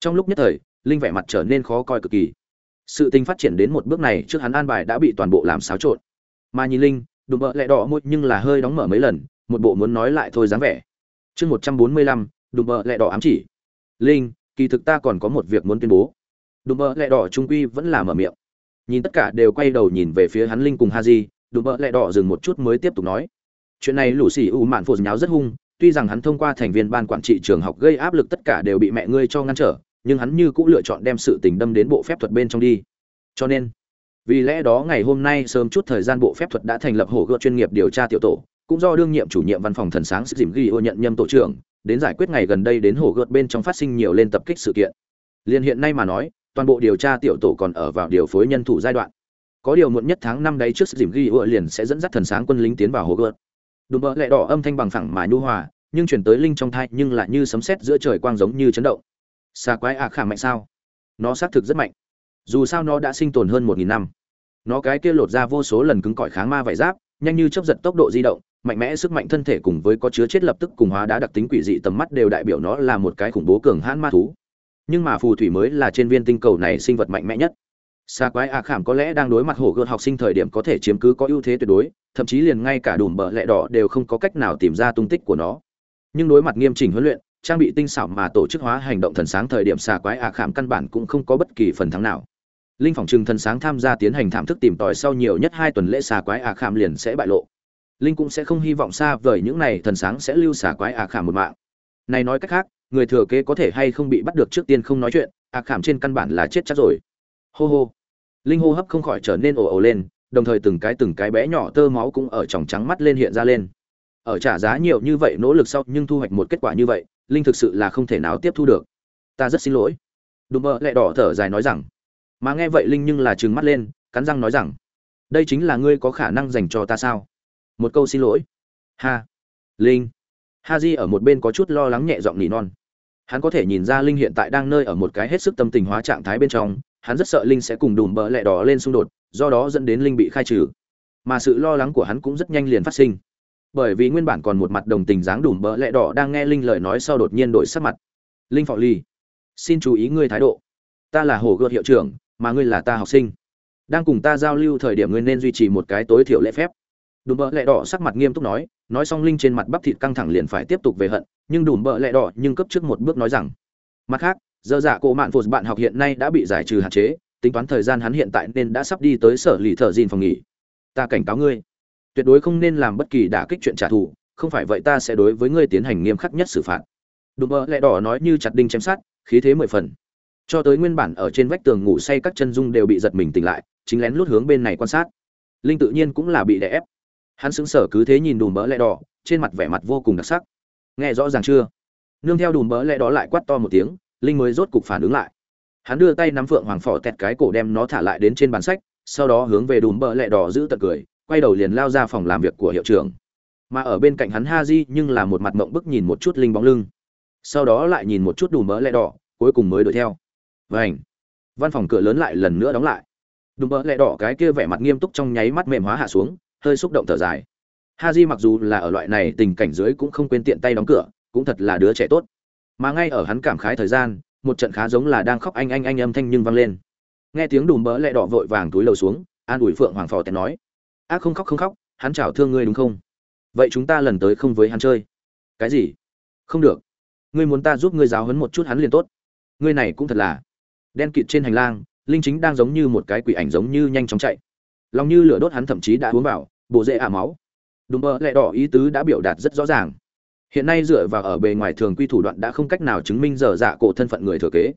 trong lúc nhất thời, linh vẻ mặt trở nên khó coi cực kỳ. Sự tình phát triển đến một bước này trước hắn an bài đã bị toàn bộ làm xáo trộn. Mà nhìn linh, đùm bợ lẹ đỏ môi nhưng là hơi đóng mở mấy lần, một bộ muốn nói lại thôi dáng vẻ. Chương một trăm bốn mươi lăm, đùm bợ lẹ đỏ ám chỉ. Linh, kỳ thực ta còn có một việc muốn tuyên bố. Đùm bợ lẹ đỏ trung quy vẫn là mở miệng. Nhìn tất cả đều quay đầu nhìn về phía hắn linh cùng ha di đùm bợ lẹ đỏ dừng một chút mới tiếp tục nói. Chuyện này lũ xỉ u mạn phô nháo rất hung, tuy rằng hắn thông qua thành viên ban quản trị trường học gây áp lực tất cả đều bị mẹ ngươi cho ngăn trở nhưng hắn như cũng lựa chọn đem sự tình đâm đến bộ phép thuật bên trong đi. Cho nên, vì lẽ đó ngày hôm nay sớm chút thời gian bộ phép thuật đã thành lập hồ gợt chuyên nghiệp điều tra tiểu tổ, cũng do đương nhiệm chủ nhiệm văn phòng thần sáng sức dìm ghi ô nhận nhâm tổ trưởng, đến giải quyết ngày gần đây đến hồ gợt bên trong phát sinh nhiều lên tập kích sự kiện. Liên hiện nay mà nói, toàn bộ điều tra tiểu tổ còn ở vào điều phối nhân thủ giai đoạn. Có điều muộn nhất tháng năm đấy trước dìm ghi ô liền sẽ dẫn dắt thần sáng quân lính tiến vào hồ gợt. Đùm bỡ lẹ đỏ âm thanh bằng phẳng mà nhu hòa, nhưng chuyển tới linh trong thai nhưng lại như sấm sét giữa trời quang giống như chấn động xà quái ạ khả mạnh sao? Nó xác thực rất mạnh. Dù sao nó đã sinh tồn hơn một nghìn năm. Nó cái kia lột ra vô số lần cứng cỏi kháng ma vải giáp, nhanh như chấp giật tốc độ di động, mạnh mẽ sức mạnh thân thể cùng với có chứa chết lập tức cùng hóa đá đặc tính quỷ dị tầm mắt đều đại biểu nó là một cái khủng bố cường hãn ma thú. Nhưng mà phù thủy mới là trên viên tinh cầu này sinh vật mạnh mẽ nhất. Xa quái ạ khảm có lẽ đang đối mặt hổ gợt học sinh thời điểm có thể chiếm cứ có ưu thế tuyệt đối, thậm chí liền ngay cả đùm bợ lẹ đỏ đều không có cách nào tìm ra tung tích của nó. Nhưng đối mặt nghiêm chỉnh huấn luyện trang bị tinh xảo mà tổ chức hóa hành động thần sáng thời điểm xà quái ạ khảm căn bản cũng không có bất kỳ phần thắng nào. Linh phòng trừng thần sáng tham gia tiến hành thảm thức tìm tòi sau nhiều nhất hai tuần lễ xà quái ạ khảm liền sẽ bại lộ. Linh cũng sẽ không hy vọng xa vời những này thần sáng sẽ lưu xà quái ạ khảm một mạng. Này nói cách khác, người thừa kế có thể hay không bị bắt được trước tiên không nói chuyện, ạ khảm trên căn bản là chết chắc rồi. Hô hô. Linh hô hấp không khỏi trở nên ồ ồ lên, đồng thời từng cái từng cái bé nhỏ tơ máu cũng ở tròng trắng mắt lên hiện ra lên. Ở trả giá nhiều như vậy nỗ lực sau nhưng thu hoạch một kết quả như vậy linh thực sự là không thể nào tiếp thu được. Ta rất xin lỗi. Đùm bợ lẹ đỏ thở dài nói rằng. Mà nghe vậy linh nhưng là trừng mắt lên, cắn răng nói rằng. Đây chính là ngươi có khả năng dành cho ta sao? Một câu xin lỗi. Ha. Linh. Ha di ở một bên có chút lo lắng nhẹ giọng nỉ non. Hắn có thể nhìn ra linh hiện tại đang nơi ở một cái hết sức tâm tình hóa trạng thái bên trong. Hắn rất sợ linh sẽ cùng đùm bợ lẹ đỏ lên xung đột, do đó dẫn đến linh bị khai trừ. Mà sự lo lắng của hắn cũng rất nhanh liền phát sinh bởi vì nguyên bản còn một mặt đồng tình dáng đùm bỡ lẹ đỏ đang nghe linh lời nói sau đột nhiên đổi sắc mặt. Linh phọ ly xin chú ý ngươi thái độ. Ta là hồ gợt hiệu trưởng, mà ngươi là ta học sinh. Đang cùng ta giao lưu thời điểm ngươi nên duy trì một cái tối thiểu lễ phép. Đùm bợ lẹ đỏ sắc mặt nghiêm túc nói nói xong linh trên mặt bắp thịt căng thẳng liền phải tiếp tục về hận, nhưng đùm bợ lẹ đỏ nhưng cấp trước một bước nói rằng, mặt khác dơ dạ cổ mạn phụt bạn học hiện nay đã bị giải trừ hạn chế, tính toán thời gian hắn hiện tại nên đã sắp đi tới sở lì thợ dìn phòng nghỉ. Ta cảnh cáo ngươi tuyệt đối không nên làm bất kỳ đả kích chuyện trả thù, không phải vậy ta sẽ đối với ngươi tiến hành nghiêm khắc nhất xử phạt. Đùm mơ lẹ đỏ nói như chặt đinh chém sát khí thế mười phần. Cho tới nguyên bản ở trên vách tường ngủ say các chân dung đều bị giật mình tỉnh lại, chính lén lút hướng bên này quan sát. Linh tự nhiên cũng là bị đè ép. Hắn sững sờ cứ thế nhìn đùm mỡ lẹ đỏ, trên mặt vẻ mặt vô cùng đặc sắc. Nghe rõ ràng chưa? Nương theo đùm mỡ lẹ đỏ lại quát to một tiếng, linh mới rốt cục phản ứng lại. Hắn đưa tay nắm phượng hoàng phỏ tẹt cái cổ đem nó thả lại đến trên bàn sách, sau đó hướng về đùm mỡ lẹ đỏ giữ tật cười quay đầu liền lao ra phòng làm việc của hiệu trưởng. Mà ở bên cạnh hắn ha di nhưng là một mặt mộng bức nhìn một chút linh bóng lưng. Sau đó lại nhìn một chút đủ mỡ lẹ đỏ, cuối cùng mới đuổi theo. Vảnh văn phòng cửa lớn lại lần nữa đóng lại. Đủ mỡ lẹ đỏ cái kia vẻ mặt nghiêm túc trong nháy mắt mềm hóa hạ xuống, hơi xúc động thở dài. Ha di mặc dù là ở loại này tình cảnh dưới cũng không quên tiện tay đóng cửa, cũng thật là đứa trẻ tốt. Mà ngay ở hắn cảm khái thời gian, một trận khá giống là đang khóc anh anh anh âm thanh nhưng vang lên. Nghe tiếng đùm bỡ lẹ đỏ vội vàng túi lầu xuống, an ủi phượng hoàng phò tèn nói ác không khóc không khóc, hắn chảo thương ngươi đúng không? Vậy chúng ta lần tới không với hắn chơi. Cái gì? Không được. Ngươi muốn ta giúp ngươi giáo hấn một chút hắn liền tốt. Ngươi này cũng thật là. Đen kịt trên hành lang, linh chính đang giống như một cái quỷ ảnh giống như nhanh chóng chạy. Lòng như lửa đốt hắn thậm chí đã uống vào bộ dễ ả máu. Đùm bơ lẹ đỏ ý tứ đã biểu đạt rất rõ ràng. Hiện nay dựa vào ở bề ngoài thường quy thủ đoạn đã không cách nào chứng minh dở dạ cổ thân phận người thừa kế.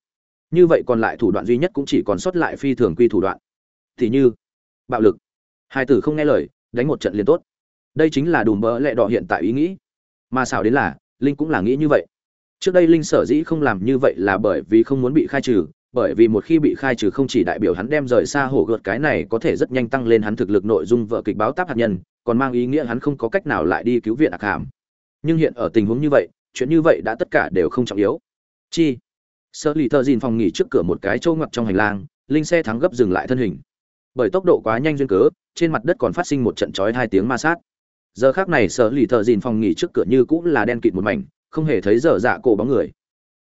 Như vậy còn lại thủ đoạn duy nhất cũng chỉ còn sót lại phi thường quy thủ đoạn. Thì như, bạo lực hai tử không nghe lời, đánh một trận liền tốt. Đây chính là đùm bỡ lẹ đỏ hiện tại ý nghĩ. Mà xảo đến là, linh cũng là nghĩ như vậy. Trước đây linh sở dĩ không làm như vậy là bởi vì không muốn bị khai trừ, bởi vì một khi bị khai trừ không chỉ đại biểu hắn đem rời xa hổ gợt cái này có thể rất nhanh tăng lên hắn thực lực nội dung vợ kịch báo táp hạt nhân, còn mang ý nghĩa hắn không có cách nào lại đi cứu viện ạc hàm. Nhưng hiện ở tình huống như vậy, chuyện như vậy đã tất cả đều không trọng yếu. Chi? Sơ lì thơ dìn phòng nghỉ trước cửa một cái trâu ngoặt trong hành lang, linh xe thắng gấp dừng lại thân hình bởi tốc độ quá nhanh duyên cớ, trên mặt đất còn phát sinh một trận chói hai tiếng ma sát. Giờ khác này sở lì thợ dìn phòng nghỉ trước cửa như cũng là đen kịt một mảnh, không hề thấy dở dạ cổ bóng người.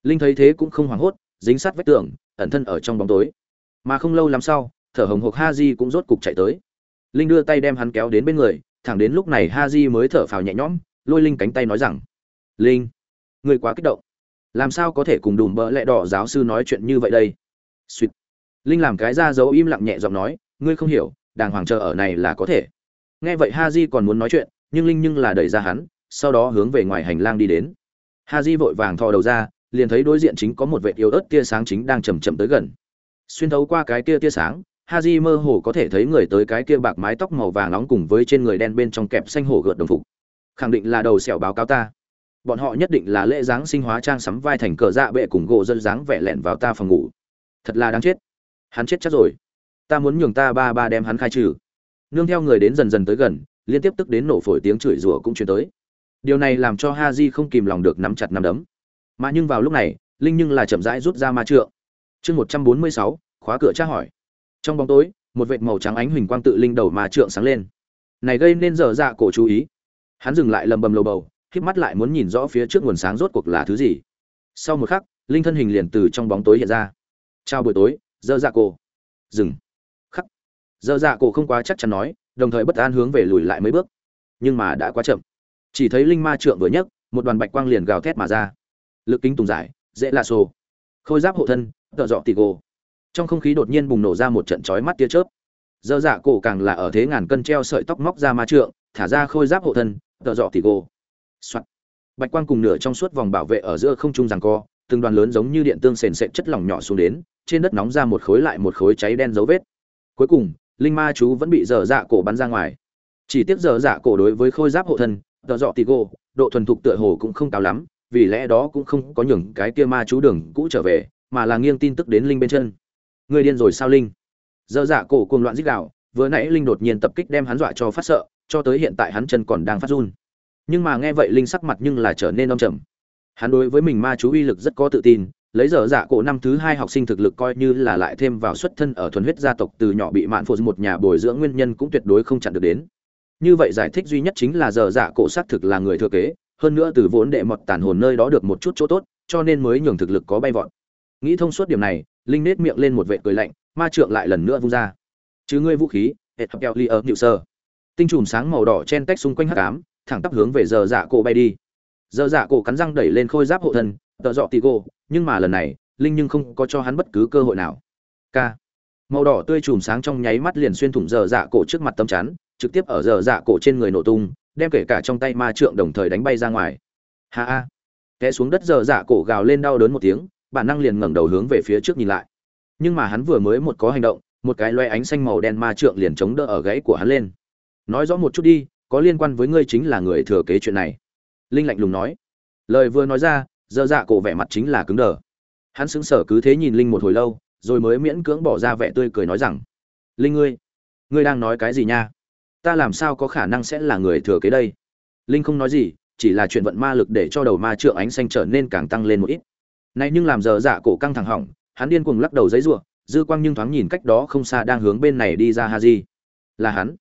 Linh thấy thế cũng không hoảng hốt, dính sát vách tường, ẩn thân ở trong bóng tối. Mà không lâu lắm sau, thở hồng hộc ha di cũng rốt cục chạy tới. Linh đưa tay đem hắn kéo đến bên người, thẳng đến lúc này ha di mới thở phào nhẹ nhõm, lôi linh cánh tay nói rằng, linh, người quá kích động. Làm sao có thể cùng đùm bỡ lẹ đỏ giáo sư nói chuyện như vậy đây? Suýt. Linh làm cái ra dấu im lặng nhẹ giọng nói ngươi không hiểu, đàng hoàng chờ ở này là có thể. Nghe vậy ha di còn muốn nói chuyện, nhưng linh nhưng là đẩy ra hắn, sau đó hướng về ngoài hành lang đi đến. Ha di vội vàng thò đầu ra, liền thấy đối diện chính có một vệ yếu ớt tia sáng chính đang chầm chậm tới gần. Xuyên thấu qua cái tia tia sáng ha di mơ hồ có thể thấy người tới cái kia bạc mái tóc màu vàng nóng cùng với trên người đen bên trong kẹp xanh hổ gợt đồng phục. Khẳng định là đầu sẹo báo cáo ta. Bọn họ nhất định là lễ dáng sinh hóa trang sắm vai thành cờ dạ bệ cùng gỗ dân dáng vẻ lẹn vào ta phòng ngủ. Thật là đáng chết. Hắn chết chắc rồi ta muốn nhường ta ba ba đem hắn khai trừ. Nương theo người đến dần dần tới gần, liên tiếp tức đến nổ phổi tiếng chửi rủa cũng chuyển tới. Điều này làm cho ha di không kìm lòng được nắm chặt nắm đấm. Mà nhưng vào lúc này, linh nhưng là chậm rãi rút ra ma trượng. Chương một trăm bốn mươi sáu, khóa cửa tra hỏi. Trong bóng tối, một vệt màu trắng ánh huỳnh quang tự linh đầu ma trượng sáng lên. Này gây nên dở dạ cổ chú ý. Hắn dừng lại lầm bầm lầu bầu híp mắt lại muốn nhìn rõ phía trước nguồn sáng rốt cuộc là thứ gì. Sau một khắc, linh thân hình liền từ trong bóng tối hiện ra. Chào buổi tối dơ dạ cổ. Dừng. Dở dạ cổ không quá chắc chắn nói, đồng thời bất an hướng về lùi lại mấy bước. Nhưng mà đã quá chậm. Chỉ thấy linh ma trượng vừa nhấc, một đoàn bạch quang liền gào thét mà ra. Lực kính tùng giải, dễ là sồ. khôi giáp hộ thân, tợ dọ tỉ gồ. Trong không khí đột nhiên bùng nổ ra một trận chói mắt tia chớp. Dở dạ cổ càng là ở thế ngàn cân treo sợi tóc móc ra ma trượng, thả ra khôi giáp hộ thân, tợ dọ tỉ gồ. Soạt. bạch quang cùng nửa trong suốt vòng bảo vệ ở giữa không trung giằng co, từng đoàn lớn giống như điện tương sền sệt chất lỏng nhỏ xuống đến, trên đất nóng ra một khối lại một khối cháy đen dấu vết. Cuối cùng linh ma chú vẫn bị dở dạ cổ bắn ra ngoài. Chỉ tiếc dở dạ cổ đối với khôi giáp hộ thân dở dọ tì Gô, độ thuần thục tựa hồ cũng không cao lắm, vì lẽ đó cũng không có nhường cái kia ma chú đường cũ trở về, mà là nghiêng tin tức đến linh bên chân. Người điên rồi sao linh? Dở dạ cổ cuồng loạn dích đạo vừa nãy linh đột nhiên tập kích đem hắn dọa cho phát sợ, cho tới hiện tại hắn chân còn đang phát run. Nhưng mà nghe vậy linh sắc mặt nhưng là trở nên âm trầm. Hắn đối với mình ma chú uy lực rất có tự tin lấy dở dạ cổ năm thứ hai học sinh thực lực coi như là lại thêm vào xuất thân ở thuần huyết gia tộc từ nhỏ bị mạn phụ một nhà bồi dưỡng nguyên nhân cũng tuyệt đối không chặn được đến. Như vậy giải thích duy nhất chính là dở dạ cổ xác thực là người thừa kế, hơn nữa từ vốn đệ mọt tàn hồn nơi đó được một chút chỗ tốt, cho nên mới nhường thực lực có bay vọt. Nghĩ thông suốt điểm này, linh nết miệng lên một vệ cười lạnh, ma trượng lại lần nữa vung ra. Chứ ngươi vũ khí hệ thập kẹo ly ở nhự sơ. Tinh trùm sáng màu đỏ chen tách xung quanh hắc ám, thẳng tắp hướng về giờ dạ cổ bay đi. Giờ dạ cổ cắn răng đẩy lên khôi giáp hộ thân tợ dọ tì gô, nhưng mà lần này, linh nhưng không có cho hắn bất cứ cơ hội nào. K. Màu đỏ tươi chùm sáng trong nháy mắt liền xuyên thủng dở dạ cổ trước mặt tâm chắn, trực tiếp ở dở dạ cổ trên người nổ tung, đem kể cả trong tay ma trượng đồng thời đánh bay ra ngoài. Ha ha. Té xuống đất dở dạ cổ gào lên đau đớn một tiếng, bản năng liền ngẩng đầu hướng về phía trước nhìn lại. Nhưng mà hắn vừa mới một có hành động, một cái loe ánh xanh màu đen ma trượng liền chống đỡ ở gãy của hắn lên. Nói rõ một chút đi, có liên quan với ngươi chính là người thừa kế chuyện này. Linh lạnh lùng nói. Lời vừa nói ra dơ dạ cổ vẻ mặt chính là cứng đờ. Hắn sững sờ cứ thế nhìn linh một hồi lâu, rồi mới miễn cưỡng bỏ ra vẻ tươi cười nói rằng, linh ngươi ngươi đang nói cái gì nha? Ta làm sao có khả năng sẽ là người thừa kế đây? Linh không nói gì, chỉ là chuyện vận ma lực để cho đầu ma trượng ánh xanh trở nên càng tăng lên một ít. Nay nhưng làm giờ dạ cổ căng thẳng hỏng, hắn điên cuồng lắc đầu giấy ruộng dư quang nhưng thoáng nhìn cách đó không xa đang hướng bên này đi ra ha di là hắn,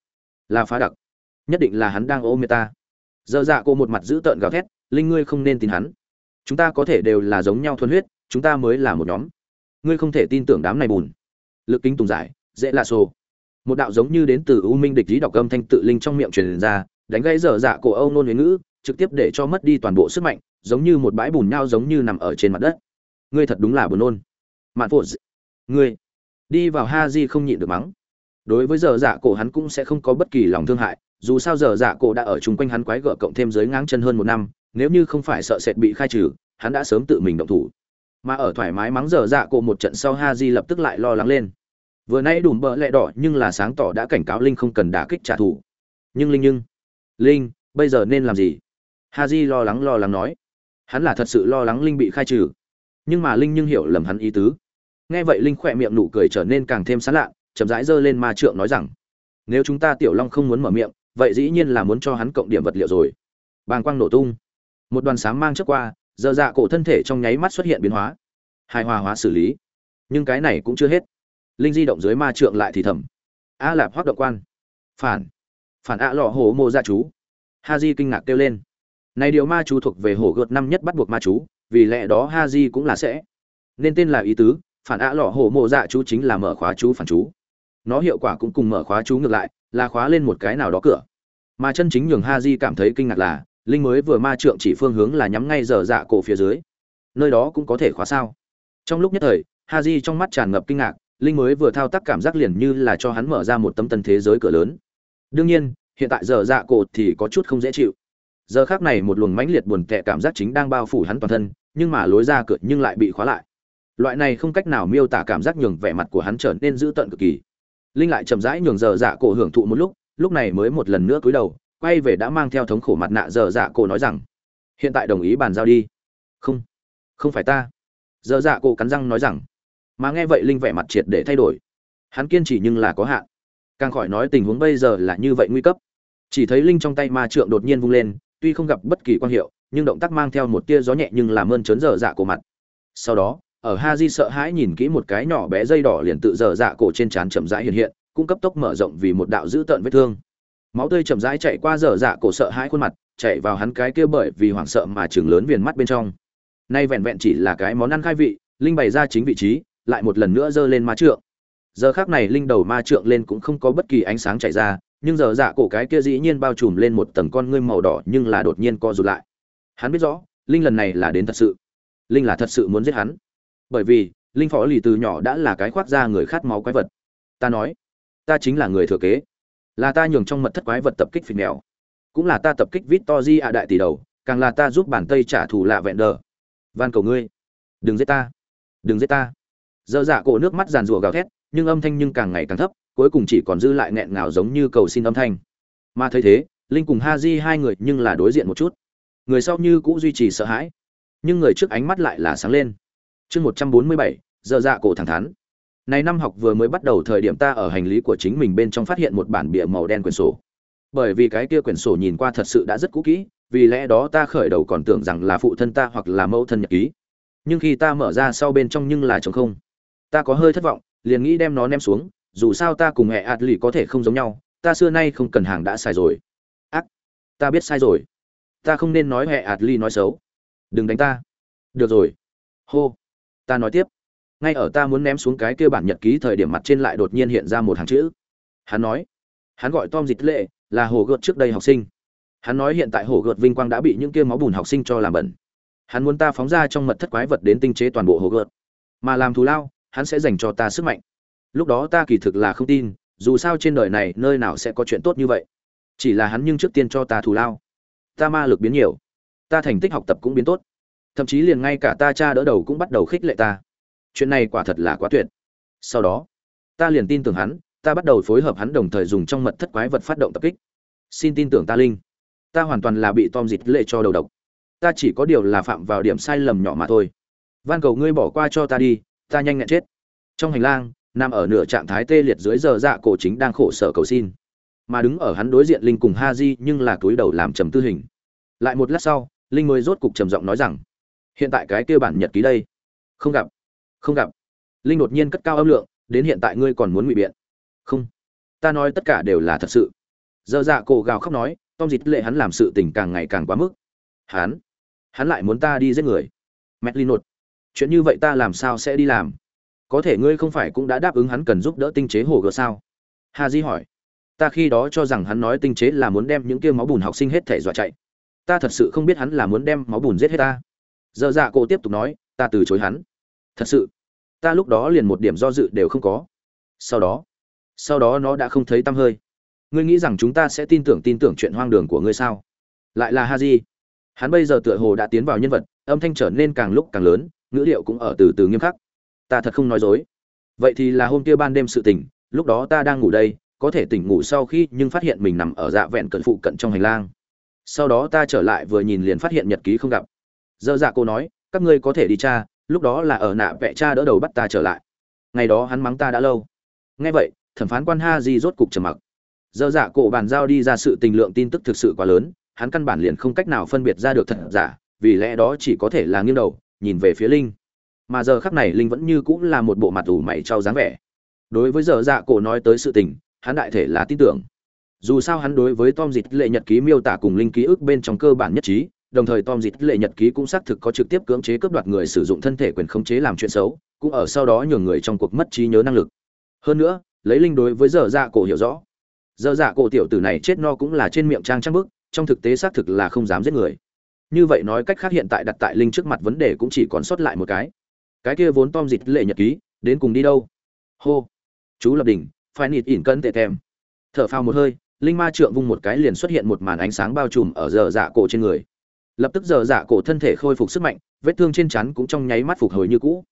là phá đặc. Nhất định là hắn đang ôm ta. Giờ dạ cổ một mặt giữ tợn gào thét, linh ngươi không nên tin hắn chúng ta có thể đều là giống nhau thuần huyết, chúng ta mới là một nhóm. Ngươi không thể tin tưởng đám này bùn. Lực kính tùng giải, dễ lạ xô một đạo giống như đến từ u minh địch lý đọc âm thanh tự linh trong miệng truyền ra, đánh gãy dở dạ cổ âu nôn huế ngữ, trực tiếp để cho mất đi toàn bộ sức mạnh, giống như một bãi bùn nhau giống như nằm ở trên mặt đất. Ngươi thật đúng là buồn nôn. Mạn phụ ngươi, đi vào ha di không nhịn được mắng. Đối với dở dạ cổ hắn cũng sẽ không có bất kỳ lòng thương hại, dù sao dở dạ cổ đã ở chung quanh hắn quái gở cộng thêm dưới ngáng chân hơn một năm nếu như không phải sợ sệt bị khai trừ, hắn đã sớm tự mình động thủ. Mà ở thoải mái mắng dở dạ cổ một trận sau ha di lập tức lại lo lắng lên. Vừa nay đùm bợ lẹ đỏ, nhưng là sáng tỏ đã cảnh cáo linh không cần đả kích trả thù. Nhưng linh nhưng linh, bây giờ nên làm gì? Ha di lo lắng lo lắng nói. Hắn là thật sự lo lắng linh bị khai trừ. Nhưng mà linh nhưng hiểu lầm hắn ý tứ. Nghe vậy linh khỏe miệng nụ cười trở nên càng thêm sán lạ, chậm rãi giơ lên ma trượng nói rằng, nếu chúng ta tiểu long không muốn mở miệng, vậy dĩ nhiên là muốn cho hắn cộng điểm vật liệu rồi. Bàng quang nổ tung một đoàn sáng mang trước qua, giờ dạ cổ thân thể trong nháy mắt xuất hiện biến hóa. Hài hòa hóa xử lý. Nhưng cái này cũng chưa hết. Linh di động dưới ma trượng lại thì thầm. A lạp hoác động quan. Phản. Phản ạ lọ hổ mô gia dạ chú. Ha di kinh ngạc kêu lên. Này điều ma chú thuộc về hổ gợt năm nhất bắt buộc ma chú, vì lẽ đó ha di cũng là sẽ. Nên tên là ý tứ, phản ạ lọ hổ mộ dạ chú chính là mở khóa chú phản chú. Nó hiệu quả cũng cùng mở khóa chú ngược lại, là khóa lên một cái nào đó cửa. Mà chân chính nhường ha di cảm thấy kinh ngạc là linh mới vừa ma trượng chỉ phương hướng là nhắm ngay giờ dạ cổ phía dưới. Nơi đó cũng có thể khóa sao? Trong lúc nhất thời ha di trong mắt tràn ngập kinh ngạc, linh mới vừa thao tác cảm giác liền như là cho hắn mở ra một tấm tân thế giới cửa lớn. Đương nhiên, hiện tại giờ dạ cổ thì có chút không dễ chịu. Giờ khác này một luồng mãnh liệt buồn tệ cảm giác chính đang bao phủ hắn toàn thân, nhưng mà lối ra cửa nhưng lại bị khóa lại. Loại này không cách nào miêu tả cảm giác nhường vẻ mặt của hắn trở nên dữ tợn cực kỳ. Linh lại chậm rãi nhường giờ dạ cổ hưởng thụ một lúc lúc này mới một lần nữa cúi đầu quay về đã mang theo thống khổ mặt nạ dở dạ cổ nói rằng, hiện tại đồng ý bàn giao đi. Không không phải ta. Dở dạ cổ cắn răng nói rằng, mà nghe vậy linh vẻ mặt triệt để thay đổi. Hắn kiên trì nhưng là có hạn. Càng khỏi nói tình huống bây giờ là như vậy nguy cấp. Chỉ thấy linh trong tay ma trượng đột nhiên vung lên, tuy không gặp bất kỳ quan hiệu, nhưng động tác mang theo một tia gió nhẹ nhưng làm ơn chớn dở dạ cổ mặt. Sau đó, ở ha di sợ hãi nhìn kỹ một cái nhỏ bé dây đỏ liền tự dở dạ cổ trên trán chậm rãi hiện hiện, cũng cấp tốc mở rộng vì một đạo dữ tợn vết thương máu tươi chậm rãi chạy qua dở dạ cổ sợ hãi khuôn mặt, chạy vào hắn cái kia bởi vì hoảng sợ mà chừng lớn viền mắt bên trong. Nay vẹn vẹn chỉ là cái món ăn khai vị, linh bày ra chính vị trí, lại một lần nữa giơ lên ma trượng. Giờ khác này linh đầu ma trượng lên cũng không có bất kỳ ánh sáng chạy ra, nhưng giờ dạ cổ cái kia dĩ nhiên bao trùm lên một tầng con ngươi màu đỏ nhưng là đột nhiên co rụt lại. Hắn biết rõ, linh lần này là đến thật sự. Linh là thật sự muốn giết hắn. Bởi vì, linh phó lì từ nhỏ đã là cái khoác ra người khát máu quái vật. Ta nói, ta chính là người thừa kế là ta nhường trong mật thất quái vật tập kích phịch mèo. Cũng là ta tập kích vít to di ạ đại tỷ đầu, càng là ta giúp bản tây trả thù lạ vẹn đờ. Van cầu ngươi. Đừng giết ta. Đừng giết ta. Dơ dạ cổ nước mắt giàn rủa gào thét, nhưng âm thanh nhưng càng ngày càng thấp, cuối cùng chỉ còn dư lại nghẹn ngào giống như cầu xin âm thanh. Mà thấy thế, linh cùng ha di hai người nhưng là đối diện một chút. Người sau như cũng duy trì sợ hãi, nhưng người trước ánh mắt lại là sáng lên. Chương một trăm bốn mươi bảy giờ dạ cổ thẳng thắn này năm học vừa mới bắt đầu thời điểm ta ở hành lý của chính mình bên trong phát hiện một bản bìa màu đen quyển sổ. Bởi vì cái kia quyển sổ nhìn qua thật sự đã rất cũ kỹ, vì lẽ đó ta khởi đầu còn tưởng rằng là phụ thân ta hoặc là mẫu thân nhật ký. Nhưng khi ta mở ra sau bên trong nhưng là trống không. Ta có hơi thất vọng, liền nghĩ đem nó ném xuống, dù sao ta cùng mẹ ạt lì có thể không giống nhau, ta xưa nay không cần hàng đã xài rồi. Ác, ta biết sai rồi. Ta không nên nói mẹ ạt lì nói xấu. Đừng đánh ta. Được rồi. Hô. Ta nói tiếp ngay ở ta muốn ném xuống cái kia bản nhật ký thời điểm mặt trên lại đột nhiên hiện ra một hàng chữ. Hắn nói, hắn gọi tom dịch lệ, là hồ gợt trước đây học sinh. Hắn nói hiện tại hồ gợt vinh quang đã bị những kia máu bùn học sinh cho làm bẩn. Hắn muốn ta phóng ra trong mật thất quái vật đến tinh chế toàn bộ hồ gợt. Mà làm thù lao, hắn sẽ dành cho ta sức mạnh. Lúc đó ta kỳ thực là không tin, dù sao trên đời này nơi nào sẽ có chuyện tốt như vậy. Chỉ là hắn nhưng trước tiên cho ta thù lao. Ta ma lực biến nhiều. Ta thành tích học tập cũng biến tốt. Thậm chí liền ngay cả ta cha đỡ đầu cũng bắt đầu khích lệ ta chuyện này quả thật là quá tuyệt. Sau đó, ta liền tin tưởng hắn, ta bắt đầu phối hợp hắn đồng thời dùng trong mật thất quái vật phát động tập kích. Xin tin tưởng ta linh. Ta hoàn toàn là bị tom dịch lệ cho đầu độc. Ta chỉ có điều là phạm vào điểm sai lầm nhỏ mà thôi. Van cầu ngươi bỏ qua cho ta đi, ta nhanh nhẹn chết. Trong hành lang, nằm ở nửa trạng thái tê liệt dưới giờ dạ cổ chính đang khổ sở cầu xin. Mà đứng ở hắn đối diện linh cùng ha di nhưng là túi đầu làm trầm tư hình. Lại một lát sau, linh mới rốt cục trầm giọng nói rằng, hiện tại cái kia bản nhật ký đây, không gặp không gặp. Linh đột nhiên cất cao âm lượng, đến hiện tại ngươi còn muốn ngụy biện. Không. Ta nói tất cả đều là thật sự. Dơ dạ cổ gào khóc nói, tom dịt lệ hắn làm sự tình càng ngày càng quá mức. Hắn. Hắn lại muốn ta đi giết người. Mẹt linh nột. Chuyện như vậy ta làm sao sẽ đi làm? Có thể ngươi không phải cũng đã đáp ứng hắn cần giúp đỡ tinh chế hồ gợt sao? Ha di hỏi. Ta khi đó cho rằng hắn nói tinh chế là muốn đem những kia máu bùn học sinh hết thể dọa chạy. Ta thật sự không biết hắn là muốn đem máu bùn giết hết ta. Dơ dạ cổ tiếp tục nói, ta từ chối hắn thật sự ta lúc đó liền một điểm do dự đều không có. Sau đó sau đó nó đã không thấy tăm hơi. Ngươi nghĩ rằng chúng ta sẽ tin tưởng tin tưởng chuyện hoang đường của ngươi sao? Lại là ha di hắn bây giờ tựa hồ đã tiến vào nhân vật âm thanh trở nên càng lúc càng lớn ngữ liệu cũng ở từ từ nghiêm khắc. Ta thật không nói dối. Vậy thì là hôm kia ban đêm sự tỉnh, lúc đó ta đang ngủ đây có thể tỉnh ngủ sau khi nhưng phát hiện mình nằm ở dạ vẹn cận phụ cận trong hành lang. Sau đó ta trở lại vừa nhìn liền phát hiện nhật ký không gặp. Dơ dạ cô nói các ngươi có thể đi cha lúc đó là ở nạ vẽ cha đỡ đầu bắt ta trở lại. Ngày đó hắn mắng ta đã lâu. Nghe vậy, thẩm phán quan ha di rốt cục trầm mặc. Dơ dạ cổ bàn giao đi ra sự tình lượng tin tức thực sự quá lớn, hắn căn bản liền không cách nào phân biệt ra được thật giả dạ, vì lẽ đó chỉ có thể là nghiêng đầu, nhìn về phía linh. Mà giờ khắc này linh vẫn như cũng là một bộ mặt ủ mày trao dáng vẻ. Đối với giờ dạ cổ nói tới sự tình, hắn đại thể là tin tưởng. Dù sao hắn đối với tom dịch lệ nhật ký miêu tả cùng linh ký ức bên trong cơ bản nhất trí đồng thời tom dịch lệ nhật ký cũng xác thực có trực tiếp cưỡng chế cướp đoạt người sử dụng thân thể quyền khống chế làm chuyện xấu, cũng ở sau đó nhường người trong cuộc mất trí nhớ năng lực. Hơn nữa, lấy linh đối với dở dạ cổ hiểu rõ. Dở dạ cổ tiểu tử này chết no cũng là trên miệng trang trang bức, trong thực tế xác thực là không dám giết người. Như vậy nói cách khác hiện tại đặt tại linh trước mặt vấn đề cũng chỉ còn sót lại một cái. Cái kia vốn tom dịch lệ nhật ký, đến cùng đi đâu? Hô! Chú lập đỉnh, phải nịt ỉn cân tệ thèm. Thở phào một hơi, linh ma trượng vung một cái liền xuất hiện một màn ánh sáng bao trùm ở giờ dạ cổ trên người lập tức giờ dạ cổ thân thể khôi phục sức mạnh, vết thương trên chắn cũng trong nháy mắt phục hồi như cũ.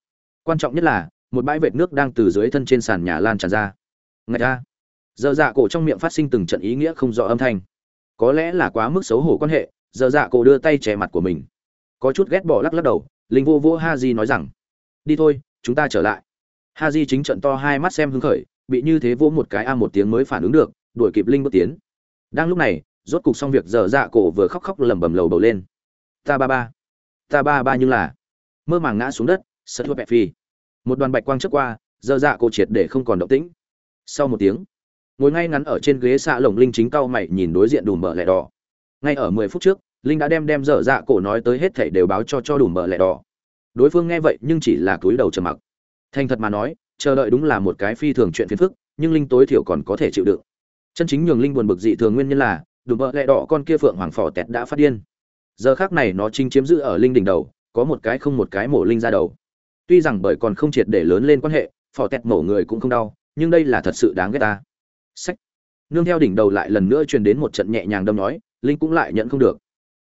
Quan trọng nhất là, một bãi vệt nước đang từ dưới thân trên sàn nhà lan tràn ra. Ngạch ra. Giờ dạ cổ trong miệng phát sinh từng trận ý nghĩa không rõ âm thanh. Có lẽ là quá mức xấu hổ quan hệ, giờ dạ cổ đưa tay che mặt của mình. Có chút ghét bỏ lắc lắc đầu, linh vô vô ha di nói rằng, đi thôi, chúng ta trở lại. Ha di chính trận to hai mắt xem hứng khởi, bị như thế vỗ một cái a một tiếng mới phản ứng được, đuổi kịp linh bước tiến. Đang lúc này, rốt cục xong việc, giờ dạ cổ vừa khóc khóc lẩm bẩm lầu bầu lên ta ba ba. Ta ba ba nhưng là mơ màng ngã xuống đất, sợ thua bẹp phi. Một đoàn bạch quang trước qua, dơ dạ cổ triệt để không còn động tĩnh. Sau một tiếng, ngồi ngay ngắn ở trên ghế xạ lồng linh chính cau mày nhìn đối diện đùm bờ lẹ đỏ. Ngay ở mười phút trước, linh đã đem đem dở dạ cổ nói tới hết thảy đều báo cho cho đùm bờ lẹ đỏ. Đối phương nghe vậy nhưng chỉ là cúi đầu trầm mặc. Thành thật mà nói, chờ đợi đúng là một cái phi thường chuyện phiền phức, nhưng linh tối thiểu còn có thể chịu đựng. Chân chính nhường linh buồn bực dị thường nguyên nhân là, đùm bờ lẹ đỏ con kia phượng hoàng phò tẹt đã phát điên giờ khác này nó chính chiếm giữ ở linh đỉnh đầu, có một cái không một cái mổ linh ra đầu. Tuy rằng bởi còn không triệt để lớn lên quan hệ, phò tẹt mổ người cũng không đau, nhưng đây là thật sự đáng ghét ta. Sách nương theo đỉnh đầu lại lần nữa truyền đến một trận nhẹ nhàng đâm nói, linh cũng lại nhận không được.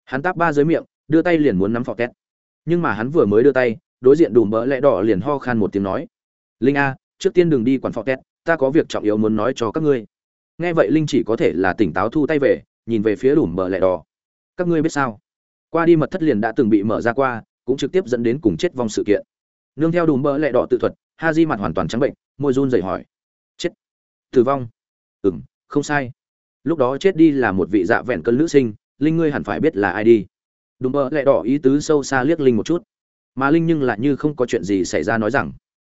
Hắn táp ba dưới miệng, đưa tay liền muốn nắm phò tẹt. Nhưng mà hắn vừa mới đưa tay, đối diện đùm bỡ lẽ đỏ liền ho khan một tiếng nói, linh a, trước tiên đừng đi quản phò tẹt, ta có việc trọng yếu muốn nói cho các ngươi. Nghe vậy linh chỉ có thể là tỉnh táo thu tay về, nhìn về phía đùm bờ lẹ đỏ. Các ngươi biết sao? Qua đi mật thất liền đã từng bị mở ra qua, cũng trực tiếp dẫn đến cùng chết vong sự kiện. Nương theo đùm bơ lẹ đỏ tự thuật, ha di mặt hoàn toàn trắng bệnh, môi run dậy hỏi. Chết. Tử vong. Ừ m không sai. Lúc đó chết đi là một vị dạ vẹn cân nữ sinh, linh ngươi hẳn phải biết là ai đi. Đùm bơ lẹ đỏ ý tứ sâu xa liếc linh một chút. Mà linh nhưng lại như không có chuyện gì xảy ra nói rằng,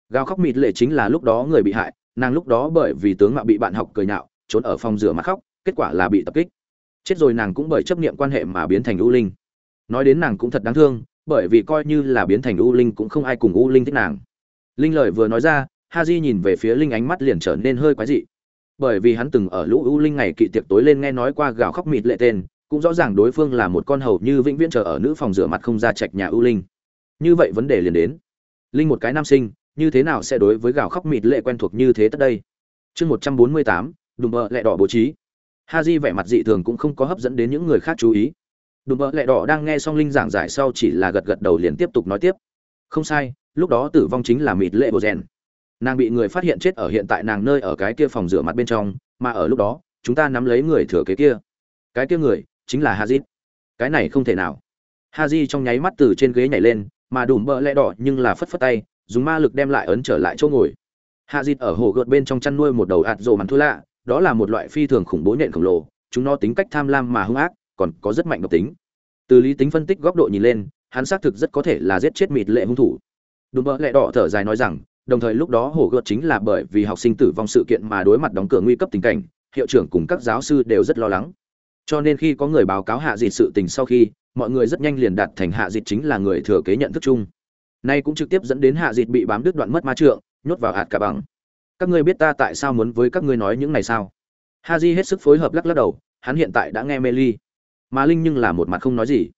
gào khóc mịt lệ chính là lúc đó người bị hại, nàng lúc đó bởi vì tướng mạo bị bạn học cười nhạo, trốn ở phòng rửa mặt khóc, kết quả là bị tập kích. Chết rồi nàng cũng bởi chấp niệm quan hệ mà biến thành ưu linh nói đến nàng cũng thật đáng thương, bởi vì coi như là biến thành u linh cũng không ai cùng u linh thích nàng. Linh lời vừa nói ra ha di nhìn về phía linh ánh mắt liền trở nên hơi quái dị. Bởi vì hắn từng ở lũ u linh ngày kỵ tiệc tối lên nghe nói qua gào khóc mịt lệ tên, cũng rõ ràng đối phương là một con hầu như vĩnh viễn chờ ở nữ phòng rửa mặt không ra trạch nhà u linh. Như vậy vấn đề liền đến. Linh một cái nam sinh, như thế nào sẽ đối với gào khóc mịt lệ quen thuộc như thế tất đây? Chương một trăm bốn mươi tám, đùm bợ lẹ đỏ bố trí. Ha di vẻ mặt dị thường cũng không có hấp dẫn đến những người khác chú ý đùm bợ lẹ đỏ đang nghe xong linh giảng giải sau chỉ là gật gật đầu liền tiếp tục nói tiếp. Không sai, lúc đó tử vong chính là mịt lệ bồ rèn. Nàng bị người phát hiện chết ở hiện tại nàng nơi ở cái kia phòng rửa mặt bên trong, mà ở lúc đó, chúng ta nắm lấy người thừa kế kia. Cái kia người, chính là hazit. Cái này không thể nào. Haji trong nháy mắt từ trên ghế nhảy lên, mà đùm bợ lẹ đỏ nhưng là phất phất tay, dùng ma lực đem lại ấn trở lại chỗ ngồi. Hazit ở hồ gợt bên trong chăn nuôi một đầu ạt rồ mắn thua lạ, đó là một loại phi thường khủng bố nhện khổng lồ, chúng nó tính cách tham lam mà hung ác còn có rất mạnh độc tính. Từ lý tính phân tích góc độ nhìn lên, hắn xác thực rất có thể là giết chết mịt lệ hung thủ. Đùm bợ lẹ đỏ thở dài nói rằng, đồng thời lúc đó hổ gợt chính là bởi vì học sinh tử vong sự kiện mà đối mặt đóng cửa nguy cấp tình cảnh, hiệu trưởng cùng các giáo sư đều rất lo lắng. Cho nên khi có người báo cáo hạ dịt sự tình sau khi, mọi người rất nhanh liền đặt thành hạ dịt chính là người thừa kế nhận thức chung. Nay cũng trực tiếp dẫn đến hạ dịt bị bám đứt đoạn mất ma trượng, nhốt vào hạt cả bằng. Các ngươi biết ta tại sao muốn với các ngươi nói những này sao? Ha di hết sức phối hợp lắc lắc đầu, hắn hiện tại đã nghe mê ly mà linh nhưng là một mặt không nói gì.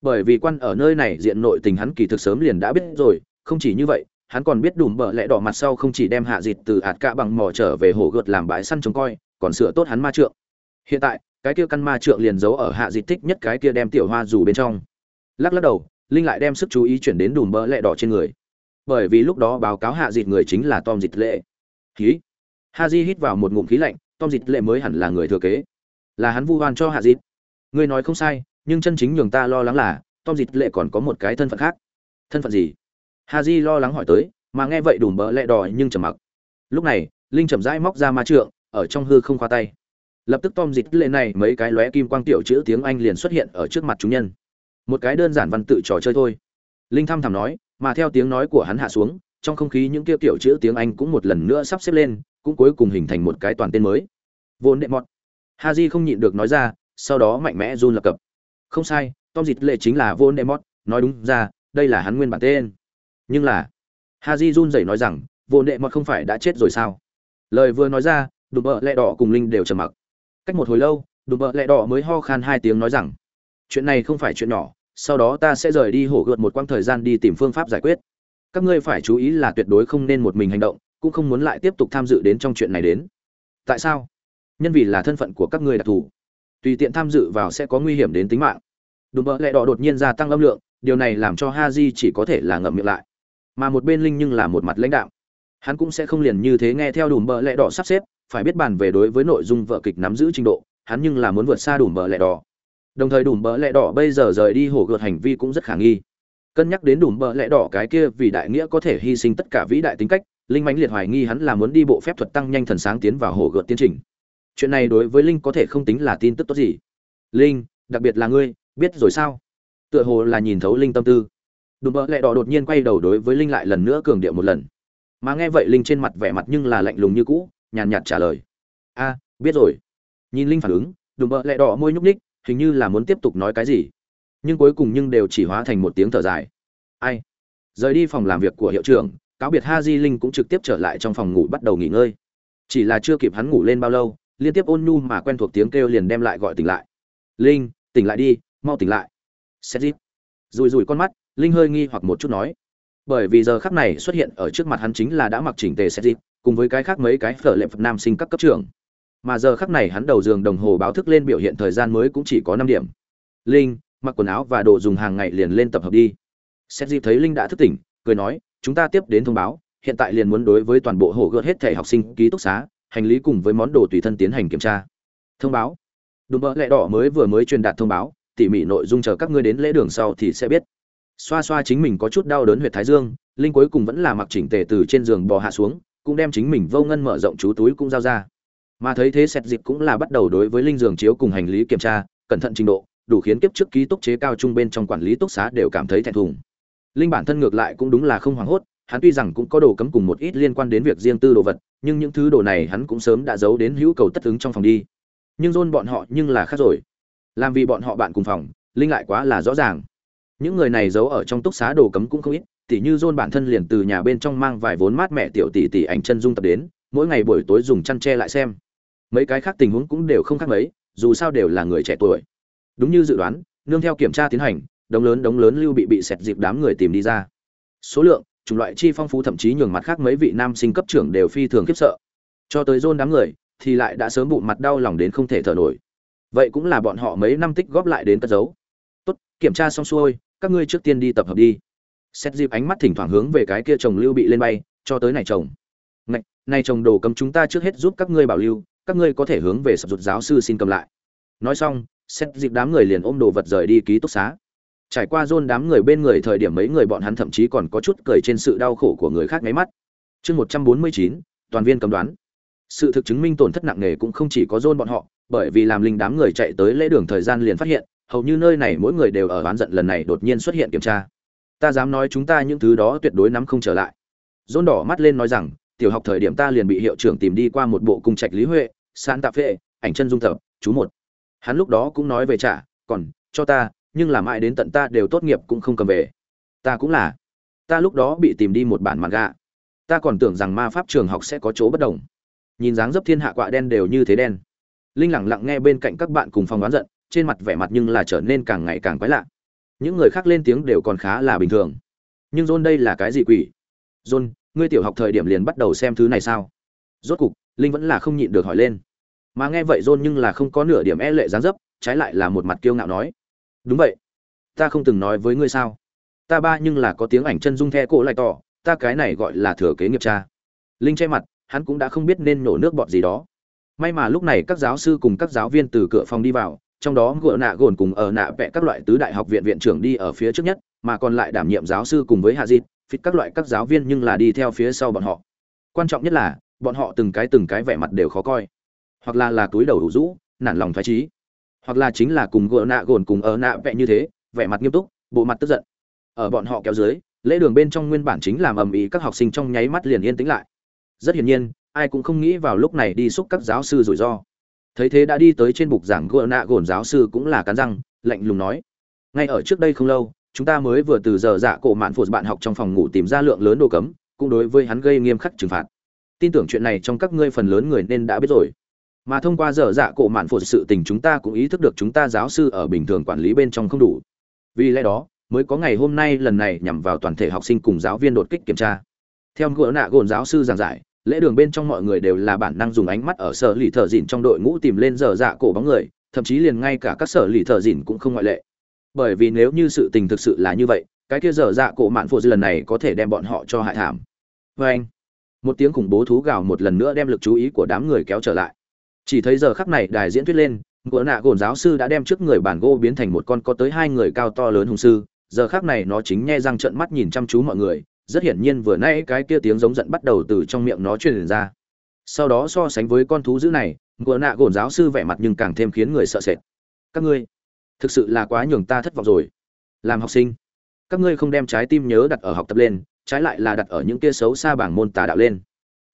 Bởi vì quan ở nơi này diện nội tình hắn kỳ thực sớm liền đã biết rồi, không chỉ như vậy, hắn còn biết đùm bợ lẽ đỏ mặt sau không chỉ đem hạ dịt từ ạt cạ bằng mò trở về hồ gợt làm bãi săn trông coi, còn sửa tốt hắn ma trượng. Hiện tại, cái kia căn ma trượng liền giấu ở hạ dịt thích nhất cái kia đem tiểu hoa dù bên trong. Lắc lắc đầu, linh lại đem sức chú ý chuyển đến đùm bợ lẽ đỏ trên người. Bởi vì lúc đó báo cáo hạ dịt người chính là tom dịt lệ. Khí. Ha di hít vào một ngụm khí lạnh, tom dịt lệ mới hẳn là người thừa kế. Là hắn vu oan cho hạ dịt ngươi nói không sai, nhưng chân chính nhường ta lo lắng là, tom dịt lệ còn có một cái thân phận khác. Thân phận gì? Ha di lo lắng hỏi tới, mà nghe vậy đùm bỡ lẹ đỏ nhưng trầm mặc. Lúc này, linh chậm rãi móc ra ma trượng, ở trong hư không khoa tay. Lập tức tom dịt lệ này mấy cái lóe kim quang tiểu chữ tiếng anh liền xuất hiện ở trước mặt chúng nhân. Một cái đơn giản văn tự trò chơi thôi. Linh thăm thẳm nói, mà theo tiếng nói của hắn hạ xuống, trong không khí những kia tiểu chữ tiếng anh cũng một lần nữa sắp xếp lên, cũng cuối cùng hình thành một cái toàn tên mới. Vốn đệ mọt. Ha j không nhịn được nói ra sau đó mạnh mẽ run lập cập. Không sai, tom dịt lệ chính là vô nói đúng ra, đây là hắn nguyên bản tên. Nhưng là, haji run rẩy nói rằng vô không phải đã chết rồi sao? Lời vừa nói ra, đùm bợ lẹ đỏ cùng linh đều trầm mặc. Cách một hồi lâu, đùm bợ lẹ đỏ mới ho khan hai tiếng nói rằng, chuyện này không phải chuyện nhỏ, sau đó ta sẽ rời đi hổ gợt một quãng thời gian đi tìm phương pháp giải quyết. Các ngươi phải chú ý là tuyệt đối không nên một mình hành động, cũng không muốn lại tiếp tục tham dự đến trong chuyện này đến. Tại sao? Nhân vì là thân phận của các ngươi đặc thù tùy tiện tham dự vào sẽ có nguy hiểm đến tính mạng. Đùm bợ lẹ đỏ đột nhiên gia tăng âm lượng, điều này làm cho ha di chỉ có thể là ngậm miệng lại. Mà một bên linh nhưng là một mặt lãnh đạo hắn cũng sẽ không liền như thế nghe theo đùm bợ lẹ đỏ sắp xếp, phải biết bàn về đối với nội dung vợ kịch nắm giữ trình độ, hắn nhưng là muốn vượt xa đùm bợ lẹ đỏ. Đồng thời đùm bợ lẹ đỏ bây giờ rời đi hổ gợt hành vi cũng rất khả nghi. Cân nhắc đến đùm bợ lẹ đỏ cái kia vì đại nghĩa có thể hy sinh tất cả vĩ đại tính cách, linh mãnh liệt hoài nghi hắn là muốn đi bộ phép thuật tăng nhanh thần sáng tiến vào hổ gợt tiến trình chuyện này đối với linh có thể không tính là tin tức tốt gì. Linh, đặc biệt là ngươi, biết rồi sao? Tựa hồ là nhìn thấu linh tâm tư. Đùm bỡ lẹ đỏ đột nhiên quay đầu đối với linh lại lần nữa cường điệu một lần. Mà nghe vậy linh trên mặt vẻ mặt nhưng là lạnh lùng như cũ, nhàn nhạt trả lời. A, biết rồi. Nhìn linh phản ứng, đùm bỡ lẹ đỏ môi nhúc ních hình như là muốn tiếp tục nói cái gì. Nhưng cuối cùng nhưng đều chỉ hóa thành một tiếng thở dài. Ai? Rời đi phòng làm việc của hiệu trưởng, cáo biệt ha di linh cũng trực tiếp trở lại trong phòng ngủ bắt đầu nghỉ ngơi. Chỉ là chưa kịp hắn ngủ lên bao lâu liên tiếp ôn nhu mà quen thuộc tiếng kêu liền đem lại gọi tỉnh lại. Linh, tỉnh lại đi, mau tỉnh lại. Xét dịp rùi rùi con mắt, linh hơi nghi hoặc một chút nói. Bởi vì giờ khắc này xuất hiện ở trước mặt hắn chính là đã mặc chỉnh tề xét dịp cùng với cái khác mấy cái phở lệ phật nam sinh các cấp trưởng. Mà giờ khắc này hắn đầu giường đồng hồ báo thức lên biểu hiện thời gian mới cũng chỉ có năm điểm. Linh, mặc quần áo và đồ dùng hàng ngày liền lên tập hợp đi. Xét dịp thấy linh đã thức tỉnh, cười nói, chúng ta tiếp đến thông báo, hiện tại liền muốn đối với toàn bộ hồ gợt hết thể học sinh, ký túc xá hành lý cùng với món đồ tùy thân tiến hành kiểm tra. Thông báo. Đùm bợ lẹ đỏ mới vừa mới truyền đạt thông báo, tỉ mỉ nội dung chờ các ngươi đến lễ đường sau thì sẽ biết. Xoa xoa chính mình có chút đau đớn huyệt thái dương, linh cuối cùng vẫn là mặc chỉnh tề từ trên giường bò hạ xuống, cũng đem chính mình vô ngân mở rộng chú túi cũng giao ra. Mà thấy thế sẹt dịp cũng là bắt đầu đối với linh giường chiếu cùng hành lý kiểm tra, cẩn thận trình độ, đủ khiến kiếp trước ký túc chế cao trung bên trong quản lý túc xá đều cảm thấy thẹn thùng. Linh bản thân ngược lại cũng đúng là không hoảng hốt, hắn tuy rằng cũng có đồ cấm cùng một ít liên quan đến việc riêng tư đồ vật nhưng những thứ đồ này hắn cũng sớm đã giấu đến hữu cầu tất ứng trong phòng đi. Nhưng dôn bọn họ nhưng là khác rồi. Làm vì bọn họ bạn cùng phòng, linh lại quá là rõ ràng. Những người này giấu ở trong túc xá đồ cấm cũng không ít, tỉ như dôn bản thân liền từ nhà bên trong mang vài vốn mát mẹ tiểu tỷ tỷ ảnh chân dung tập đến, mỗi ngày buổi tối dùng chăn tre lại xem. Mấy cái khác tình huống cũng đều không khác mấy, dù sao đều là người trẻ tuổi. Đúng như dự đoán, nương theo kiểm tra tiến hành, đống lớn đống lớn lưu bị bị xẹt dịp đám người tìm đi ra. Số lượng chủng loại chi phong phú, thậm chí nhường mặt khác mấy vị nam sinh cấp trưởng đều phi thường khiếp sợ. Cho tới dôn đám người, thì lại đã sớm bụng mặt đau lòng đến không thể thở nổi. Vậy cũng là bọn họ mấy năm tích góp lại đến cất giấu. Tốt, kiểm tra xong xuôi, các ngươi trước tiên đi tập hợp đi. Xét dịp ánh mắt thỉnh thoảng hướng về cái kia chồng lưu bị lên bay, cho tới này chồng. Ngạch, này chồng đồ cấm chúng ta trước hết giúp các ngươi bảo lưu, các ngươi có thể hướng về sập rụt giáo sư xin cầm lại. Nói xong xét dịp đám người liền ôm đồ vật rời đi ký túc xá trải qua rôn đám người bên người thời điểm mấy người bọn hắn thậm chí còn có chút cười trên sự đau khổ của người khác ngáy mắt. Chương một trăm bốn mươi chín, toàn viên cấm đoán. Sự thực chứng minh tổn thất nặng nề cũng không chỉ có rôn bọn họ, bởi vì làm linh đám người chạy tới lễ đường thời gian liền phát hiện, hầu như nơi này mỗi người đều ở oán giận lần này đột nhiên xuất hiện kiểm tra. Ta dám nói chúng ta những thứ đó tuyệt đối nắm không trở lại. Rôn đỏ mắt lên nói rằng, tiểu học thời điểm ta liền bị hiệu trưởng tìm đi qua một bộ cung trạch lý huệ san tạ phệ ảnh chân dung tập chú một. Hắn lúc đó cũng nói về trả, còn, cho ta nhưng làm ai đến tận ta đều tốt nghiệp cũng không cầm về. Ta cũng là. Ta lúc đó bị tìm đi một bản mặt gạ ta còn tưởng rằng ma pháp trường học sẽ có chỗ bất đồng. Nhìn dáng dấp thiên hạ quạ đen đều như thế đen. Linh lẳng lặng nghe bên cạnh các bạn cùng phòng đoán giận, trên mặt vẻ mặt nhưng là trở nên càng ngày càng quái lạ. Những người khác lên tiếng đều còn khá là bình thường. Nhưng john đây là cái gì quỷ? John, ngươi tiểu học thời điểm liền bắt đầu xem thứ này sao? Rốt cục, linh vẫn là không nhịn được hỏi lên. Mà nghe vậy john nhưng là không có nửa điểm e lệ dáng dấp, trái lại là một mặt kiêu ngạo nói đúng vậy. Ta không từng nói với ngươi sao? Ta ba nhưng là có tiếng ảnh chân dung the cổ lại tỏ, ta cái này gọi là thừa kế nghiệp cha. Linh che mặt, hắn cũng đã không biết nên nổ nước bọt gì đó. May mà lúc này các giáo sư cùng các giáo viên từ cửa phòng đi vào, trong đó gỡ nạ gồn cùng ở nạ vẽ các loại tứ đại học viện viện trưởng đi ở phía trước nhất, mà còn lại đảm nhiệm giáo sư cùng với hạ dịt phít các loại các giáo viên nhưng là đi theo phía sau bọn họ. Quan trọng nhất là, bọn họ từng cái từng cái vẻ mặt đều khó coi. Hoặc là là túi đầu đủ rũ, nản lòng thoái trí hoặc là chính là cùng gỡ nạ gồn cùng ở nạ vẽ như thế, vẻ mặt nghiêm túc, bộ mặt tức giận. Ở bọn họ kéo dưới, lễ đường bên trong nguyên bản chính làm ầm ĩ, các học sinh trong nháy mắt liền yên tĩnh lại. Rất hiển nhiên, ai cũng không nghĩ vào lúc này đi xúc các giáo sư rủi ro. Thấy thế đã đi tới trên bục giảng gỡ nạ gồn giáo sư cũng là cắn răng, lạnh lùng nói, ngay ở trước đây không lâu, chúng ta mới vừa từ giờ dạ cổ mạn phụt bạn học trong phòng ngủ tìm ra lượng lớn đồ cấm, cũng đối với hắn gây nghiêm khắc trừng phạt. Tin tưởng chuyện này trong các ngươi phần lớn người nên đã biết rồi mà thông qua dở dạ cổ mạn phụt sự tình chúng ta cũng ý thức được chúng ta giáo sư ở bình thường quản lý bên trong không đủ. Vì lẽ đó, mới có ngày hôm nay lần này nhằm vào toàn thể học sinh cùng giáo viên đột kích kiểm tra. Theo gỡ nạ gồn giáo sư giảng giải, lễ đường bên trong mọi người đều là bản năng dùng ánh mắt ở sở lì thợ dịn trong đội ngũ tìm lên dở dạ cổ bóng người, thậm chí liền ngay cả các sở lì thợ dịn cũng không ngoại lệ. Bởi vì nếu như sự tình thực sự là như vậy, cái kia dở dạ cổ mạn phụ lần này có thể đem bọn họ cho hại thảm. Vê anh một tiếng khủng bố thú gào một lần nữa đem lực chú ý của đám người kéo trở lại chỉ thấy giờ khắc này đài diễn thuyết lên, ngựa nạ gồn giáo sư đã đem trước người bản gô biến thành một con có tới hai người cao to lớn hùng sư. Giờ khắc này nó chính nhe răng trợn mắt nhìn chăm chú mọi người, rất hiển nhiên vừa nãy cái kia tiếng giống giận bắt đầu từ trong miệng nó truyền ra. Sau đó so sánh với con thú dữ này, ngựa nạ gồn giáo sư vẻ mặt nhưng càng thêm khiến người sợ sệt. Các ngươi, thực sự là quá nhường ta thất vọng rồi. Làm học sinh, các ngươi không đem trái tim nhớ đặt ở học tập lên, trái lại là đặt ở những kia xấu xa bảng môn tà đạo lên.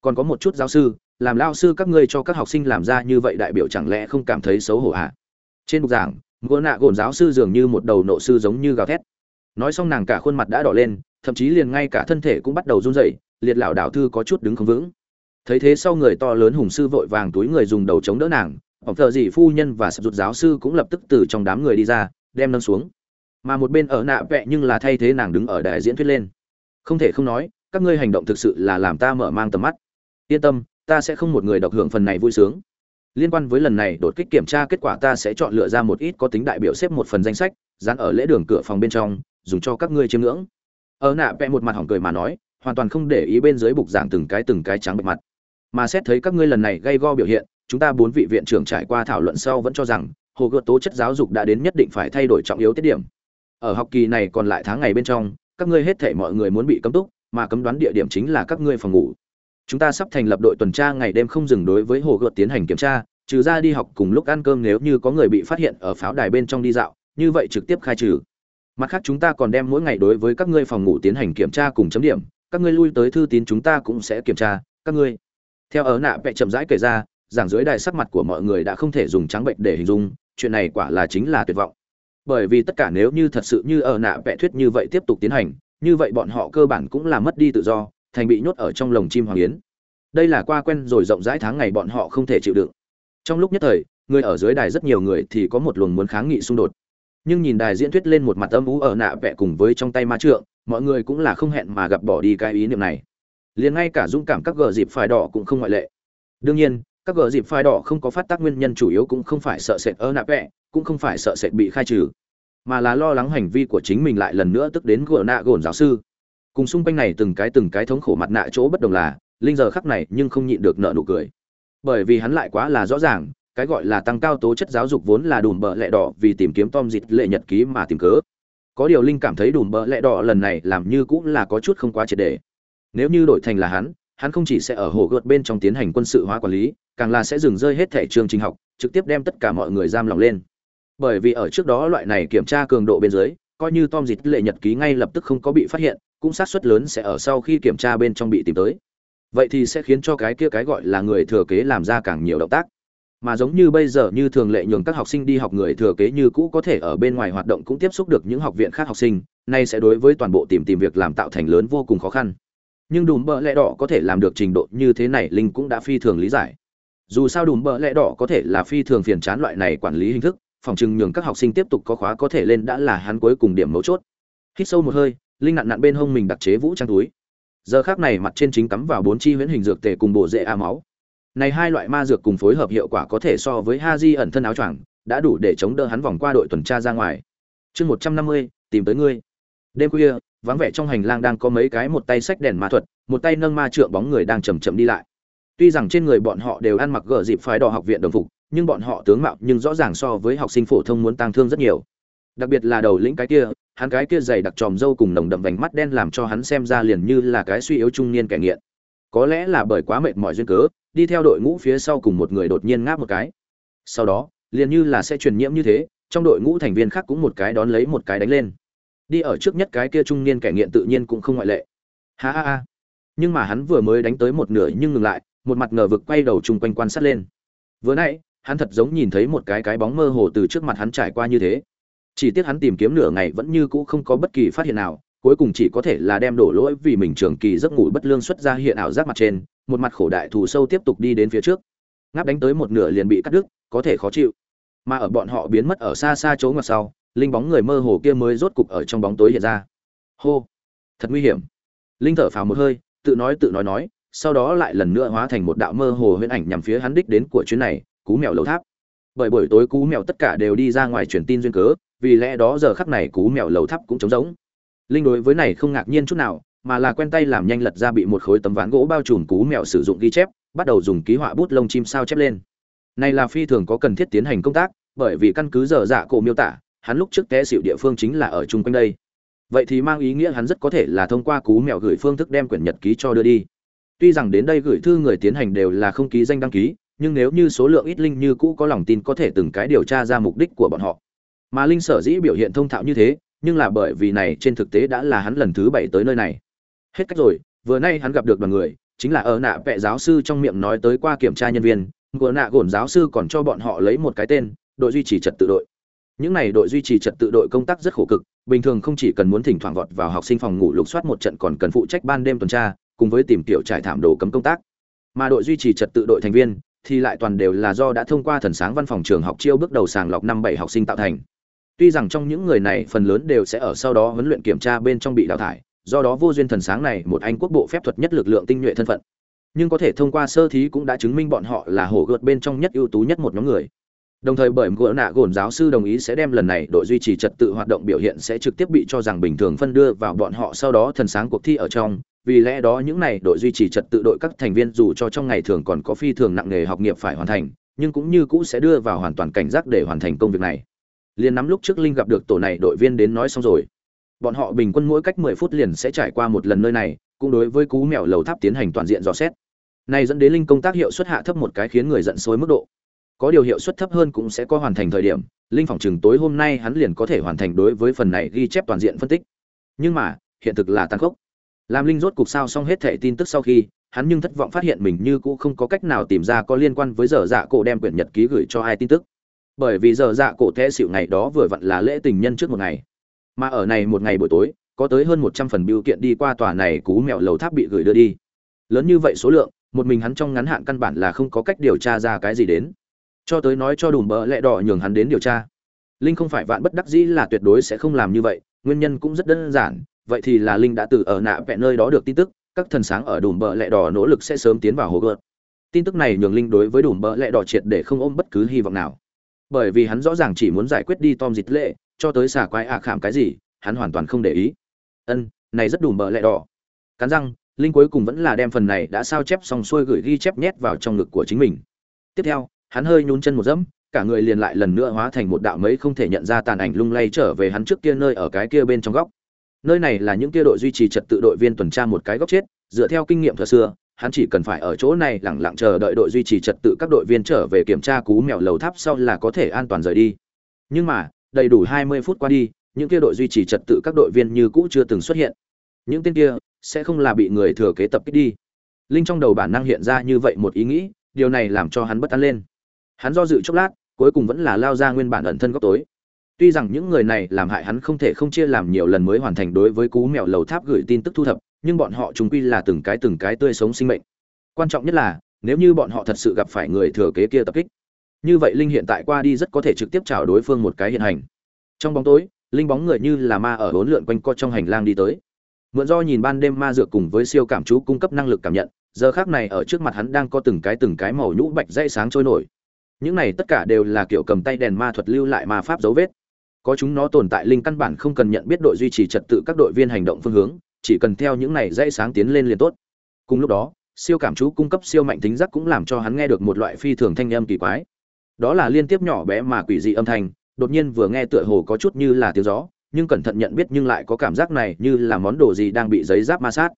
Còn có một chút giáo sư làm lao sư các ngươi cho các học sinh làm ra như vậy đại biểu chẳng lẽ không cảm thấy xấu hổ ạ à? trên bục giảng gỗ nạ gồn giáo sư dường như một đầu nộ sư giống như gào thét. Nói xong nàng cả khuôn mặt đã đỏ lên, thậm chí liền ngay cả thân thể cũng bắt đầu run rẩy, liệt lão đảo thư có chút đứng không vững. Thấy thế sau người to lớn hùng sư vội vàng túi người dùng đầu chống đỡ nàng ổng thợ dị phu nhân và sập rụt giáo sư cũng lập tức từ trong đám người đi ra, đem nâng xuống. Mà một bên ở nạ vẹ nhưng là thay thế nàng đứng ở đại diễn thuyết lên. Không thể không nói, các ngươi hành động thực sự là làm ta mở mang tầm mắt. Yên tâm ta sẽ không một người độc hưởng phần này vui sướng. Liên quan với lần này đột kích kiểm tra kết quả ta sẽ chọn lựa ra một ít có tính đại biểu xếp một phần danh sách, dán ở lễ đường cửa phòng bên trong, dùng cho các ngươi chiêm ngưỡng. Ở nạ vẽ một mặt hỏng cười mà nói, hoàn toàn không để ý bên dưới bục giảng từng cái từng cái trắng bệ mặt. Mà xét thấy các ngươi lần này gây go biểu hiện, chúng ta bốn vị viện trưởng trải qua thảo luận sau vẫn cho rằng, hồ gợt tố chất giáo dục đã đến nhất định phải thay đổi trọng yếu tiết điểm. Ở học kỳ này còn lại tháng ngày bên trong, các ngươi hết thể mọi người muốn bị cấm túc, mà cấm đoán địa điểm chính là các ngươi phòng ngủ chúng ta sắp thành lập đội tuần tra ngày đêm không dừng đối với hồ gợt tiến hành kiểm tra, trừ ra đi học cùng lúc ăn cơm nếu như có người bị phát hiện ở pháo đài bên trong đi dạo, như vậy trực tiếp khai trừ. Mặt khác chúng ta còn đem mỗi ngày đối với các ngươi phòng ngủ tiến hành kiểm tra cùng chấm điểm, các ngươi lui tới thư tín chúng ta cũng sẽ kiểm tra, các ngươi. Theo ở nạ vẽ chậm rãi kể ra, giảng dưới đài sắc mặt của mọi người đã không thể dùng trắng bệnh để hình dung, chuyện này quả là chính là tuyệt vọng. Bởi vì tất cả nếu như thật sự như ở nạ vẽ thuyết như vậy tiếp tục tiến hành, như vậy bọn họ cơ bản cũng là mất đi tự do thành bị nhốt ở trong lồng chim hoàng yến. Đây là qua quen rồi rộng rãi tháng ngày bọn họ không thể chịu đựng. Trong lúc nhất thời, người ở dưới đài rất nhiều người thì có một luồng muốn kháng nghị xung đột. Nhưng nhìn đài diễn thuyết lên một mặt âm ú ở nạ vẽ cùng với trong tay ma trượng, mọi người cũng là không hẹn mà gặp bỏ đi cái ý niệm này. Liền ngay cả dũng cảm các gờ dịp phải đỏ cũng không ngoại lệ. Đương nhiên, các gờ dịp phai đỏ không có phát tác nguyên nhân chủ yếu cũng không phải sợ sệt ơ nạ vẽ cũng không phải sợ sệt bị khai trừ, mà là lo lắng hành vi của chính mình lại lần nữa tức đến gờ nạ gồn giáo sư cùng xung quanh này từng cái từng cái thống khổ mặt nạ chỗ bất đồng là, linh giờ khắc này nhưng không nhịn được nợ nụ cười. Bởi vì hắn lại quá là rõ ràng, cái gọi là tăng cao tố chất giáo dục vốn là đùm bợ lẹ đỏ vì tìm kiếm tom dịt lệ nhật ký mà tìm cớ. Có điều linh cảm thấy đùm bợ lẹ đỏ lần này làm như cũng là có chút không quá triệt đề nếu như đổi thành là hắn hắn không chỉ sẽ ở hồ gợt bên trong tiến hành quân sự hóa quản lý, càng là sẽ dừng rơi hết thẻ trường trình học, trực tiếp đem tất cả mọi người giam lòng lên. Bởi vì ở trước đó loại này kiểm tra cường độ bên dưới, coi như tom dịt lệ nhật ký ngay lập tức không có bị phát hiện cũng sát suất lớn sẽ ở sau khi kiểm tra bên trong bị tìm tới. Vậy thì sẽ khiến cho cái kia cái gọi là người thừa kế làm ra càng nhiều động tác. Mà giống như bây giờ như thường lệ nhường các học sinh đi học người thừa kế như cũ có thể ở bên ngoài hoạt động cũng tiếp xúc được những học viện khác học sinh, nay sẽ đối với toàn bộ tìm tìm việc làm tạo thành lớn vô cùng khó khăn. Nhưng đùm bợ lẽ đỏ có thể làm được trình độ như thế này, linh cũng đã phi thường lý giải. Dù sao đùm bợ lẽ đỏ có thể là phi thường phiền chán loại này quản lý hình thức, phòng chừng nhường các học sinh tiếp tục có khóa có thể lên đã là hắn cuối cùng điểm mấu chốt. Hít sâu một hơi linh nặn nặn bên hông mình đặc chế vũ trang túi. Giờ khác này mặt trên chính cắm vào bốn chi huyễn hình dược tề cùng bộ rễ a máu. Này hai loại ma dược cùng phối hợp hiệu quả có thể so với ha di ẩn thân áo choàng, đã đủ để chống đỡ hắn vòng qua đội tuần tra ra ngoài. Chương một trăm năm mươi, tìm tới ngươi. Đêm khuya, vắng vẻ trong hành lang đang có mấy cái một tay sách đèn ma thuật, một tay nâng ma trượng bóng người đang chầm chậm đi lại. Tuy rằng trên người bọn họ đều ăn mặc gờ dịp phái đỏ học viện đồng phục, nhưng bọn họ tướng mạo nhưng rõ ràng so với học sinh phổ thông muốn tăng thương rất nhiều đặc biệt là đầu lĩnh cái kia, hắn cái kia dày đặc tròm râu cùng nồng đậm vành mắt đen làm cho hắn xem ra liền như là cái suy yếu trung niên kẻ nghiện. Có lẽ là bởi quá mệt mỏi duyên cớ, đi theo đội ngũ phía sau cùng một người đột nhiên ngáp một cái. Sau đó, liền như là sẽ truyền nhiễm như thế, trong đội ngũ thành viên khác cũng một cái đón lấy một cái đánh lên. Đi ở trước nhất cái kia trung niên kẻ nghiện tự nhiên cũng không ngoại lệ. Ha ha ha. Nhưng mà hắn vừa mới đánh tới một nửa nhưng ngừng lại, một mặt ngờ vực quay đầu chung quanh quan sát lên. Vừa nãy, hắn thật giống nhìn thấy một cái cái bóng mơ hồ từ trước mặt hắn trải qua như thế chỉ tiếc hắn tìm kiếm nửa ngày vẫn như cũ không có bất kỳ phát hiện nào, cuối cùng chỉ có thể là đem đổ lỗi vì mình trường kỳ giấc ngủ bất lương xuất ra hiện ảo giác mặt trên, một mặt khổ đại thù sâu tiếp tục đi đến phía trước. Ngáp đánh tới một nửa liền bị cắt đứt, có thể khó chịu. Mà ở bọn họ biến mất ở xa xa chỗ ngoặt sau, linh bóng người mơ hồ kia mới rốt cục ở trong bóng tối hiện ra. Hô! Thật nguy hiểm. Linh thở phào một hơi, tự nói tự nói nói, sau đó lại lần nữa hóa thành một đạo mơ hồ huyễn ảnh nhằm phía hắn đích đến của chuyến này, cú mèo lầu tháp bởi buổi tối cú mèo tất cả đều đi ra ngoài truyền tin duyên cớ, vì lẽ đó giờ khắc này cú mèo lầu tháp cũng trống rỗng. Linh đối với này không ngạc nhiên chút nào, mà là quen tay làm nhanh lật ra bị một khối tấm ván gỗ bao trùm cú mèo sử dụng ghi chép, bắt đầu dùng ký họa bút lông chim sao chép lên. Này là phi thường có cần thiết tiến hành công tác, bởi vì căn cứ giờ dạ cổ miêu tả, hắn lúc trước té xịu địa phương chính là ở chung quanh đây. Vậy thì mang ý nghĩa hắn rất có thể là thông qua cú mèo gửi phương thức đem quyển nhật ký cho đưa đi. Tuy rằng đến đây gửi thư người tiến hành đều là không ký danh đăng ký nhưng nếu như số lượng ít linh như cũ có lòng tin có thể từng cái điều tra ra mục đích của bọn họ. Mà linh sở dĩ biểu hiện thông thạo như thế, nhưng là bởi vì này trên thực tế đã là hắn lần thứ bảy tới nơi này. Hết cách rồi, vừa nay hắn gặp được đoàn người, chính là ở nạ vệ giáo sư trong miệng nói tới qua kiểm tra nhân viên vừa nạ gổn giáo sư còn cho bọn họ lấy một cái tên, đội duy trì trật tự đội. Những này đội duy trì trật tự đội công tác rất khổ cực, bình thường không chỉ cần muốn thỉnh thoảng vọt vào học sinh phòng ngủ lục soát một trận còn cần phụ trách ban đêm tuần tra, cùng với tìm kiểu trải thảm đồ cấm công tác. Mà đội duy trì trật tự đội thành viên thì lại toàn đều là do đã thông qua thần sáng văn phòng trường học chiêu bước đầu sàng lọc năm bảy học sinh tạo thành. Tuy rằng trong những người này phần lớn đều sẽ ở sau đó huấn luyện kiểm tra bên trong bị đào thải, do đó vô duyên thần sáng này một anh quốc bộ phép thuật nhất lực lượng tinh nhuệ thân phận. Nhưng có thể thông qua sơ thí cũng đã chứng minh bọn họ là hổ gợt bên trong nhất ưu tú nhất một nhóm người. Đồng thời bởi gỡ nạ gồn giáo sư đồng ý sẽ đem lần này đội duy trì trật tự hoạt động biểu hiện sẽ trực tiếp bị cho rằng bình thường phân đưa vào bọn họ sau đó thần sáng cuộc thi ở trong vì lẽ đó những này đội duy trì trật tự đội các thành viên dù cho trong ngày thường còn có phi thường nặng nghề học nghiệp phải hoàn thành, nhưng cũng như cũ sẽ đưa vào hoàn toàn cảnh giác để hoàn thành công việc này. Liền nắm lúc trước linh gặp được tổ này đội viên đến nói xong rồi. Bọn họ bình quân mỗi cách mười phút liền sẽ trải qua một lần nơi này, cũng đối với cú mèo lầu tháp tiến hành toàn diện dò xét. Này dẫn đến linh công tác hiệu suất hạ thấp một cái khiến người giận sôi mức độ. Có điều hiệu suất thấp hơn cũng sẽ có hoàn thành thời điểm, linh phòng chừng tối hôm nay hắn liền có thể hoàn thành đối với phần này ghi chép toàn diện phân tích. Nhưng mà, hiện thực là tăng khốc làm linh rốt cục sao xong hết thẻ tin tức sau khi, hắn nhưng thất vọng phát hiện mình như cũ không có cách nào tìm ra có liên quan với giờ dạ cổ đem quyển nhật ký gửi cho ai tin tức. Bởi vì giờ dạ cổ thế xịu ngày đó vừa vặn là lễ tình nhân trước một ngày. Mà ở này một ngày buổi tối, có tới hơn một trăm phần biểu kiện đi qua tòa này cú mèo lầu tháp bị gửi đưa đi. Lớn như vậy số lượng, một mình hắn trong ngắn hạn căn bản là không có cách điều tra ra cái gì đến. Cho tới nói cho đùm bỡ lẹ đỏ nhường hắn đến điều tra. Linh không phải vạn bất đắc dĩ là tuyệt đối sẽ không làm như vậy, nguyên nhân cũng rất đơn giản vậy thì là linh đã từ ở nạ vẹn nơi đó được tin tức, các thần sáng ở đùm bờ lẹ đỏ nỗ lực sẽ sớm tiến vào hồ gợt tin tức này nhường linh đối với đùm bờ lẹ đỏ triệt để không ôm bất cứ hy vọng nào. Bởi vì hắn rõ ràng chỉ muốn giải quyết đi tom dịch lệ, cho tới xả quái ạ à khảm cái gì, hắn hoàn toàn không để ý. Ân, này rất đùm bờ lẹ đỏ. Cắn răng, linh cuối cùng vẫn là đem phần này đã sao chép xong xuôi gửi ghi chép nhét vào trong ngực của chính mình. Tiếp theo, hắn hơi nhún chân một dẫm, cả người liền lại lần nữa hóa thành một đạo mấy không thể nhận ra tàn ảnh lung lay trở về hắn trước kia nơi ở cái kia bên trong góc nơi này là những kia đội duy trì trật tự đội viên tuần tra một cái góc chết, dựa theo kinh nghiệm thời xưa, hắn chỉ cần phải ở chỗ này lẳng lặng chờ đợi đội duy trì trật tự các đội viên trở về kiểm tra cú mèo lầu tháp sau là có thể an toàn rời đi. Nhưng mà, đầy đủ hai mươi phút qua đi, những kia đội duy trì trật tự các đội viên như cũ chưa từng xuất hiện. Những tên kia sẽ không là bị người thừa kế tập kích đi. Linh trong đầu bản năng hiện ra như vậy một ý nghĩ, điều này làm cho hắn bất an lên. Hắn do dự chốc lát, cuối cùng vẫn là lao ra nguyên bản ẩn thân góc tối tuy rằng những người này làm hại hắn không thể không chia làm nhiều lần mới hoàn thành đối với cú mèo lầu tháp gửi tin tức thu thập, nhưng bọn họ chúng quy là từng cái từng cái tươi sống sinh mệnh. Quan trọng nhất là, nếu như bọn họ thật sự gặp phải người thừa kế kia tập kích, như vậy linh hiện tại qua đi rất có thể trực tiếp chào đối phương một cái hiện hành. Trong bóng tối, linh bóng người như là ma ở hỗn lượn quanh co trong hành lang đi tới. Mượn do nhìn ban đêm ma dược cùng với siêu cảm chú cung cấp năng lực cảm nhận, giờ khác này ở trước mặt hắn đang có từng cái từng cái màu nhũ bạch dây sáng trôi nổi. Những này tất cả đều là kiểu cầm tay đèn ma thuật lưu lại ma pháp dấu vết có chúng nó tồn tại linh căn bản không cần nhận biết đội duy trì trật tự các đội viên hành động phương hướng, chỉ cần theo những này dây sáng tiến lên liền tốt. Cùng lúc đó, siêu cảm chú cung cấp siêu mạnh tính giác cũng làm cho hắn nghe được một loại phi thường thanh âm kỳ quái. Đó là liên tiếp nhỏ bé mà quỷ dị âm thanh, đột nhiên vừa nghe tựa hồ có chút như là tiếng gió, nhưng cẩn thận nhận biết nhưng lại có cảm giác này như là món đồ gì đang bị giấy giáp ma sát.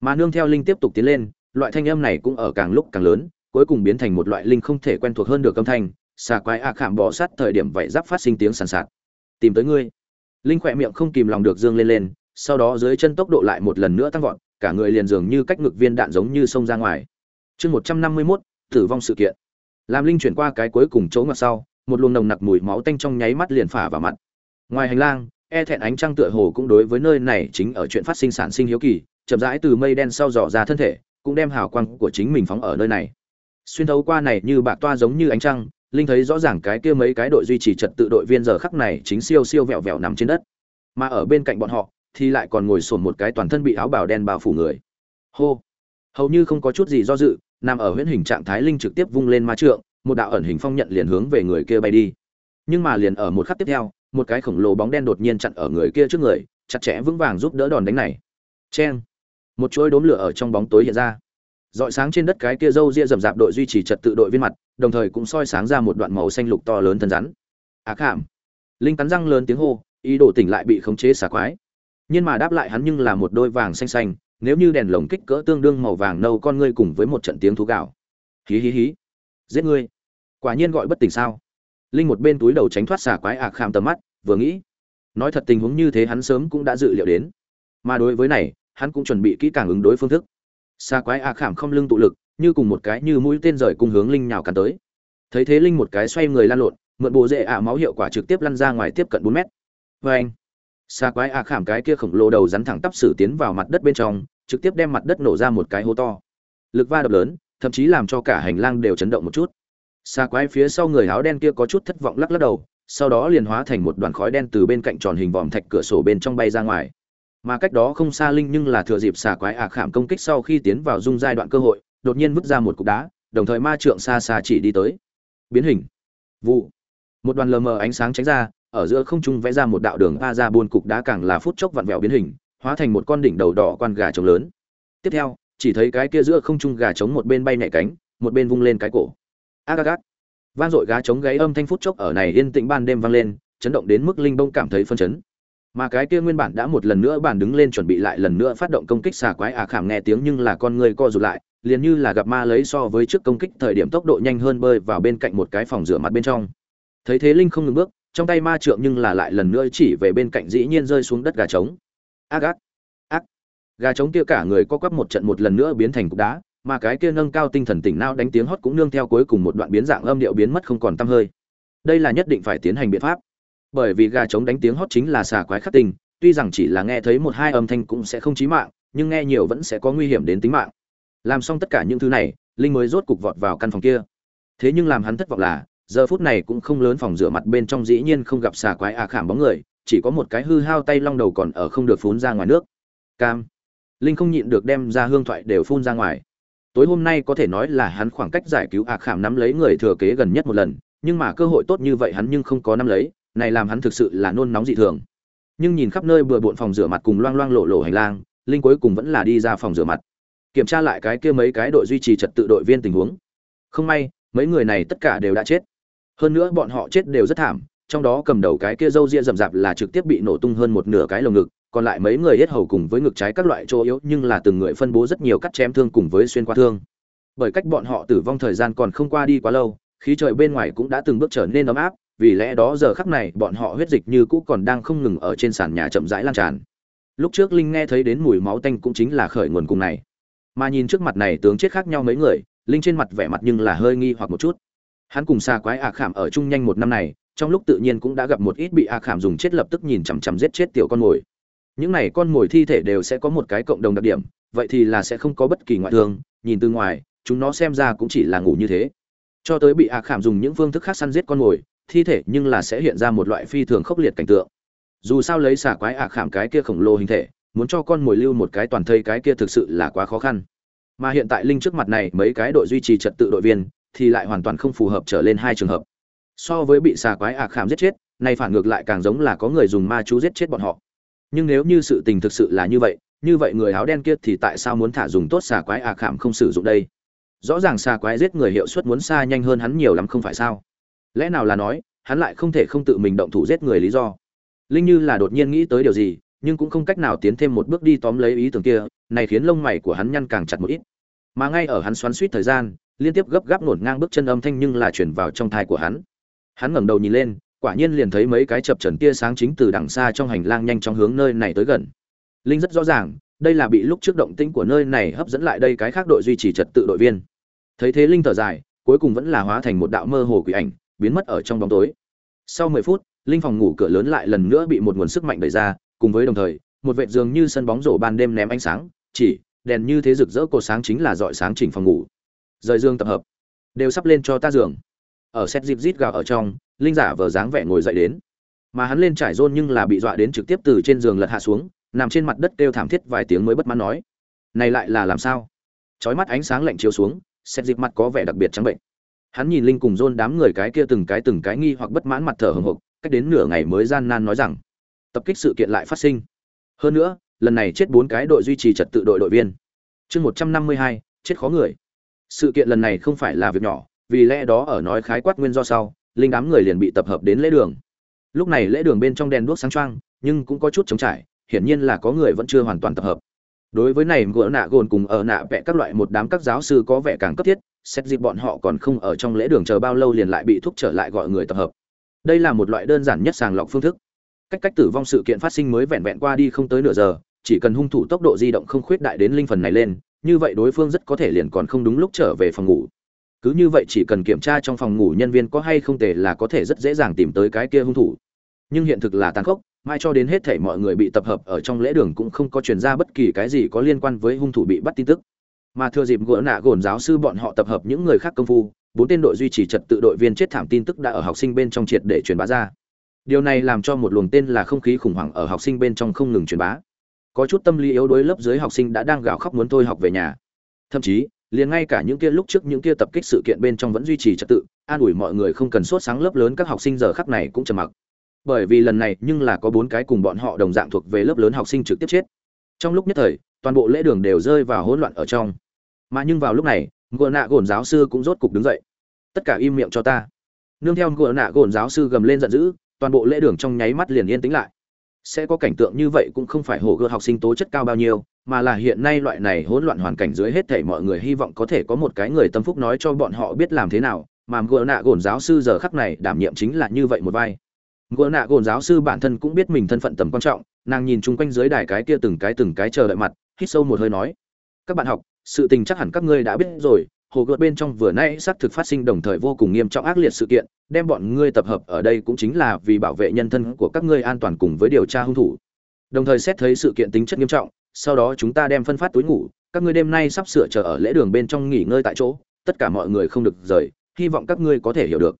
Mà nương theo linh tiếp tục tiến lên, loại thanh âm này cũng ở càng lúc càng lớn, cuối cùng biến thành một loại linh không thể quen thuộc hơn được âm thanh, xà quái a khảm bọ sát thời điểm vậy giáp phát sinh tiếng sàn sạt tìm tới ngươi. Linh khỏe miệng không kìm lòng được dương lên lên, sau đó dưới chân tốc độ lại một lần nữa tăng vọt, cả người liền dường như cách ngực viên đạn giống như xông ra ngoài. Chương một trăm năm mươi mốt, tử vong sự kiện. Làm linh chuyển qua cái cuối cùng chỗ ngặt sau, một luồng nồng nặc mùi máu tanh trong nháy mắt liền phả vào mặt. Ngoài hành lang e thẹn ánh trăng tựa hồ cũng đối với nơi này chính ở chuyện phát sinh sản sinh hiếu kỳ, chậm rãi từ mây đen sau dò ra thân thể, cũng đem hào quang của chính mình phóng ở nơi này. Xuyên thấu qua này như bạc toa giống như ánh trăng linh thấy rõ ràng cái kia mấy cái đội duy trì trật tự đội viên giờ khắc này chính siêu siêu vẹo vẹo nằm trên đất. Mà ở bên cạnh bọn họ, thì lại còn ngồi sồn một cái toàn thân bị áo bào đen bao phủ người. Hô! Hầu như không có chút gì do dự, nằm ở huyễn hình trạng thái linh trực tiếp vung lên ma trượng, một đạo ẩn hình phong nhận liền hướng về người kia bay đi. Nhưng mà liền ở một khắc tiếp theo, một cái khổng lồ bóng đen đột nhiên chặn ở người kia trước người, chặt chẽ vững vàng giúp đỡ đòn đánh này. Cheng! Một chuỗi đốm lửa ở trong bóng tối hiện ra. Dọi sáng trên đất cái kia râu ria rậm rạp đội duy trì trật tự đội viên mặt đồng thời cũng soi sáng ra một đoạn màu xanh lục to lớn thân rắn. À Ác hàm linh cắn răng lớn tiếng hô, ý đồ tỉnh lại bị khống chế xả quái. Nhưng mà đáp lại hắn nhưng là một đôi vàng xanh xanh, nếu như đèn lồng kích cỡ tương đương màu vàng nâu con ngươi cùng với một trận tiếng thú gạo hí hí hí. Giết ngươi. Quả nhiên gọi bất tỉnh sao. Linh một bên túi đầu tránh thoát xả quái à ạc kham tầm mắt, vừa nghĩ. Nói thật tình huống như thế hắn sớm cũng đã dự liệu đến. Mà đối với này, hắn cũng chuẩn bị kỹ càng ứng đối phương thức. Xa quái ạc khảm không lưng tụ lực như cùng một cái như mũi tên rời cùng hướng linh nhào cắn tới. Thấy thế linh một cái xoay người lan lộn, mượn bộ rễ ạ máu hiệu quả trực tiếp lăn ra ngoài tiếp cận bốn mét. Vê anh, xa quái ạc khảm cái kia khổng lồ đầu rắn thẳng tắp sử tiến vào mặt đất bên trong, trực tiếp đem mặt đất nổ ra một cái hố to. Lực va đập lớn, thậm chí làm cho cả hành lang đều chấn động một chút. Xa quái phía sau người áo đen kia có chút thất vọng lắc lắc đầu, sau đó liền hóa thành một đoàn khói đen từ bên cạnh tròn hình vòm thạch cửa sổ bên trong bay ra ngoài. Mà cách đó không xa linh nhưng là thừa dịp xà quái ạc khảm công kích sau khi tiến vào dung giai đoạn cơ hội đột nhiên vứt ra một cục đá, đồng thời ma trượng xa xa chỉ đi tới. Biến hình. Vụ. Một đoàn lờ mờ ánh sáng tránh ra, ở giữa không trung vẽ ra một đạo đường, a ra buôn cục đá càng là phút chốc vặn vẹo biến hình, hóa thành một con đỉnh đầu đỏ quan gà trống lớn. Tiếp theo, chỉ thấy cái kia giữa không trung gà trống một bên bay nhẹ cánh, một bên vung lên cái cổ. A ác ác vang dội gá trống gáy âm thanh phút chốc ở này yên tĩnh ban đêm vang lên, chấn động đến mức linh bông cảm thấy phân chấn. Mà cái kia nguyên bản đã một lần nữa bản đứng lên chuẩn bị lại lần nữa phát động công kích xà quái à khảm nghe tiếng nhưng là con người co rụt lại liền như là gặp ma lấy so với trước công kích thời điểm tốc độ nhanh hơn bơi vào bên cạnh một cái phòng rửa mặt bên trong. Thấy thế linh không ngừng bước, trong tay ma trượng nhưng là lại lần nữa chỉ về bên cạnh dĩ nhiên rơi xuống đất gà trống. Ác ác ác. Gà trống kia cả người co quắp một trận một lần nữa biến thành cục đá, mà cái kia nâng cao tinh thần tỉnh não đánh tiếng hót cũng nương theo cuối cùng một đoạn biến dạng âm điệu biến mất không còn tăm hơi. Đây là nhất định phải tiến hành biện pháp. Bởi vì gà trống đánh tiếng hót chính là xà quái khắc tình tuy rằng chỉ là nghe thấy một hai âm thanh cũng sẽ không chí mạng, nhưng nghe nhiều vẫn sẽ có nguy hiểm đến tính mạng làm xong tất cả những thứ này, linh mới rốt cục vọt vào căn phòng kia. Thế nhưng làm hắn thất vọng là, giờ phút này cũng không lớn phòng rửa mặt bên trong dĩ nhiên không gặp xà quái à khảm bóng người, chỉ có một cái hư hao tay long đầu còn ở không được phun ra ngoài nước. Cam. Linh không nhịn được đem ra hương thoại đều phun ra ngoài. Tối hôm nay có thể nói là hắn khoảng cách giải cứu à khảm nắm lấy người thừa kế gần nhất một lần, nhưng mà cơ hội tốt như vậy hắn nhưng không có nắm lấy, này làm hắn thực sự là nôn nóng dị thường. Nhưng nhìn khắp nơi bừa bộn phòng rửa mặt cùng loang loang lộ lộ hành lang, linh cuối cùng vẫn là đi ra phòng rửa mặt kiểm tra lại cái kia mấy cái đội duy trì trật tự đội viên tình huống. Không may, mấy người này tất cả đều đã chết. Hơn nữa bọn họ chết đều rất thảm, trong đó cầm đầu cái kia râu ria rậm rạp là trực tiếp bị nổ tung hơn một nửa cái lồng ngực, còn lại mấy người hết hầu cùng với ngực trái các loại chỗ yếu nhưng là từng người phân bố rất nhiều cắt chém thương cùng với xuyên qua thương. Bởi cách bọn họ tử vong thời gian còn không qua đi quá lâu, khí trời bên ngoài cũng đã từng bước trở nên ấm áp, vì lẽ đó giờ khắc này bọn họ huyết dịch như cũ còn đang không ngừng ở trên sàn nhà chậm rãi lan tràn. Lúc trước linh nghe thấy đến mùi máu tanh cũng chính là khởi nguồn cùng này mà nhìn trước mặt này tướng chết khác nhau mấy người, linh trên mặt vẻ mặt nhưng là hơi nghi hoặc một chút. Hắn cùng xa quái ạ khảm ở chung nhanh một năm này, trong lúc tự nhiên cũng đã gặp một ít bị ạ khảm dùng chết lập tức nhìn chằm chằm giết chết tiểu con mồi. Những này con mồi thi thể đều sẽ có một cái cộng đồng đặc điểm, vậy thì là sẽ không có bất kỳ ngoại thương, nhìn từ ngoài, chúng nó xem ra cũng chỉ là ngủ như thế. Cho tới bị ạ khảm dùng những phương thức khác săn giết con mồi, thi thể nhưng là sẽ hiện ra một loại phi thường khốc liệt cảnh tượng. Dù sao lấy xà quái ạ khảm cái kia khổng lồ hình thể muốn cho con mồi lưu một cái toàn thây cái kia thực sự là quá khó khăn. Mà hiện tại linh trước mặt này mấy cái đội duy trì trật tự đội viên, thì lại hoàn toàn không phù hợp trở lên hai trường hợp. So với bị xà quái ạc khảm giết chết này phản ngược lại càng giống là có người dùng ma chú giết chết bọn họ. Nhưng nếu như sự tình thực sự là như vậy như vậy người áo đen kia thì tại sao muốn thả dùng tốt xà quái ạc khảm không sử dụng đây? Rõ ràng xà quái giết người hiệu suất muốn xa nhanh hơn hắn nhiều lắm không phải sao? Lẽ nào là nói, hắn lại không thể không tự mình động thủ giết người lý do? Linh như là đột nhiên nghĩ tới điều gì nhưng cũng không cách nào tiến thêm một bước đi tóm lấy ý tưởng kia, này khiến lông mày của hắn nhăn càng chặt một ít. Mà ngay ở hắn xoắn suýt thời gian, liên tiếp gấp gáp nổn ngang bước chân âm thanh nhưng là chuyển vào trong thai của hắn. Hắn ngẩng đầu nhìn lên, quả nhiên liền thấy mấy cái chập trần tia sáng chính từ đằng xa trong hành lang nhanh chóng hướng nơi này tới gần. Linh rất rõ ràng, đây là bị lúc trước động tĩnh của nơi này hấp dẫn lại đây cái khác đội duy trì trật tự đội viên. Thấy thế linh thở dài, cuối cùng vẫn là hóa thành một đạo mơ hồ quỷ ảnh, biến mất ở trong bóng tối. Sau mười phút, linh phòng ngủ cửa lớn lại lần nữa bị một nguồn sức mạnh đẩy ra cùng với đồng thời, một vệt giường như sân bóng rổ ban đêm ném ánh sáng, chỉ, đèn như thế rực rỡ cột sáng chính là dọi sáng chỉnh phòng ngủ. Rời dương tập hợp. Đều sắp lên cho ta giường. Ở xét dịp rít gào ở trong, linh giả vờ dáng vẻ ngồi dậy đến. Mà hắn lên trải rôn nhưng là bị dọa đến trực tiếp từ trên giường lật hạ xuống, nằm trên mặt đất kêu thảm thiết vài tiếng mới bất mãn nói. Này lại là làm sao? Chói mắt ánh sáng lạnh chiếu xuống xét dịp mặt có vẻ đặc biệt trắng bệnh. Hắn nhìn linh cùng rôn đám người cái kia từng cái từng cái nghi hoặc bất mãn mặt thở hừng hực cách đến nửa ngày mới gian nan nói rằng tập kích sự kiện lại phát sinh. Hơn nữa, lần này chết bốn cái đội duy trì trật tự đội đội viên. Chương một trăm năm mươi hai, chết khó người. Sự kiện lần này không phải là việc nhỏ, vì lẽ đó ở nói khái quát nguyên do sau, linh đám người liền bị tập hợp đến lễ đường. Lúc này lễ đường bên trong đèn đuốc sáng trăng nhưng cũng có chút trống trải, hiển nhiên là có người vẫn chưa hoàn toàn tập hợp. Đối với này gỡ nạ gồn cùng ở nạ vẽ các loại một đám các giáo sư có vẻ càng cấp thiết, xét dịp bọn họ còn không ở trong lễ đường chờ bao lâu liền lại bị thúc trở lại gọi người tập hợp. Đây là một loại đơn giản nhất sàng lọc phương thức cách cách tử vong sự kiện phát sinh mới vẹn vẹn qua đi không tới nửa giờ, chỉ cần hung thủ tốc độ di động không khuyết đại đến linh phần này lên, như vậy đối phương rất có thể liền còn không đúng lúc trở về phòng ngủ. Cứ như vậy chỉ cần kiểm tra trong phòng ngủ nhân viên có hay không tề là có thể rất dễ dàng tìm tới cái kia hung thủ. Nhưng hiện thực là tàn khốc, mai cho đến hết thể mọi người bị tập hợp ở trong lễ đường cũng không có truyền ra bất kỳ cái gì có liên quan với hung thủ bị bắt tin tức. Mà thừa dịp gỡ nạ gồn giáo sư bọn họ tập hợp những người khác công phu, bốn tên đội duy trì trật tự đội viên chết thảm tin tức đã ở học sinh bên trong triệt để truyền bá ra điều này làm cho một luồng tên là không khí khủng hoảng ở học sinh bên trong không ngừng truyền bá. Có chút tâm lý yếu đuối lớp dưới học sinh đã đang gào khóc muốn thôi học về nhà. Thậm chí, liền ngay cả những kia lúc trước những kia tập kích sự kiện bên trong vẫn duy trì trật tự, an ủi mọi người không cần sốt sáng lớp lớn các học sinh giờ khắc này cũng trầm mặc. Bởi vì lần này nhưng là có bốn cái cùng bọn họ đồng dạng thuộc về lớp lớn học sinh trực tiếp chết. Trong lúc nhất thời, toàn bộ lễ đường đều rơi vào hỗn loạn ở trong. Mà nhưng vào lúc này, ngựa nạ gồn giáo sư cũng rốt cục đứng dậy. Tất cả im miệng cho ta. Nương theo ngựa nạ gồn giáo sư gầm lên giận dữ toàn bộ lễ đường trong nháy mắt liền yên tĩnh lại. Sẽ có cảnh tượng như vậy cũng không phải hồ gươm học sinh tố chất cao bao nhiêu, mà là hiện nay loại này hỗn loạn hoàn cảnh dưới hết thảy mọi người hy vọng có thể có một cái người tâm phúc nói cho bọn họ biết làm thế nào, mà gỡ nạ gồn giáo sư giờ khắc này đảm nhiệm chính là như vậy một vai. Gỡ nạ gồn giáo sư bản thân cũng biết mình thân phận tầm quan trọng, nàng nhìn chung quanh dưới đài cái kia từng cái từng cái chờ đợi mặt, hít sâu một hơi nói, các bạn học, sự tình chắc hẳn các ngươi đã biết rồi hồ gợt bên trong vừa nãy xác thực phát sinh đồng thời vô cùng nghiêm trọng ác liệt sự kiện, đem bọn ngươi tập hợp ở đây cũng chính là vì bảo vệ nhân thân của các ngươi an toàn cùng với điều tra hung thủ. Đồng thời xét thấy sự kiện tính chất nghiêm trọng, sau đó chúng ta đem phân phát túi ngủ, các ngươi đêm nay sắp sửa chờ ở lễ đường bên trong nghỉ ngơi tại chỗ, tất cả mọi người không được rời, hy vọng các ngươi có thể hiểu được.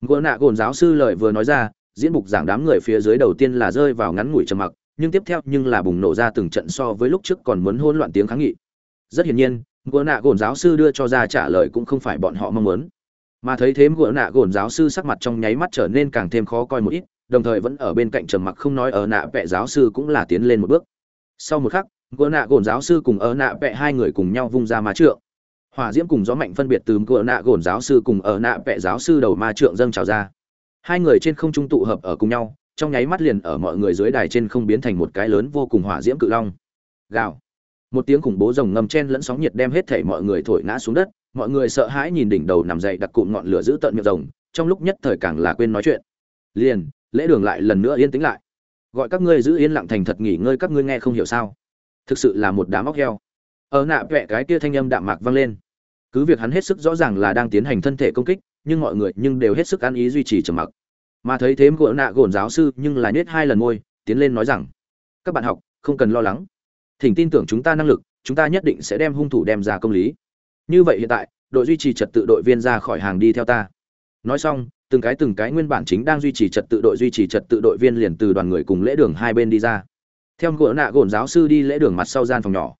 Ngựa nạ gồn giáo sư lời vừa nói ra, diễn mục giảng đám người phía dưới đầu tiên là rơi vào ngắn ngủi trầm mặc, nhưng tiếp theo nhưng là bùng nổ ra từng trận so với lúc trước còn muốn hỗn loạn tiếng kháng nghị. Rất hiển nhiên ngựa nạ gồn giáo sư đưa cho ra trả lời cũng không phải bọn họ mong muốn. Mà thấy thế ngựa nạ gồn giáo sư sắc mặt trong nháy mắt trở nên càng thêm khó coi một ít, đồng thời vẫn ở bên cạnh trầm mặc không nói ở nạ vẽ giáo sư cũng là tiến lên một bước. Sau một khắc, ngựa nạ gồn giáo sư cùng ở nạ vẽ hai người cùng nhau vung ra ma trượng. Hỏa diễm cùng gió mạnh phân biệt từ ngựa nạ gồn giáo sư cùng ở nạ vẽ giáo sư đầu ma trượng dâng trào ra. Hai người trên không trung tụ hợp ở cùng nhau, trong nháy mắt liền ở mọi người dưới đài trên không biến thành một cái lớn vô cùng hỏa diễm cự long. Gào một tiếng khủng bố rồng ngầm chen lẫn sóng nhiệt đem hết thảy mọi người thổi ngã xuống đất, mọi người sợ hãi nhìn đỉnh đầu nằm dậy đặt cụm ngọn lửa giữ tận miệng rồng, trong lúc nhất thời càng là quên nói chuyện. Liền, lễ đường lại lần nữa yên tĩnh lại. Gọi các ngươi giữ yên lặng thành thật nghỉ ngơi các ngươi nghe không hiểu sao? Thực sự là một đám óc heo. Ở nạ vẹ cái kia thanh âm đạm mạc vang lên. Cứ việc hắn hết sức rõ ràng là đang tiến hành thân thể công kích, nhưng mọi người nhưng đều hết sức ăn ý duy trì trầm mặc. Mà thấy thế gỗ nạ gồn giáo sư nhưng là nhét hai lần môi, tiến lên nói rằng, các bạn học, không cần lo lắng thỉnh tin tưởng chúng ta năng lực, chúng ta nhất định sẽ đem hung thủ đem ra công lý. Như vậy hiện tại, đội duy trì trật tự đội viên ra khỏi hàng đi theo ta. Nói xong, từng cái từng cái nguyên bản chính đang duy trì trật tự đội duy trì trật tự đội viên liền từ đoàn người cùng lễ đường hai bên đi ra. Theo gỗ nạ gồn giáo sư đi lễ đường mặt sau gian phòng nhỏ.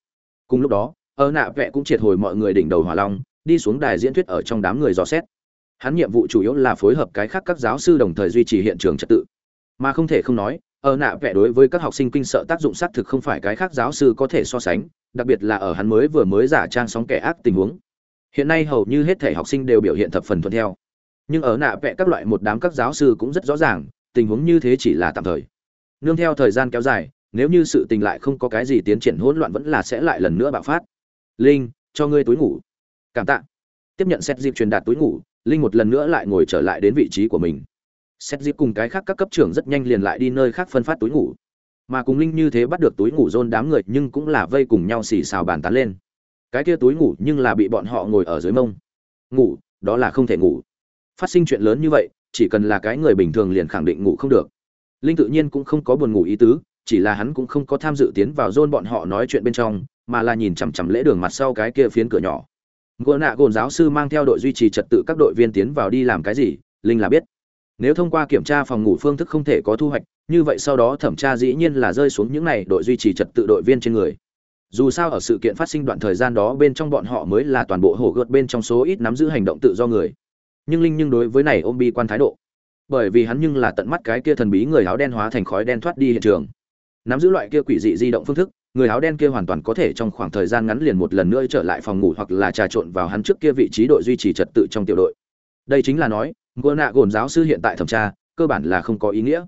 Cùng lúc đó, ở nạ vẽ cũng triệt hồi mọi người đỉnh đầu hỏa long, đi xuống đài diễn thuyết ở trong đám người dò xét. Hắn nhiệm vụ chủ yếu là phối hợp cái khác các giáo sư đồng thời duy trì hiện trường trật tự. Mà không thể không nói ở nạ vẽ đối với các học sinh kinh sợ tác dụng xác thực không phải cái khác giáo sư có thể so sánh, đặc biệt là ở hắn mới vừa mới giả trang sóng kẻ ác tình huống. Hiện nay hầu như hết thể học sinh đều biểu hiện thập phần thuận theo. Nhưng ở nạ vẽ các loại một đám các giáo sư cũng rất rõ ràng, tình huống như thế chỉ là tạm thời. Nương theo thời gian kéo dài, nếu như sự tình lại không có cái gì tiến triển hỗn loạn vẫn là sẽ lại lần nữa bạo phát. Linh, cho ngươi túi ngủ. Cảm tạ. Tiếp nhận xét dịp truyền đạt túi ngủ, linh một lần nữa lại ngồi trở lại đến vị trí của mình xét dịp cùng cái khác các cấp trưởng rất nhanh liền lại đi nơi khác phân phát túi ngủ. Mà cùng linh như thế bắt được túi ngủ rôn đám người nhưng cũng là vây cùng nhau xì xào bàn tán lên. Cái kia túi ngủ nhưng là bị bọn họ ngồi ở dưới mông. Ngủ, đó là không thể ngủ. Phát sinh chuyện lớn như vậy, chỉ cần là cái người bình thường liền khẳng định ngủ không được. Linh tự nhiên cũng không có buồn ngủ ý tứ, chỉ là hắn cũng không có tham dự tiến vào rôn bọn họ nói chuyện bên trong, mà là nhìn chằm chằm lễ đường mặt sau cái kia phiến cửa nhỏ. Gỗ nạ gồn giáo sư mang theo đội duy trì trật tự các đội viên tiến vào đi làm cái gì, linh là biết nếu thông qua kiểm tra phòng ngủ phương thức không thể có thu hoạch, như vậy sau đó thẩm tra dĩ nhiên là rơi xuống những này đội duy trì trật tự đội viên trên người. Dù sao ở sự kiện phát sinh đoạn thời gian đó bên trong bọn họ mới là toàn bộ hổ gợt bên trong số ít nắm giữ hành động tự do người. Nhưng linh nhưng đối với này ôm bi quan thái độ. Bởi vì hắn nhưng là tận mắt cái kia thần bí người áo đen hóa thành khói đen thoát đi hiện trường. Nắm giữ loại kia quỷ dị di động phương thức, người áo đen kia hoàn toàn có thể trong khoảng thời gian ngắn liền một lần nữa trở lại phòng ngủ hoặc là trà trộn vào hắn trước kia vị trí đội duy trì trật tự trong tiểu đội. Đây chính là nói ngô nạ gồn giáo sư hiện tại thẩm tra, cơ bản là không có ý nghĩa.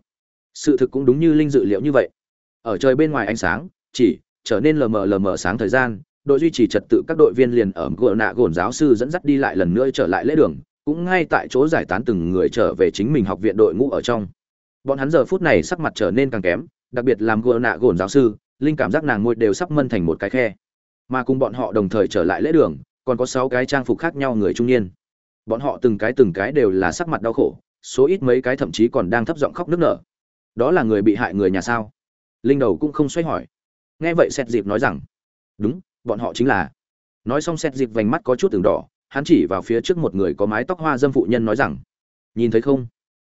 Sự thực cũng đúng như linh dự liệu như vậy. Ở trời bên ngoài ánh sáng, chỉ trở nên lờ mờ lờ mờ sáng thời gian, đội duy trì trật tự các đội viên liền ở gỡ nạ gồn giáo sư dẫn dắt đi lại lần nữa trở lại lễ đường, cũng ngay tại chỗ giải tán từng người trở về chính mình học viện đội ngũ ở trong. Bọn hắn giờ phút này sắc mặt trở nên càng kém, đặc biệt làm gỡ nạ gồn giáo sư, linh cảm giác nàng môi đều sắp mân thành một cái khe. Mà cùng bọn họ đồng thời trở lại lễ đường, còn có sáu cái trang phục khác nhau người trung niên bọn họ từng cái từng cái đều là sắc mặt đau khổ, số ít mấy cái thậm chí còn đang thấp giọng khóc nức nở. Đó là người bị hại người nhà sao? Linh đầu cũng không xoay hỏi. Nghe vậy xét dịp nói rằng, đúng, bọn họ chính là. Nói xong xét dịp vành mắt có chút từng đỏ, hắn chỉ vào phía trước một người có mái tóc hoa dâm phụ nhân nói rằng, nhìn thấy không?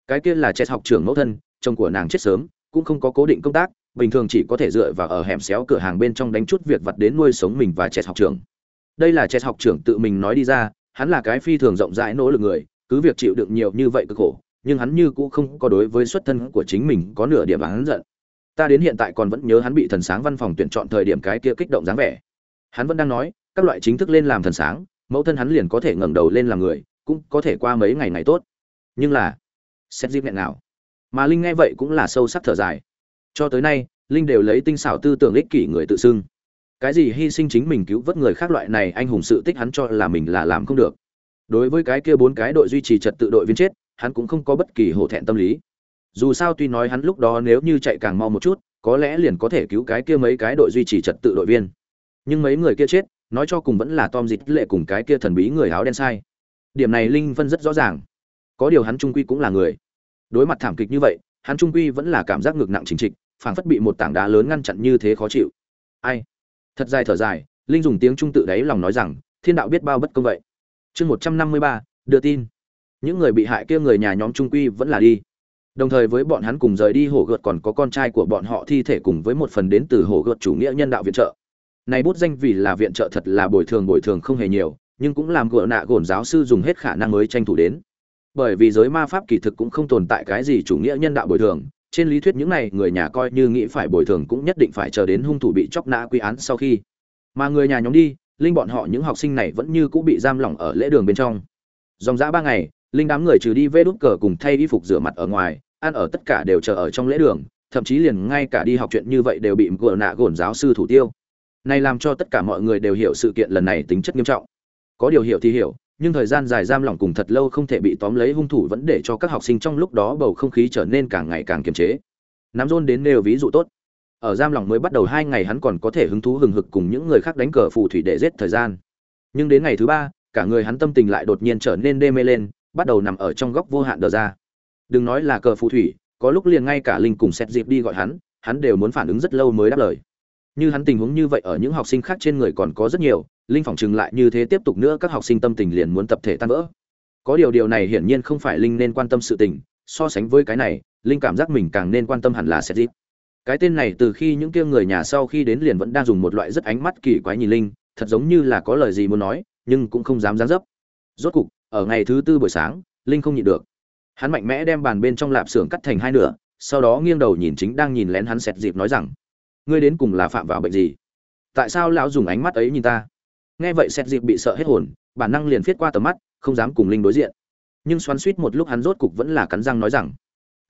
Cái kia là chết học trưởng mẫu thân, chồng của nàng chết sớm, cũng không có cố định công tác, bình thường chỉ có thể dựa vào ở hẻm xéo cửa hàng bên trong đánh chút việc vặt đến nuôi sống mình và chết học trưởng. Đây là chết học trưởng tự mình nói đi ra hắn là cái phi thường rộng rãi nỗ lực người, cứ việc chịu đựng nhiều như vậy cực khổ, nhưng hắn như cũng không có đối với xuất thân của chính mình có nửa điểm hắn giận. Ta đến hiện tại còn vẫn nhớ hắn bị thần sáng văn phòng tuyển chọn thời điểm cái kia kích động dáng vẻ. Hắn vẫn đang nói, các loại chính thức lên làm thần sáng, mẫu thân hắn liền có thể ngẩng đầu lên làm người, cũng có thể qua mấy ngày ngày tốt. Nhưng là, xét dịp nghẹn nào. Mà linh nghe vậy cũng là sâu sắc thở dài. Cho tới nay, linh đều lấy tinh xảo tư tưởng ích kỷ người tự xưng cái gì hy sinh chính mình cứu vớt người khác loại này, anh hùng sự tích hắn cho là mình là làm không được. Đối với cái kia bốn cái đội duy trì trật tự đội viên chết, hắn cũng không có bất kỳ hổ thẹn tâm lý. Dù sao tuy nói hắn lúc đó nếu như chạy càng mau một chút, có lẽ liền có thể cứu cái kia mấy cái đội duy trì trật tự đội viên. Nhưng mấy người kia chết, nói cho cùng vẫn là tom dịch lệ cùng cái kia thần bí người áo đen sai. Điểm này linh vân rất rõ ràng. Có điều hắn trung quy cũng là người. Đối mặt thảm kịch như vậy, hắn trung quy vẫn là cảm giác ngược nặng chính trịch, phảng phất bị một tảng đá lớn ngăn chặn như thế khó chịu. Ai? Thật dài thở dài, linh dùng tiếng trung tự đáy lòng nói rằng, thiên đạo biết bao bất công vậy. Chương một trăm năm mươi ba, đưa tin. Những người bị hại kia người nhà nhóm trung quy vẫn là đi. Đồng thời với bọn hắn cùng rời đi hổ gợt còn có con trai của bọn họ thi thể cùng với một phần đến từ hổ gợt chủ nghĩa nhân đạo viện trợ. Này bút danh vì là viện trợ thật là bồi thường bồi thường không hề nhiều, nhưng cũng làm gỡ nạ gồn giáo sư dùng hết khả năng mới tranh thủ đến. Bởi vì giới ma pháp kỳ thực cũng không tồn tại cái gì chủ nghĩa nhân đạo bồi thường trên lý thuyết những này người nhà coi như nghĩ phải bồi thường cũng nhất định phải chờ đến hung thủ bị chóc nã quy án sau khi. Mà người nhà nhóm đi, linh bọn họ những học sinh này vẫn như cũng bị giam lỏng ở lễ đường bên trong. Dòng dã ba ngày, linh đám người trừ đi vê đút cờ cùng thay y phục rửa mặt ở ngoài, ăn ở tất cả đều chờ ở trong lễ đường, thậm chí liền ngay cả đi học chuyện như vậy đều bị gỡ nạ gồn giáo sư thủ tiêu. Này làm cho tất cả mọi người đều hiểu sự kiện lần này tính chất nghiêm trọng. Có điều hiểu thì hiểu nhưng thời gian dài giam lỏng cùng thật lâu không thể bị tóm lấy hung thủ vẫn để cho các học sinh trong lúc đó bầu không khí trở nên càng ngày càng kiềm chế. Nắm rôn đến nêu ví dụ tốt. Ở giam lỏng mới bắt đầu hai ngày hắn còn có thể hứng thú hừng hực cùng những người khác đánh cờ phù thủy để giết thời gian. Nhưng đến ngày thứ ba, cả người hắn tâm tình lại đột nhiên trở nên đê mê lên, bắt đầu nằm ở trong góc vô hạn đờ ra. Đừng nói là cờ phù thủy, có lúc liền ngay cả linh cùng xét dịp đi gọi hắn hắn đều muốn phản ứng rất lâu mới đáp lời. Như hắn tình huống như vậy ở những học sinh khác trên người còn có rất nhiều linh phỏng chừng lại như thế tiếp tục nữa, các học sinh tâm tình liền muốn tập thể tan vỡ. Có điều điều này hiển nhiên không phải linh nên quan tâm sự tình, so sánh với cái này, linh cảm giác mình càng nên quan tâm hẳn là sẽ dịp cái tên này từ khi những kia người nhà sau khi đến liền vẫn đang dùng một loại rất ánh mắt kỳ quái nhìn linh, thật giống như là có lời gì muốn nói, nhưng cũng không dám dám dấp. Rốt cục, ở ngày thứ tư buổi sáng, linh không nhịn được. Hắn mạnh mẽ đem bàn bên trong lạp xưởng cắt thành hai nửa, sau đó nghiêng đầu nhìn chính đang nhìn lén hắn sẹt dịp nói rằng, ngươi đến cùng là phạm vào bệnh gì? Tại sao lão dùng ánh mắt ấy nhìn ta? Nghe vậy xét dịp bị sợ hết hồn, bản năng liền viết qua tầm mắt, không dám cùng linh đối diện. Nhưng xoắn suýt một lúc hắn rốt cục vẫn là cắn răng nói rằng,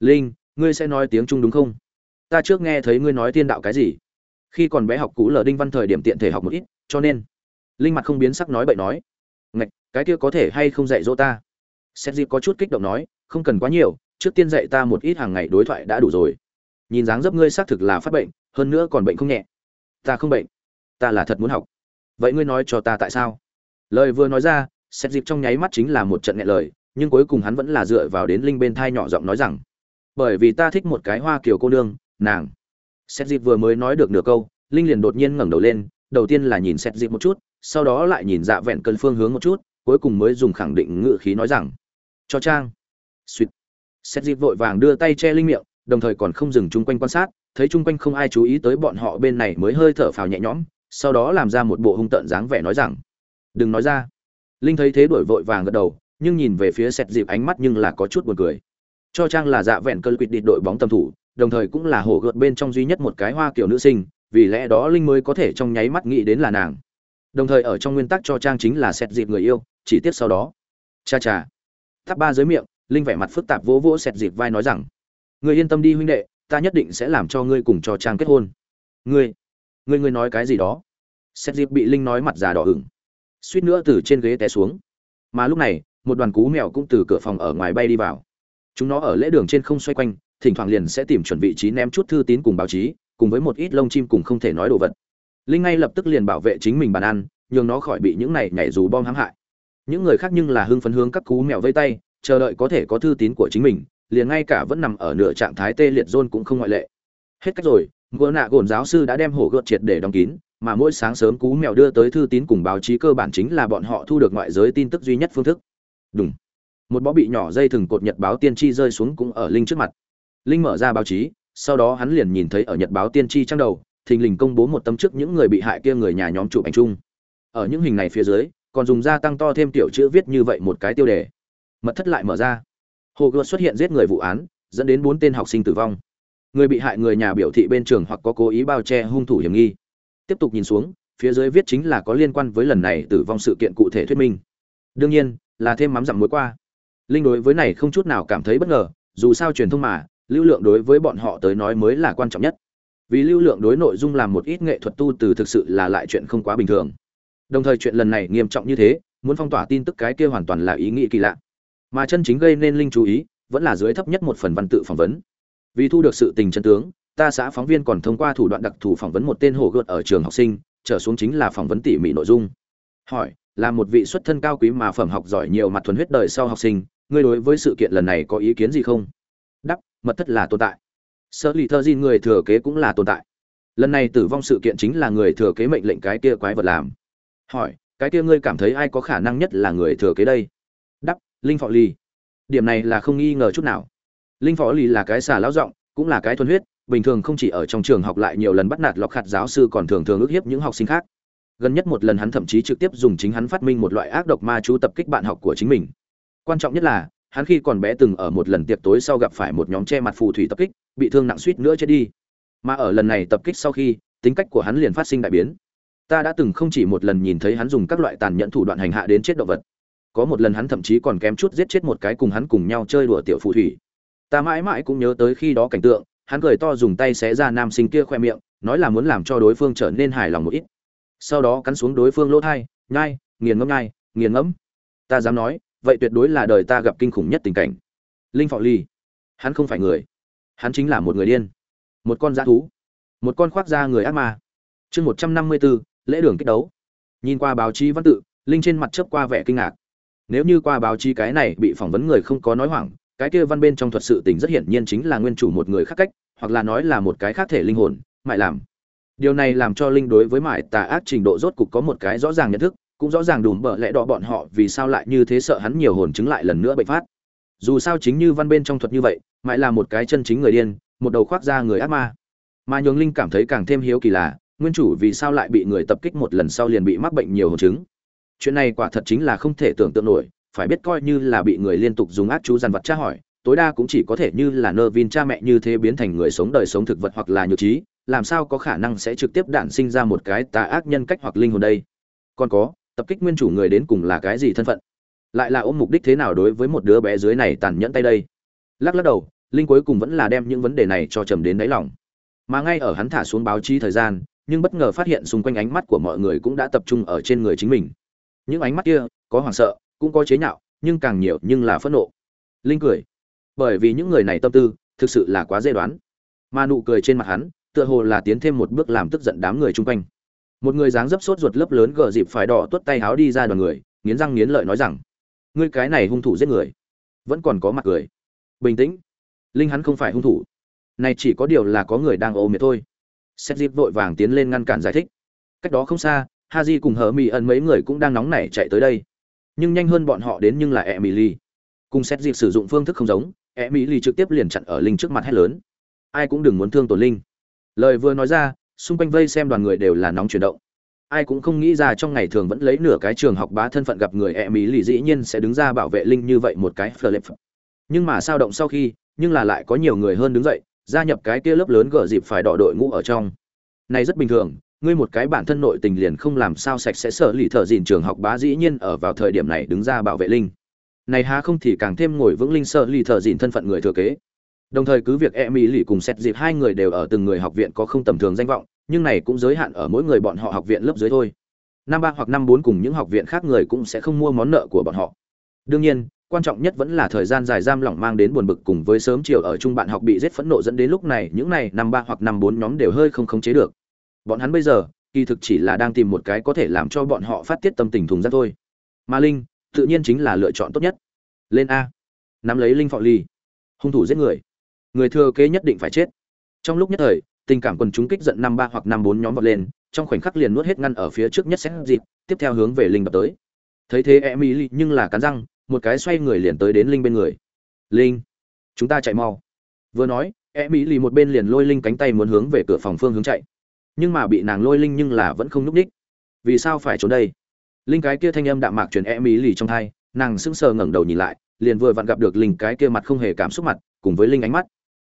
linh, ngươi sẽ nói tiếng trung đúng không? Ta trước nghe thấy ngươi nói thiên đạo cái gì. Khi còn bé học cũ lờ đinh văn thời điểm tiện thể học một ít, cho nên. Linh mặt không biến sắc nói bậy nói, ngạch, cái kia có thể hay không dạy dỗ ta? Xét dịp có chút kích động nói, không cần quá nhiều, trước tiên dạy ta một ít hàng ngày đối thoại đã đủ rồi. Nhìn dáng dấp ngươi xác thực là phát bệnh, hơn nữa còn bệnh không nhẹ. Ta không bệnh, ta là thật muốn học vậy ngươi nói cho ta tại sao? Lời vừa nói ra xét dịp trong nháy mắt chính là một trận nghẹn lời, nhưng cuối cùng hắn vẫn là dựa vào đến linh bên thai nhỏ giọng nói rằng, bởi vì ta thích một cái hoa kiều cô nương, nàng. Xét dịp vừa mới nói được nửa câu, linh liền đột nhiên ngẩng đầu lên, đầu tiên là nhìn xét dịp một chút, sau đó lại nhìn dạ vẹn cân phương hướng một chút, cuối cùng mới dùng khẳng định ngự khí nói rằng, cho trang. Suýt xét dịp vội vàng đưa tay che linh miệng, đồng thời còn không dừng chung quanh quan sát, thấy chung quanh không ai chú ý tới bọn họ bên này mới hơi thở phào nhẹ nhõm sau đó làm ra một bộ hung tợn dáng vẻ nói rằng, đừng nói ra. Linh thấy thế đổi vội vàng gật đầu, nhưng nhìn về phía sẹt dịp ánh mắt nhưng là có chút buồn cười. Cho trang là dạ vẹn cơn quỵt địt đội bóng tầm thủ, đồng thời cũng là hổ gợt bên trong duy nhất một cái hoa kiểu nữ sinh, vì lẽ đó linh mới có thể trong nháy mắt nghĩ đến là nàng. Đồng thời ở trong nguyên tắc cho trang chính là sẹt dịp người yêu, chỉ tiếp sau đó. Cha cha. Tháp ba dưới miệng, linh vẻ mặt phức tạp vỗ vỗ sẹt dịp vai nói rằng người yên tâm đi huynh đệ, ta nhất định sẽ làm cho ngươi cùng cho trang kết hôn. Ngươi? Ngươi ngươi nói cái gì đó? Xét dịp bị linh nói mặt già đỏ ửng. Suýt nữa từ trên ghế té xuống. Mà lúc này, một đoàn cú mèo cũng từ cửa phòng ở ngoài bay đi vào. Chúng nó ở lễ đường trên không xoay quanh, thỉnh thoảng liền sẽ tìm chuẩn vị trí ném chút thư tín cùng báo chí, cùng với một ít lông chim cùng không thể nói đồ vật. Linh ngay lập tức liền bảo vệ chính mình bàn ăn, nhường nó khỏi bị những này nhảy dù bom hãm hại. Những người khác nhưng là hưng phấn hướng các cú mèo vây tay, chờ đợi có thể có thư tín của chính mình, liền ngay cả vẫn nằm ở nửa trạng thái tê liệt rôn cũng không ngoại lệ. Hết cách rồi ngựa nạ gồn giáo sư đã đem hổ gợt triệt để đóng kín, mà mỗi sáng sớm cú mèo đưa tới thư tín cùng báo chí cơ bản chính là bọn họ thu được ngoại giới tin tức duy nhất phương thức. Đúng một bó bị nhỏ dây thừng cột nhật báo tiên tri rơi xuống cũng ở linh trước mặt. Linh mở ra báo chí, sau đó hắn liền nhìn thấy ở nhật báo tiên tri trang đầu, thình lình công bố một tấm trước những người bị hại kia người nhà nhóm chụp ảnh chung. Ở những hình này phía dưới, còn dùng da tăng to thêm tiểu chữ viết như vậy một cái tiêu đề. Mật thất lại mở ra. Hồ gươm xuất hiện giết người vụ án, dẫn đến bốn tên học sinh tử vong người bị hại người nhà biểu thị bên trường hoặc có cố ý bao che hung thủ hiểm nghi. Tiếp tục nhìn xuống, phía dưới viết chính là có liên quan với lần này tử vong sự kiện cụ thể thuyết minh. Đương nhiên, là thêm mắm dặm muối qua. Linh đối với này không chút nào cảm thấy bất ngờ, dù sao truyền thông mà, lưu lượng đối với bọn họ tới nói mới là quan trọng nhất. Vì lưu lượng đối nội dung làm một ít nghệ thuật tu từ thực sự là lại chuyện không quá bình thường. Đồng thời chuyện lần này nghiêm trọng như thế, muốn phong tỏa tin tức cái kia hoàn toàn là ý nghĩ kỳ lạ. Mà chân chính gây nên linh chú ý, vẫn là dưới thấp nhất một phần văn tự phỏng vấn vì thu được sự tình chân tướng, ta xã phóng viên còn thông qua thủ đoạn đặc thù phỏng vấn một tên hồ gợt ở trường học sinh, trở xuống chính là phỏng vấn tỉ mỉ nội dung. Hỏi, là một vị xuất thân cao quý mà phẩm học giỏi nhiều mặt thuần huyết đời sau học sinh, ngươi đối với sự kiện lần này có ý kiến gì không? Đắp mật thất là tồn tại. Sợ lì thơ di người thừa kế cũng là tồn tại. Lần này tử vong sự kiện chính là người thừa kế mệnh lệnh cái kia quái vật làm. Hỏi, cái kia ngươi cảm thấy ai có khả năng nhất là người thừa kế đây? Đắp linh phò ly điểm này là không nghi ngờ chút nào linh phó lì là cái xà lão giọng, cũng là cái thuần huyết, bình thường không chỉ ở trong trường học lại nhiều lần bắt nạt lọc khạt giáo sư còn thường thường ức hiếp những học sinh khác. Gần nhất một lần hắn thậm chí trực tiếp dùng chính hắn phát minh một loại ác độc ma chú tập kích bạn học của chính mình. Quan trọng nhất là, hắn khi còn bé từng ở một lần tiệc tối sau gặp phải một nhóm che mặt phù thủy tập kích, bị thương nặng suýt nữa chết đi. Mà ở lần này tập kích sau khi, tính cách của hắn liền phát sinh đại biến. Ta đã từng không chỉ một lần nhìn thấy hắn dùng các loại tàn nhẫn thủ đoạn hành hạ đến chết động vật. Có một lần hắn thậm chí còn kém chút giết chết một cái cùng hắn cùng nhau chơi đùa tiểu phù thủy ta mãi mãi cũng nhớ tới khi đó cảnh tượng, hắn cười to dùng tay xé ra nam sinh kia khoe miệng, nói là muốn làm cho đối phương trở nên hài lòng một ít. Sau đó cắn xuống đối phương lỗ thai, nhai, nghiền ngẫm nhai, nghiền ngẫm. Ta dám nói, vậy tuyệt đối là đời ta gặp kinh khủng nhất tình cảnh. Linh phọ ly, hắn không phải người. Hắn chính là một người điên. Một con dã thú. Một con khoác da người ác ma. Chương một trăm năm mươi bốn lễ đường kích đấu. Nhìn qua báo chí văn tự, linh trên mặt chớp qua vẻ kinh ngạc. Nếu như qua báo chí cái này bị phỏng vấn người không có nói hoảng cái kia văn bên trong thuật sự tình rất hiển nhiên chính là nguyên chủ một người khác cách, hoặc là nói là một cái khác thể linh hồn, mại làm. Điều này làm cho linh đối với mại tà ác trình độ rốt cục có một cái rõ ràng nhận thức, cũng rõ ràng đùm bợ lẽ đỏ bọn họ vì sao lại như thế sợ hắn nhiều hồn chứng lại lần nữa bệnh phát. Dù sao chính như văn bên trong thuật như vậy, mại là một cái chân chính người điên, một đầu khoác ra người ác ma. Mà nhường linh cảm thấy càng thêm hiếu kỳ là, nguyên chủ vì sao lại bị người tập kích một lần sau liền bị mắc bệnh nhiều hồn chứng. Chuyện này quả thật chính là không thể tưởng tượng nổi phải biết coi như là bị người liên tục dùng ác chú dằn vặt tra hỏi, tối đa cũng chỉ có thể như là nơ vin cha mẹ như thế biến thành người sống đời sống thực vật hoặc là nhược trí, làm sao có khả năng sẽ trực tiếp đản sinh ra một cái tà ác nhân cách hoặc linh hồn đây? Còn có, tập kích nguyên chủ người đến cùng là cái gì thân phận? Lại là ôm mục đích thế nào đối với một đứa bé dưới này tàn nhẫn tay đây? Lắc lắc đầu, linh cuối cùng vẫn là đem những vấn đề này cho trầm đến đáy lòng. Mà ngay ở hắn thả xuống báo chí thời gian, nhưng bất ngờ phát hiện xung quanh ánh mắt của mọi người cũng đã tập trung ở trên người chính mình. Những ánh mắt kia, có hoảng sợ cũng có chế nhạo, nhưng càng nhiều nhưng là phẫn nộ. Linh cười. Bởi vì những người này tâm tư, thực sự là quá dễ đoán. Mà nụ cười trên mặt hắn, tựa hồ là tiến thêm một bước làm tức giận đám người chung quanh. Một người dáng dấp sốt ruột lớp lớn gờ dịp phải đỏ tuốt tay háo đi ra đoàn người, nghiến răng nghiến lợi nói rằng, ngươi cái này hung thủ giết người, vẫn còn có mặt cười. Bình tĩnh. Linh hắn không phải hung thủ. Này chỉ có điều là có người đang ôm miệt thôi. Xét dịp vội vàng tiến lên ngăn cản giải thích. Cách đó không xa ha di cùng hờ mỹ ẩn mấy người cũng đang nóng nảy chạy tới đây nhưng nhanh hơn bọn họ đến nhưng là e mỹ ly cùng xét dịp sử dụng phương thức không giống e mỹ ly trực tiếp liền chặn ở linh trước mặt hét lớn. Ai cũng đừng muốn thương tổn linh. Lời vừa nói ra, xung quanh vây xem đoàn người đều là nóng chuyển động. Ai cũng không nghĩ ra trong ngày thường vẫn lấy nửa cái trường học bá thân phận gặp người e mỹ dĩ nhiên sẽ đứng ra bảo vệ linh như vậy một cái flip nhưng mà sao động sau khi, nhưng là lại có nhiều người hơn đứng dậy, gia nhập cái kia lớp lớn gỡ dịp phải đỏ đội ngũ ở trong. Này rất bình thường ngươi một cái bản thân nội tình liền không làm sao sạch sẽ sợ lì thợ dìn trường học bá dĩ nhiên ở vào thời điểm này đứng ra bảo vệ linh. Này há không thì càng thêm ngồi vững linh sợ lì thợ dìn thân phận người thừa kế. Đồng thời cứ việc e mỹ lì cùng xét dịp hai người đều ở từng người học viện có không tầm thường danh vọng, nhưng này cũng giới hạn ở mỗi người bọn họ học viện lớp dưới thôi. Năm ba hoặc năm bốn cùng những học viện khác người cũng sẽ không mua món nợ của bọn họ. Đương nhiên, quan trọng nhất vẫn là thời gian dài giam lỏng mang đến buồn bực cùng với sớm chiều ở chung bạn học bị giết phẫn nộ dẫn đến lúc này, những này năm ba hoặc năm bốn nhóm đều hơi không khống chế được bọn hắn bây giờ, kỳ thực chỉ là đang tìm một cái có thể làm cho bọn họ phát tiết tâm tình thùng rác thôi. Mà linh, tự nhiên chính là lựa chọn tốt nhất. Lên a. Nắm lấy linh phọ ly hung thủ giết người. Người thừa kế nhất định phải chết. Trong lúc nhất thời, tình cảm quần chúng kích giận năm ba hoặc năm bốn nhóm vọt lên, trong khoảnh khắc liền nuốt hết ngăn ở phía trước nhất xét dịp, tiếp theo hướng về linh đập tới. Thấy thế emily nhưng là cắn răng, một cái xoay người liền tới đến linh bên người. Linh, chúng ta chạy mau. Vừa nói, emily một bên liền lôi linh cánh tay muốn hướng về cửa phòng phương hướng chạy nhưng mà bị nàng lôi linh nhưng là vẫn không núp đích vì sao phải trốn đây? Linh cái kia thanh âm đạm mạc truyền e mỹ lì trong thai, nàng sững sờ ngẩng đầu nhìn lại, liền vừa vặn gặp được linh cái kia mặt không hề cảm xúc mặt, cùng với linh ánh mắt.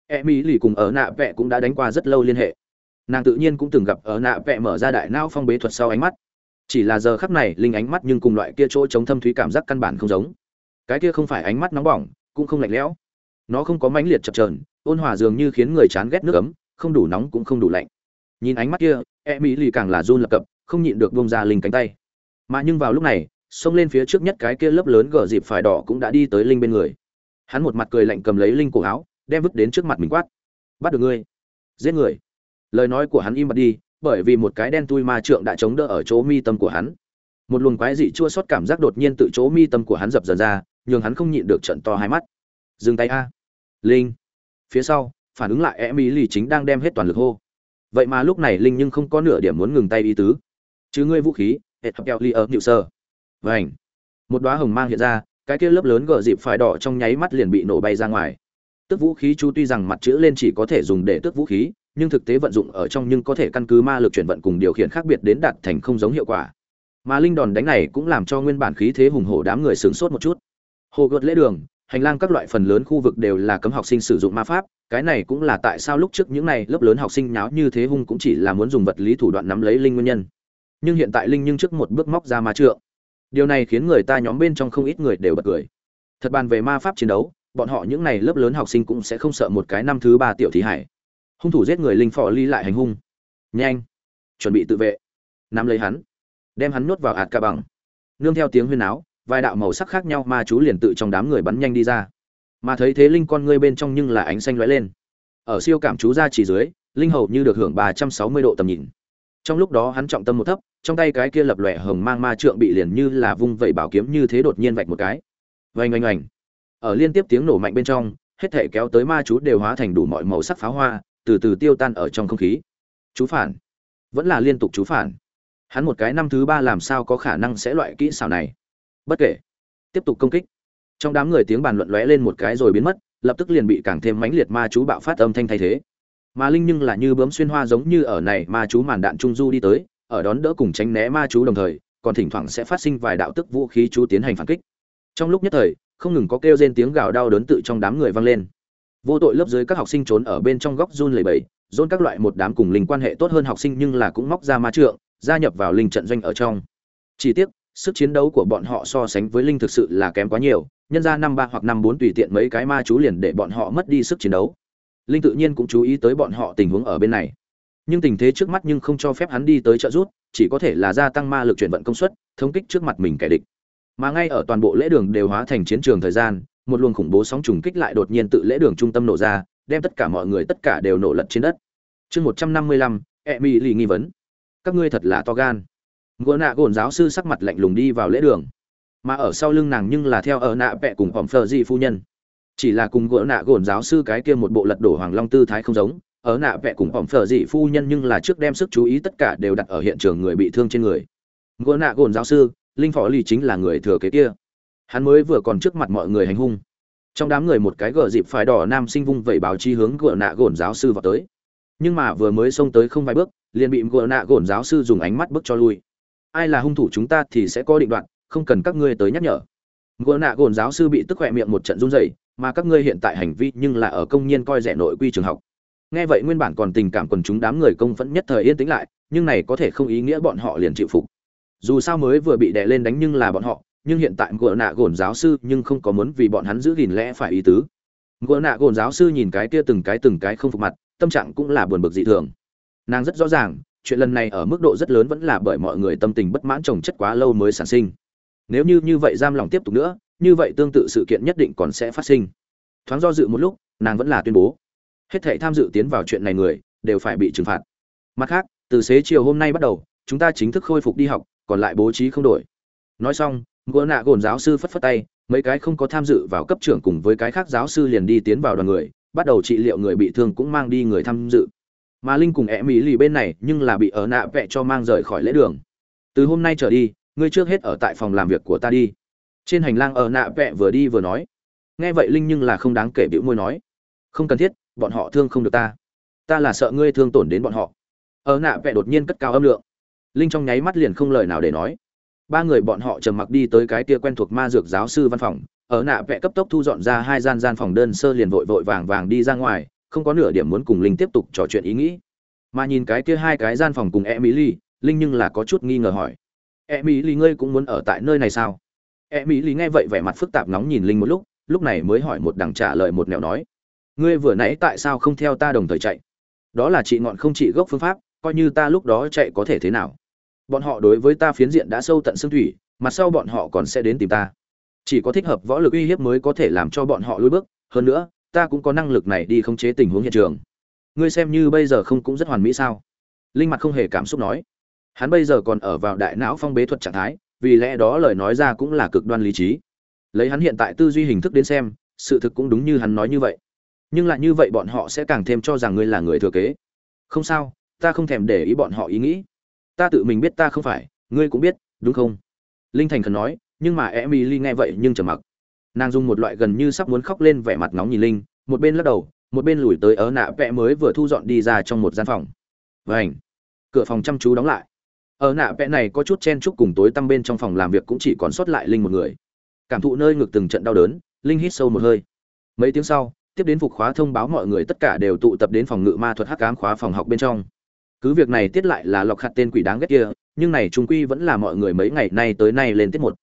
E mỹ lì cùng ở nạ vẹ cũng đã đánh qua rất lâu liên hệ. Nàng tự nhiên cũng từng gặp ở nạ vẹ mở ra đại não phong bế thuật sau ánh mắt. Chỉ là giờ khắc này, linh ánh mắt nhưng cùng loại kia chỗ chống thâm thúy cảm giác căn bản không giống. Cái kia không phải ánh mắt nóng bỏng, cũng không lạnh lẽo. Nó không có mãnh liệt chập trờn ôn hòa dường như khiến người chán ghét nước ấm, không đủ nóng cũng không đủ lạnh nhìn ánh mắt kia e mỹ lì càng là run lập cập, không nhịn được bông ra linh cánh tay. Mà nhưng vào lúc này, xông lên phía trước nhất cái kia lớp lớn gờ dịp phải đỏ cũng đã đi tới linh bên người. Hắn một mặt cười lạnh cầm lấy linh cổ áo, đem vứt đến trước mặt mình quát. Bắt được ngươi, giết người. Lời nói của hắn im bặt đi, bởi vì một cái đen tui ma trượng đã chống đỡ ở chỗ mi tâm của hắn. Một luồng quái dị chua xót cảm giác đột nhiên tự chỗ mi tâm của hắn dập dần ra, nhường hắn không nhịn được trận to hai mắt. Dừng tay a. Linh. Phía sau, phản ứng lại e mỹ lì chính đang đem hết toàn lực hô vậy mà lúc này linh nhưng không có nửa điểm muốn ngừng tay ý tứ. Chứ ngươi vũ khí hệ thập keo ly ở nhự sơ. Vảnh một đóa hồng mang hiện ra, cái kia lớp lớn gờ dịp phải đỏ trong nháy mắt liền bị nổ bay ra ngoài. Tước vũ khí chú tuy rằng mặt chữ lên chỉ có thể dùng để tước vũ khí, nhưng thực tế vận dụng ở trong nhưng có thể căn cứ ma lực chuyển vận cùng điều khiển khác biệt đến đạt thành không giống hiệu quả. Mà linh đòn đánh này cũng làm cho nguyên bản khí thế hùng hổ đám người sướng sốt một chút. Hồ gợt lễ đường hành lang các loại phần lớn khu vực đều là cấm học sinh sử dụng ma pháp, cái này cũng là tại sao lúc trước những này lớp lớn học sinh nháo như thế hung cũng chỉ là muốn dùng vật lý thủ đoạn nắm lấy linh nguyên nhân. Nhưng hiện tại linh nhưng trước một bước móc ra ma trượng. Điều này khiến người ta nhóm bên trong không ít người đều bật cười. Thật bàn về ma pháp chiến đấu, bọn họ những này lớp lớn học sinh cũng sẽ không sợ một cái năm thứ ba tiểu thí hải. Hung thủ giết người linh phò ly lại hành hung. Nhanh, chuẩn bị tự vệ. Nắm lấy hắn, đem hắn nhốt vào ạt ca bằng. Nương theo tiếng huyên áo vài đạo màu sắc khác nhau ma chú liền tự trong đám người bắn nhanh đi ra. Mà thấy thế linh con ngươi bên trong nhưng là ánh xanh lóe lên. Ở siêu cảm chú ra chỉ dưới, linh hầu như được hưởng ba trăm sáu mươi độ tầm nhìn. Trong lúc đó hắn trọng tâm một thấp, trong tay cái kia lập lòe hồng mang ma trượng bị liền như là vung vẩy bảo kiếm như thế đột nhiên vạch một cái. Vành oanh oanh. Ở liên tiếp tiếng nổ mạnh bên trong, hết thể kéo tới ma chú đều hóa thành đủ mọi màu sắc pháo hoa, từ từ tiêu tan ở trong không khí. Chú phản. Vẫn là liên tục chú phản. Hắn một cái năm thứ ba làm sao có khả năng sẽ loại kỹ xảo này? Bất kể. Tiếp tục công kích. Trong đám người tiếng bàn luận lóe lên một cái rồi biến mất, lập tức liền bị càng thêm mãnh liệt ma chú bạo phát âm thanh thay thế. Mà linh nhưng là như bướm xuyên hoa giống như ở này ma chú màn đạn trung du đi tới, ở đón đỡ cùng tránh né ma chú đồng thời, còn thỉnh thoảng sẽ phát sinh vài đạo tức vũ khí chú tiến hành phản kích. Trong lúc nhất thời, không ngừng có kêu rên tiếng gào đau đớn tự trong đám người vang lên. Vô tội lớp dưới các học sinh trốn ở bên trong góc run lầy bẫy dôn các loại một đám cùng linh quan hệ tốt hơn học sinh nhưng là cũng móc ra ma trượng, gia nhập vào linh trận doanh ở trong. Chỉ tiếc sức chiến đấu của bọn họ so sánh với linh thực sự là kém quá nhiều, nhân ra năm ba hoặc năm bốn tùy tiện mấy cái ma chú liền để bọn họ mất đi sức chiến đấu. Linh tự nhiên cũng chú ý tới bọn họ tình huống ở bên này. Nhưng tình thế trước mắt nhưng không cho phép hắn đi tới trợ rút chỉ có thể là gia tăng ma lực chuyển vận công suất, thống kích trước mặt mình kẻ địch. Mà ngay ở toàn bộ lễ đường đều hóa thành chiến trường thời gian, một luồng khủng bố sóng trùng kích lại đột nhiên tự lễ đường trung tâm nổ ra, đem tất cả mọi người tất cả đều nổ lật trên đất. Chương một trăm năm mươi lăm e mỹ lì nghi vấn. Các ngươi thật là to gan ngựa nạ gồn giáo sư sắc mặt lạnh lùng đi vào lễ đường. Mà ở sau lưng nàng nhưng là theo ở nạ vẹ cùng phỏng phờ dị phu nhân. Chỉ là cùng gỡ nạ gồn giáo sư cái kia một bộ lật đổ hoàng long tư thái không giống, ở nạ vẹ cùng phỏng phờ dị phu nhân nhưng là trước đem sức chú ý tất cả đều đặt ở hiện trường người bị thương trên người. Gỡ nạ gồn giáo sư, linh phó lì chính là người thừa kế kia. Hắn mới vừa còn trước mặt mọi người hành hung. Trong đám người một cái gờ dịp phải đỏ nam sinh vung vẩy báo chi hướng gỡ nạ gồn giáo sư vào tới. Nhưng mà vừa mới xông tới không vài bước, liền bị gỡ nạ gồn giáo sư dùng ánh mắt bước cho lui ai là hung thủ chúng ta thì sẽ có định đoạn, không cần các ngươi tới nhắc nhở. Gỡ nạ gồn giáo sư bị tức khỏe miệng một trận run rẩy, mà các ngươi hiện tại hành vi nhưng là ở công nhiên coi rẻ nội quy trường học. Nghe vậy nguyên bản còn tình cảm quần chúng đám người công vẫn nhất thời yên tĩnh lại, nhưng này có thể không ý nghĩa bọn họ liền chịu phục. Dù sao mới vừa bị đè lên đánh nhưng là bọn họ, nhưng hiện tại gỡ nạ gồn giáo sư nhưng không có muốn vì bọn hắn giữ gìn lẽ phải ý tứ. Gỡ nạ gồn giáo sư nhìn cái kia từng cái từng cái không phục mặt, tâm trạng cũng là buồn bực dị thường. Nàng rất rõ ràng chuyện lần này ở mức độ rất lớn vẫn là bởi mọi người tâm tình bất mãn trồng chất quá lâu mới sản sinh. Nếu như như vậy giam lòng tiếp tục nữa, như vậy tương tự sự kiện nhất định còn sẽ phát sinh. Thoáng do dự một lúc, nàng vẫn là tuyên bố. Hết thảy tham dự tiến vào chuyện này người, đều phải bị trừng phạt. Mặt khác, từ xế chiều hôm nay bắt đầu, chúng ta chính thức khôi phục đi học, còn lại bố trí không đổi. Nói xong gỡ nạ gồn giáo sư phất phất tay, mấy cái không có tham dự vào cấp trưởng cùng với cái khác giáo sư liền đi tiến vào đoàn người, bắt đầu trị liệu người bị thương cũng mang đi người tham dự mà linh cùng e mỹ lì bên này nhưng là bị ở nạ vẹ cho mang rời khỏi lễ đường. Từ hôm nay trở đi, ngươi trước hết ở tại phòng làm việc của ta đi. Trên hành lang ở nạ vẹ vừa đi vừa nói. Nghe vậy linh nhưng là không đáng kể biểu môi nói. Không cần thiết, bọn họ thương không được ta. Ta là sợ ngươi thương tổn đến bọn họ. Ở nạ vẹ đột nhiên cất cao âm lượng. Linh trong nháy mắt liền không lời nào để nói. Ba người bọn họ trầm mặc đi tới cái kia quen thuộc ma dược giáo sư văn phòng. Ở nạ vẽ cấp tốc thu dọn ra hai gian gian phòng đơn sơ liền vội vội vàng vàng đi ra ngoài không có nửa điểm muốn cùng linh tiếp tục trò chuyện ý nghĩ. Mà nhìn cái kia hai cái gian phòng cùng e mỹ ly, linh nhưng là có chút nghi ngờ hỏi. E mỹ ly ngươi cũng muốn ở tại nơi này sao? E mỹ ly nghe vậy vẻ mặt phức tạp nóng nhìn linh một lúc lúc này mới hỏi một đằng trả lời một nẻo nói. Ngươi vừa nãy tại sao không theo ta đồng thời chạy? Đó là chị ngọn không chị gốc phương pháp coi như ta lúc đó chạy có thể thế nào? Bọn họ đối với ta phiến diện đã sâu tận xương thủy mặt sau bọn họ còn sẽ đến tìm ta. Chỉ có thích hợp võ lực uy hiếp mới có thể làm cho bọn họ lùi bước. Hơn nữa ta cũng có năng lực này đi khống chế tình huống hiện trường. Ngươi xem như bây giờ không cũng rất hoàn mỹ sao? Linh mặt không hề cảm xúc nói. Hắn bây giờ còn ở vào đại não phong bế thuật trạng thái, vì lẽ đó lời nói ra cũng là cực đoan lý trí. Lấy hắn hiện tại tư duy hình thức đến xem, sự thực cũng đúng như hắn nói như vậy. Nhưng lại như vậy bọn họ sẽ càng thêm cho rằng ngươi là người thừa kế. Không sao, ta không thèm để ý bọn họ ý nghĩ. Ta tự mình biết ta không phải, ngươi cũng biết, đúng không? Linh thành khẩn nói, nhưng mà emily nghe vậy nhưng trầm mặc nàng dùng một loại gần như sắp muốn khóc lên vẻ mặt nóng nhìn linh, một bên lắc đầu, một bên lùi tới ớ nạ vẽ mới vừa thu dọn đi ra trong một gian phòng. Vảnh cửa phòng chăm chú đóng lại. Ở nạ vẽ này có chút chen chúc cùng tối tăm bên trong phòng làm việc cũng chỉ còn sót lại linh một người. Cảm thụ nơi ngực từng trận đau đớn, linh hít sâu một hơi. Mấy tiếng sau, tiếp đến phục khóa thông báo mọi người tất cả đều tụ tập đến phòng ngự ma thuật hắc ám khóa phòng học bên trong. Cứ việc này tiết lại là lọc hạt tên quỷ đáng ghét kia, nhưng này trung quy vẫn là mọi người mấy ngày nay tới nay lên tiết một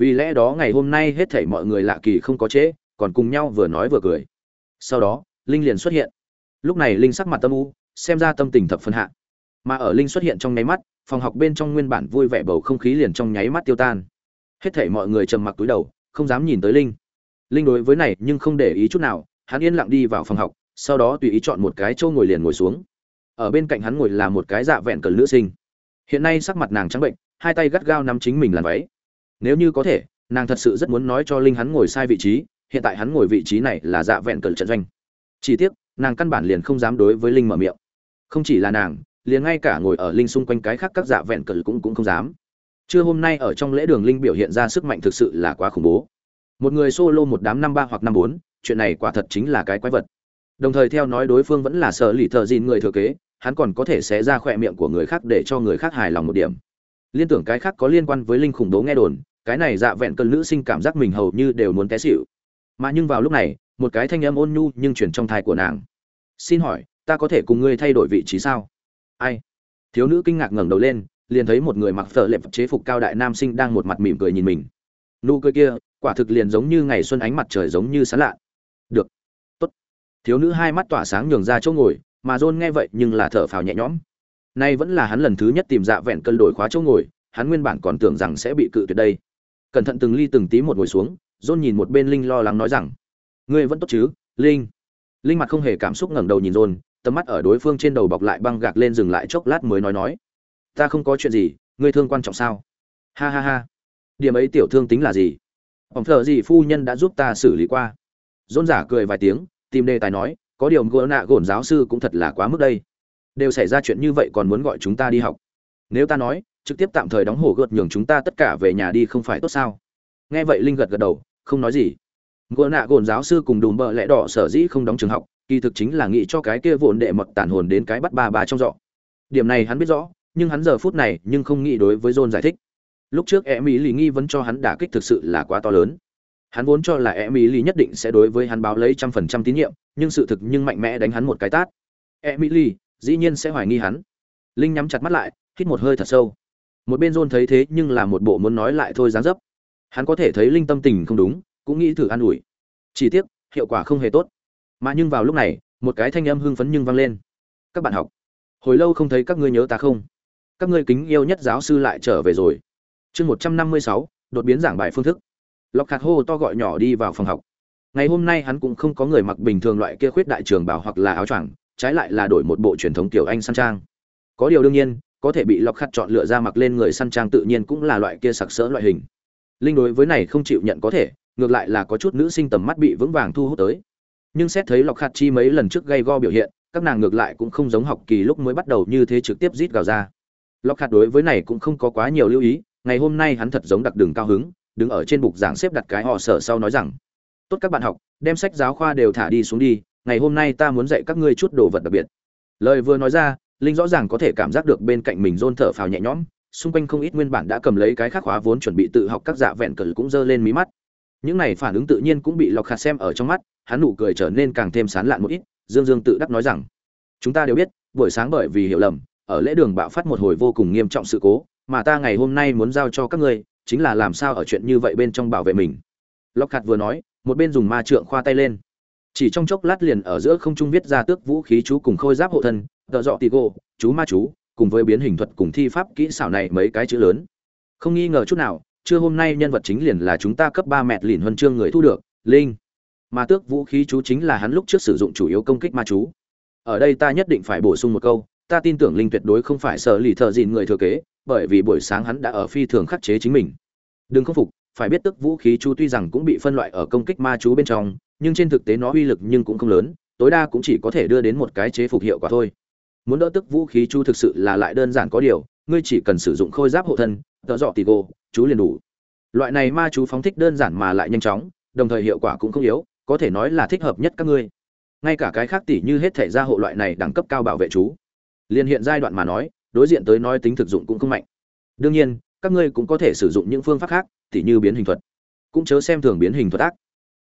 vì lẽ đó ngày hôm nay hết thảy mọi người lạ kỳ không có chế, còn cùng nhau vừa nói vừa cười. Sau đó linh liền xuất hiện. Lúc này linh sắc mặt tâm u xem ra tâm tình thập phân hạ. Mà ở linh xuất hiện trong nháy mắt phòng học bên trong nguyên bản vui vẻ bầu không khí liền trong nháy mắt tiêu tan. Hết thảy mọi người trầm mặc túi đầu không dám nhìn tới linh. Linh đối với này nhưng không để ý chút nào hắn yên lặng đi vào phòng học sau đó tùy ý chọn một cái chỗ ngồi liền ngồi xuống. Ở bên cạnh hắn ngồi là một cái dạ vẹn cờ nữ sinh. Hiện nay sắc mặt nàng trắng bệnh hai tay gắt gao nắm chính mình làn váy nếu như có thể, nàng thật sự rất muốn nói cho linh hắn ngồi sai vị trí, hiện tại hắn ngồi vị trí này là dạ vẹn cờ trận doanh. Chỉ tiếc, nàng căn bản liền không dám đối với linh mở miệng. Không chỉ là nàng, liền ngay cả ngồi ở linh xung quanh cái khác các dạ vẹn cờ cũng cũng không dám. Trưa hôm nay ở trong lễ đường linh biểu hiện ra sức mạnh thực sự là quá khủng bố. Một người solo một đám năm ba hoặc năm bốn, chuyện này quả thật chính là cái quái vật. Đồng thời theo nói đối phương vẫn là sợ lì thợ dìn người thừa kế, hắn còn có thể xé ra khỏe miệng của người khác để cho người khác hài lòng một điểm. Liên tưởng cái khác có liên quan với linh khủng bố nghe đồn cái này dạ vẹn cơn nữ sinh cảm giác mình hầu như đều muốn té xỉu. Mà nhưng vào lúc này một cái thanh âm ôn nhu nhưng chuyển trong thai của nàng. Xin hỏi ta có thể cùng ngươi thay đổi vị trí sao? Ai? Thiếu nữ kinh ngạc ngẩng đầu lên liền thấy một người mặc phở lệp chế phục cao đại nam sinh đang một mặt mỉm cười nhìn mình. Nụ cười kia quả thực liền giống như ngày xuân ánh mặt trời giống như sán lạ. Được tốt. Thiếu nữ hai mắt tỏa sáng nhường ra chỗ ngồi mà John nghe vậy nhưng là thở phào nhẹ nhõm. Nay vẫn là hắn lần thứ nhất tìm dạ vẹn cân đổi khóa chỗ ngồi, hắn nguyên bản còn tưởng rằng sẽ bị cự tuyệt đây. Cẩn thận từng ly từng tí một ngồi xuống, dôn nhìn một bên Linh lo lắng nói rằng: "Ngươi vẫn tốt chứ, Linh?" Linh mặt không hề cảm xúc ngẩng đầu nhìn dôn tầm mắt ở đối phương trên đầu bọc lại băng gạc lên dừng lại chốc lát mới nói nói: "Ta không có chuyện gì, ngươi thương quan trọng sao?" Ha ha ha. điểm ấy tiểu thương tính là gì ông thợ gì phu nhân đã giúp ta xử lý qua dôn giả cười vài tiếng tìm đề tài nói có điều gỡ nạ gổn giáo sư cũng thật là quá mức đây đều xảy ra chuyện như vậy còn muốn gọi chúng ta đi học nếu ta nói trực tiếp tạm thời đóng hồ gợt nhường chúng ta tất cả về nhà đi không phải tốt sao? Nghe vậy linh gật gật đầu, không nói gì. Gỡ nạ gồn giáo sư cùng đùm bợ lẽ đỏ sở dĩ không đóng trường học, kỳ thực chính là nghĩ cho cái kia vụn đệ mật tản hồn đến cái bắt ba bà trong dọ điểm này hắn biết rõ, nhưng hắn giờ phút này nhưng không nghĩ đối với john giải thích. Lúc trước e mỹ lì nghi vấn cho hắn đả kích thực sự là quá to lớn. Hắn vốn cho là e mỹ lì nhất định sẽ đối với hắn báo lấy trăm phần trăm tín nhiệm, nhưng sự thực nhưng mạnh mẽ đánh hắn một cái tát. E mỹ lì, dĩ nhiên sẽ hoài nghi hắn. Linh nhắm chặt mắt lại, hít một hơi thật sâu một bên john thấy thế nhưng là một bộ muốn nói lại thôi dáng dấp. Hắn có thể thấy linh tâm tình không đúng, cũng nghĩ thử an ủi. Chỉ tiếc, hiệu quả không hề tốt. Mà nhưng vào lúc này, một cái thanh âm hưng phấn nhưng vang lên. Các bạn học, hồi lâu không thấy các ngươi nhớ ta không? Các ngươi kính yêu nhất giáo sư lại trở về rồi. Chương một trăm năm mươi sáu, đột biến giảng bài phương thức. Lọc khạc hô to gọi nhỏ đi vào phòng học. Ngày hôm nay hắn cũng không có người mặc bình thường loại kia khuyết đại trường bảo hoặc là áo choàng, trái lại là đổi một bộ truyền thống kiểu anh săn trang. Có điều đương nhiên có thể bị lọc khát chọn lựa ra mặc lên người săn trang tự nhiên cũng là loại kia sặc sỡ loại hình. Linh đối với này không chịu nhận có thể, ngược lại là có chút nữ sinh tầm mắt bị vững vàng thu hút tới. Nhưng xét thấy lọc khát chi mấy lần trước gây go biểu hiện, các nàng ngược lại cũng không giống học kỳ lúc mới bắt đầu như thế trực tiếp rít gào ra. Lọc khát đối với này cũng không có quá nhiều lưu ý, ngày hôm nay hắn thật giống đặc đường cao hứng, đứng ở trên bục giảng xếp đặt cái họ sở sau nói rằng, tốt các bạn học, đem sách giáo khoa đều thả đi xuống đi, ngày hôm nay ta muốn dạy các ngươi chút đồ vật đặc biệt. Lời vừa nói ra linh rõ ràng có thể cảm giác được bên cạnh mình rôn thở phào nhẹ nhõm, xung quanh không ít nguyên bản đã cầm lấy cái khắc khóa vốn chuẩn bị tự học các dạ vẹn cờ cũng giơ lên mí mắt. Những này phản ứng tự nhiên cũng bị lọc khạt xem ở trong mắt, hắn nụ cười trở nên càng thêm sán lạn một ít, dương dương tự đắc nói rằng, chúng ta đều biết, buổi sáng bởi vì hiểu lầm, ở lễ đường bạo phát một hồi vô cùng nghiêm trọng sự cố, mà ta ngày hôm nay muốn giao cho các ngươi, chính là làm sao ở chuyện như vậy bên trong bảo vệ mình. Lọc khạt vừa nói, một bên dùng ma trượng khoa tay lên chỉ trong chốc lát liền ở giữa không trung viết ra tước vũ khí chú cùng khôi giáp hộ thân, tợ dọ tì gô, chú ma chú, cùng với biến hình thuật cùng thi pháp kỹ xảo này mấy cái chữ lớn. Không nghi ngờ chút nào chưa hôm nay nhân vật chính liền là chúng ta cấp ba mẹt lìn huân chương người thu được, linh. Mà tước vũ khí chú chính là hắn lúc trước sử dụng chủ yếu công kích ma chú. Ở đây ta nhất định phải bổ sung một câu, ta tin tưởng linh tuyệt đối không phải sợ lì thợ dịn người thừa kế, bởi vì buổi sáng hắn đã ở phi thường khắc chế chính mình. Đừng không phục phải biết tức vũ khí chú tuy rằng cũng bị phân loại ở công kích ma chú bên trong, nhưng trên thực tế nó uy lực nhưng cũng không lớn, tối đa cũng chỉ có thể đưa đến một cái chế phục hiệu quả thôi. Muốn đỡ tức vũ khí chú thực sự là lại đơn giản có điều, ngươi chỉ cần sử dụng khôi giáp hộ thân, tợ dọ tì gô, chú liền đủ. Loại này ma chú phóng thích đơn giản mà lại nhanh chóng, đồng thời hiệu quả cũng không yếu, có thể nói là thích hợp nhất các ngươi. Ngay cả cái khác tỷ như hết thể gia hộ loại này đẳng cấp cao bảo vệ chú. Liên hiện giai đoạn mà nói, đối diện tới nói tính thực dụng cũng không mạnh. Đương nhiên các ngươi cũng có thể sử dụng những phương pháp khác, tỉ như biến hình thuật. Cũng chớ xem thường biến hình thuật ác.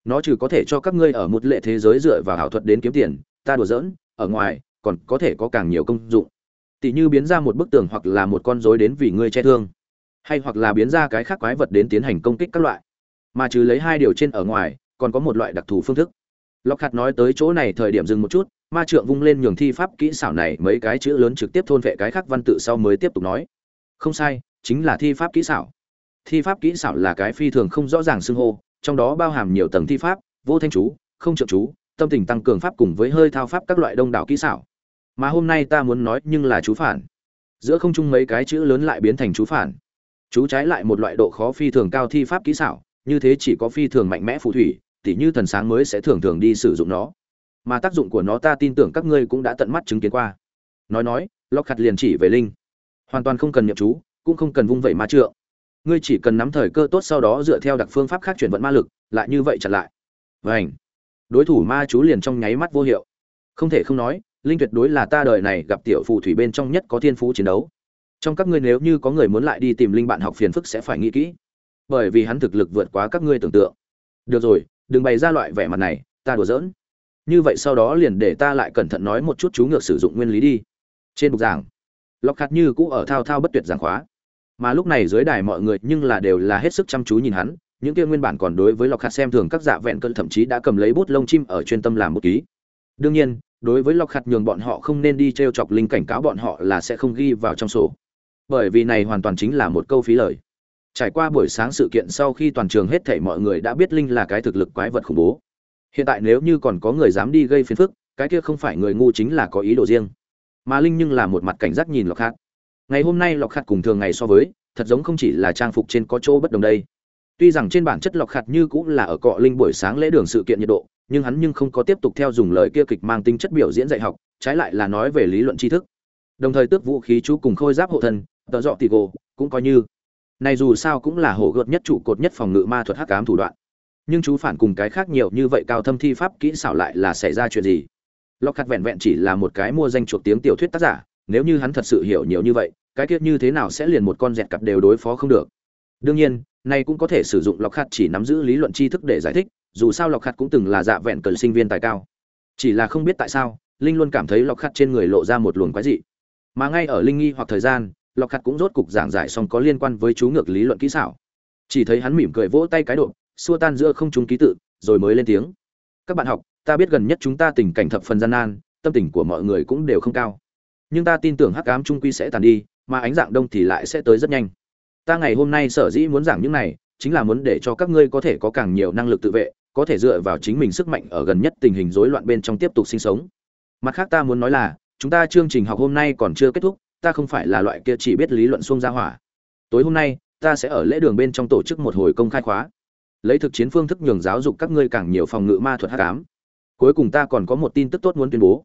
Nó trừ có thể cho các ngươi ở một lệ thế giới dựa vào ảo thuật đến kiếm tiền, ta đùa giỡn, ở ngoài, còn có thể có càng nhiều công dụng. Tỉ như biến ra một bức tường hoặc là một con rối đến vì ngươi che thương. Hay hoặc là biến ra cái khác quái vật đến tiến hành công kích các loại. Mà trừ lấy hai điều trên ở ngoài, còn có một loại đặc thù phương thức. Lọc hạt nói tới chỗ này thời điểm dừng một chút, ma trượng vung lên nhường thi pháp kỹ xảo này mấy cái chữ lớn trực tiếp thôn vệ cái khác văn tự sau mới tiếp tục nói. Không sai chính là thi pháp kỹ xảo. Thi pháp kỹ xảo là cái phi thường không rõ ràng xưng hô, trong đó bao hàm nhiều tầng thi pháp, vô thanh chú, không trợ chú, tâm tình tăng cường pháp cùng với hơi thao pháp các loại đông đảo kỹ xảo. Mà hôm nay ta muốn nói nhưng là chú phản. Giữa không chung mấy cái chữ lớn lại biến thành chú phản. Chú trái lại một loại độ khó phi thường cao thi pháp kỹ xảo, như thế chỉ có phi thường mạnh mẽ phù thủy, tỉ như thần sáng mới sẽ thường thường đi sử dụng nó. Mà tác dụng của nó ta tin tưởng các ngươi cũng đã tận mắt chứng kiến qua. Nói nói lóc khặt liền chỉ về linh. Hoàn toàn không cần nhậm chú cũng không cần vung vẩy ma trượng. Ngươi chỉ cần nắm thời cơ tốt sau đó dựa theo đặc phương pháp khác chuyển vận ma lực, lại như vậy chặn lại. Vảnh đối thủ ma chú liền trong nháy mắt vô hiệu. Không thể không nói, linh tuyệt đối là ta đời này gặp tiểu phù thủy bên trong nhất có thiên phú chiến đấu. Trong các ngươi nếu như có người muốn lại đi tìm linh bạn học phiền phức sẽ phải nghĩ kỹ. Bởi vì hắn thực lực vượt quá các ngươi tưởng tượng. Được rồi, đừng bày ra loại vẻ mặt này, ta đùa giỡn. Như vậy sau đó liền để ta lại cẩn thận nói một chút chú ngược sử dụng nguyên lý đi. Trên bục giảng, lọc khát như cũ ở thao thao bất tuyệt giảng khóa mà lúc này dưới đài mọi người nhưng là đều là hết sức chăm chú nhìn hắn, những kia nguyên bản còn đối với lọc hạt xem thường các dạ vẹn cơn thậm chí đã cầm lấy bút lông chim ở chuyên tâm làm một ký. Đương nhiên, đối với lọc hạt nhường bọn họ không nên đi t r e o chọc linh cảnh cáo bọn họ là sẽ không ghi vào trong sổ. Bởi vì này hoàn toàn chính là một câu phí lời. Trải qua buổi sáng sự kiện sau khi toàn trường hết thảy mọi người đã biết linh là cái thực lực quái vật khủng bố. Hiện tại nếu như còn có người dám đi gây phiền phức, cái kia không phải người ngu chính là có ý đồ riêng. Mà linh nhưng là một mặt cảnh giác nhìn lọc hạt ngày hôm nay lọc khạt cùng thường ngày so với, thật giống không chỉ là trang phục trên có chỗ bất đồng đây. Tuy rằng trên bản chất lọc khạt như cũng là ở cọ linh buổi sáng lễ đường sự kiện nhiệt độ, nhưng hắn nhưng không có tiếp tục theo dùng lời kia kịch mang tính chất biểu diễn dạy học, trái lại là nói về lý luận tri thức. Đồng thời tước vũ khí chú cùng khôi giáp hộ thân, tợ dọ tì gồ, cũng coi như. Này dù sao cũng là hổ gợt nhất trụ cột nhất phòng ngự ma thuật hắc ám thủ đoạn. Nhưng chú phản cùng cái khác nhiều như vậy cao thâm thi pháp kỹ xảo lại là xảy ra chuyện gì? Lọc khạt vẹn vẹn chỉ là một cái mua danh chuộc tiếng tiểu thuyết tác giả nếu như hắn thật sự hiểu nhiều như vậy, cái kiết như thế nào sẽ liền một con dẹt cặp đều đối phó không được. Đương nhiên này cũng có thể sử dụng lọc khạt chỉ nắm giữ lý luận tri thức để giải thích, dù sao lọc khạt cũng từng là dạ vẹn cần sinh viên tài cao. Chỉ là không biết tại sao, linh luôn cảm thấy lọc khạt trên người lộ ra một luồng quái dị. Mà ngay ở linh nghi hoặc thời gian lọc khạt cũng rốt cục giảng giải xong có liên quan với chú ngược lý luận kỹ xảo. Chỉ thấy hắn mỉm cười vỗ tay cái độ, xua tan giữa không chúng ký tự, rồi mới lên tiếng. Các bạn học, ta biết gần nhất chúng ta tình cảnh thập phần gian nan, tâm tình của mọi người cũng đều không cao nhưng ta tin tưởng hắc ám trung quy sẽ tàn đi, mà ánh dạng đông thì lại sẽ tới rất nhanh. Ta ngày hôm nay sở dĩ muốn giảng những này, chính là muốn để cho các ngươi có thể có càng nhiều năng lực tự vệ, có thể dựa vào chính mình sức mạnh ở gần nhất tình hình rối loạn bên trong tiếp tục sinh sống. Mặt khác ta muốn nói là, chúng ta chương trình học hôm nay còn chưa kết thúc, ta không phải là loại kia chỉ biết lý luận xuông ra hỏa. Tối hôm nay, ta sẽ ở lễ đường bên trong tổ chức một hồi công khai khóa. Lấy thực chiến phương thức nhường giáo dục các ngươi càng nhiều phòng ngự ma thuật hắc ám. Cuối cùng ta còn có một tin tức tốt muốn tuyên bố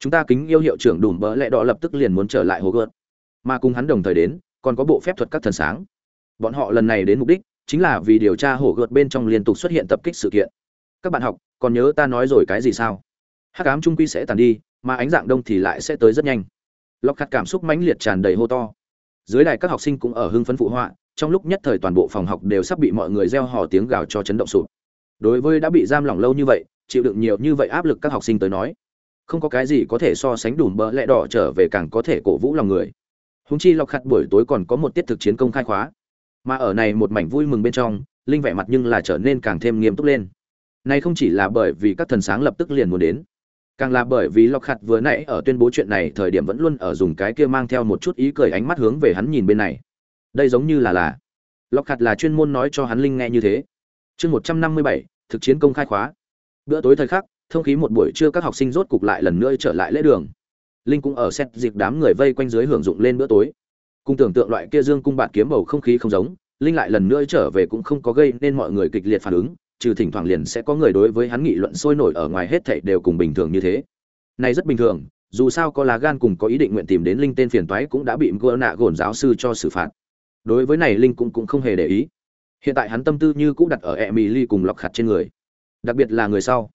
chúng ta kính yêu hiệu trưởng đùm bỡ lẽ đỏ lập tức liền muốn trở lại hồ gợt. Mà cùng hắn đồng thời đến, còn có bộ phép thuật các thần sáng. Bọn họ lần này đến mục đích chính là vì điều tra hồ gợt bên trong liên tục xuất hiện tập kích sự kiện. Các bạn học, còn nhớ ta nói rồi cái gì sao? Hắc ám trung quy sẽ tàn đi, mà ánh dạng đông thì lại sẽ tới rất nhanh. Lọc khát cảm xúc mãnh liệt tràn đầy hô to. Dưới đài các học sinh cũng ở hưng phấn phụ họa, trong lúc nhất thời toàn bộ phòng học đều sắp bị mọi người reo hò tiếng gào cho chấn động sụp. Đối với đã bị giam lỏng lâu như vậy, chịu đựng nhiều như vậy áp lực các học sinh tới nói không có cái gì có thể so sánh đủ bỡ lẽ đỏ trở về càng có thể cổ vũ lòng người. Húng chi lọc khặt buổi tối còn có một tiết thực chiến công khai khóa. Mà ở này một mảnh vui mừng bên trong, linh vẻ mặt nhưng là trở nên càng thêm nghiêm túc lên. Này không chỉ là bởi vì các thần sáng lập tức liền muốn đến, càng là bởi vì lọc khặt vừa nãy ở tuyên bố chuyện này thời điểm vẫn luôn ở dùng cái kia mang theo một chút ý cười ánh mắt hướng về hắn nhìn bên này. Đây giống như là là lọc khặt là chuyên môn nói cho hắn linh nghe như thế. Chương một trăm năm mươi bảy, thực chiến công khai khóa. Bữa tối thời khắc thông khí một buổi trưa các học sinh rốt cục lại lần nữa trở lại lễ đường. Linh cũng ở xét dịp đám người vây quanh dưới hưởng dụng lên bữa tối. Cùng tưởng tượng loại kia dương cung bạt kiếm bầu không khí không giống, linh lại lần nữa trở về cũng không có gây nên mọi người kịch liệt phản ứng, trừ thỉnh thoảng liền sẽ có người đối với hắn nghị luận sôi nổi ở ngoài hết thảy đều cùng bình thường như thế. Này rất bình thường, dù sao có lá gan cùng có ý định nguyện tìm đến linh tên phiền toái cũng đã bị gỡ nạ gồn giáo sư cho xử phạt. Đối với này linh cũng cũng không hề để ý. Hiện tại hắn tâm tư như cũ đặt ở e mi ly cùng lọc khặt trên người. Đặc biệt là người sau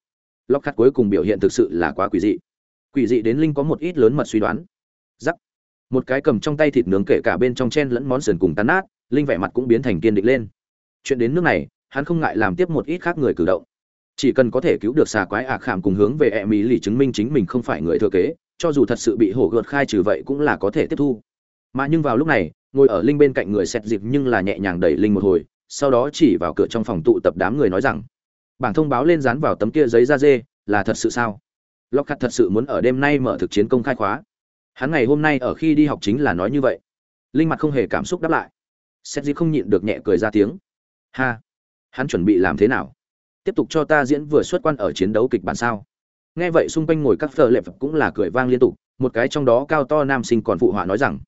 lọc khát cuối cùng biểu hiện thực sự là quá quỷ dị. Quỷ dị đến linh có một ít lớn mật suy đoán. Giắc một cái cầm trong tay thịt nướng kể cả bên trong chen lẫn món sườn cùng tán nát, linh vẻ mặt cũng biến thành kiên định lên. Chuyện đến nước này, hắn không ngại làm tiếp một ít khác người cử động. Chỉ cần có thể cứu được xà quái à khảm cùng hướng về e mỹ lì chứng minh chính mình không phải người thừa kế, cho dù thật sự bị hổ gợt khai trừ vậy cũng là có thể tiếp thu. Mà nhưng vào lúc này, ngồi ở linh bên cạnh người xét dịp nhưng là nhẹ nhàng đẩy linh một hồi, sau đó chỉ vào cửa trong phòng tụ tập đám người nói rằng bảng thông báo lên dán vào tấm kia giấy da dê, là thật sự sao? Lóc khát thật sự muốn ở đêm nay mở thực chiến công khai khóa. Hắn ngày hôm nay ở khi đi học chính là nói như vậy. Linh mặt không hề cảm xúc đáp lại. Xét gì không nhịn được nhẹ cười ra tiếng. Ha! Hắn chuẩn bị làm thế nào? Tiếp tục cho ta diễn vừa xuất quan ở chiến đấu kịch bản sao? Nghe vậy xung quanh ngồi các thợ lệ phật cũng là cười vang liên tục, một cái trong đó cao to nam sinh còn phụ họa nói rằng,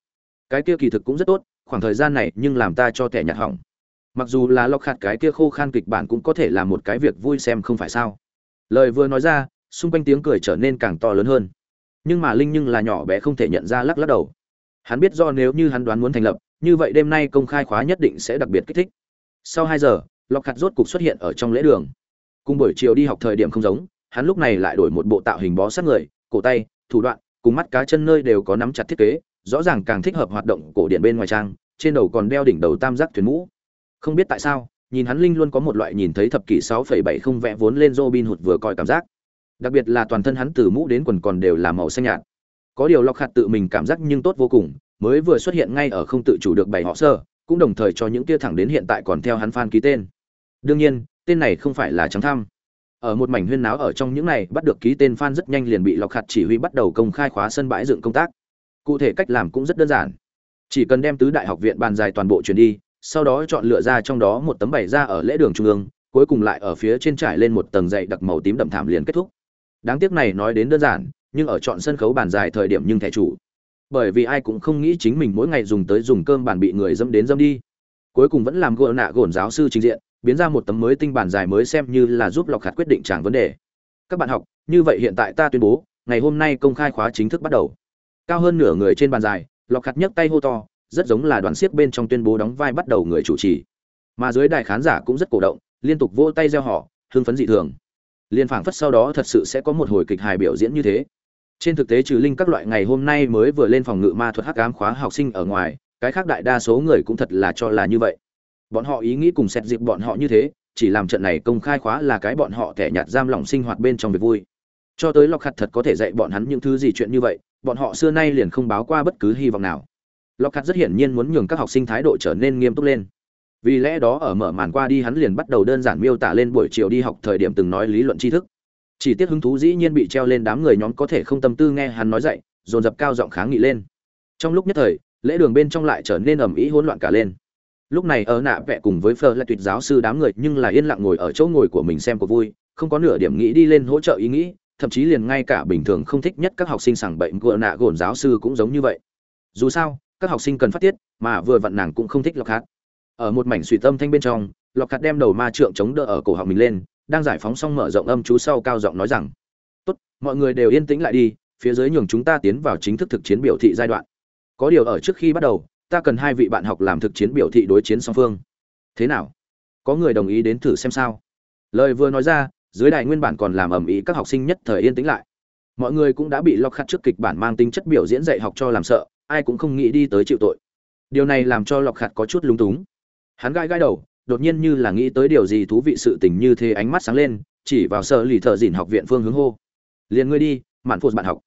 cái kia kỳ thực cũng rất tốt, khoảng thời gian này nhưng làm ta cho thẻ nhạt hỏng mặc dù là lọc khạt cái kia khô khan kịch bản cũng có thể là một cái việc vui xem không phải sao. Lời vừa nói ra, xung quanh tiếng cười trở nên càng to lớn hơn. Nhưng mà linh nhưng là nhỏ bé không thể nhận ra lắc lắc đầu. Hắn biết do nếu như hắn đoán muốn thành lập, như vậy đêm nay công khai khóa nhất định sẽ đặc biệt kích thích. Sau hai giờ lọc khạt rốt cục xuất hiện ở trong lễ đường. Cùng buổi chiều đi học thời điểm không giống, hắn lúc này lại đổi một bộ tạo hình bó sát người, cổ tay, thủ đoạn, cùng mắt cá chân nơi đều có nắm chặt thiết kế, rõ ràng càng thích hợp hoạt động cổ điển bên ngoài trang, trên đầu còn đeo đỉnh đầu tam giác thuyền mũ không biết tại sao, nhìn hắn linh luôn có một loại nhìn thấy thập kỷ sáu phẩy bảy không vẽ vốn lên Robin hụt vừa coi cảm giác. Đặc biệt là toàn thân hắn từ mũ đến quần còn đều là màu xanh nhạt. Có điều lọc hạt tự mình cảm giác nhưng tốt vô cùng, mới vừa xuất hiện ngay ở không tự chủ được bảy họ sơ, cũng đồng thời cho những tia thẳng đến hiện tại còn theo hắn fan ký tên. Đương nhiên, tên này không phải là trắng thăm ở một mảnh huyên náo ở trong những này, bắt được ký tên fan rất nhanh liền bị lọc hạt chỉ huy bắt đầu công khai khóa sân bãi dựng công tác. Cụ thể cách làm cũng rất đơn giản. Chỉ cần đem tứ đại học viện bàn dài toàn bộ chuyển đi sau đó chọn lựa ra trong đó một tấm bày ra ở lễ đường trung ương, cuối cùng lại ở phía trên trải lên một tầng dày đặc màu tím đậm thảm liền kết thúc. Đáng tiếc này nói đến đơn giản, nhưng ở chọn sân khấu bàn dài thời điểm nhưng thẻ chủ. Bởi vì ai cũng không nghĩ chính mình mỗi ngày dùng tới dùng cơm bàn bị người dâm đến dâm đi. Cuối cùng vẫn làm gỗ nạ gổn giáo sư trình diện, biến ra một tấm mới tinh bản dài mới xem như là giúp lọc hạt quyết định chẳng vấn đề. Các bạn học, như vậy hiện tại ta tuyên bố, ngày hôm nay công khai khóa chính thức bắt đầu. Cao hơn nửa người trên bàn dài lọc hạt nhấc tay hô to rất giống là đoàn siếc bên trong tuyên bố đóng vai bắt đầu người chủ trì. Mà dưới đài khán giả cũng rất cổ động, liên tục vỗ tay gieo họ hưng phấn dị thường. Liên phảng phất sau đó thật sự sẽ có một hồi kịch hài biểu diễn như thế. Trên thực tế trừ linh các loại ngày hôm nay mới vừa lên phòng ngự ma thuật hắc ám khóa học sinh ở ngoài, cái khác đại đa số người cũng thật là cho là như vậy. Bọn họ ý nghĩ cùng xét dịp bọn họ như thế, chỉ làm trận này công khai khóa là cái bọn họ kẻ nhạt giam lỏng sinh hoạt bên trong việc vui. Cho tới lọc khặt thật có thể dạy bọn hắn những thứ gì chuyện như vậy, bọn họ xưa nay liền không báo qua bất cứ hy vọng nào lọc hạt rất hiển nhiên muốn nhường các học sinh thái độ trở nên nghiêm túc lên. Vì lẽ đó ở mở màn qua đi hắn liền bắt đầu đơn giản miêu tả lên buổi chiều đi học thời điểm từng nói lý luận tri thức. Chỉ tiếc hứng thú dĩ nhiên bị treo lên đám người nhóm có thể không tâm tư nghe hắn nói dạy, dồn dập cao giọng kháng nghị lên. Trong lúc nhất thời, lễ đường bên trong lại trở nên ầm ĩ hỗn loạn cả lên. Lúc này ở nạ vẽ cùng với phờ là tuyệt giáo sư đám người nhưng là yên lặng ngồi ở chỗ ngồi của mình xem cuộc vui, không có nửa điểm nghĩ đi lên hỗ trợ ý nghĩ, thậm chí liền ngay cả bình thường không thích nhất các học sinh sảng bệnh của nạ gồn giáo sư cũng giống như vậy. Dù sao các học sinh cần phát tiết, mà vừa vặn nàng cũng không thích lọc hạt. Ở một mảnh suy tâm thanh bên trong, lọc hạt đem đầu ma trượng chống đỡ ở cổ họng mình lên, đang giải phóng xong mở rộng âm chú sau cao giọng nói rằng, tốt, mọi người đều yên tĩnh lại đi, phía dưới nhường chúng ta tiến vào chính thức thực chiến biểu thị giai đoạn. Có điều ở trước khi bắt đầu, ta cần hai vị bạn học làm thực chiến biểu thị đối chiến song phương. Thế nào? Có người đồng ý đến thử xem sao? Lời vừa nói ra, dưới đài nguyên bản còn làm ầm ĩ các học sinh nhất thời yên tĩnh lại. Mọi người cũng đã bị lọc khát trước kịch bản mang tính chất biểu diễn dạy học cho làm sợ ai cũng không nghĩ đi tới chịu tội. Điều này làm cho lọc khạt có chút lúng túng. Hắn gai gai đầu, đột nhiên như là nghĩ tới điều gì thú vị sự tình như thế ánh mắt sáng lên, chỉ vào sợ lì thợ dìn học viện phương hướng hô. Liền ngươi đi, mạn phụ bạn học.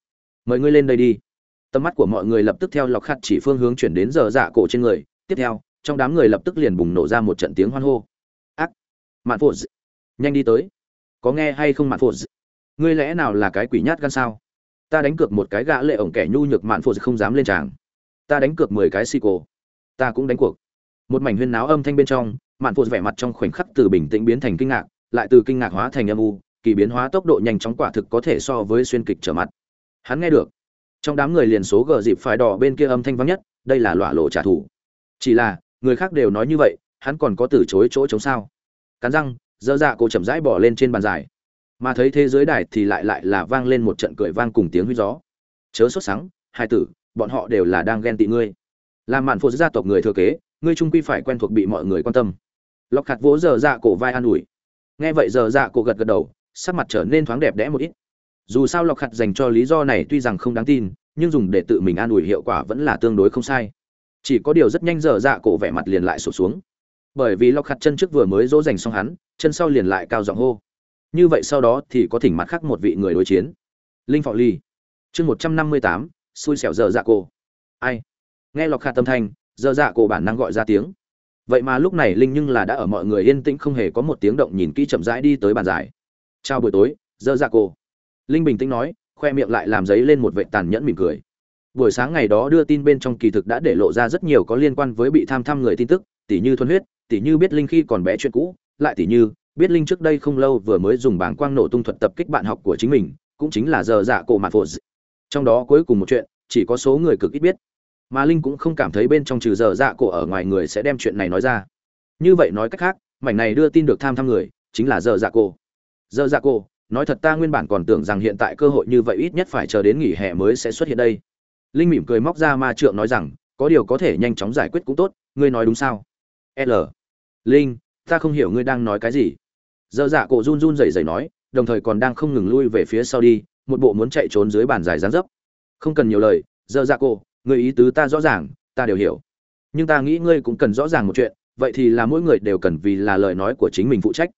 Mời ngươi lên đây đi. Tầm mắt của mọi người lập tức theo lọc khát chỉ phương hướng chuyển đến giờ dạ cổ trên người. Tiếp theo, trong đám người lập tức liền bùng nổ ra một trận tiếng hoan hô. Ác! Mạn phụ nhanh đi tới. Có nghe hay không mạn phụ ngươi lẽ nào là cái quỷ nhát gan sao? Ta đánh cược một cái gã lệ ổng kẻ nhu nhược mạn phụ không dám lên tràng. Ta đánh cược mười cái xì cổ ta cũng đánh cuộc. Một mảnh huyên náo âm thanh bên trong, mạn phụ vẻ mặt trong khoảnh khắc từ bình tĩnh biến thành kinh ngạc, lại từ kinh ngạc hóa thành âm u, kỳ biến hóa tốc độ nhanh chóng quả thực có thể so với xuyên kịch trở mặt. Hắn nghe được. Trong đám người liền số gờ dịp phải đỏ bên kia âm thanh vắng nhất, đây là lọa lộ trả thù. Chỉ là, người khác đều nói như vậy, hắn còn có từ chối chỗ chống sao? Cắn răng, dơ dạ cổ chậm rãi bỏ lên trên bàn dài mà thấy thế giới đài thì lại lại là vang lên một trận cười vang cùng tiếng huy gió. Chớ sốt sắng, hai tử, bọn họ đều là đang ghen tị ngươi. Làm mạn phụ gia tộc người thừa kế, ngươi trung quy phải quen thuộc bị mọi người quan tâm. Lọc khạt vỗ dở dạ cổ vai an ủi. Nghe vậy giờ dạ cổ gật gật đầu, sắc mặt trở nên thoáng đẹp đẽ một ít. Dù sao lọc khạt dành cho lý do này tuy rằng không đáng tin, nhưng dùng để tự mình an ủi hiệu quả vẫn là tương đối không sai. Chỉ có điều rất nhanh giờ dạ cổ vẻ mặt liền lại sụp xuống. Bởi vì lọc khạt chân trước vừa mới dỗ dành xong hắn, chân sau liền lại cao giọng hô như vậy sau đó thì có thỉnh mặt khác một vị người đối chiến. Linh phò ly. Chương một trăm năm mươi tám, xui xẻo dở dạ cổ. Ai? Nghe lọc khả tâm thanh dở dạ cổ bản năng gọi ra tiếng. Vậy mà lúc này linh nhưng là đã ở mọi người yên tĩnh không hề có một tiếng động nhìn kỹ chậm rãi đi tới bàn giải. Chào buổi tối, giờ dạ cổ. Linh bình tĩnh nói, khoe miệng lại làm giấy lên một vệ tàn nhẫn mỉm cười. Buổi sáng ngày đó đưa tin bên trong kỳ thực đã để lộ ra rất nhiều có liên quan với bị tham thăm người tin tức, tỉ như thuần huyết, tỉ như biết linh khi còn bé chuyện cũ, lại tỉ như biết linh trước đây không lâu vừa mới dùng bảng quang nổ tung thuật tập kích bạn học của chính mình, cũng chính là giờ dạ cổ mạt phổ trong đó cuối cùng một chuyện, chỉ có số người cực ít biết. Mà linh cũng không cảm thấy bên trong trừ giờ dạ cổ ở ngoài người sẽ đem chuyện này nói ra. Như vậy nói cách khác, mảnh này đưa tin được tham tham người, chính là giờ dạ cổ. Giờ dạ cổ, nói thật ta nguyên bản còn tưởng rằng hiện tại cơ hội như vậy ít nhất phải chờ đến nghỉ hè mới sẽ xuất hiện đây. Linh mỉm cười móc ra ma trượng nói rằng, có điều có thể nhanh chóng giải quyết cũng tốt, ngươi nói đúng sao? L. Linh, ta không hiểu ngươi đang nói cái gì dơ dạ cổ run run rẩy rẩy nói đồng thời còn đang không ngừng lui về phía sau đi một bộ muốn chạy trốn dưới bàn dài dáng dấp. Không cần nhiều lời dơ dạ cổ người ý tứ ta rõ ràng ta đều hiểu. Nhưng ta nghĩ ngươi cũng cần rõ ràng một chuyện vậy thì là mỗi người đều cần vì là lời nói của chính mình phụ trách.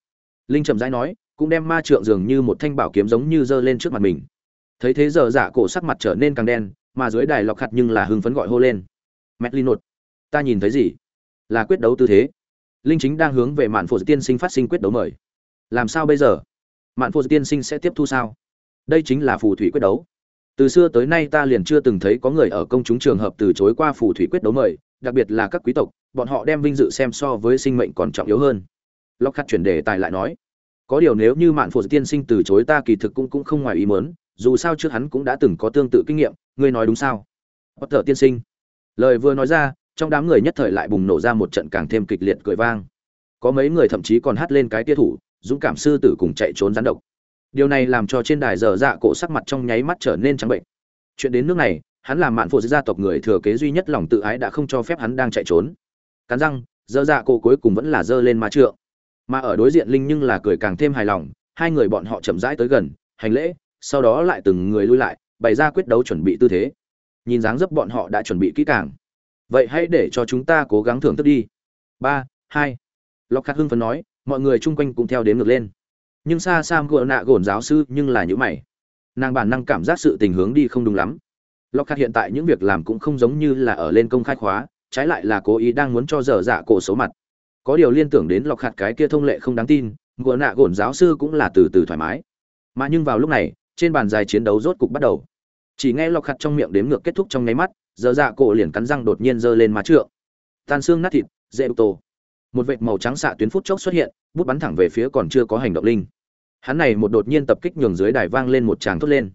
Linh trầm rãi nói cũng đem ma trượng dường như một thanh bảo kiếm giống như giơ lên trước mặt mình. Thấy thế Dở dạ cổ sắc mặt trở nên càng đen mà dưới đài lọc hạt nhưng là hưng phấn gọi hô lên. Metlinot, ta nhìn thấy gì? Là quyết đấu tư thế. Linh chính đang hướng về mạn phổ tiên sinh phát sinh quyết đấu mời làm sao bây giờ? Mạn phổ tiên sinh sẽ tiếp thu sao? Đây chính là phù thủy quyết đấu. Từ xưa tới nay ta liền chưa từng thấy có người ở công chúng trường hợp từ chối qua phù thủy quyết đấu mời, đặc biệt là các quý tộc, bọn họ đem vinh dự xem so với sinh mệnh còn trọng yếu hơn. Lóc khắc chuyển đề tài lại nói, có điều nếu như mạn phụ tiên sinh từ chối ta kỳ thực cũng cũng không ngoài ý mớn dù sao trước hắn cũng đã từng có tương tự kinh nghiệm, ngươi nói đúng sao? Bất thợ tiên sinh, lời vừa nói ra, trong đám người nhất thời lại bùng nổ ra một trận càng thêm kịch liệt cười vang. Có mấy người thậm chí còn hát lên cái tia thủ dũng cảm sư tử cùng chạy trốn gián độc. Điều này làm cho trên đài dở dạ cổ sắc mặt trong nháy mắt trở nên trắng bệnh. Chuyện đến nước này, hắn làm mạn phụ gia tộc người thừa kế duy nhất lòng tự ái đã không cho phép hắn đang chạy trốn. Cắn răng dơ dạ cổ cuối cùng vẫn là dơ lên ma trượng. Mà ở đối diện linh nhưng là cười càng thêm hài lòng, hai người bọn họ chậm rãi tới gần, hành lễ, sau đó lại từng người lui lại, bày ra quyết đấu chuẩn bị tư thế. Nhìn dáng dấp bọn họ đã chuẩn bị kỹ càng. Vậy hãy để cho chúng ta cố gắng thưởng thức đi. Ba, hai. Lọc khát hưng phấn nói mọi người chung quanh cũng theo đến ngược lên. Nhưng xa xa gỡ nạ gồn giáo sư nhưng là những mày. Nàng bản năng cảm giác sự tình hướng đi không đúng lắm. Lọc khát hiện tại những việc làm cũng không giống như là ở lên công khai khóa, trái lại là cố ý đang muốn cho dở dạ cổ số mặt. Có điều liên tưởng đến lọc khát cái kia thông lệ không đáng tin gỡ nạ gồn giáo sư cũng là từ từ thoải mái. Mà nhưng vào lúc này, trên bàn dài chiến đấu rốt cục bắt đầu. Chỉ nghe lọc khát trong miệng đếm ngược kết thúc trong nháy mắt, dở dạ cổ liền cắn răng đột nhiên giơ lên má trượng. Tan xương nát thịt, dễ tô một vệt màu trắng xạ tuyến phút chốc xuất hiện, bút bắn thẳng về phía còn chưa có hành động linh. Hắn này một đột nhiên tập kích nhường dưới đài vang lên một tràng thốt lên.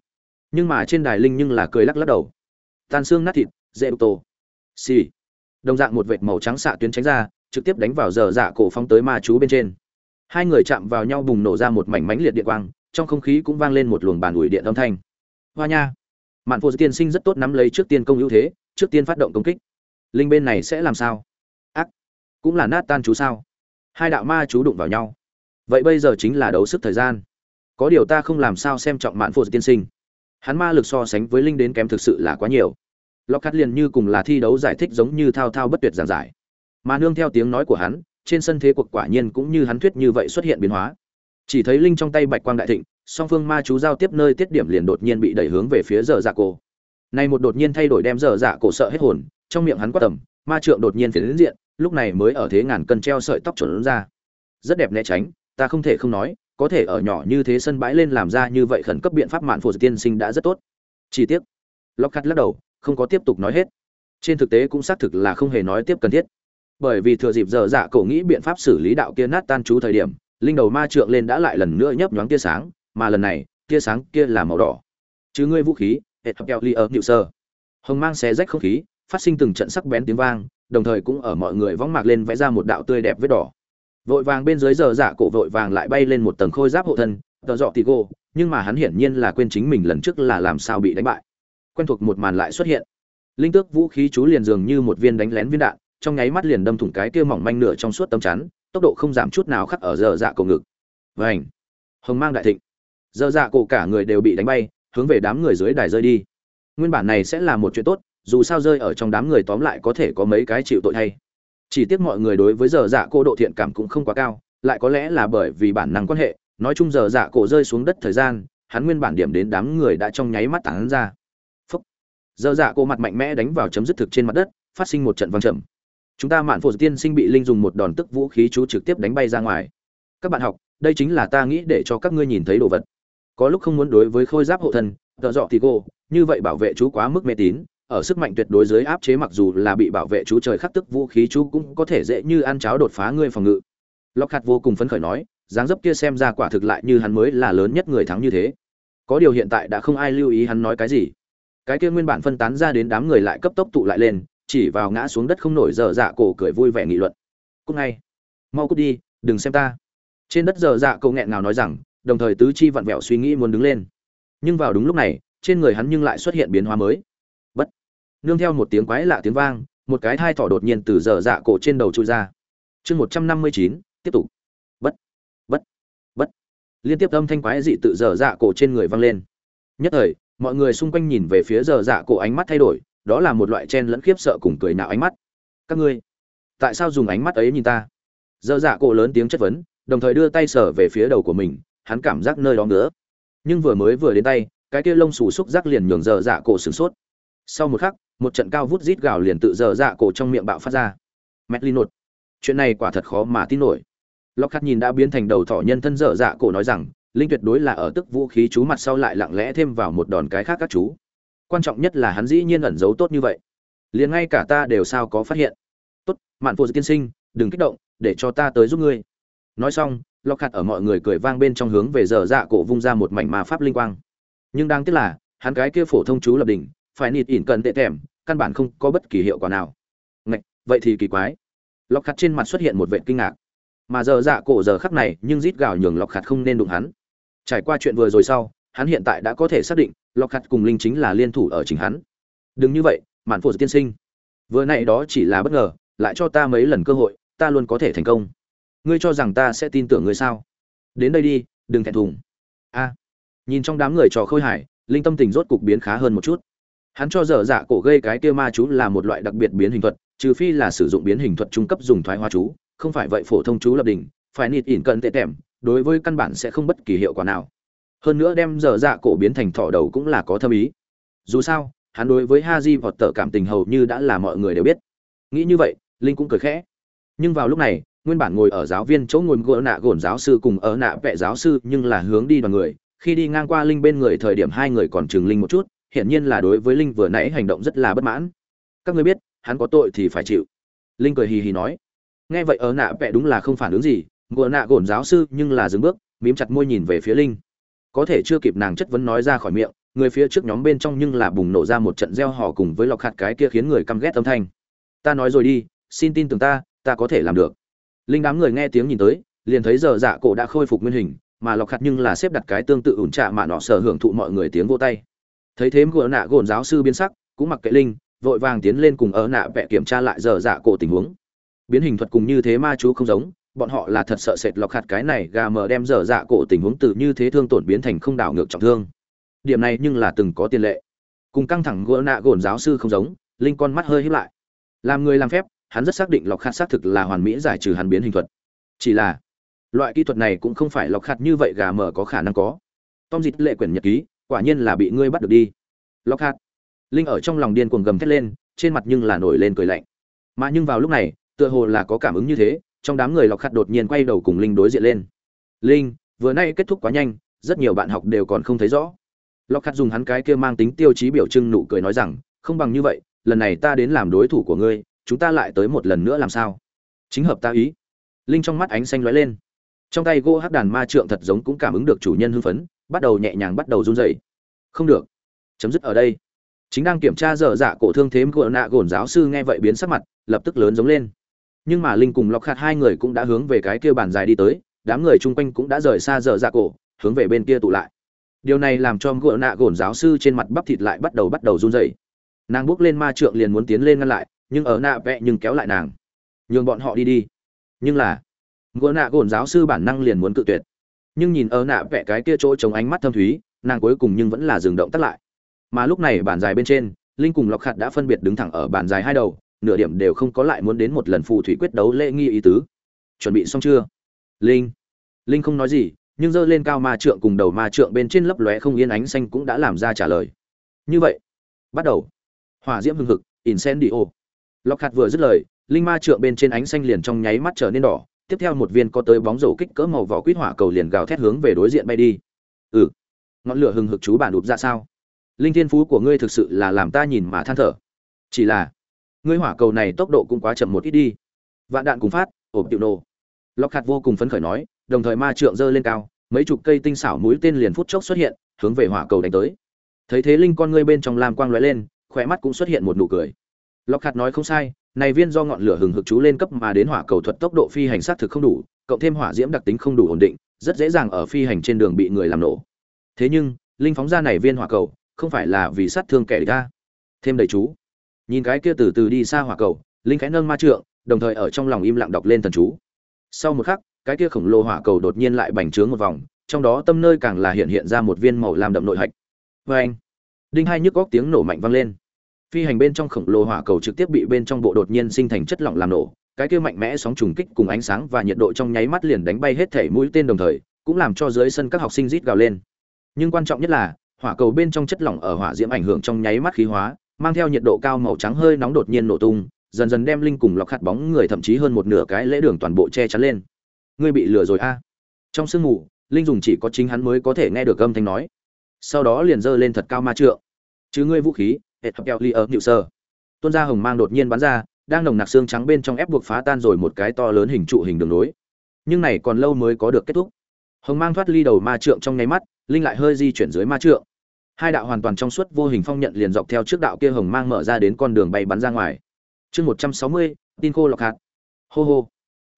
Nhưng mà trên đài linh nhưng là cười lắc lắc đầu. Tan xương nát thịt, dễ tô xì. Đồng dạng một vệt màu trắng xạ tuyến tránh ra, trực tiếp đánh vào giờ dạ cổ phóng tới ma chú bên trên. Hai người chạm vào nhau bùng nổ ra một mảnh mánh liệt điện quang, trong không khí cũng vang lên một luồng bàn ủi điện âm thanh. Hoa nha. Mạn phụ tiên sinh rất tốt nắm lấy trước tiên công ưu thế, trước tiên phát động công kích. Linh bên này sẽ làm sao? Cũng là nát tan chú sao? Hai đạo ma chú đụng vào nhau. Vậy bây giờ chính là đấu sức thời gian. Có điều ta không làm sao xem trọng mạn phô tiên sinh. Hắn ma lực so sánh với linh đến kém thực sự là quá nhiều. Lọc cắt liền như cùng là thi đấu giải thích giống như thao thao bất tuyệt giảng giải. Mà nương theo tiếng nói của hắn, trên sân thế cuộc quả nhiên cũng như hắn thuyết như vậy xuất hiện biến hóa. Chỉ thấy linh trong tay bạch quang đại thịnh, song phương ma chú giao tiếp nơi tiết điểm liền đột nhiên bị đẩy hướng về phía giờ dạ cổ. Này một đột nhiên thay đổi đem giờ dạ cổ sợ hết hồn, trong miệng hắn quát tầm, ma trượng đột nhiên phiến diện lúc này mới ở thế ngàn cân treo sợi tóc chuẩn ra. Rất đẹp né tránh, ta không thể không nói, có thể ở nhỏ như thế sân bãi lên làm ra như vậy khẩn cấp biện pháp mạn phổ tiên sinh đã rất tốt. Chi tiết lóc cắt lắc đầu, không có tiếp tục nói hết. Trên thực tế cũng xác thực là không hề nói tiếp cần thiết. Bởi vì thừa dịp giờ dạ cổ nghĩ biện pháp xử lý đạo kia nát tan chú thời điểm, linh đầu ma trượng lên đã lại lần nữa nhấp nhoáng tia sáng, mà lần này, tia sáng kia là màu đỏ. Chứ ngươi vũ khí, hệ thập keo ly ở nhự sơ hồng mang xé rách không khí, phát sinh từng trận sắc bén tiếng vang đồng thời cũng ở mọi người võng mạc lên vẽ ra một đạo tươi đẹp vết đỏ. Vội vàng bên dưới giờ dạ cổ vội vàng lại bay lên một tầng khôi giáp hộ thân, tờ dọ tì cô nhưng mà hắn hiển nhiên là quên chính mình lần trước là làm sao bị đánh bại. Quen thuộc một màn lại xuất hiện. Linh tước vũ khí chú liền dường như một viên đánh lén viên đạn, trong nháy mắt liền đâm thủng cái kia mỏng manh nửa trong suốt tấm chắn, tốc độ không giảm chút nào khắc ở giờ dạ cổ ngực. Vảnh hồng mang đại thịnh! Giờ dạ cổ cả người đều bị đánh bay, hướng về đám người dưới đài rơi đi. Nguyên bản này sẽ là một chuyện tốt dù sao rơi ở trong đám người tóm lại có thể có mấy cái chịu tội hay chỉ tiếc mọi người đối với giờ dạ cô độ thiện cảm cũng không quá cao, lại có lẽ là bởi vì bản năng quan hệ, nói chung giờ dạ cổ rơi xuống đất thời gian, hắn nguyên bản điểm đến đám người đã trong nháy mắt tản ra. Phúc. Giờ dạ cô mặt mạnh mẽ đánh vào chấm dứt thực trên mặt đất, phát sinh một trận văng trầm. Chúng ta mạn phổ tiên sinh bị linh dùng một đòn tức vũ khí chú trực tiếp đánh bay ra ngoài. Các bạn học, đây chính là ta nghĩ để cho các ngươi nhìn thấy đồ vật. Có lúc không muốn đối với khôi giáp hộ thân, tợ dọ thì cô, như vậy bảo vệ chú quá mức mê tín ở sức mạnh tuyệt đối dưới áp chế mặc dù là bị bảo vệ chú trời khắc tức vũ khí chú cũng có thể dễ như ăn cháo đột phá ngươi phòng ngự. Lọc hạt vô cùng phấn khởi nói, dáng dấp kia xem ra quả thực lại như hắn mới là lớn nhất người thắng như thế. Có điều hiện tại đã không ai lưu ý hắn nói cái gì. Cái kia nguyên bản phân tán ra đến đám người lại cấp tốc tụ lại lên, chỉ vào ngã xuống đất không nổi dở dạ cổ cười vui vẻ nghị luận. Cúc ngay. Mau cút đi, đừng xem ta. Trên đất dở dạ cổ nghẹn ngào nói rằng, đồng thời tứ chi vặn vẹo suy nghĩ muốn đứng lên. Nhưng vào đúng lúc này, trên người hắn nhưng lại xuất hiện biến hóa mới nương theo một tiếng quái lạ tiếng vang, một cái thai thỏ đột nhiên từ dở dạ cổ trên đầu trôi ra. Chương một trăm năm mươi chín, tiếp tục. Bất bất bất. Liên tiếp âm thanh quái dị tự dở dạ cổ trên người vang lên. Nhất thời, mọi người xung quanh nhìn về phía dở dạ cổ ánh mắt thay đổi, đó là một loại chen lẫn khiếp sợ cùng cười nạo ánh mắt. Các ngươi, tại sao dùng ánh mắt ấy nhìn ta? Dở dạ cổ lớn tiếng chất vấn, đồng thời đưa tay sở về phía đầu của mình, hắn cảm giác nơi đó nữa nhưng vừa mới vừa đến tay, cái kia lông xù xúc giác liền nhường dở dạ cổ sửng sốt. Sau một khắc một trận cao vút rít gào liền tự dở dạ cổ trong miệng bạo phát ra. Mét nột. Chuyện này quả thật khó mà tin nổi. Lóc khắc nhìn đã biến thành đầu thỏ nhân thân dở dạ cổ nói rằng, linh tuyệt đối là ở tức vũ khí chú mặt sau lại lặng lẽ thêm vào một đòn cái khác các chú. Quan trọng nhất là hắn dĩ nhiên ẩn giấu tốt như vậy. Liền ngay cả ta đều sao có phát hiện. Tốt, mạn phụ tiên sinh, đừng kích động, để cho ta tới giúp ngươi. Nói xong lọc hạt ở mọi người cười vang bên trong hướng về dở dạ cổ vung ra một mảnh ma pháp linh quang. Nhưng đáng tiếc là, hắn cái kia phổ thông chú lập đỉnh, phải nịt ỉn cần tệ thèm căn bản không có bất kỳ hiệu quả nào. Ngạch, vậy thì kỳ quái. Lọc khát trên mặt xuất hiện một vệ kinh ngạc. Mà giờ dạ cổ giờ khắc này nhưng rít gào nhường lọc khát không nên đụng hắn. Trải qua chuyện vừa rồi sau hắn hiện tại đã có thể xác định lọc khát cùng linh chính là liên thủ ở chính hắn. Đừng như vậy mạn phổ tiên sinh. Vừa nãy đó chỉ là bất ngờ lại cho ta mấy lần cơ hội ta luôn có thể thành công. Ngươi cho rằng ta sẽ tin tưởng ngươi sao? Đến đây đi đừng thẹn thùng. A. Nhìn trong đám người trò khôi hài linh tâm tình rốt cục biến khá hơn một chút hắn cho dở dạ cổ gây cái kia ma chú là một loại đặc biệt biến hình thuật, trừ phi là sử dụng biến hình thuật trung cấp dùng thoái hoa chú, không phải vậy phổ thông chú lập đỉnh, phải nịt ỉn cận tệ tẻm, đối với căn bản sẽ không bất kỳ hiệu quả nào. Hơn nữa đem dở dạ cổ biến thành thỏ đầu cũng là có thâm ý. Dù sao, hắn đối với ha di vọt tở cảm tình hầu như đã là mọi người đều biết. Nghĩ như vậy, linh cũng cười khẽ. Nhưng vào lúc này, nguyên bản ngồi ở giáo viên chỗ ngồi gỗ nạ gồn giáo sư cùng ở nạ vẽ giáo sư nhưng là hướng đi đoàn người. Khi đi ngang qua linh bên người thời điểm hai người còn chừng linh một chút hiển nhiên là đối với linh vừa nãy hành động rất là bất mãn. Các ngươi biết, hắn có tội thì phải chịu. Linh cười hì hì nói. Nghe vậy, ở nạ vẽ đúng là không phản ứng gì. Ngựa nạ gổn giáo sư nhưng là dừng bước, mím chặt môi nhìn về phía linh. Có thể chưa kịp nàng chất vấn nói ra khỏi miệng, người phía trước nhóm bên trong nhưng là bùng nổ ra một trận gieo hò cùng với lọc hạt cái kia khiến người căm ghét âm thanh. Ta nói rồi đi, xin tin tưởng ta ta có thể làm được. Linh đám người nghe tiếng nhìn tới, liền thấy giờ dạ cổ đã khôi phục nguyên hình, mà lọc hạt nhưng là xếp đặt cái tương tự ủn trạ mà nọ sở hưởng thụ mọi người tiếng vô tay thấy thế gỡ nạ gồn giáo sư biến sắc, cũng mặc kệ linh, vội vàng tiến lên cùng ở nạ vẽ kiểm tra lại giờ dạ cổ tình huống. Biến hình thuật cùng như thế ma chú không giống, bọn họ là thật sợ sệt lọc hạt cái này gà mờ đem dở dạ cổ tình huống từ như thế thương tổn biến thành không đảo ngược trọng thương. Điểm này nhưng là từng có tiền lệ. Cùng căng thẳng gỡ nạ gồn giáo sư không giống, linh con mắt hơi híp lại. Làm người làm phép, hắn rất xác định lọc khát xác thực là hoàn mỹ giải trừ hắn biến hình thuật. Chỉ là, loại kỹ thuật này cũng không phải lọc khát như vậy gà mở có khả năng có. Tom dịch lệ quyển nhật ký quả nhiên là bị ngươi bắt được đi. Lockhart. Linh ở trong lòng điên cuồng gầm thét lên, trên mặt nhưng là nổi lên cười lạnh. Mà nhưng vào lúc này, tựa hồ là có cảm ứng như thế, trong đám người lọc khát đột nhiên quay đầu cùng linh đối diện lên. Linh, vừa nay kết thúc quá nhanh, rất nhiều bạn học đều còn không thấy rõ. Lọc khát dùng hắn cái kia mang tính tiêu chí biểu trưng nụ cười nói rằng, không bằng như vậy, lần này ta đến làm đối thủ của ngươi, chúng ta lại tới một lần nữa làm sao? Chính hợp ta ý. Linh trong mắt ánh xanh lóe lên. Trong tay gỗ hát đàn ma trượng thật giống cũng cảm ứng được chủ nhân hưng phấn bắt đầu nhẹ nhàng bắt đầu run rẩy. Không được. Chấm dứt ở đây. Chính đang kiểm tra dở dạ cổ thương thế của nạ gồn giáo sư nghe vậy biến sắc mặt, lập tức lớn giống lên. Nhưng mà linh cùng lọc khát hai người cũng đã hướng về cái kia bàn dài đi tới, đám người chung quanh cũng đã rời xa dở dạ cổ, hướng về bên kia tụ lại. Điều này làm cho gỗ nạ gồn giáo sư trên mặt bắp thịt lại bắt đầu bắt đầu run rẩy. Nàng bước lên ma trượng liền muốn tiến lên ngăn lại, nhưng ở nạ vẽ nhưng kéo lại nàng. Nhường bọn họ đi đi. Nhưng là gỗ nạ gồn giáo sư bản năng liền muốn cự tuyệt nhưng nhìn ở nạ vẽ cái kia chỗ chống ánh mắt thâm thúy, nàng cuối cùng nhưng vẫn là dừng động tắt lại. Mà lúc này bản dài bên trên, linh cùng lọc khạt đã phân biệt đứng thẳng ở bản dài hai đầu, nửa điểm đều không có lại muốn đến một lần phù thủy quyết đấu lễ nghi ý tứ. Chuẩn bị xong chưa? Linh. Linh không nói gì, nhưng giơ lên cao ma trượng cùng đầu ma trượng bên trên lấp lóe không yên ánh xanh cũng đã làm ra trả lời. Như vậy, bắt đầu. Hỏa diễm hưng hực, incendio. Lọc khạt vừa dứt lời, linh ma trượng bên trên ánh xanh liền trong nháy mắt trở nên đỏ tiếp theo một viên có tới bóng rổ kích cỡ màu vỏ quýt hỏa cầu liền gào thét hướng về đối diện bay đi. Ừ ngọn lửa hừng hực chú bản đụp ra sao? Linh thiên phú của ngươi thực sự là làm ta nhìn mà than thở. Chỉ là, ngươi hỏa cầu này tốc độ cũng quá chậm một ít đi. Vạn đạn cùng phát ổn tiểu nổ. Lọc hạt vô cùng phấn khởi nói, đồng thời ma trượng dơ lên cao, mấy chục cây tinh xảo mũi tên liền phút chốc xuất hiện, hướng về hỏa cầu đánh tới. Thấy thế linh con ngươi bên trong lam quang lóe lên khỏe mắt cũng xuất hiện một nụ cười lọc hạt nói không sai, này viên do ngọn lửa hừng hực chú lên cấp mà đến hỏa cầu thuật tốc độ phi hành sát thực không đủ, cộng thêm hỏa diễm đặc tính không đủ ổn định, rất dễ dàng ở phi hành trên đường bị người làm nổ. Thế nhưng, linh phóng ra này viên hỏa cầu, không phải là vì sát thương kẻ ta. Thêm đầy chú. Nhìn cái kia từ từ đi xa hỏa cầu, linh khẽ nâng ma trượng, đồng thời ở trong lòng im lặng đọc lên thần chú. Sau một khắc, cái kia khổng lồ hỏa cầu đột nhiên lại bành trướng một vòng, trong đó tâm nơi càng là hiện hiện ra một viên màu lam đậm nội hạch. Vê anh đinh hai nhức góc tiếng nổ mạnh vang lên phi hành bên trong khổng lồ hỏa cầu trực tiếp bị bên trong bộ đột nhiên sinh thành chất lỏng làm nổ, cái kia mạnh mẽ sóng trùng kích cùng ánh sáng và nhiệt độ trong nháy mắt liền đánh bay hết thể mũi tên đồng thời, cũng làm cho dưới sân các học sinh rít gào lên. Nhưng quan trọng nhất là, hỏa cầu bên trong chất lỏng ở hỏa diễm ảnh hưởng trong nháy mắt khí hóa, mang theo nhiệt độ cao màu trắng hơi nóng đột nhiên nổ tung, dần dần đem linh cùng lọc hạt bóng người thậm chí hơn một nửa cái lễ đường toàn bộ che chắn lên. Ngươi bị lừa rồi a. Trong sương mù, linh dùng chỉ có chính hắn mới có thể nghe được âm thanh nói. Sau đó liền giơ lên thật cao ma trượng. Chứ ngươi vũ khí hệ thập kẹo ly ở nhự sơ tuôn ra hồng mang đột nhiên bắn ra, đang nồng nặc xương trắng bên trong ép buộc phá tan rồi một cái to lớn hình trụ hình đường nối. Nhưng này còn lâu mới có được kết thúc. Hồng mang thoát ly đầu ma trượng trong nháy mắt, linh lại hơi di chuyển dưới ma trượng. Hai đạo hoàn toàn trong suốt vô hình phong nhận liền dọc theo trước đạo kia hồng mang mở ra đến con đường bay bắn ra ngoài. Chương một trăm sáu mươi, tin khô lọc hạt. Hô hô.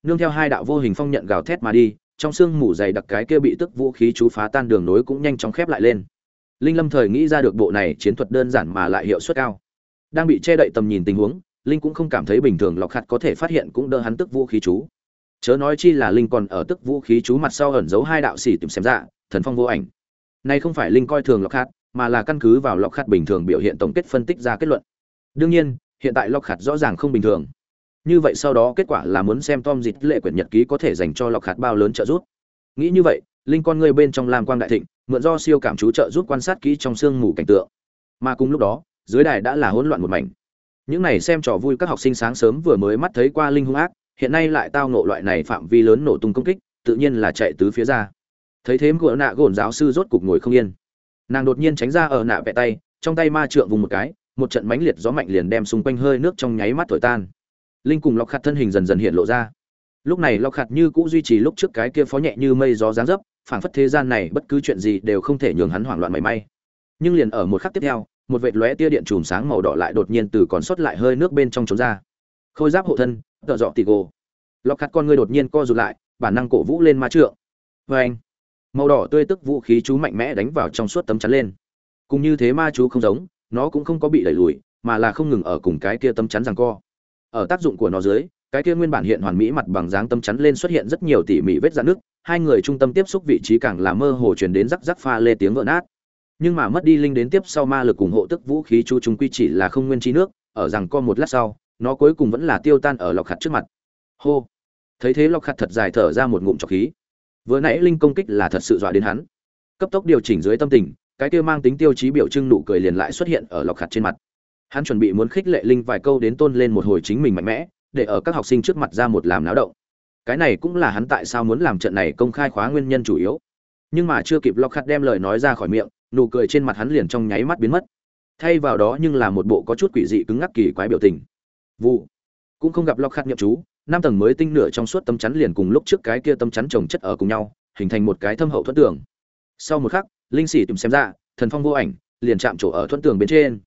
Nương theo hai đạo vô hình phong nhận gào thét mà đi, trong xương mù dày đặc cái kia bị tức vũ khí chú phá tan đường nối cũng nhanh chóng khép lại lên linh lâm thời nghĩ ra được bộ này chiến thuật đơn giản mà lại hiệu suất cao. Đang bị che đậy tầm nhìn tình huống, linh cũng không cảm thấy bình thường lọc khát có thể phát hiện cũng đỡ hắn tức vũ khí chú. Chớ nói chi là linh còn ở tức vũ khí chú mặt sau ẩn giấu hai đạo sĩ tìm xem ra thần phong vô ảnh. Này không phải linh coi thường lọc khát mà là căn cứ vào lọc khát bình thường biểu hiện tổng kết phân tích ra kết luận. Đương nhiên, hiện tại lọc khát rõ ràng không bình thường. Như vậy sau đó kết quả là muốn xem tom dịch lệ quyển nhật ký có thể dành cho lọc khát bao lớn trợ giúp. Nghĩ như vậy, linh con người bên trong lam quang đại thịnh mượn do siêu cảm chú trợ giúp quan sát kỹ trong sương mù cảnh tượng. Mà cùng lúc đó, dưới đài đã là hỗn loạn một mảnh. Những này xem trò vui các học sinh sáng sớm vừa mới mắt thấy qua linh hung ác, hiện nay lại tao ngộ loại này phạm vi lớn nổ tung công kích, tự nhiên là chạy tứ phía ra. Thấy thế gỡ nạ gồn giáo sư rốt cục ngồi không yên. Nàng đột nhiên tránh ra ở nạ vẹ tay, trong tay ma trượng vùng một cái, một trận mãnh liệt gió mạnh liền đem xung quanh hơi nước trong nháy mắt thổi tan. Linh cùng lọc khạt thân hình dần dần hiện lộ ra. Lúc này lọc khạt như cũ duy trì lúc trước cái kia phó nhẹ như mây gió dáng dấp phảng phất thế gian này bất cứ chuyện gì đều không thể nhường hắn hoảng loạn mảy may. Nhưng liền ở một khắc tiếp theo, một vệt lóe tia điện chùm sáng màu đỏ lại đột nhiên từ còn sót lại hơi nước bên trong trốn ra. Khôi giáp hộ thân, tợ dọ tì gồ. Lọc khát con ngươi đột nhiên co rụt lại, bản năng cổ vũ lên ma trượng. Vê anh màu đỏ tươi tức vũ khí chú mạnh mẽ đánh vào trong suốt tấm chắn lên. Cùng như thế ma chú không giống, nó cũng không có bị đẩy lùi, mà là không ngừng ở cùng cái kia tấm chắn rằng co. Ở tác dụng của nó dưới, cái kia nguyên bản hiện hoàn mỹ mặt bằng dáng tấm chắn lên xuất hiện rất nhiều tỉ mỉ vết dạn nước hai người trung tâm tiếp xúc vị trí càng là mơ hồ truyền đến rắc rắc pha lê tiếng vỡ nát. Nhưng mà mất đi linh đến tiếp sau ma lực ủng hộ tức vũ khí chú chúng quy chỉ là không nguyên chi nước, ở rằng co một lát sau, nó cuối cùng vẫn là tiêu tan ở lọc khặt trước mặt. Hô! Thấy thế lọc khặt thật dài thở ra một ngụm trọc khí. Vừa nãy linh công kích là thật sự dọa đến hắn. Cấp tốc điều chỉnh dưới tâm tình, cái kia mang tính tiêu chí biểu trưng nụ cười liền lại xuất hiện ở lọc khặt trên mặt. Hắn chuẩn bị muốn khích lệ linh vài câu đến tôn lên một hồi chính mình mạnh mẽ, để ở các học sinh trước mặt ra một làm náo động cái này cũng là hắn tại sao muốn làm trận này công khai khóa nguyên nhân chủ yếu. Nhưng mà chưa kịp lọc khặt đem lời nói ra khỏi miệng, nụ cười trên mặt hắn liền trong nháy mắt biến mất. Thay vào đó nhưng là một bộ có chút quỷ dị cứng ngắc kỳ quái biểu tình. Vụ. Cũng không gặp lọc khắc nhậm chú, năm tầng mới tinh nửa trong suốt tấm chắn liền cùng lúc trước cái kia tấm chắn chồng chất ở cùng nhau, hình thành một cái thâm hậu thuẫn tường. Sau một khắc, linh sĩ tìm xem ra, thần phong vô ảnh, liền chạm chỗ ở thuẫn tường bên trên.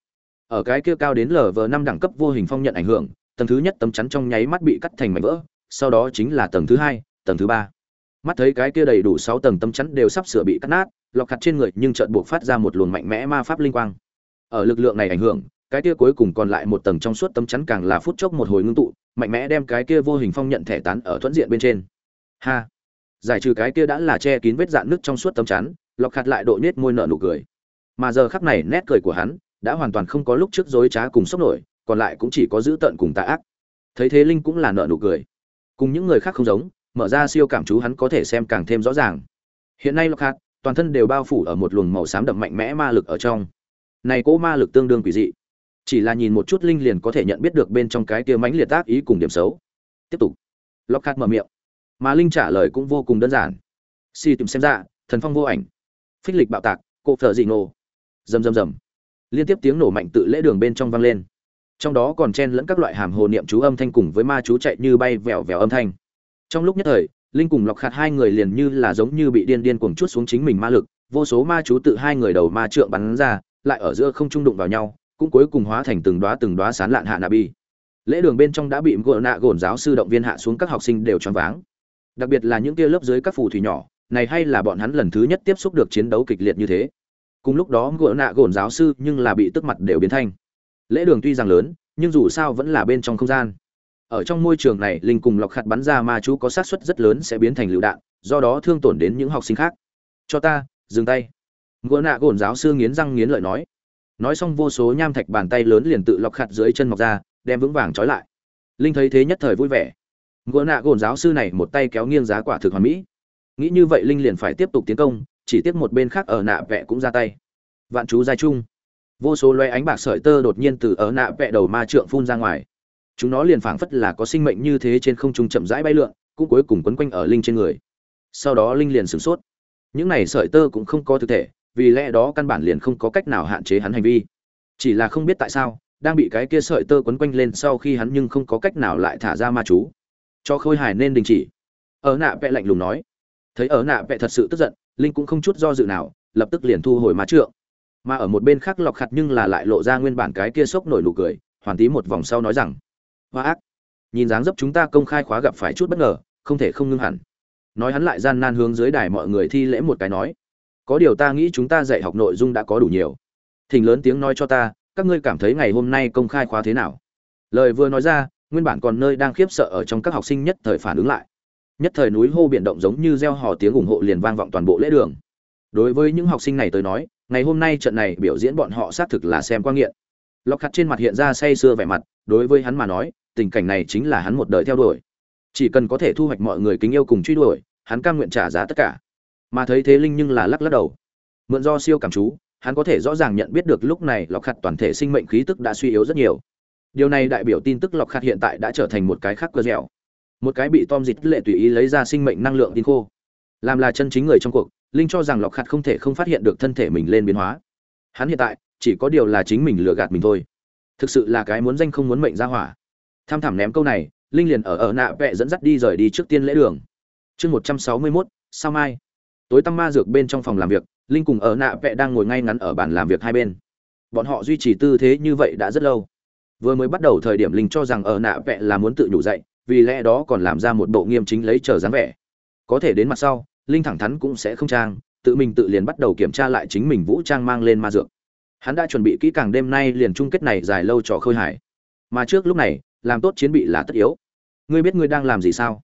Ở cái kia cao đến lv năm đẳng cấp vô hình phong nhận ảnh hưởng, tầng thứ nhất tấm chắn trong nháy mắt bị cắt thành mảnh vỡ sau đó chính là tầng thứ hai, tầng thứ ba. Mắt thấy cái kia đầy đủ sáu tầng tâm chắn đều sắp sửa bị cắt nát, lọc khặt trên người nhưng chợt buộc phát ra một luồng mạnh mẽ ma pháp linh quang. Ở lực lượng này ảnh hưởng, cái kia cuối cùng còn lại một tầng trong suốt tấm chắn càng là phút chốc một hồi ngưng tụ, mạnh mẽ đem cái kia vô hình phong nhận thẻ tán ở thuận diện bên trên. Ha! Giải trừ cái kia đã là che kín vết dạn nước trong suốt tấm chắn, lọc khặt lại độ nết môi nợ nụ cười. Mà giờ khắc này nét cười của hắn đã hoàn toàn không có lúc trước dối trá cùng sốc nổi, còn lại cũng chỉ có giữ tợn cùng tà ác. Thấy thế linh cũng là nợ nụ cười cùng những người khác không giống, mở ra siêu cảm chú hắn có thể xem càng thêm rõ ràng. Hiện nay Lockhart toàn thân đều bao phủ ở một luồng màu xám đậm mạnh mẽ ma lực ở trong. Này cỗ ma lực tương đương quỷ dị. Chỉ là nhìn một chút linh liền có thể nhận biết được bên trong cái kia mãnh liệt tác ý cùng điểm xấu. Tiếp tục. Lockhart mở miệng. Mà linh trả lời cũng vô cùng đơn giản. Si tìm xem ra, thần phong vô ảnh. Phích lịch bạo tạc cộ phở dị nổ. Rầm rầm rầm. Liên tiếp tiếng nổ mạnh tự lễ đường bên trong vang lên trong đó còn chen lẫn các loại hàm hồ niệm chú âm thanh cùng với ma chú chạy như bay vèo vèo âm thanh. Trong lúc nhất thời, linh cùng lọc khạt hai người liền như là giống như bị điên điên cuồng chút xuống chính mình ma lực, vô số ma chú tự hai người đầu ma trượng bắn ra, lại ở giữa không trung đụng vào nhau, cũng cuối cùng hóa thành từng đóa từng đóa sán lạn hạ nạ bi. Lễ đường bên trong đã bị gỡ nạ gồn giáo sư động viên hạ xuống các học sinh đều choáng váng. Đặc biệt là những kia lớp dưới các phù thủy nhỏ, này hay là bọn hắn lần thứ nhất tiếp xúc được chiến đấu kịch liệt như thế. Cùng lúc đó gỡ nạ gồn giáo sư nhưng là bị tức mặt đều biến thanh lễ đường tuy rằng lớn, nhưng dù sao vẫn là bên trong không gian. Ở trong môi trường này, linh cùng lọc khặt bắn ra ma chú có xác suất rất lớn sẽ biến thành lựu đạn, do đó thương tổn đến những học sinh khác. Cho ta, dừng tay. Ngựa nạ gồn giáo sư nghiến răng nghiến lợi nói. Nói xong vô số nham thạch bàn tay lớn liền tự lọc khặt dưới chân mọc ra, đem vững vàng trói lại. Linh thấy thế nhất thời vui vẻ. Ngựa nạ gồn giáo sư này một tay kéo nghiêng giá quả thực hoàn mỹ. Nghĩ như vậy linh liền phải tiếp tục tiến công, chỉ tiếp một bên khác ở nạ vẽ cũng ra tay. Vạn chú giai chung vô số loé ánh bạc sợi tơ đột nhiên từ ở nạ vẽ đầu ma trượng phun ra ngoài. Chúng nó liền phảng phất là có sinh mệnh như thế trên không trung chậm rãi bay lượn, cũng cuối cùng quấn quanh ở linh trên người. Sau đó linh liền sửng sốt. Những này sợi tơ cũng không có thực thể, vì lẽ đó căn bản liền không có cách nào hạn chế hắn hành vi. Chỉ là không biết tại sao, đang bị cái kia sợi tơ quấn quanh lên sau khi hắn nhưng không có cách nào lại thả ra ma chú. Cho khôi hài nên đình chỉ. Ở nạ vẽ lạnh lùng nói. Thấy ở nạ vẽ thật sự tức giận, linh cũng không chút do dự nào, lập tức liền thu hồi ma trượng mà ở một bên khác lọc khặt nhưng là lại lộ ra nguyên bản cái kia sốc nổi nụ cười hoàn tí một vòng sau nói rằng, hoa ác, nhìn dáng dấp chúng ta công khai khóa gặp phải chút bất ngờ, không thể không ngưng hẳn. Nói hắn lại gian nan hướng dưới đài mọi người thi lễ một cái nói, có điều ta nghĩ chúng ta dạy học nội dung đã có đủ nhiều. Thỉnh lớn tiếng nói cho ta, các ngươi cảm thấy ngày hôm nay công khai khóa thế nào? Lời vừa nói ra, nguyên bản còn nơi đang khiếp sợ ở trong các học sinh nhất thời phản ứng lại. Nhất thời núi hô biển động giống như gieo hò tiếng ủng hộ liền vang vọng toàn bộ lễ đường. Đối với những học sinh này tới nói ngày hôm nay trận này biểu diễn bọn họ xác thực là xem quan nghiện. Lọc khặt trên mặt hiện ra say sưa vẻ mặt, đối với hắn mà nói, tình cảnh này chính là hắn một đời theo đuổi. Chỉ cần có thể thu hoạch mọi người kính yêu cùng truy đuổi, hắn cam nguyện trả giá tất cả. Mà thấy thế linh nhưng là lắc lắc đầu. Mượn do siêu cảm chú, hắn có thể rõ ràng nhận biết được lúc này lọc khặt toàn thể sinh mệnh khí tức đã suy yếu rất nhiều. Điều này đại biểu tin tức lọc khặt hiện tại đã trở thành một cái khác cơ dẻo. Một cái bị tom dịch lệ tùy ý lấy ra sinh mệnh năng lượng tin khô. Làm là chân chính người trong cuộc linh cho rằng lọc Khát không thể không phát hiện được thân thể mình lên biến hóa. Hắn hiện tại, chỉ có điều là chính mình lừa gạt mình thôi. Thực sự là cái muốn danh không muốn mệnh ra hỏa. Tham thảm ném câu này, linh liền ở ở nạ vẹ dẫn dắt đi rời đi trước tiên lễ đường. Chương một trăm sáu mươi mốt, sao mai? Tối tăm ma dược bên trong phòng làm việc, linh cùng ở nạ vẹ đang ngồi ngay ngắn ở bàn làm việc hai bên. Bọn họ duy trì tư thế như vậy đã rất lâu. Vừa mới bắt đầu thời điểm linh cho rằng ở nạ vẹ là muốn tự nhủ dậy, vì lẽ đó còn làm ra một bộ nghiêm chính lấy chờ dáng vẻ. Có thể đến mặt sau linh thẳng thắn cũng sẽ không trang, tự mình tự liền bắt đầu kiểm tra lại chính mình vũ trang mang lên ma dược. Hắn đã chuẩn bị kỹ càng đêm nay liền chung kết này dài lâu trò khơi hải mà trước lúc này, làm tốt chiến bị là tất yếu. Ngươi biết ngươi đang làm gì sao?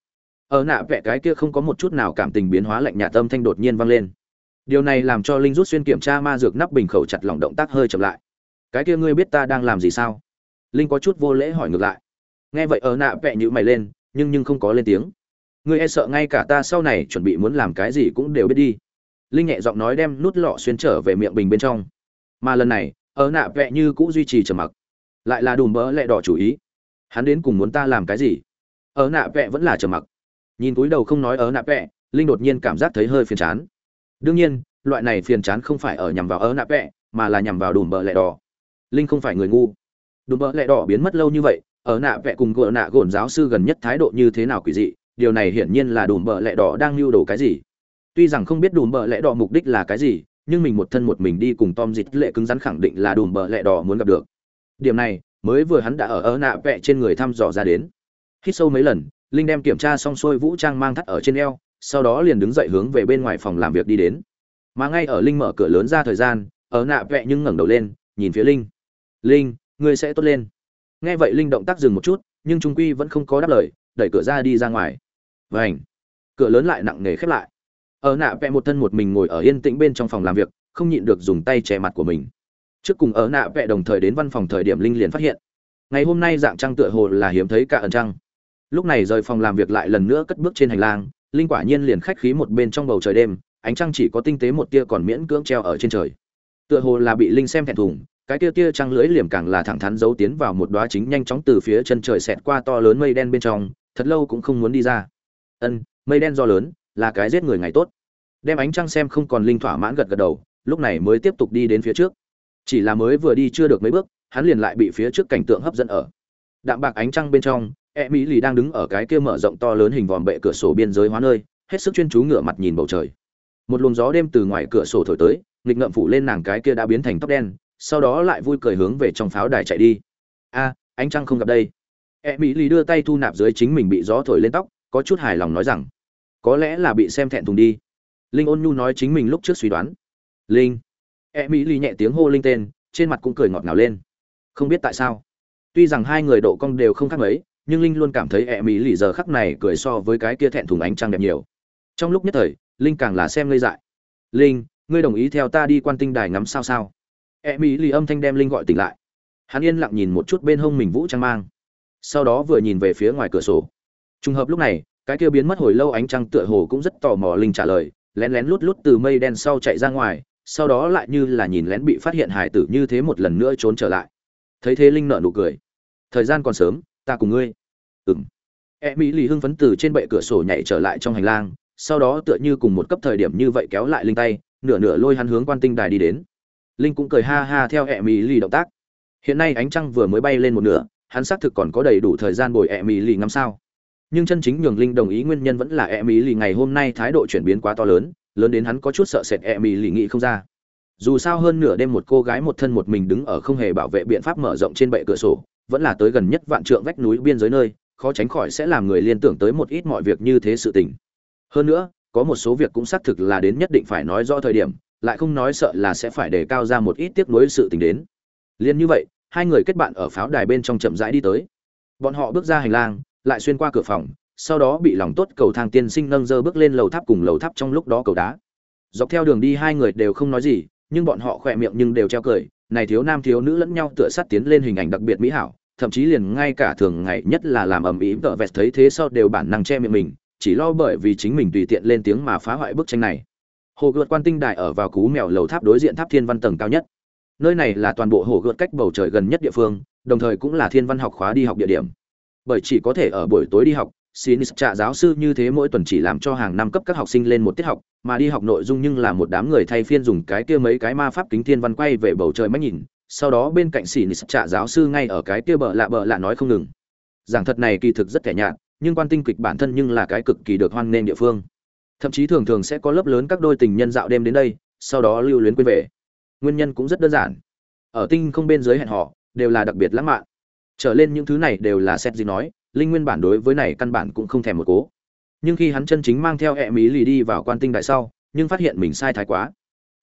Ở nạ vẽ cái kia không có một chút nào cảm tình biến hóa lạnh nhà tâm thanh đột nhiên vang lên. Điều này làm cho linh rút xuyên kiểm tra ma dược nắp bình khẩu chặt lỏng động tác hơi chậm lại. Cái kia ngươi biết ta đang làm gì sao? Linh có chút vô lễ hỏi ngược lại. Nghe vậy ở nạ vẽ nhữ mày lên, nhưng nhưng không có lên tiếng ngươi e sợ ngay cả ta sau này chuẩn bị muốn làm cái gì cũng đều biết đi. Linh nhẹ giọng nói đem nút lọ xuyên trở về miệng bình bên trong. Mà lần này, ở nạ vẽ như cũ duy trì trầm mặc. Lại là đùm bỡ lẹ đỏ chủ ý. Hắn đến cùng muốn ta làm cái gì? Ở nạ vẽ vẫn là trầm mặc. Nhìn túi đầu không nói ở nạ vẽ linh đột nhiên cảm giác thấy hơi phiền chán. Đương nhiên, loại này phiền chán không phải ở nhằm vào ở nạ vẽ mà là nhằm vào đùm bỡ lẹ đỏ. Linh không phải người ngu. Đùm bỡ lẹ đỏ biến mất lâu như vậy, ở nạ vẽ cùng gỡ nạ gồn giáo sư gần nhất thái độ như thế nào quỷ dị điều này hiển nhiên là đùm bợ lẹ đỏ đang lưu đồ cái gì. Tuy rằng không biết đùm bợ lẹ đỏ mục đích là cái gì, nhưng mình một thân một mình đi cùng tom dịch lệ cứng rắn khẳng định là đùm bợ lẹ đỏ muốn gặp được. Điểm này, mới vừa hắn đã ở ớ nạ vẹ trên người thăm dò ra đến. Hít sâu mấy lần, linh đem kiểm tra xong xuôi vũ trang mang thắt ở trên eo, sau đó liền đứng dậy hướng về bên ngoài phòng làm việc đi đến. Mà ngay ở linh mở cửa lớn ra thời gian ở nạ vẹ nhưng ngẩng đầu lên, nhìn phía linh. Linh, ngươi sẽ tốt lên. Nghe vậy linh động tác dừng một chút, nhưng trung quy vẫn không có đáp lời, đẩy cửa ra đi ra ngoài vảnh cửa lớn lại nặng nề khép lại. Ở nạ vẽ một thân một mình ngồi ở yên tĩnh bên trong phòng làm việc, không nhịn được dùng tay che mặt của mình. Trước cùng ở nạ vẽ đồng thời đến văn phòng thời điểm linh liền phát hiện. Ngày hôm nay dạng trăng tựa hồ là hiếm thấy cả ẩn trăng. Lúc này rời phòng làm việc lại lần nữa cất bước trên hành lang, linh quả nhiên liền khách khí một bên trong bầu trời đêm, ánh trăng chỉ có tinh tế một tia còn miễn cưỡng treo ở trên trời. Tựa hồ là bị linh xem thẹn thùng, cái tia tia trăng lưỡi liềm càng là thẳng thắn giấu tiến vào một đóa chính nhanh chóng từ phía chân trời xẹt qua to lớn mây đen bên trong, thật lâu cũng không muốn đi ra ân, mây đen do lớn, là cái giết người ngày tốt. Đem ánh trăng xem không còn linh thỏa mãn gật gật đầu, lúc này mới tiếp tục đi đến phía trước. Chỉ là mới vừa đi chưa được mấy bước, hắn liền lại bị phía trước cảnh tượng hấp dẫn ở. Đạm bạc ánh trăng bên trong e mỹ lì đang đứng ở cái kia mở rộng to lớn hình vòm bệ cửa sổ biên giới hóa nơi, hết sức chuyên chú ngửa mặt nhìn bầu trời. Một luồng gió đêm từ ngoài cửa sổ thổi tới, nghịch ngợm phủ lên nàng cái kia đã biến thành tóc đen, sau đó lại vui cười hướng về trong pháo đài chạy đi. A, ánh trăng không gặp đây. E mỹ lì đưa tay thu nạp dưới chính mình bị gió thổi lên tóc có chút hài lòng nói rằng, có lẽ là bị xem thẹn thùng đi. Linh ôn nhu nói chính mình lúc trước suy đoán. Linh. E mỹ ly nhẹ tiếng hô linh tên, trên mặt cũng cười ngọt ngào lên. Không biết tại sao. Tuy rằng hai người độ cong đều không khác mấy, nhưng linh luôn cảm thấy e mỹ lì giờ khắc này cười so với cái kia thẹn thùng ánh trăng đẹp nhiều. Trong lúc nhất thời, linh càng là xem ngây dại. Linh, ngươi đồng ý theo ta đi quan tinh đài ngắm sao sao? E mỹ lì âm thanh đem linh gọi tỉnh lại. Hắn yên lặng nhìn một chút bên hông mình vũ trang mang. Sau đó vừa nhìn về phía ngoài cửa sổ trùng hợp lúc này, cái kia biến mất hồi lâu ánh trăng tựa hồ cũng rất tò mò linh trả lời, lén lén lút lút từ mây đen sau chạy ra ngoài, sau đó lại như là nhìn lén bị phát hiện hải tử như thế một lần nữa trốn trở lại. Thấy thế linh nợ nụ cười. Thời gian còn sớm, ta cùng ngươi. Ừng e mỹ lì hưng phấn từ trên bệ cửa sổ nhảy trở lại trong hành lang, sau đó tựa như cùng một cấp thời điểm như vậy kéo lại linh tay, nửa nửa lôi hắn hướng quan tinh đài đi đến. Linh cũng cười ha ha theo e mỹ lì động tác. Hiện nay ánh trăng vừa mới bay lên một nửa, hắn xác thực còn có đầy đủ thời gian bồi e mỹ lì ngắm sao nhưng chân chính nhường linh đồng ý nguyên nhân vẫn là e mỹ lì ngày hôm nay thái độ chuyển biến quá to lớn lớn đến hắn có chút sợ sệt e mỹ lì nghĩ không ra. Dù sao hơn nửa đêm một cô gái một thân một mình đứng ở không hề bảo vệ biện pháp mở rộng trên bệ cửa sổ, vẫn là tới gần nhất vạn trượng vách núi biên giới nơi, khó tránh khỏi sẽ làm người liên tưởng tới một ít mọi việc như thế sự tình. Hơn nữa, có một số việc cũng xác thực là đến nhất định phải nói rõ thời điểm, lại không nói sợ là sẽ phải đề cao ra một ít tiếc nuối sự tình đến. Liên như vậy, hai người kết bạn ở pháo đài bên trong chậm rãi đi tới. Bọn họ bước ra hành lang lại xuyên qua cửa phòng, sau đó bị lòng tốt cầu thang tiên sinh nâng dơ bước lên lầu tháp cùng lầu tháp trong lúc đó cầu đá. Dọc theo đường đi hai người đều không nói gì, nhưng bọn họ khỏe miệng nhưng đều treo cười, này thiếu nam thiếu nữ lẫn nhau tựa sát tiến lên hình ảnh đặc biệt mỹ hảo, thậm chí liền ngay cả thường ngày nhất là làm ầm ĩ vợ vẹt thấy thế sau đều bản năng che miệng mình, chỉ lo bởi vì chính mình tùy tiện lên tiếng mà phá hoại bức tranh này. Hồ gợt quan tinh đài ở vào cú mèo lầu tháp đối diện tháp thiên văn tầng cao nhất. Nơi này là toàn bộ hồ gợt cách bầu trời gần nhất địa phương, đồng thời cũng là thiên văn học khóa đi học địa điểm bởi chỉ có thể ở buổi tối đi học, sinis trạ giáo sư như thế mỗi tuần chỉ làm cho hàng năm cấp các học sinh lên một tiết học, mà đi học nội dung nhưng là một đám người thay phiên dùng cái kia mấy cái ma pháp kính thiên văn quay về bầu trời mắt nhìn, sau đó bên cạnh sinis trạ giáo sư ngay ở cái kia bợ lạ bợ lạ nói không ngừng. Giảng thật này kỳ thực rất thẻ nhạt, nhưng quan tinh kịch bản thân nhưng là cái cực kỳ được hoan nghênh địa phương. Thậm chí thường thường sẽ có lớp lớn các đôi tình nhân dạo đêm đến đây, sau đó lưu luyến quên về. Nguyên nhân cũng rất đơn giản. Ở tinh không bên dưới hẹn họ đều là đặc biệt lãng mạn trở lên những thứ này đều là xét gì nói, linh nguyên bản đối với này căn bản cũng không thèm một cố. Nhưng khi hắn chân chính mang theo e mỹ lì đi vào quan tinh đại sau, nhưng phát hiện mình sai thái quá.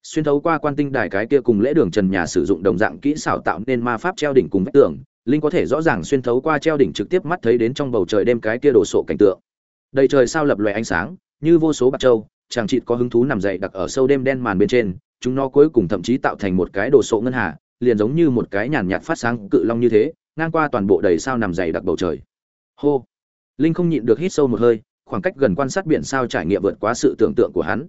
Xuyên thấu qua quan tinh đài cái kia cùng lễ đường trần nhà sử dụng đồng dạng kỹ xảo tạo nên ma pháp treo đỉnh cùng vách tường, linh có thể rõ ràng xuyên thấu qua treo đỉnh trực tiếp mắt thấy đến trong bầu trời đêm cái kia đồ sộ cảnh tượng. Đầy trời sao lập loè ánh sáng, như vô số bạc trâu chàng chị có hứng thú nằm dậy đặc ở sâu đêm đen màn bên trên, chúng nó cuối cùng thậm chí tạo thành một cái đồ sộ ngân hà, liền giống như một cái nhàn nhạt phát sáng cự long như thế ngang qua toàn bộ đầy sao nằm dày đặc bầu trời. Hô. Linh không nhịn được hít sâu một hơi, khoảng cách gần quan sát biển sao trải nghiệm vượt quá sự tưởng tượng của hắn.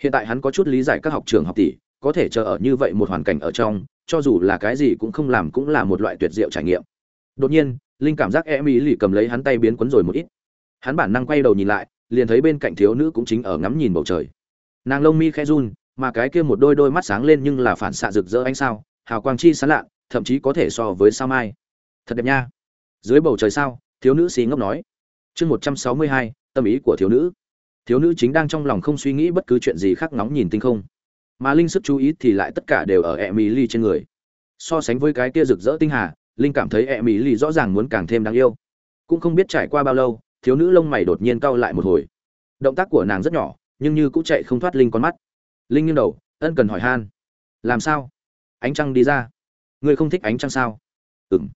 Hiện tại hắn có chút lý giải các học trường học tỷ, có thể chờ ở như vậy một hoàn cảnh ở trong, cho dù là cái gì cũng không làm cũng là một loại tuyệt diệu trải nghiệm. Đột nhiên, linh cảm giác em ý lì cầm lấy hắn tay biến quấn rồi một ít. Hắn bản năng quay đầu nhìn lại, liền thấy bên cạnh thiếu nữ cũng chính ở ngắm nhìn bầu trời. Nàng lông mi khẽ run, mà cái kia một đôi đôi mắt sáng lên nhưng là phản xạ rực rỡ ánh sao, hào quang chi sáng lạ, thậm chí có thể so với sao mai thật đẹp nha. Dưới bầu trời sao, thiếu nữ xì ngốc nói. Chương một trăm sáu mươi hai, tâm ý của thiếu nữ. Thiếu nữ chính đang trong lòng không suy nghĩ bất cứ chuyện gì khác ngóng nhìn tinh không. Mà linh sức chú ý thì lại tất cả đều ở e mỹ ly trên người. So sánh với cái kia rực rỡ tinh hà, linh cảm thấy e mỹ ly rõ ràng muốn càng thêm đáng yêu. Cũng không biết trải qua bao lâu, thiếu nữ lông mày đột nhiên cau lại một hồi. Động tác của nàng rất nhỏ, nhưng như cũng chạy không thoát linh con mắt. Linh nghiêng đầu, ân cần hỏi han. Làm sao? Ánh trăng đi ra. Ngươi không thích ánh trăng sao? Ừng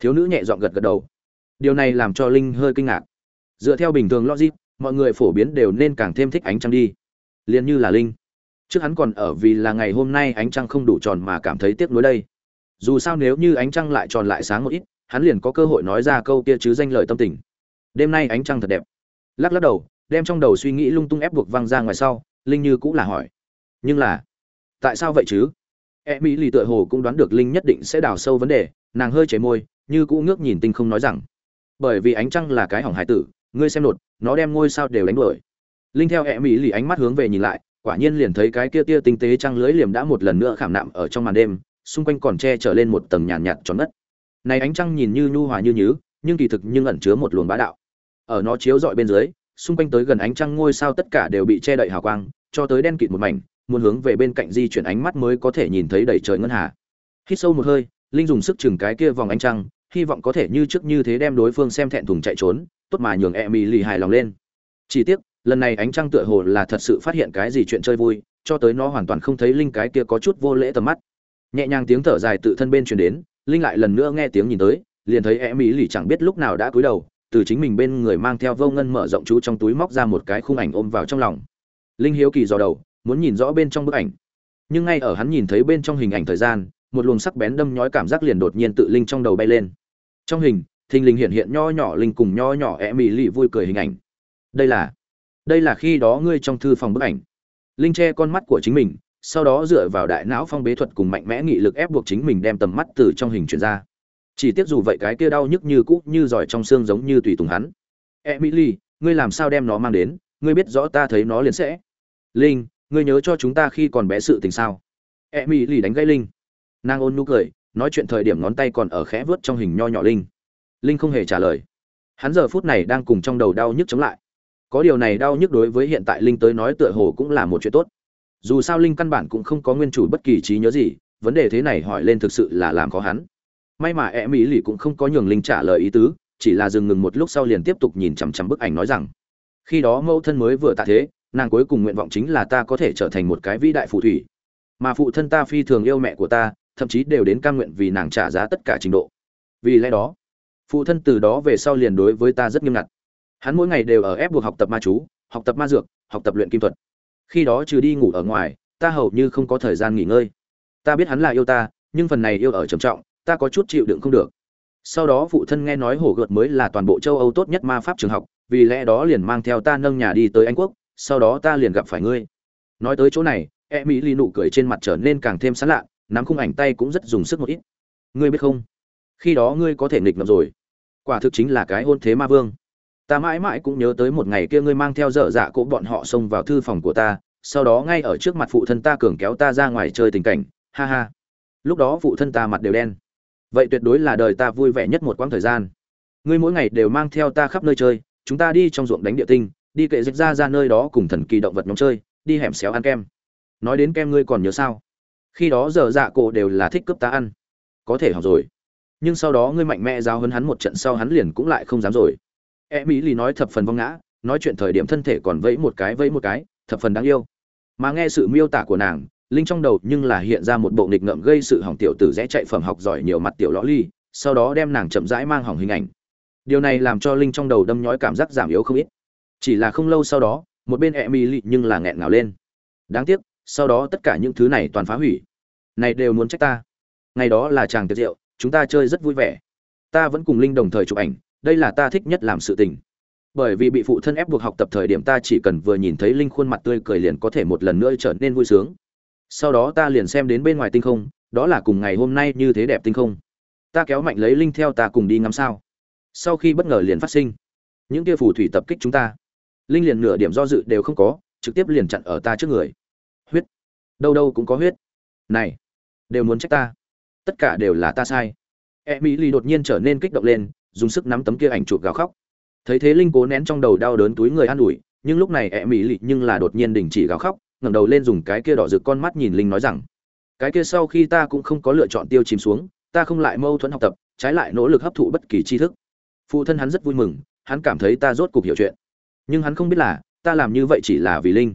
thiếu nữ nhẹ dọn gật gật đầu. Điều này làm cho linh hơi kinh ngạc. Dựa theo bình thường logic, mọi người phổ biến đều nên càng thêm thích ánh trăng đi. Liền như là linh. Trước hắn còn ở vì là ngày hôm nay ánh trăng không đủ tròn mà cảm thấy tiếc nuối đây. Dù sao nếu như ánh trăng lại tròn lại sáng một ít, hắn liền có cơ hội nói ra câu kia chứ danh lời tâm tình. Đêm nay ánh trăng thật đẹp. Lắc lắc đầu, đem trong đầu suy nghĩ lung tung ép buộc văng ra ngoài sau, linh như cũng là hỏi. Nhưng là, tại sao vậy chứ? E mỹ lì tựa hồ cũng đoán được linh nhất định sẽ đào sâu vấn đề, nàng hơi chảy môi như cũ ngước nhìn tinh không nói rằng bởi vì ánh trăng là cái hỏng hải tử ngươi xem nột nó đem ngôi sao đều đánh đuổi. Linh theo e mỹ lì ánh mắt hướng về nhìn lại quả nhiên liền thấy cái kia tia tinh tế trăng lưới liềm đã một lần nữa khảm nạm ở trong màn đêm xung quanh còn che trở lên một tầng nhàn nhạt, nhạt tròn đất này ánh trăng nhìn như nhu hòa như nhứ nhưng kỳ thực nhưng ẩn chứa một luồng bá đạo. Ở nó chiếu rọi bên dưới xung quanh tới gần ánh trăng ngôi sao tất cả đều bị che đậy hào quang cho tới đen kịt một mảnh muốn hướng về bên cạnh di chuyển ánh mắt mới có thể nhìn thấy đầy trời ngân hà. Hít sâu một hơi linh dùng sức chừng cái kia vòng ánh trăng hy vọng có thể như trước như thế đem đối phương xem thẹn thùng chạy trốn, tốt mà nhường e Mi lì hài lòng lên. Chỉ tiếc, lần này ánh trăng tựa hồ là thật sự phát hiện cái gì chuyện chơi vui, cho tới nó hoàn toàn không thấy linh cái kia có chút vô lễ tầm mắt. Nhẹ nhàng tiếng thở dài tự thân bên truyền đến, linh lại lần nữa nghe tiếng nhìn tới, liền thấy e mỹ lì chẳng biết lúc nào đã cúi đầu, từ chính mình bên người mang theo vô ngân mở rộng chú trong túi móc ra một cái khung ảnh ôm vào trong lòng. Linh hiếu kỳ dò đầu, muốn nhìn rõ bên trong bức ảnh. Nhưng ngay ở hắn nhìn thấy bên trong hình ảnh thời gian một luồng sắc bén đâm nhói cảm giác liền đột nhiên tự linh trong đầu bay lên. Trong hình, thình linh hiện hiện nho nhỏ linh cùng nho nhỏ e mỹ lì vui cười hình ảnh. Đây là đây là khi đó ngươi trong thư phòng bức ảnh. Linh che con mắt của chính mình, sau đó dựa vào đại não phong bế thuật cùng mạnh mẽ nghị lực ép buộc chính mình đem tầm mắt từ trong hình chuyển ra. Chỉ tiếc dù vậy cái kia đau nhức như cũ, như giỏi trong xương giống như tùy tùng hắn. E mỹ lì, ngươi làm sao đem nó mang đến? Ngươi biết rõ ta thấy nó liền sẽ. Linh, ngươi nhớ cho chúng ta khi còn bé sự tình sao? E mỹ lì đánh gãy linh nàng ôn nhu cười, nói chuyện thời điểm ngón tay còn ở khẽ vớt trong hình nho nhỏ linh. Linh không hề trả lời. Hắn giờ phút này đang cùng trong đầu đau nhức chống lại. Có điều này đau nhức đối với hiện tại linh tới nói tựa hồ cũng là một chuyện tốt. Dù sao linh căn bản cũng không có nguyên chủ bất kỳ trí nhớ gì, vấn đề thế này hỏi lên thực sự là làm khó hắn. May mà e mỹ lì cũng không có nhường linh trả lời ý tứ, chỉ là dừng ngừng một lúc sau liền tiếp tục nhìn chằm chằm bức ảnh nói rằng, khi đó mẫu thân mới vừa tạ thế, nàng cuối cùng nguyện vọng chính là ta có thể trở thành một cái vĩ đại phù thủy. Mà phụ thân ta phi thường yêu mẹ của ta thậm chí đều đến cam nguyện vì nàng trả giá tất cả trình độ. Vì lẽ đó, phụ thân từ đó về sau liền đối với ta rất nghiêm ngặt. Hắn mỗi ngày đều ở ép buộc học tập ma chú, học tập ma dược, học tập luyện kim thuật. Khi đó trừ đi ngủ ở ngoài, ta hầu như không có thời gian nghỉ ngơi. Ta biết hắn là yêu ta, nhưng phần này yêu ở trầm trọng, ta có chút chịu đựng không được. Sau đó phụ thân nghe nói hổ gợt mới là toàn bộ châu âu tốt nhất ma pháp trường học, vì lẽ đó liền mang theo ta nâng nhà đi tới anh quốc, sau đó ta liền gặp phải ngươi. Nói tới chỗ này e mỹ ly nụ cười trên mặt trở nên càng thêm sán lạ nắm khung ảnh tay cũng rất dùng sức một ít. Ngươi biết không? Khi đó ngươi có thể nghịch ngợm rồi. Quả thực chính là cái hôn thế ma vương. Ta mãi mãi cũng nhớ tới một ngày kia ngươi mang theo dở dạ cỗ bọn họ xông vào thư phòng của ta, sau đó ngay ở trước mặt phụ thân ta cường kéo ta ra ngoài chơi tình cảnh. Ha ha. Lúc đó phụ thân ta mặt đều đen. Vậy tuyệt đối là đời ta vui vẻ nhất một quãng thời gian. Ngươi mỗi ngày đều mang theo ta khắp nơi chơi, chúng ta đi trong ruộng đánh địa tinh, đi kệ dịch ra ra nơi đó cùng thần kỳ động vật nhóm chơi, đi hẻm xéo ăn kem. Nói đến kem ngươi còn nhớ sao? Khi đó giờ dạ cổ đều là thích cướp ta ăn. Có thể học rồi. Nhưng sau đó ngươi mạnh mẽ giao hấn hắn một trận sau hắn liền cũng lại không dám rồi. E mỹ lì nói thập phần vong ngã, nói chuyện thời điểm thân thể còn vẫy một cái vẫy một cái, thập phần đáng yêu. Mà nghe sự miêu tả của nàng, linh trong đầu nhưng là hiện ra một bộ nghịch ngợm gây sự hỏng tiểu tử rẽ chạy phẩm học giỏi nhiều mặt tiểu lõ ly, sau đó đem nàng chậm rãi mang hỏng hình ảnh. Điều này làm cho linh trong đầu đâm nhói cảm giác giảm yếu không ít. Chỉ là không lâu sau đó, một bên e mỹ lì nhưng là nghẹn ngào lên. Đáng tiếc sau đó tất cả những thứ này toàn phá hủy. Này đều muốn trách ta. Ngày đó là chàng tiệc rượu, chúng ta chơi rất vui vẻ. Ta vẫn cùng linh đồng thời chụp ảnh, đây là ta thích nhất làm sự tình. Bởi vì bị phụ thân ép buộc học tập thời điểm ta chỉ cần vừa nhìn thấy linh khuôn mặt tươi cười liền có thể một lần nữa trở nên vui sướng. Sau đó ta liền xem đến bên ngoài tinh không, đó là cùng ngày hôm nay như thế đẹp tinh không. Ta kéo mạnh lấy linh theo ta cùng đi ngắm sao. Sau khi bất ngờ liền phát sinh, những kia phù thủy tập kích chúng ta. Linh liền nửa điểm do dự đều không có, trực tiếp liền chặn ở ta trước người đâu đâu cũng có huyết. Này, đều muốn trách ta. Tất cả đều là ta sai. E mỹ lì đột nhiên trở nên kích động lên, dùng sức nắm tấm kia ảnh chụp gào khóc. Thấy thế linh cố nén trong đầu đau đớn túi người an ủi, nhưng lúc này e mỹ lì nhưng là đột nhiên đình chỉ gào khóc, ngẩng đầu lên dùng cái kia đỏ rực con mắt nhìn linh nói rằng, cái kia sau khi ta cũng không có lựa chọn tiêu chìm xuống, ta không lại mâu thuẫn học tập, trái lại nỗ lực hấp thụ bất kỳ tri thức. Phụ thân hắn rất vui mừng, hắn cảm thấy ta rốt cuộc hiểu chuyện. Nhưng hắn không biết là, ta làm như vậy chỉ là vì linh.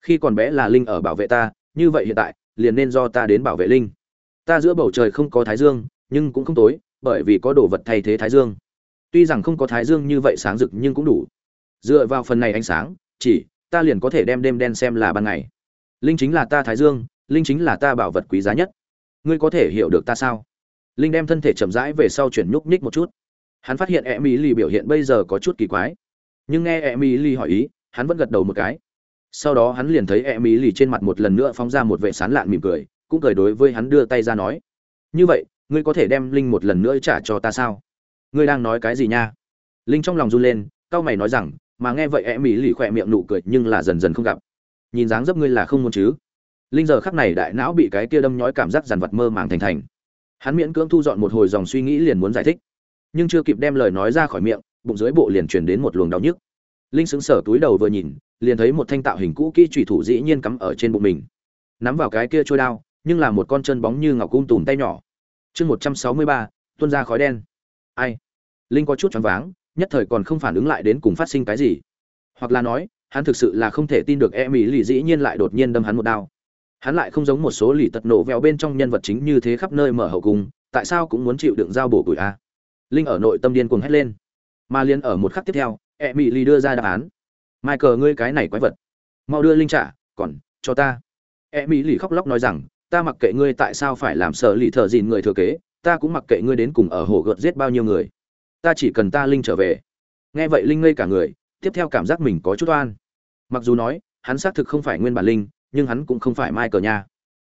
Khi còn bé là linh ở bảo vệ ta như vậy hiện tại, liền nên do ta đến bảo vệ linh. Ta giữa bầu trời không có thái dương, nhưng cũng không tối, bởi vì có đồ vật thay thế thái dương. Tuy rằng không có thái dương như vậy sáng rực nhưng cũng đủ. Dựa vào phần này ánh sáng, chỉ, ta liền có thể đem đêm đen xem là ban ngày. Linh chính là ta thái dương, linh chính là ta bảo vật quý giá nhất. Ngươi có thể hiểu được ta sao? Linh đem thân thể chậm rãi về sau chuyển nhúc nhích một chút. Hắn phát hiện e mỹ lì biểu hiện bây giờ có chút kỳ quái. Nhưng nghe e mỹ lì hỏi ý, hắn vẫn gật đầu một cái sau đó hắn liền thấy e mỹ lì trên mặt một lần nữa phóng ra một vệ sán lạn mỉm cười, cũng cười đối với hắn đưa tay ra nói, như vậy, ngươi có thể đem linh một lần nữa trả cho ta sao? Ngươi đang nói cái gì nha? Linh trong lòng run lên, cau mày nói rằng, mà nghe vậy e mỹ lì khỏe miệng nụ cười nhưng là dần dần không gặp. Nhìn dáng dấp ngươi là không muốn chứ? Linh giờ khắc này đại não bị cái kia đâm nhói cảm giác dằn vặt mơ màng thành thành. Hắn miễn cưỡng thu dọn một hồi dòng suy nghĩ liền muốn giải thích, nhưng chưa kịp đem lời nói ra khỏi miệng, bụng dưới bộ liền truyền đến một luồng đau nhức. Linh sững sờ túi đầu vừa nhìn liền thấy một thanh tạo hình cũ kỹ trùy thủ dĩ nhiên cắm ở trên bụng mình. Nắm vào cái kia trôi đao, nhưng là một con chân bóng như ngọc cung tùm tay nhỏ. Chương một trăm sáu mươi ba, tuôn ra khói đen. Ai? Linh có chút choáng váng, nhất thời còn không phản ứng lại đến cùng phát sinh cái gì. Hoặc là nói, hắn thực sự là không thể tin được e mỹ lì dĩ nhiên lại đột nhiên đâm hắn một đao. Hắn lại không giống một số lì tật nổ vẹo bên trong nhân vật chính như thế khắp nơi mở hậu cung, tại sao cũng muốn chịu đựng dao bổ củi a? Linh ở nội tâm điên cuồng hét lên. Mà liên ở một khắc tiếp theo e mỹ lì đưa ra đáp án michael, ngươi cái này quái vật. Mau đưa linh trả, còn cho ta. E mỹ lì khóc lóc nói rằng, ta mặc kệ ngươi tại sao phải làm sợ lì thợ dìn người thừa kế, ta cũng mặc kệ ngươi đến cùng ở hồ gợt giết bao nhiêu người. Ta chỉ cần ta linh trở về. Nghe vậy linh ngây cả người, tiếp theo cảm giác mình có chút oan. Mặc dù nói, hắn xác thực không phải nguyên bản linh, nhưng hắn cũng không phải mai cờ nha.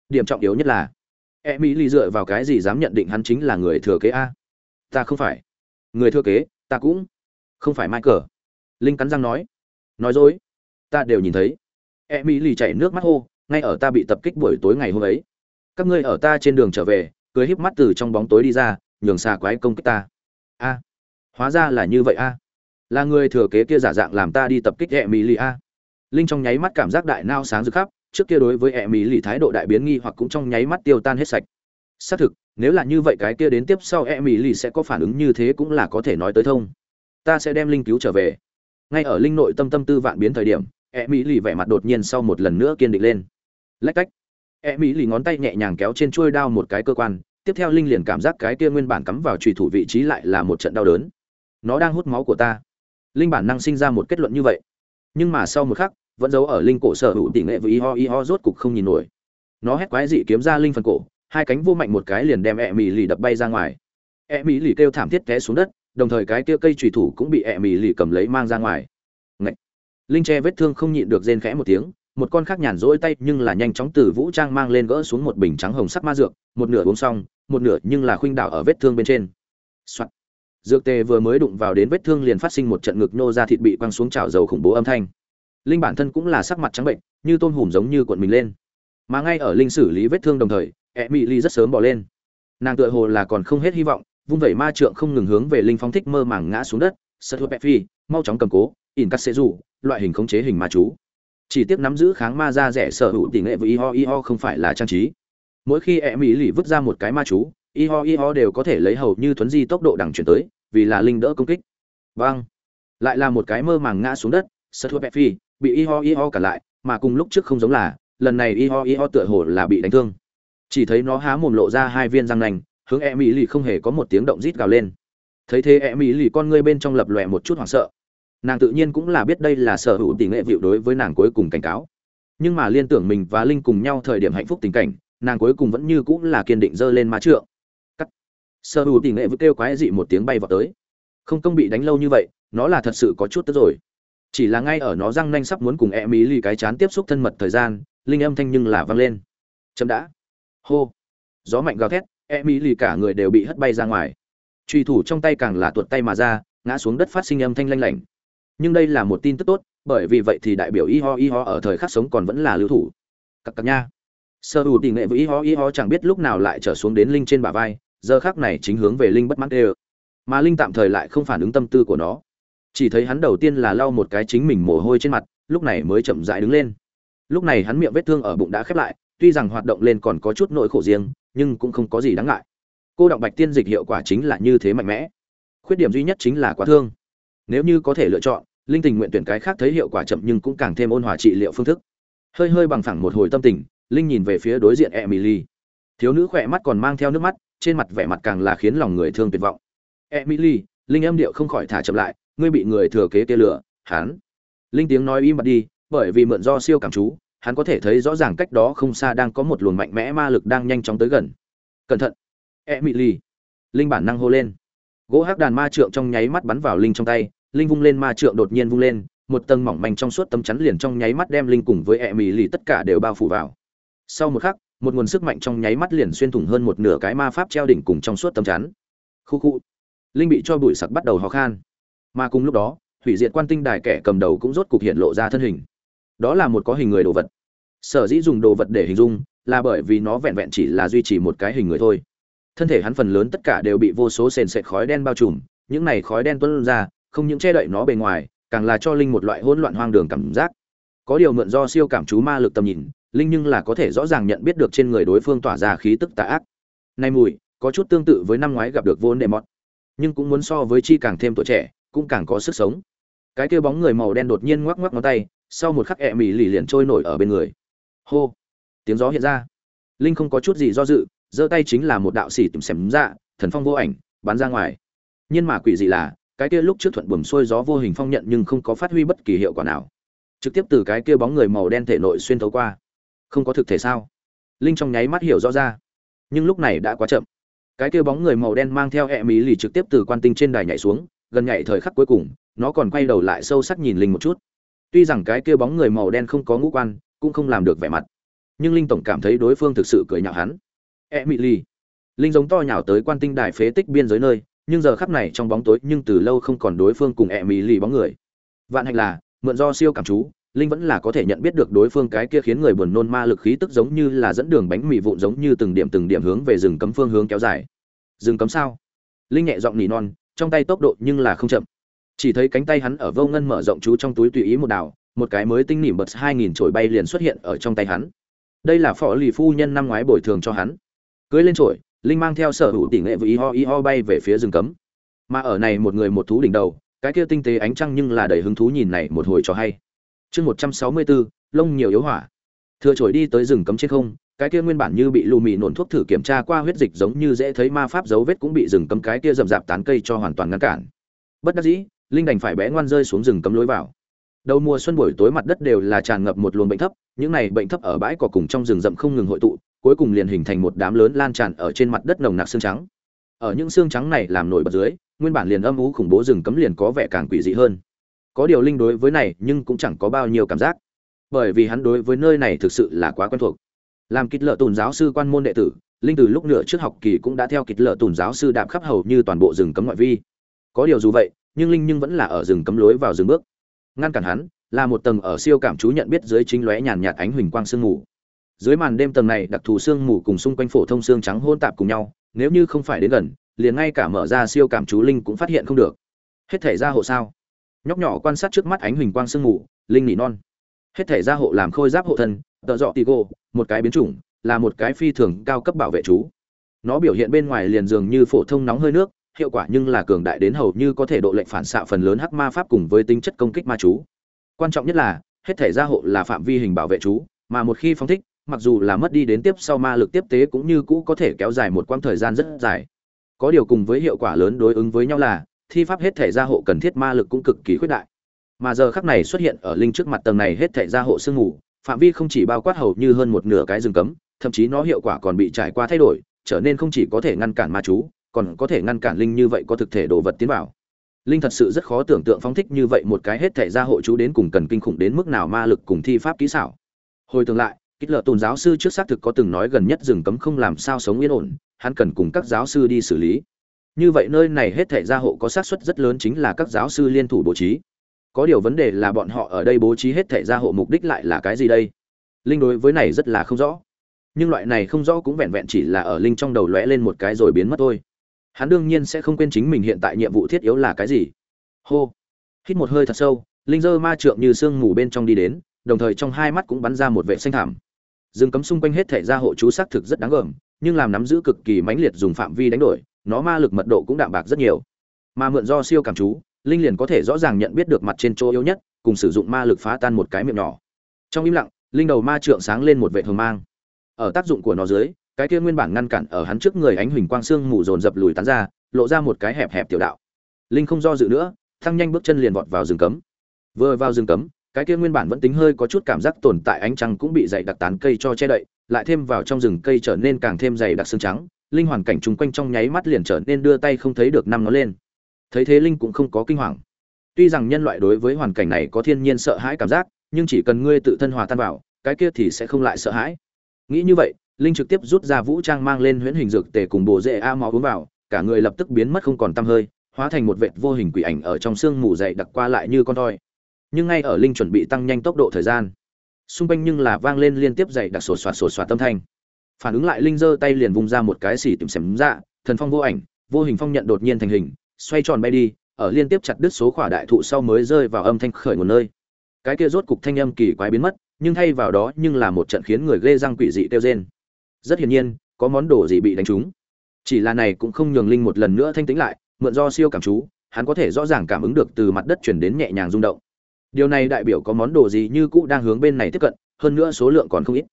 Điểm trọng yếu nhất là e mỹ lì dựa vào cái gì dám nhận định hắn chính là người thừa kế a? Ta không phải. Người thừa kế, ta cũng không phải mai cờ linh cắn răng nói nói dối. Ta đều nhìn thấy. E mỹ lì chảy nước mắt hô, ngay ở ta bị tập kích buổi tối ngày hôm ấy. Các ngươi ở ta trên đường trở về, cười híp mắt từ trong bóng tối đi ra, nhường xa quái công kích ta. A, hóa ra là như vậy a. Là người thừa kế kia giả dạng làm ta đi tập kích e mỹ lì a. Linh trong nháy mắt cảm giác đại nao sáng rực khắp, trước kia đối với e mỹ lì thái độ đại biến nghi hoặc cũng trong nháy mắt tiêu tan hết sạch. Xác thực, nếu là như vậy cái kia đến tiếp sau e mỹ lì sẽ có phản ứng như thế cũng là có thể nói tới thông. Ta sẽ đem linh cứu trở về ngay ở linh nội tâm tâm tư vạn biến thời điểm e mỹ lì vẻ mặt đột nhiên sau một lần nữa kiên định lên. Lách cách. E mỹ lì ngón tay nhẹ nhàng kéo trên chuôi đao một cái cơ quan, tiếp theo linh liền cảm giác cái kia nguyên bản cắm vào trùy thủ vị trí lại là một trận đau đớn. Nó đang hút máu của ta. Linh bản năng sinh ra một kết luận như vậy. Nhưng mà sau một khắc, vẫn giấu ở linh cổ sở hữu tỷ nghệ với y ho y ho rốt cục không nhìn nổi. Nó hét quái dị kiếm ra linh phần cổ, hai cánh vô mạnh một cái liền đem e mỹ lì đập bay ra ngoài. E mỹ lì kêu thảm thiết té xuống đất đồng thời cái kia cây trùy thủ cũng bị e mỹ lì cầm lấy mang ra ngoài. Ngậy! linh che vết thương không nhịn được rên khẽ một tiếng, một con khác nhàn rỗi tay nhưng là nhanh chóng từ vũ trang mang lên gỡ xuống một bình trắng hồng sắc ma dược, một nửa uống xong, một nửa nhưng là khuynh đảo ở vết thương bên trên. Soạn. dược tề vừa mới đụng vào đến vết thương liền phát sinh một trận ngực nô ra thịt bị quăng xuống chảo dầu khủng bố âm thanh. Linh bản thân cũng là sắc mặt trắng bệnh, như tôm hùm giống như cuộn mình lên. Mà ngay ở linh xử lý vết thương đồng thời e mỹ ly rất sớm bỏ lên. Nàng tựa hồ là còn không hết hy vọng vung vẩy ma trượng không ngừng hướng về linh phong thích mơ màng ngã xuống đất sợ thua phi, mau chóng cầm cố, in cắt xê dù, loại hình khống chế hình ma chú. Chỉ tiếc nắm giữ kháng ma ra rẻ sở hữu tỷ lệ với y ho y ho không phải là trang trí. Mỗi khi e mỹ lì vứt ra một cái ma chú y ho y ho đều có thể lấy hầu như thuấn di tốc độ đằng chuyển tới, vì là linh đỡ công kích. Vâng. Lại là một cái mơ màng ngã xuống đất sợ thua phi, bị y ho y ho cả lại, mà cùng lúc trước không giống là, lần này y ho y ho tựa hồ là bị đánh thương. Chỉ thấy nó há mồm lộ ra hai viên răng nành hướng e mỹ lì không hề có một tiếng động rít gào lên. Thấy thế e mỹ lì con ngươi bên trong lập lòe một chút hoảng sợ. Nàng tự nhiên cũng là biết đây là sở hữu tỷ nghệ vịu đối với nàng cuối cùng cảnh cáo. Nhưng mà liên tưởng mình và linh cùng nhau thời điểm hạnh phúc tình cảnh, nàng cuối cùng vẫn như cũng là kiên định dơ lên má trượng. Cắt. Sở hữu tỷ nghệ vịu kêu quái dị một tiếng bay vào tới. Không công bị đánh lâu như vậy, nó là thật sự có chút tức rồi. Chỉ là ngay ở nó răng nanh sắp muốn cùng e mỹ lì cái chán tiếp xúc thân mật thời gian, linh âm thanh nhưng là vang lên. Chậm đã. Hô. Gió mạnh gào thét e mỹ lì cả người đều bị hất bay ra ngoài. Trùy thủ trong tay càng là tuột tay mà ra, ngã xuống đất phát sinh âm thanh lanh lảnh. Nhưng đây là một tin tức tốt, bởi vì vậy thì đại biểu y ho y ho ở thời khắc sống còn vẫn là lưu thủ. Cặp cặp nha. Sơ hữu tỷ nghệ với y ho y ho chẳng biết lúc nào lại trở xuống đến linh trên bả vai, giờ khác này chính hướng về linh bất mãn đê mà linh tạm thời lại không phản ứng tâm tư của nó. Chỉ thấy hắn đầu tiên là lau một cái chính mình mồ hôi trên mặt, lúc này mới chậm rãi đứng lên. Lúc này hắn miệng vết thương ở bụng đã khép lại, tuy rằng hoạt động lên còn có chút nỗi khổ riêng nhưng cũng không có gì đáng ngại. Cô động bạch tiên dịch hiệu quả chính là như thế mạnh mẽ. Khuyết điểm duy nhất chính là quá thương. Nếu như có thể lựa chọn, linh tình nguyện tuyển cái khác thấy hiệu quả chậm nhưng cũng càng thêm ôn hòa trị liệu phương thức. Hơi hơi bằng phẳng một hồi tâm tình, linh nhìn về phía đối diện emily. Thiếu nữ khỏe mắt còn mang theo nước mắt, trên mặt vẻ mặt càng là khiến lòng người thương tuyệt vọng. Emily, linh âm điệu không khỏi thả chậm lại, ngươi bị người thừa kế kia lửa hắn linh tiếng nói im bặt đi, bởi vì mượn do siêu cảm chú hắn có thể thấy rõ ràng cách đó không xa đang có một luồng mạnh mẽ ma lực đang nhanh chóng tới gần. Cẩn thận! Emily! Linh bản năng hô lên. Gỗ hắc đàn ma trượng trong nháy mắt bắn vào linh trong tay, linh vung lên ma trượng đột nhiên vung lên, một tầng mỏng manh trong suốt tấm chắn liền trong nháy mắt đem linh cùng với emily tất cả đều bao phủ vào. Sau một khắc, một nguồn sức mạnh trong nháy mắt liền xuyên thủng hơn một nửa cái ma pháp treo đỉnh cùng trong suốt tấm chắn. Khu khu! Linh bị cho bụi sặc bắt đầu ho khan. Mà cùng lúc đó, hủy diệt quan tinh đài kẻ cầm đầu cũng rốt cục hiện lộ ra thân hình đó là một có hình người đồ vật. Sở dĩ dùng đồ vật để hình dung là bởi vì nó vẹn vẹn chỉ là duy trì một cái hình người thôi. Thân thể hắn phần lớn tất cả đều bị vô số sền sệt khói đen bao trùm, những này khói đen tuôn ra, không những che đậy nó bề ngoài, càng là cho linh một loại hỗn loạn hoang đường cảm giác. Có điều mượn do siêu cảm chú ma lực tầm nhìn, linh nhưng là có thể rõ ràng nhận biết được trên người đối phương tỏa ra khí tức tà ác. Nay mùi, có chút tương tự với năm ngoái gặp được vô nệ mọt, nhưng cũng muốn so với chi càng thêm tuổi trẻ, cũng càng có sức sống. Cái kia bóng người màu đen đột nhiên ngoắc ngoắc ngón tay sau một khắc ẹ mỉ lì liền trôi nổi ở bên người. Hô! Tiếng gió hiện ra. Linh không có chút gì do dự, giơ tay chính là một đạo xỉ tìm xẻm dạ thần phong vô ảnh, bắn ra ngoài. Nhưng mà quỷ dị là, cái kia lúc trước thuận buồm xuôi gió vô hình phong nhận nhưng không có phát huy bất kỳ hiệu quả nào. Trực tiếp từ cái kia bóng người màu đen thể nội xuyên thấu qua. Không có thực thể sao? Linh trong nháy mắt hiểu rõ ra. Nhưng lúc này đã quá chậm. Cái kia bóng người màu đen mang theo e mỹ lì trực tiếp từ quan tinh trên đài nhảy xuống, gần nhảy thời khắc cuối cùng, nó còn quay đầu lại sâu sắc nhìn linh một chút tuy rằng cái kia bóng người màu đen không có ngũ quan, cũng không làm được vẻ mặt. Nhưng linh tổng cảm thấy đối phương thực sự cười nhạo hắn. E mỹ lì. Linh giống to nhào tới quan tinh đài phế tích biên giới nơi, nhưng giờ khắp này trong bóng tối nhưng từ lâu không còn đối phương cùng e mỹ lì bóng người. Vạn hạnh là, mượn do siêu cảm chú, linh vẫn là có thể nhận biết được đối phương cái kia khiến người buồn nôn ma lực khí tức giống như là dẫn đường bánh mì vụn giống như từng điểm từng điểm hướng về rừng cấm phương hướng kéo dài. Rừng cấm sao? Linh nhẹ giọng nỉ non, trong tay tốc độ nhưng là không chậm chỉ thấy cánh tay hắn ở vô ngân mở rộng chú trong túi tùy ý một đảo, một cái mới tinh nỉm bật hai nghìn trổi bay liền xuất hiện ở trong tay hắn. Đây là phỏ lì phu nhân năm ngoái bồi thường cho hắn. Cưới lên trổi, linh mang theo sở hữu tỷ nghệ với y ho y ho bay về phía rừng cấm. Mà ở này một người một thú đỉnh đầu, cái kia tinh tế ánh trăng nhưng là đầy hứng thú nhìn này một hồi cho hay. Chương một trăm sáu mươi bốn lông nhiều yếu hỏa. Thừa trổi đi tới rừng cấm trên không, cái kia nguyên bản như bị lù mì nổn thuốc thử kiểm tra qua huyết dịch giống như dễ thấy ma pháp dấu vết cũng bị rừng cấm cái kia rậm rạp tán cây cho hoàn toàn ngăn cản. Bất đắc dĩ linh đành phải bé ngoan rơi xuống rừng cấm lối vào. Đầu mùa xuân buổi tối mặt đất đều là tràn ngập một luồng bệnh thấp, những này bệnh thấp ở bãi cỏ cùng trong rừng rậm không ngừng hội tụ, cuối cùng liền hình thành một đám lớn lan tràn ở trên mặt đất nồng nặc xương trắng. Ở những xương trắng này làm nổi bật dưới, nguyên bản liền âm u khủng bố rừng cấm liền có vẻ càng quỷ dị hơn. Có điều linh đối với này nhưng cũng chẳng có bao nhiêu cảm giác, bởi vì hắn đối với nơi này thực sự là quá quen thuộc. Làm kịch lợ tùn giáo sư quan môn đệ tử, linh từ lúc nửa trước học kỳ cũng đã theo kịch lợ tùn giáo sư đạp khắp hầu như toàn bộ rừng cấm ngoại vi. Có điều dù vậy nhưng linh nhưng vẫn là ở rừng cấm lối vào rừng bước. Ngăn cản hắn, là một tầng ở siêu cảm chú nhận biết dưới chính lóe nhàn nhạt ánh huỳnh quang sương mù. Dưới màn đêm tầng này, đặc thù sương mù cùng xung quanh phổ thông xương trắng hôn tạp cùng nhau, nếu như không phải đến gần, liền ngay cả mở ra siêu cảm chú linh cũng phát hiện không được. Hết thể ra hộ sao? Nhóc nhỏ quan sát trước mắt ánh huỳnh quang sương mù, linh nỉ non. Hết thể ra hộ làm khôi giáp hộ thân, tợ dọ tigo một cái biến chủng, là một cái phi thường cao cấp bảo vệ chú. Nó biểu hiện bên ngoài liền dường như phổ thông nóng hơi nước hiệu quả nhưng là cường đại đến hầu như có thể độ lệnh phản xạ phần lớn hắc ma pháp cùng với tính chất công kích ma chú. Quan trọng nhất là, hết thể gia hộ là phạm vi hình bảo vệ chú, mà một khi phóng thích, mặc dù là mất đi đến tiếp sau ma lực tiếp tế cũng như cũ có thể kéo dài một quãng thời gian rất dài. Có điều cùng với hiệu quả lớn đối ứng với nhau là, thi pháp hết thể gia hộ cần thiết ma lực cũng cực kỳ khuyết đại. Mà giờ khắc này xuất hiện ở linh trước mặt tầng này hết thể gia hộ sương ngủ phạm vi không chỉ bao quát hầu như hơn một nửa cái rừng cấm, thậm chí nó hiệu quả còn bị trải qua thay đổi, trở nên không chỉ có thể ngăn cản ma chú còn có thể ngăn cản linh như vậy có thực thể đồ vật tiến vào. Linh thật sự rất khó tưởng tượng phóng thích như vậy một cái hết thể gia hộ chú đến cùng cần kinh khủng đến mức nào ma lực cùng thi pháp kỹ xảo. Hồi tương lại, kích lợ tôn giáo sư trước xác thực có từng nói gần nhất rừng cấm không làm sao sống yên ổn, hắn cần cùng các giáo sư đi xử lý. Như vậy nơi này hết thể gia hộ có xác suất rất lớn chính là các giáo sư liên thủ bố trí. Có điều vấn đề là bọn họ ở đây bố trí hết thể gia hộ mục đích lại là cái gì đây? Linh đối với này rất là không rõ. Nhưng loại này không rõ cũng vẹn vẹn chỉ là ở linh trong đầu lóe lên một cái rồi biến mất thôi hắn đương nhiên sẽ không quên chính mình hiện tại nhiệm vụ thiết yếu là cái gì. Hô. Hít một hơi thật sâu, linh dơ ma trượng như sương mù bên trong đi đến, đồng thời trong hai mắt cũng bắn ra một vệ xanh thảm rừng cấm xung quanh hết thể ra hộ chú xác thực rất đáng gờm, nhưng làm nắm giữ cực kỳ mãnh liệt dùng phạm vi đánh đổi, nó ma lực mật độ cũng đạm bạc rất nhiều. Mà mượn do siêu cảm chú, linh liền có thể rõ ràng nhận biết được mặt trên chỗ yếu nhất, cùng sử dụng ma lực phá tan một cái miệng nhỏ. Trong im lặng, linh đầu ma trượng sáng lên một vệ thường mang. Ở tác dụng của nó dưới cái kia nguyên bản ngăn cản ở hắn trước người ánh huỳnh quang xương mù dồn dập lùi tán ra, lộ ra một cái hẹp hẹp tiểu đạo. Linh không do dự nữa, thăng nhanh bước chân liền vọt vào rừng cấm. Vừa vào rừng cấm, cái kia nguyên bản vẫn tính hơi có chút cảm giác tồn tại ánh trăng cũng bị dày đặc tán cây cho che đậy, lại thêm vào trong rừng cây trở nên càng thêm dày đặc xương trắng, linh hoàn cảnh chung quanh trong nháy mắt liền trở nên đưa tay không thấy được năm nó lên. Thấy thế linh cũng không có kinh hoàng. Tuy rằng nhân loại đối với hoàn cảnh này có thiên nhiên sợ hãi cảm giác, nhưng chỉ cần ngươi tự thân hòa tan vào, cái kia thì sẽ không lại sợ hãi. Nghĩ như vậy linh trực tiếp rút ra vũ trang mang lên huyễn hình dược tề cùng bồ rễ a máu uống vào, cả người lập tức biến mất không còn tăm hơi, hóa thành một vệt vô hình quỷ ảnh ở trong sương mù dậy đặc qua lại như con thoi. nhưng ngay ở linh chuẩn bị tăng nhanh tốc độ thời gian, xung quanh nhưng là vang lên liên tiếp dậy đặc sổ soạt sổ soạt tâm thanh. Phản ứng lại linh giơ tay liền vung ra một cái xỉ tìm xém dạ thần phong vô ảnh, vô hình phong nhận đột nhiên thành hình, xoay tròn bay đi, ở liên tiếp chặt đứt số khỏa đại thụ sau mới rơi vào âm thanh khởi nguồn nơi. Cái kia rốt cục thanh âm kỳ quái biến mất, nhưng thay vào đó nhưng là một trận khiến người ghê răng quỷ dị kêu rên rất hiển nhiên, có món đồ gì bị đánh trúng. Chỉ là này cũng không nhường linh một lần nữa thanh tĩnh lại, mượn do siêu cảm chú, hắn có thể rõ ràng cảm ứng được từ mặt đất chuyển đến nhẹ nhàng rung động. Điều này đại biểu có món đồ gì như cũ đang hướng bên này tiếp cận, hơn nữa số lượng còn không ít.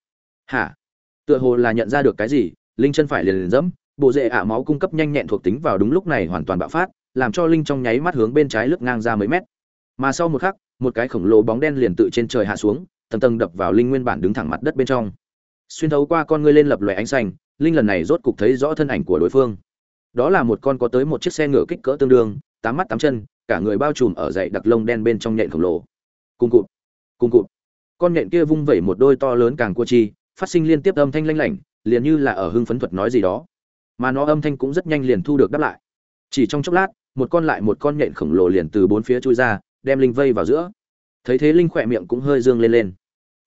Hả? Tựa hồ là nhận ra được cái gì, linh chân phải liền liền dẫm bộ rễ ả máu cung cấp nhanh nhẹn thuộc tính vào đúng lúc này hoàn toàn bạo phát, làm cho linh trong nháy mắt hướng bên trái lướt ngang ra mấy mét. Mà sau một khắc, một cái khổng lồ bóng đen liền tự trên trời hạ xuống, tầng tầng đập vào linh nguyên bản đứng thẳng mặt đất bên trong xuyên thấu qua con ngươi lên lập loè ánh xanh, linh lần này rốt cục thấy rõ thân ảnh của đối phương. Đó là một con có tới một chiếc xe ngựa kích cỡ tương đương, tám mắt tám chân, cả người bao trùm ở dậy đặc lông đen bên trong nhện khổng lồ. Cung cụt cung cụt. Con nhện kia vung vẩy một đôi to lớn càng cua chi, phát sinh liên tiếp âm thanh lanh lảnh, liền như là ở hưng phấn thuật nói gì đó. Mà nó âm thanh cũng rất nhanh liền thu được đáp lại. Chỉ trong chốc lát, một con lại một con nhện khổng lồ liền từ bốn phía chui ra, đem linh vây vào giữa. Thấy thế linh khỏe miệng cũng hơi dương lên lên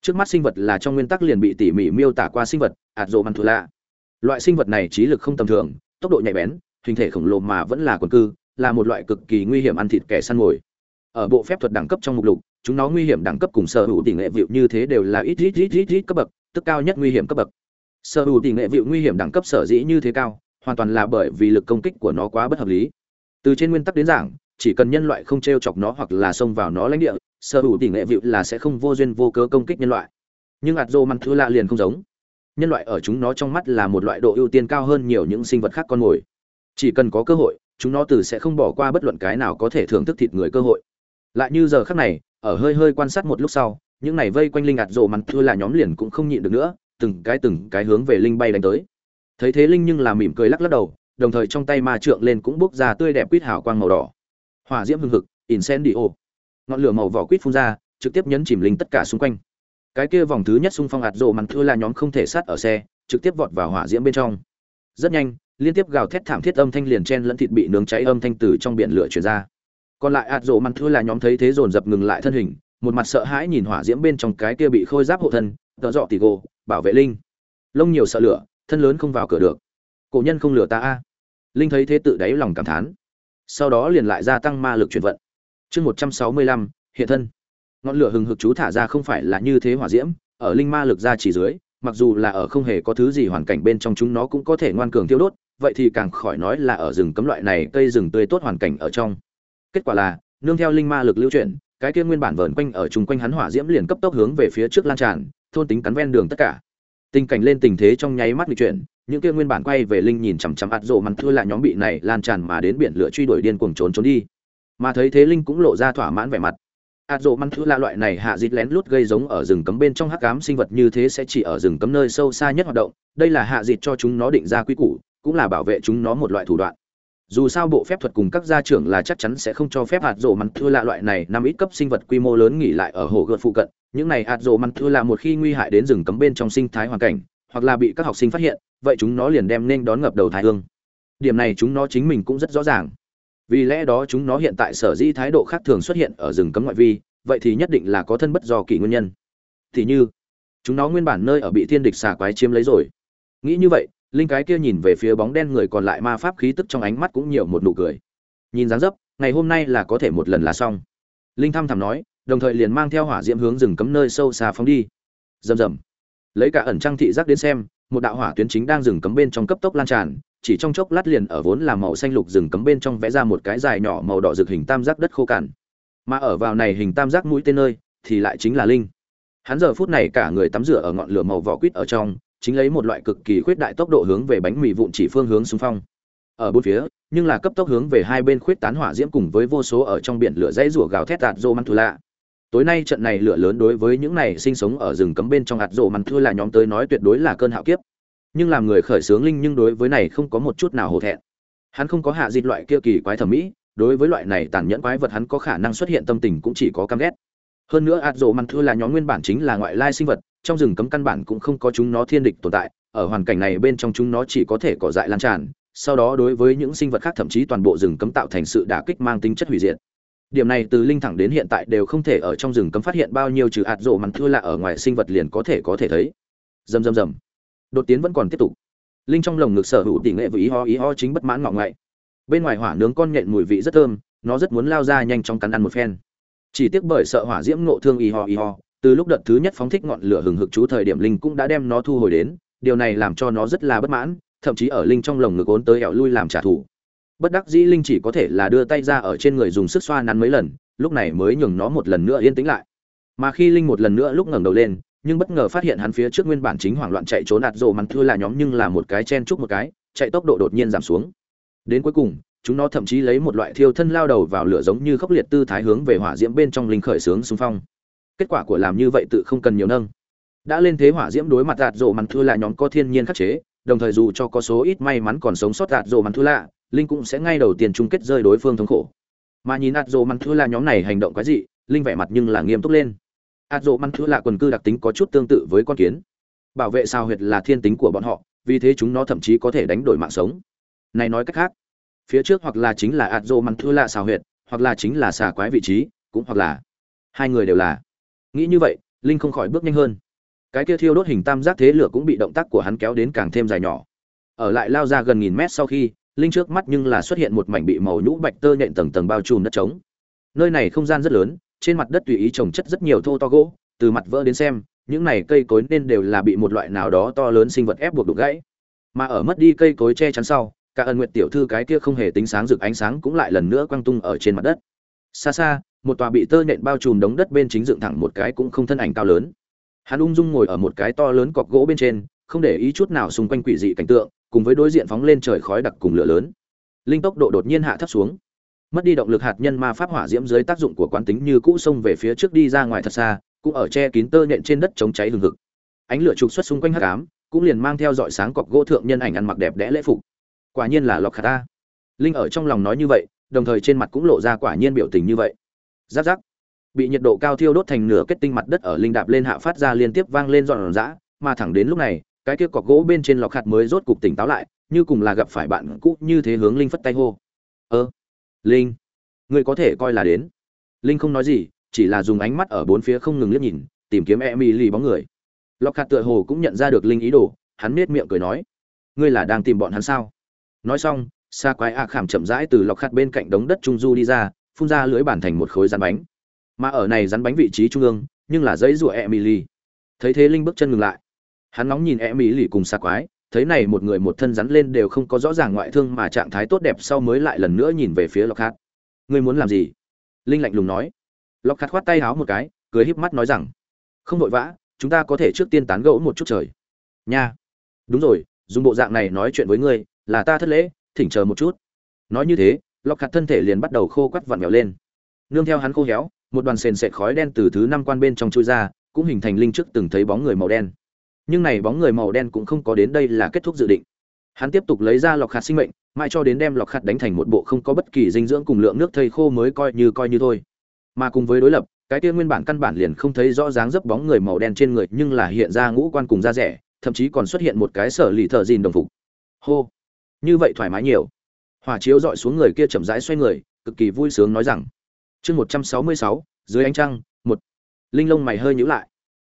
trước mắt sinh vật là trong nguyên tắc liền bị tỉ mỉ miêu tả qua sinh vật ạt rộ mặn thù lạ loại sinh vật này trí lực không tầm thường, tốc độ nhạy bén, hình thể khổng lồ mà vẫn là quần cư, là một loại cực kỳ nguy hiểm ăn thịt kẻ săn mồi. Ở bộ phép thuật đẳng cấp trong mục lục, chúng nó nguy hiểm đẳng cấp cùng sở hữu tỷ lệ vịu như thế đều là ít ít ít ít ít cấp bậc, tức cao nhất nguy hiểm cấp bậc. Sở hữu tỷ lệ vịu nguy hiểm đẳng cấp sở dĩ như thế cao, hoàn toàn là bởi vì lực công kích của nó quá bất hợp lý. Từ trên nguyên tắc đến giảng, chỉ cần nhân loại không t r e o chọc nó hoặc là xông vào nó lãnh địa sở hữu tỷ nghệ vịu là sẽ không vô duyên vô cớ công kích nhân loại. Nhưng ạt dô mặn thứ lạ liền không giống. Nhân loại ở chúng nó trong mắt là một loại độ ưu tiên cao hơn nhiều những sinh vật khác con mồi. Chỉ cần có cơ hội, chúng nó từ sẽ không bỏ qua bất luận cái nào có thể thưởng thức thịt người cơ hội. Lại như giờ khác này, ở hơi hơi quan sát một lúc sau, những này vây quanh linh ạt rộ mặn thua là nhóm liền cũng không nhịn được nữa, từng cái từng cái hướng về linh bay đánh tới. Thấy thế linh nhưng là mỉm cười lắc lắc đầu, đồng thời trong tay ma trượng lên cũng bốc ra tươi đẹp quýt hào quang màu đỏ. Hỏa diễm hưng hực, incendio ngọn lửa màu vỏ quýt phun ra, trực tiếp nhấn chìm linh tất cả xung quanh. Cái kia vòng thứ nhất xung phong ạt rộ mặn thua là nhóm không thể sát ở xe, trực tiếp vọt vào hỏa diễm bên trong. Rất nhanh, liên tiếp gào thét thảm thiết âm thanh liền chen lẫn thịt bị nướng cháy âm thanh từ trong biển lửa truyền ra. Còn lại ạt rộ mặn thua là nhóm thấy thế dồn dập ngừng lại thân hình, một mặt sợ hãi nhìn hỏa diễm bên trong cái kia bị khôi giáp hộ thân, tợ dọ tỉ gồ, bảo vệ linh. Lông nhiều sợ lửa, thân lớn không vào cửa được. Cổ nhân không lừa ta a. Linh thấy thế tự đáy lòng cảm thán. Sau đó liền lại gia tăng ma lực chuyển vận chương một trăm sáu mươi lăm, hiện thân. Ngọn lửa hừng hực chú thả ra không phải là như thế hỏa diễm, ở linh ma lực ra chỉ dưới, mặc dù là ở không hề có thứ gì hoàn cảnh bên trong chúng nó cũng có thể ngoan cường tiêu đốt, vậy thì càng khỏi nói là ở rừng cấm loại này cây rừng tươi tốt hoàn cảnh ở trong. Kết quả là, nương theo linh ma lực lưu chuyển, cái kia nguyên bản vờn quanh ở chung quanh hắn hỏa diễm liền cấp tốc hướng về phía trước lan tràn, thôn tính cắn ven đường tất cả. Tình cảnh lên tình thế trong nháy mắt bị chuyển, những kia nguyên bản quay về linh nhìn chằm chằm ạt rộ mặn thua lại nhóm bị này lan tràn mà đến biển lửa truy đuổi điên cuồng trốn trốn đi mà thấy thế linh cũng lộ ra thỏa mãn vẻ mặt. Ạt rộ măng thứ là loại này hạ dịt lén lút gây giống ở rừng cấm bên trong hắc cám sinh vật như thế sẽ chỉ ở rừng cấm nơi sâu xa nhất hoạt động. Đây là hạ dịt cho chúng nó định ra quy củ, cũng là bảo vệ chúng nó một loại thủ đoạn. Dù sao bộ phép thuật cùng các gia trưởng là chắc chắn sẽ không cho phép hạt rộ măng thứ lạ loại này năm ít cấp sinh vật quy mô lớn nghỉ lại ở hồ gợt phụ cận. Những này hạt rộ măng thứ là một khi nguy hại đến rừng cấm bên trong sinh thái hoàn cảnh, hoặc là bị các học sinh phát hiện, vậy chúng nó liền đem nên đón ngập đầu thái hương. Điểm này chúng nó chính mình cũng rất rõ ràng vì lẽ đó chúng nó hiện tại sở dĩ thái độ khác thường xuất hiện ở rừng cấm ngoại vi, vậy thì nhất định là có thân bất do kỳ nguyên nhân. Thì như, chúng nó nguyên bản nơi ở bị thiên địch xà quái chiếm lấy rồi. Nghĩ như vậy, linh cái kia nhìn về phía bóng đen người còn lại ma pháp khí tức trong ánh mắt cũng nhiều một nụ cười. Nhìn dáng dấp, ngày hôm nay là có thể một lần là xong. Linh thăm thẳm nói, đồng thời liền mang theo hỏa diễm hướng rừng cấm nơi sâu xa phóng đi. Rầm rầm. Lấy cả ẩn trang thị giác đến xem, một đạo hỏa tuyến chính đang rừng cấm bên trong cấp tốc lan tràn chỉ trong chốc lát liền ở vốn là màu xanh lục rừng cấm bên trong vẽ ra một cái dài nhỏ màu đỏ rực hình tam giác đất khô cằn. Mà ở vào này hình tam giác mũi tên nơi, thì lại chính là linh. Hắn giờ phút này cả người tắm rửa ở ngọn lửa màu vỏ quýt ở trong, chính lấy một loại cực kỳ khuyết đại tốc độ hướng về bánh mì vụn chỉ phương hướng xung phong. Ở bốn phía, nhưng là cấp tốc hướng về hai bên khuyết tán hỏa diễm cùng với vô số ở trong biển lửa dãy rủa gào thét tạt rô măn lạ. Tối nay trận này lửa lớn đối với những này sinh sống ở rừng cấm bên trong hạt rộ măn thua là nhóm tới nói tuyệt đối là cơn hạo kiếp nhưng làm người khởi sướng linh nhưng đối với này không có một chút nào hổ thẹn. Hắn không có hạ dịch loại kia kỳ quái thẩm mỹ, đối với loại này tàn nhẫn quái vật hắn có khả năng xuất hiện tâm tình cũng chỉ có căm ghét. Hơn nữa ạt rộ măn thua là nhóm nguyên bản chính là ngoại lai sinh vật, trong rừng cấm căn bản cũng không có chúng nó thiên địch tồn tại, ở hoàn cảnh này bên trong chúng nó chỉ có thể cỏ dại lan tràn, sau đó đối với những sinh vật khác thậm chí toàn bộ rừng cấm tạo thành sự đả kích mang tính chất hủy diệt. Điểm này từ linh thẳng đến hiện tại đều không thể ở trong rừng cấm phát hiện bao nhiêu trừ ạt rộ mặn thưa là ở ngoài sinh vật liền có thể có thể thấy. Rầm rầm rầm đột tiến vẫn còn tiếp tục. Linh trong lồng ngực sở hữu tỷ nghệ với ý ho ý ho chính bất mãn ngọ ngậy bên ngoài hỏa nướng con nhện mùi vị rất thơm, nó rất muốn lao ra nhanh trong cắn ăn một phen. Chỉ tiếc bởi sợ hỏa diễm ngộ thương ý ho ý ho, từ lúc đợt thứ nhất phóng thích ngọn lửa hừng hực chú thời điểm linh cũng đã đem nó thu hồi đến, điều này làm cho nó rất là bất mãn, thậm chí ở linh trong lồng ngực ốn tới ẻo lui làm trả thù. Bất đắc dĩ linh chỉ có thể là đưa tay ra ở trên người dùng sức xoa nắn mấy lần, lúc này mới nhường nó một lần nữa yên tĩnh lại. Mà khi linh một lần nữa lúc ngẩng đầu lên nhưng bất ngờ phát hiện hắn phía trước nguyên bản chính hoảng loạn chạy trốn ạt rộ mắn thưa là nhóm nhưng là một cái chen chúc một cái, chạy tốc độ đột nhiên giảm xuống. Đến cuối cùng, chúng nó thậm chí lấy một loại thiêu thân lao đầu vào lửa giống như khốc liệt tư thái hướng về hỏa diễm bên trong linh khởi sướng xung phong. Kết quả của làm như vậy tự không cần nhiều nâng. Đã lên thế hỏa diễm đối mặt ạt rộ mắn thưa là nhóm có thiên nhiên khắc chế, đồng thời dù cho có số ít may mắn còn sống sót ạt rộ mắn thưa lạ linh cũng sẽ ngay đầu tiên chung kết rơi đối phương thống khổ. Mà nhìn ạt rộ mắn thưa là nhóm này hành động quái dị, linh vẻ mặt nhưng là nghiêm túc lên ạt rộ măn thưa lạ quần cư đặc tính có chút tương tự với con kiến. Bảo vệ sao huyệt là thiên tính của bọn họ, vì thế chúng nó thậm chí có thể đánh đổi mạng sống. Này nói cách khác, phía trước hoặc là chính là ạt rộ măn thưa lạ sao huyệt, hoặc là chính là xà quái vị trí, cũng hoặc là hai người đều là. Nghĩ như vậy, linh không khỏi bước nhanh hơn. Cái kia thiêu đốt hình tam giác thế lửa cũng bị động tác của hắn kéo đến càng thêm dài nhỏ. Ở lại lao ra gần nghìn mét sau khi, linh trước mắt nhưng là xuất hiện một mảnh bị màu nhũ bạch tơ nhện tầng tầng bao trùm đất trống. Nơi này không gian rất lớn trên mặt đất tùy ý trồng chất rất nhiều thô to gỗ, từ mặt vỡ đến xem, những này cây cối nên đều là bị một loại nào đó to lớn sinh vật ép buộc đục gãy. Mà ở mất đi cây cối che chắn sau, cả ân nguyện tiểu thư cái kia không hề tính sáng rực ánh sáng cũng lại lần nữa quang tung ở trên mặt đất. Xa xa, một tòa bị tơ nện bao trùm đống đất bên chính dựng thẳng một cái cũng không thân ảnh cao lớn. Hắn ung dung ngồi ở một cái to lớn cọc gỗ bên trên, không để ý chút nào xung quanh quỷ dị cảnh tượng, cùng với đối diện phóng lên trời khói đặc cùng lửa lớn. Linh tốc độ đột nhiên hạ thấp xuống mất đi động lực hạt nhân ma pháp hỏa diễm dưới tác dụng của quán tính như cũ xông về phía trước đi ra ngoài thật xa, cũng ở che kín tơ nện trên đất chống cháy hừng hực. Ánh lửa trục xuất xung quanh hắc ám, cũng liền mang theo dọi sáng cọc gỗ thượng nhân ảnh ăn mặc đẹp đẽ lễ phục. Quả nhiên là lọc khả ta. Linh ở trong lòng nói như vậy, đồng thời trên mặt cũng lộ ra quả nhiên biểu tình như vậy. Giáp giáp. Bị nhiệt độ cao thiêu đốt thành nửa kết tinh mặt đất ở linh đạp lên hạ phát ra liên tiếp vang lên dọn dã mà thẳng đến lúc này, cái kia cọc gỗ bên trên lọc hạt mới rốt cục tỉnh táo lại, như cùng là gặp phải bạn cũ như thế hướng linh phất tay hô. Ơ linh, ngươi có thể coi là đến. Linh không nói gì, chỉ là dùng ánh mắt ở bốn phía không ngừng liếc nhìn, tìm kiếm e mi lì bóng người. Lọc hạt tựa hồ cũng nhận ra được linh ý đồ, hắn nết miệng cười nói, ngươi là đang tìm bọn hắn sao? Nói xong xa quái a khảm chậm rãi từ lọc hạt bên cạnh đống đất trung du đi ra, phun ra lưỡi bản thành một khối rắn bánh. Mà ở này rắn bánh vị trí trung ương, nhưng là dãy rủa emily. Thấy thế linh bước chân ngừng lại. Hắn nóng nhìn emily cùng xa quái thấy này một người một thân rắn lên đều không có rõ ràng ngoại thương mà trạng thái tốt đẹp sau mới lại lần nữa nhìn về phía lọc khát ngươi muốn làm gì? Linh lạnh lùng nói. Lọc khát khoát tay háo một cái, cười híp mắt nói rằng, không vội vã, chúng ta có thể trước tiên tán gẫu một chút trời. Nha. Đúng rồi, dùng bộ dạng này nói chuyện với ngươi, là ta thất lễ, thỉnh chờ một chút. Nói như thế lọc khát thân thể liền bắt đầu khô quắt vặn vẹo lên. Nương theo hắn khô héo, một đoàn sền sệt khói đen từ thứ năm quan bên trong chui ra, cũng hình thành linh trước từng thấy bóng người màu đen nhưng này bóng người màu đen cũng không có đến đây là kết thúc dự định. Hắn tiếp tục lấy ra lọc hạt sinh mệnh, mãi cho đến đem lọc hạt đánh thành một bộ không có bất kỳ dinh dưỡng cùng lượng nước thây khô mới coi như coi như thôi. Mà cùng với đối lập, cái kia nguyên bản căn bản liền không thấy rõ dáng dấp bóng người màu đen trên người nhưng là hiện ra ngũ quan cùng da rẻ, thậm chí còn xuất hiện một cái sở lì thợ dìn đồng phục. Hô! Như vậy thoải mái nhiều. Hỏa chiếu dọi xuống người kia chậm rãi xoay người, cực kỳ vui sướng nói rằng, chương một trăm sáu mươi sáu, dưới ánh trăng, một. Linh lông mày hơi nhữ lại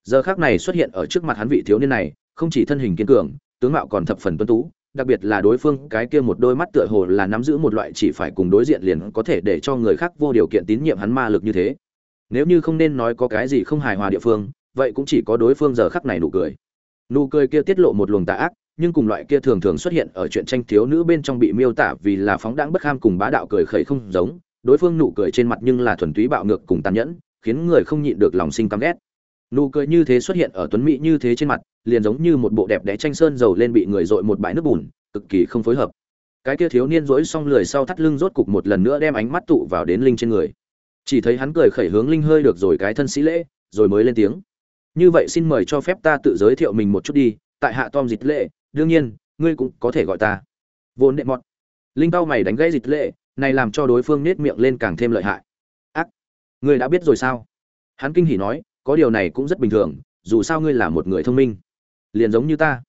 giờ khác này xuất hiện ở trước mặt hắn vị thiếu niên này, không chỉ thân hình kiên cường, tướng mạo còn thập phần tuân tú, đặc biệt là đối phương, cái kia một đôi mắt tựa hồ là nắm giữ một loại chỉ phải cùng đối diện liền có thể để cho người khác vô điều kiện tín nhiệm hắn ma lực như thế. Nếu như không nên nói có cái gì không hài hòa địa phương, vậy cũng chỉ có đối phương giờ khắc này nụ cười. Nụ cười kia tiết lộ một luồng tà ác, nhưng cùng loại kia thường thường xuất hiện ở chuyện tranh thiếu nữ bên trong bị miêu tả vì là phóng đãng bất kham cùng bá đạo cười khẩy không giống, đối phương nụ cười trên mặt nhưng là thuần túy bạo ngược cùng tàn nhẫn, khiến người không nhịn được lòng sinh căm ghét nụ cười như thế xuất hiện ở tuấn mỹ như thế trên mặt liền giống như một bộ đẹp đẽ tranh sơn dầu lên bị người dội một bãi nước bùn cực kỳ không phối hợp. Cái kia thiếu niên rỗi xong lười sau thắt lưng rốt cục một lần nữa đem ánh mắt tụ vào đến linh trên người. Chỉ thấy hắn cười khẩy hướng linh hơi được rồi cái thân sĩ lễ rồi mới lên tiếng. Như vậy xin mời cho phép ta tự giới thiệu mình một chút đi tại hạ tom dịch lệ, đương nhiên ngươi cũng có thể gọi ta. Vốn đệ mọt. Linh tao mày đánh gãy dịch lệ, này làm cho đối phương nết miệng lên càng thêm lợi hại. Ác ngươi đã biết rồi sao? Hắn kinh hỉ nói có điều này cũng rất bình thường, dù sao ngươi là một người thông minh. Liền giống như ta.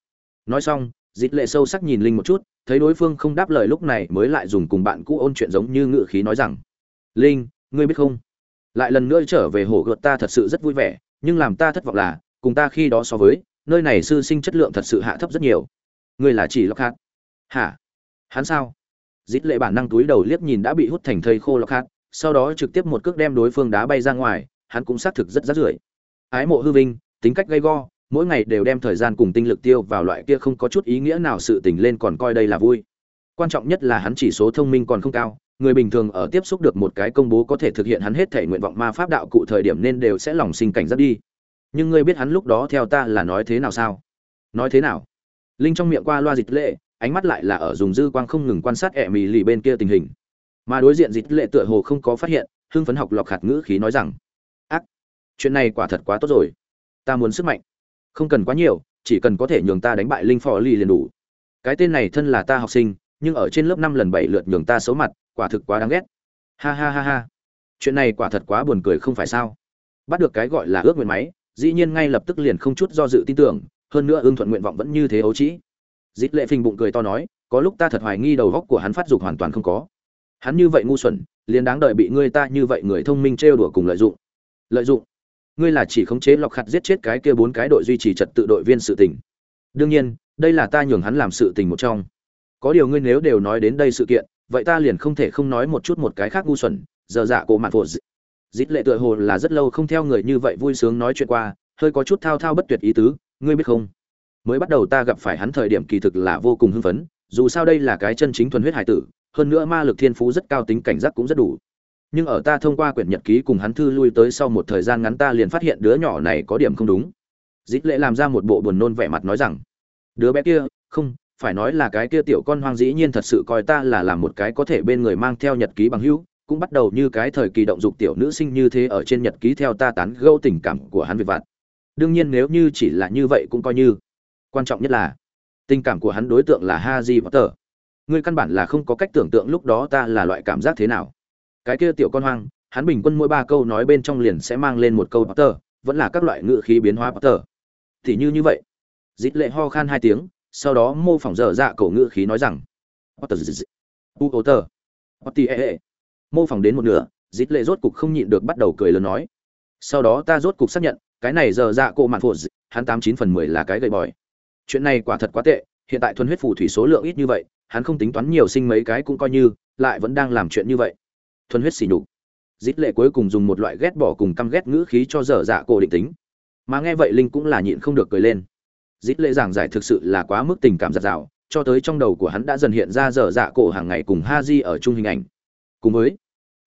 Nói xong, dịch lệ sâu sắc nhìn linh một chút, thấy đối phương không đáp lời lúc này mới lại dùng cùng bạn cũ ôn chuyện giống như ngự khí nói rằng, linh, ngươi biết không? Lại lần nữa trở về hồ gợt ta thật sự rất vui vẻ, nhưng làm ta thất vọng là, cùng ta khi đó so với, nơi này sư sinh chất lượng thật sự hạ thấp rất nhiều. Ngươi là chỉ lọc hạt hả? Hắn sao? Dít lệ bản năng túi đầu liếc nhìn đã bị hút thành thây khô lọc hạt sau đó trực tiếp một cước đem đối phương đá bay ra ngoài, hắn cũng xác thực rất rát rưởi ái mộ hư vinh, tính cách gay go, mỗi ngày đều đem thời gian cùng tinh lực tiêu vào loại kia không có chút ý nghĩa nào sự tình lên còn coi đây là vui. Quan trọng nhất là hắn chỉ số thông minh còn không cao, người bình thường ở tiếp xúc được một cái công bố có thể thực hiện hắn hết thể nguyện vọng ma pháp đạo cụ thời điểm nên đều sẽ lòng sinh cảnh giác đi. Nhưng ngươi biết hắn lúc đó theo ta là nói thế nào sao? Nói thế nào? Linh trong miệng qua loa dịch lệ, ánh mắt lại là ở dùng dư quang không ngừng quan sát ẹ mì lì bên kia tình hình. Mà đối diện dịch lệ tựa hồ không có phát hiện, hưng phấn học lọc hạt ngữ khí nói rằng chuyện này quả thật quá tốt rồi. Ta muốn sức mạnh. Không cần quá nhiều, chỉ cần có thể nhường ta đánh bại linh phò ly liền đủ. Cái tên này thân là ta học sinh, nhưng ở trên lớp năm lần bảy lượt nhường ta xấu mặt, quả thực quá đáng ghét. Ha ha ha ha. Chuyện này quả thật quá buồn cười không phải sao? Bắt được cái gọi là ước nguyện máy, dĩ nhiên ngay lập tức liền không chút do dự tin tưởng, hơn nữa ưng thuận nguyện vọng vẫn như thế ấu trĩ. Dịp lệ phình bụng cười to nói, có lúc ta thật hoài nghi đầu góc của hắn phát dục hoàn toàn không có. Hắn như vậy ngu xuẩn, liền đáng đợi bị ngươi ta như vậy người thông minh trêu đùa cùng lợi dụng. Lợi dụng ngươi là chỉ khống chế lọc khặt giết chết cái kia bốn cái đội duy trì trật tự đội viên sự tình. Đương nhiên, đây là ta nhường hắn làm sự tình một trong. Có điều ngươi nếu đều nói đến đây sự kiện, vậy ta liền không thể không nói một chút một cái khác ngu xuẩn, giờ dạ cổ mạn phổ dít lệ tựa hồ là rất lâu không theo người như vậy vui sướng nói chuyện qua, hơi có chút thao thao bất tuyệt ý tứ, ngươi biết không? Mới bắt đầu ta gặp phải hắn thời điểm kỳ thực là vô cùng hưng phấn, dù sao đây là cái chân chính thuần huyết hải tử, hơn nữa ma lực thiên phú rất cao tính cảnh giác cũng rất đủ nhưng ở ta thông qua quyển nhật ký cùng hắn thư lui tới sau một thời gian ngắn ta liền phát hiện đứa nhỏ này có điểm không đúng dít lệ làm ra một bộ buồn nôn vẻ mặt nói rằng, đứa bé kia, không, phải nói là cái kia tiểu con hoang dĩ nhiên thật sự coi ta là làm một cái có thể bên người mang theo nhật ký bằng hữu, cũng bắt đầu như cái thời kỳ động dục tiểu nữ sinh như thế ở trên nhật ký theo ta tán gẫu tình cảm của hắn về vặt đương nhiên nếu như chỉ là như vậy cũng coi như quan trọng nhất là, tình cảm của hắn đối tượng là Haji Potter. Ngươi căn bản là không có cách tưởng tượng lúc đó ta là loại cảm giác thế nào. Cái kia tiểu con hoang, hắn bình quân mỗi ba câu nói bên trong liền sẽ mang lên một câu Potter, vẫn là các loại ngữ khí biến hóa Potter. Thì như như vậy. Dít lệ ho khan hai tiếng, sau đó mô phỏng dở dạ cổ ngữ khí nói rằng Potter Potter Potter mô phỏng đến một nửa, Dít lệ rốt cục không nhịn được bắt đầu cười lớn nói. Sau đó ta rốt cục xác nhận, cái này giờ dạ cổ mạn phụ, hắn tám chín phần mười là cái gậy bòi chuyện này quả thật quá tệ hiện tại thuần huyết phù thủy số lượng ít như vậy hắn không tính toán nhiều sinh mấy cái cũng coi như lại vẫn đang làm chuyện như vậy thuần huyết xỉ nhục. Dít lệ cuối cùng dùng một loại ghét bỏ cùng căm ghét ngữ khí cho dở dạ cổ định tính. Mà nghe vậy linh cũng là nhịn không được cười lên. Dít lệ giảng giải thực sự là quá mức tình cảm giặt rào, cho tới trong đầu của hắn đã dần hiện ra dở dạ cổ hàng ngày cùng ha di ở chung hình ảnh. Cùng với,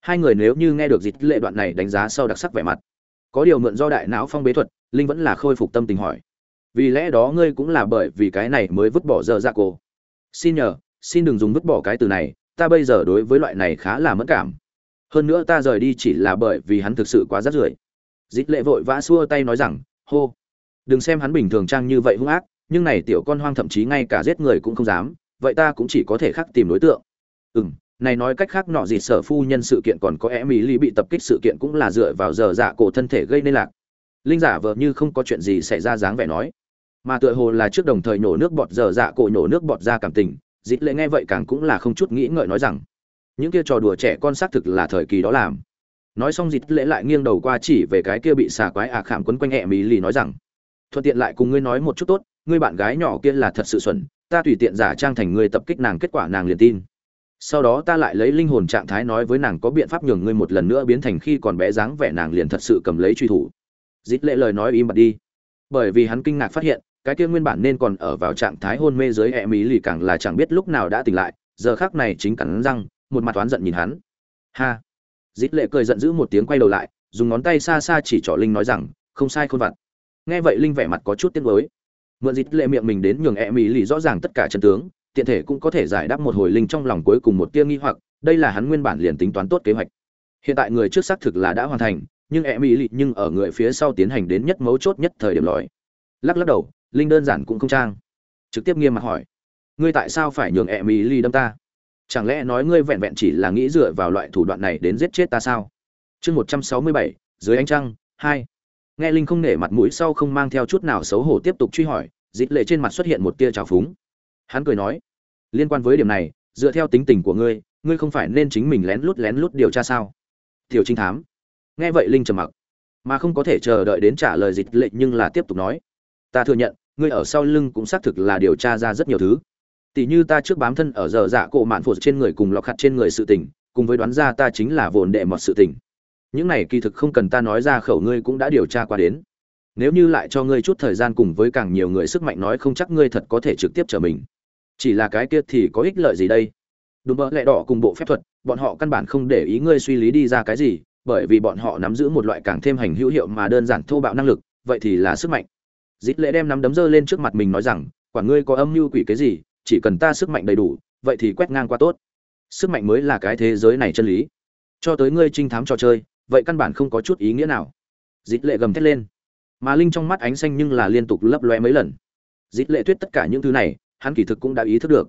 hai người nếu như nghe được dít lệ đoạn này đánh giá sau đặc sắc vẻ mặt, có điều mượn do đại não phong bế thuật, linh vẫn là khôi phục tâm tình hỏi. Vì lẽ đó ngươi cũng là bởi vì cái này mới vứt bỏ dở dạ cổ. Xin nhờ, xin đừng dùng vứt bỏ cái từ này, ta bây giờ đối với loại này khá là mất cảm hơn nữa ta rời đi chỉ là bởi vì hắn thực sự quá rát rưởi. Dít lệ vội vã xua tay nói rằng, hô, đừng xem hắn bình thường trang như vậy hung ác, nhưng này tiểu con hoang thậm chí ngay cả giết người cũng không dám, vậy ta cũng chỉ có thể khắc tìm đối tượng. Ừ m này nói cách khác nọ gì sở phu nhân sự kiện còn có em ý lý bị tập kích sự kiện cũng là dựa vào giờ dạ cổ thân thể gây nên lạc. Linh giả vợ như không có chuyện gì xảy ra dáng vẻ nói. Mà tựa hồ là trước đồng thời nổ nước bọt dở dạ cổ nổ nước bọt ra cảm tình dít lệ nghe vậy càng cũng là không chút nghĩ ngợi nói rằng những kia trò đùa trẻ con xác thực là thời kỳ đó làm. Nói xong dịt lệ lại nghiêng đầu qua chỉ về cái kia bị xà quái à khảm quấn quanh hẹ mỹ lì nói rằng, thuận tiện lại cùng ngươi nói một chút tốt, ngươi bạn gái nhỏ kia là thật sự xuẩn, ta tùy tiện giả trang thành ngươi tập kích nàng kết quả nàng liền tin. Sau đó ta lại lấy linh hồn trạng thái nói với nàng có biện pháp nhường ngươi một lần nữa biến thành khi còn bé dáng vẻ nàng liền thật sự cầm lấy truy thủ. Dít lệ lời nói im bặt đi. Bởi vì hắn kinh ngạc phát hiện, cái kia nguyên bản nên còn ở vào trạng thái hôn mê dưới e mỹ lì càng là chẳng biết lúc nào đã tỉnh lại, giờ khác này chính cắn răng một mặt oán giận nhìn hắn. Ha! Dít lệ cười giận dữ một tiếng quay đầu lại, dùng ngón tay xa xa chỉ trỏ linh nói rằng, không sai khôn vặt. Nghe vậy linh vẻ mặt có chút tiếc nuối. Mượn dít lệ miệng mình đến nhường e mỹ lì rõ ràng tất cả chân tướng, tiện thể cũng có thể giải đáp một hồi linh trong lòng cuối cùng một tia nghi hoặc, đây là hắn nguyên bản liền tính toán tốt kế hoạch. Hiện tại người trước xác thực là đã hoàn thành, nhưng e mỹ lì nhưng ở người phía sau tiến hành đến nhất mấu chốt nhất thời điểm lõi lắc lắc đầu, linh đơn giản cũng không trang. Trực tiếp nghiêm mặt hỏi, ngươi tại sao phải nhường e mỹ lì đâm ta? Chẳng lẽ nói ngươi vẹn vẹn chỉ là nghĩ dựa vào loại thủ đoạn này đến giết chết ta sao? Chương một trăm sáu mươi bảy, dưới ánh trăng, hai. Nghe linh không nể mặt mũi sau không mang theo chút nào xấu hổ tiếp tục truy hỏi dịp lệ trên mặt xuất hiện một tia trào phúng. Hắn cười nói, liên quan với điểm này, dựa theo tính tình của ngươi ngươi không phải nên chính mình lén lút lén lút điều tra sao? Tiểu trinh thám. Nghe vậy linh trầm mặc, mà không có thể chờ đợi đến trả lời dịch lệ nhưng là tiếp tục nói, ta thừa nhận, ngươi ở sau lưng cũng xác thực là điều tra ra rất nhiều thứ tỷ như ta trước bám thân ở giờ dạ cổ mạn phụt trên người cùng lọc hạt trên người sự tình, cùng với đoán ra ta chính là vồn đệ mọt sự tình. Những này kỳ thực không cần ta nói ra khẩu ngươi cũng đã điều tra qua đến. Nếu như lại cho ngươi chút thời gian cùng với càng nhiều người sức mạnh nói không chắc ngươi thật có thể trực tiếp trở mình. Chỉ là cái kia thì có ích lợi gì đây? Đúng mơ lẹ đỏ cùng bộ phép thuật, bọn họ căn bản không để ý ngươi suy lý đi ra cái gì, bởi vì bọn họ nắm giữ một loại càng thêm hành hữu hiệu mà đơn giản thô bạo năng lực, vậy thì là sức mạnh. Dít lễ đem nắm đấm dơ lên trước mặt mình nói rằng, quả ngươi có âm mưu quỷ cái gì? Chỉ cần ta sức mạnh đầy đủ, vậy thì quét ngang qua tốt. Sức mạnh mới là cái thế giới này chân lý. Cho tới ngươi trinh thám trò chơi, vậy căn bản không có chút ý nghĩa nào. Dít lệ gầm thét lên. Mà linh trong mắt ánh xanh nhưng là liên tục lấp loe mấy lần. Dít lệ tuyết tất cả những thứ này, hắn kỳ thực cũng đã ý thức được.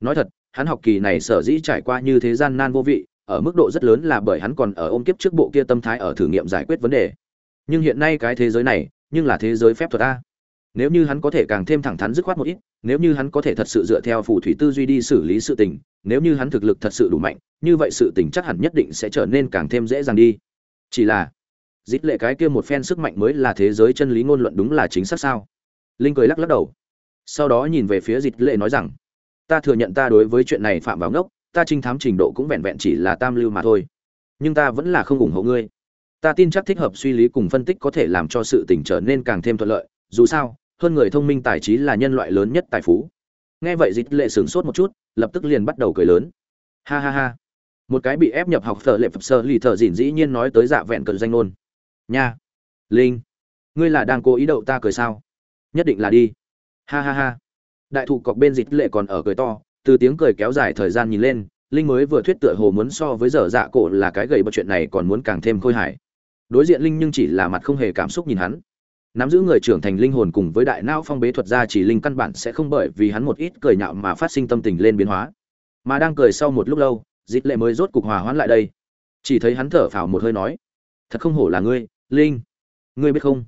Nói thật, hắn học kỳ này sở dĩ trải qua như thế gian nan vô vị, ở mức độ rất lớn là bởi hắn còn ở ôm kiếp trước bộ kia tâm thái ở thử nghiệm giải quyết vấn đề. Nhưng hiện nay cái thế giới này, nhưng là thế giới phép thuật a nếu như hắn có thể càng thêm thẳng thắn dứt khoát một ít, nếu như hắn có thể thật sự dựa theo phù thủy tư duy đi xử lý sự tình, nếu như hắn thực lực thật sự đủ mạnh, như vậy sự tình chắc hẳn nhất định sẽ trở nên càng thêm dễ dàng đi. Chỉ là, dít lệ cái kia một phen sức mạnh mới là thế giới chân lý ngôn luận đúng là chính xác sao? Linh cười lắc lắc đầu. Sau đó nhìn về phía dít lệ nói rằng, ta thừa nhận ta đối với chuyện này phạm vào ngốc, ta trinh thám trình độ cũng vẹn vẹn chỉ là tam lưu mà thôi. Nhưng ta vẫn là không ủng hộ ngươi. Ta tin chắc thích hợp suy lý cùng phân tích có thể làm cho sự tình trở nên càng thêm thuận lợi. Dù sao hơn người thông minh tài trí là nhân loại lớn nhất tài phú. Nghe vậy dịch lệ sửng sốt một chút, lập tức liền bắt đầu cười lớn. Ha ha ha. Một cái bị ép nhập học thợ lệ phập sơ lì thợ dỉn dĩ nhiên nói tới dạ vẹn cận danh ngôn. Nha. Linh. Ngươi là đang cố ý đậu ta cười sao? Nhất định là đi. Ha ha ha. Đại thụ cọc bên dịch lệ còn ở cười to, từ tiếng cười kéo dài thời gian nhìn lên, linh mới vừa thuyết tựa hồ muốn so với dở dạ cổ là cái gầy bật chuyện này còn muốn càng thêm khôi hài. Đối diện linh nhưng chỉ là mặt không hề cảm xúc nhìn hắn nắm giữ người trưởng thành linh hồn cùng với đại não phong bế thuật ra chỉ linh căn bản sẽ không bởi vì hắn một ít cười nhạo mà phát sinh tâm tình lên biến hóa. Mà đang cười sau một lúc lâu, dịch lệ mới rốt cục hòa hoãn lại đây. Chỉ thấy hắn thở phào một hơi nói, thật không hổ là ngươi, linh. Ngươi biết không?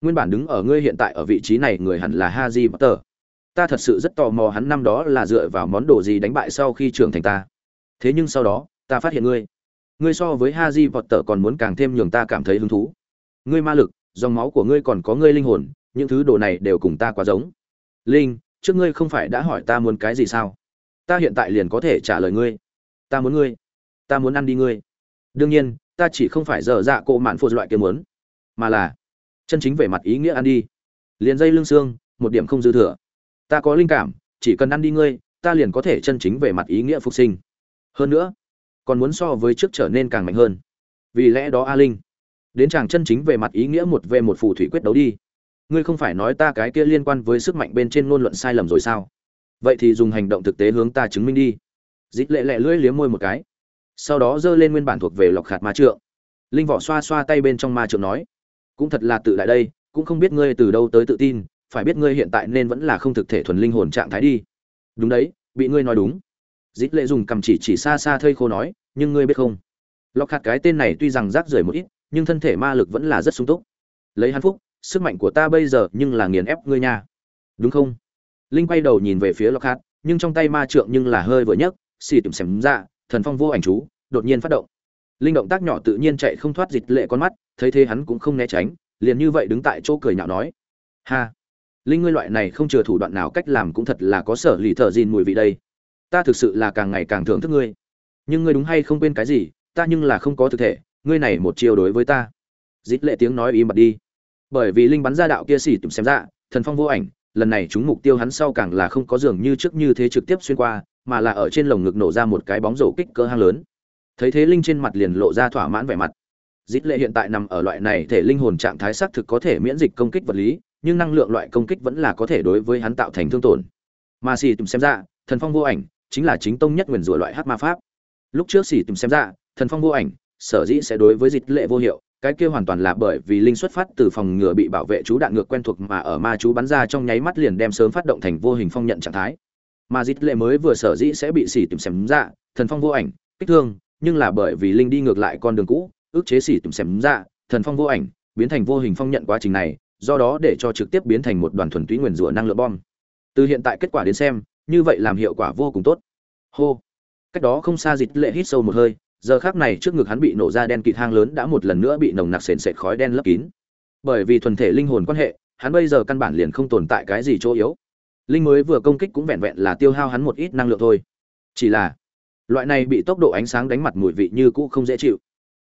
Nguyên bản đứng ở ngươi hiện tại ở vị trí này người hẳn là haji potter. Ta thật sự rất tò mò hắn năm đó là dựa vào món đồ gì đánh bại sau khi trưởng thành ta. Thế nhưng sau đó, ta phát hiện ngươi. Ngươi so với haji potter còn muốn càng thêm nhường ta cảm thấy hứng thú. Ngươi ma lực dòng máu của ngươi còn có ngươi linh hồn, những thứ đồ này đều cùng ta quá giống. Linh, trước ngươi không phải đã hỏi ta muốn cái gì sao? Ta hiện tại liền có thể trả lời ngươi. Ta muốn ngươi. Ta muốn ăn đi ngươi. Đương nhiên, ta chỉ không phải dở dạ cộ mạn phô loại kia muốn, mà là chân chính về mặt ý nghĩa ăn đi. Liền dây lưng xương, một điểm không dư thừa. Ta có linh cảm, chỉ cần ăn đi ngươi, ta liền có thể chân chính về mặt ý nghĩa phục sinh. Hơn nữa, còn muốn so với trước trở nên càng mạnh hơn. Vì lẽ đó a linh đến chàng chân chính về mặt ý nghĩa một về một phù thủy quyết đấu đi. Ngươi không phải nói ta cái kia liên quan với sức mạnh bên trên ngôn luận sai lầm rồi sao? Vậy thì dùng hành động thực tế hướng ta chứng minh đi. Dít lệ lệ lưỡi liếm môi một cái. Sau đó giơ lên nguyên bản thuộc về lọc khạt ma trượng. Linh võ xoa xoa tay bên trong ma trượng nói, cũng thật là tự đại đây, cũng không biết ngươi từ đâu tới tự tin, phải biết ngươi hiện tại nên vẫn là không thực thể thuần linh hồn trạng thái đi. Đúng đấy, bị ngươi nói đúng. Dít lệ dùng cầm chỉ chỉ xa xa thây khô nói, nhưng ngươi biết không? Lọc khạt cái tên này tuy rằng rác rưởi một ít nhưng thân thể ma lực vẫn là rất sung túc. Lấy hắn phúc, sức mạnh của ta bây giờ nhưng là nghiền ép ngươi nha. Đúng không? Linh quay đầu nhìn về phía lọc hát nhưng trong tay ma trượng nhưng là hơi vừa nhấc, xì tìm xém ra, thần phong vô ảnh chú, đột nhiên phát động. Linh động tác nhỏ tự nhiên chạy không thoát dịch lệ con mắt, thấy thế hắn cũng không né tránh, liền như vậy đứng tại chỗ cười nhạo nói. Ha! Linh ngươi loại này không chừa thủ đoạn nào cách làm cũng thật là có sở lì thợ gìn mùi vị đây. Ta thực sự là càng ngày càng thưởng thức ngươi. Nhưng ngươi đúng hay không quên cái gì, ta nhưng là không có thực thể ngươi này một chiều đối với ta. Dít lệ tiếng nói im bặt đi. Bởi vì linh bắn ra đạo kia xỉ tụm xem ra thần phong vô ảnh, lần này chúng mục tiêu hắn sau càng là không có dường như trước như thế trực tiếp xuyên qua, mà là ở trên lồng ngực nổ ra một cái bóng rổ kích cỡ hang lớn. Thấy thế linh trên mặt liền lộ ra thỏa mãn vẻ mặt. Dít lệ hiện tại nằm ở loại này thể linh hồn trạng thái xác thực có thể miễn dịch công kích vật lý, nhưng năng lượng loại công kích vẫn là có thể đối với hắn tạo thành thương tổn. Mà xỉ tùm xem ra thần phong vô ảnh, chính là chính tông nhất nguyền rủa loại hát ma pháp. Lúc trước xỉ tùm xem ra thần phong vô ảnh sở dĩ sẽ đối với dịch lệ vô hiệu, cái kia hoàn toàn là bởi vì linh xuất phát từ phòng ngừa bị bảo vệ chú đạn ngược quen thuộc mà ở ma chú bắn ra trong nháy mắt liền đem sớm phát động thành vô hình phong nhận trạng thái. Mà dịch lệ mới vừa sở dĩ sẽ bị xỉ tìm xem ra, thần phong vô ảnh, kích thương, nhưng là bởi vì linh đi ngược lại con đường cũ ước chế xỉ tìm xem ra, thần phong vô ảnh biến thành vô hình phong nhận quá trình này, do đó để cho trực tiếp biến thành một đoàn thuần túy nguyền rủa năng lượng bom. Từ hiện tại kết quả đến xem, như vậy làm hiệu quả vô cùng tốt. Hô. Cách đó không xa dịch lệ hít sâu một hơi giờ khác này trước ngực hắn bị nổ ra đen kịt hang lớn đã một lần nữa bị nồng nặc sền sệt khói đen lấp kín. Bởi vì thuần thể linh hồn quan hệ, hắn bây giờ căn bản liền không tồn tại cái gì chỗ yếu. Linh mới vừa công kích cũng vẹn vẹn là tiêu hao hắn một ít năng lượng thôi. Chỉ là, loại này bị tốc độ ánh sáng đánh mặt mùi vị như cũ không dễ chịu.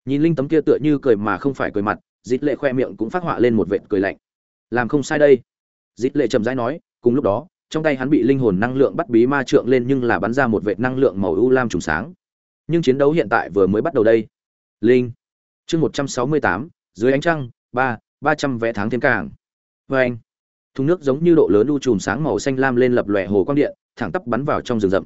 Nhìn linh tấm kia tựa như cười mà không phải cười mặt dít lệ khoe miệng cũng phát họa lên một vệt cười lạnh. Làm không sai đây. Dít lệ chậm rãi nói, cùng lúc đó, trong tay hắn bị linh hồn năng lượng bắt bí ma trượng lên nhưng là bắn ra một vệt năng lượng màu u lam trùng sáng nhưng chiến đấu hiện tại vừa mới bắt đầu đây. Linh. Chương một trăm sáu mươi tám, dưới ánh trăng, ba ba trăm vẽ tháng thêm càng. Vê anh. Thùng nước giống như độ lớn u chùm sáng màu xanh lam lên lập lòe hồ quang điện, thẳng tắp bắn vào trong rừng rậm.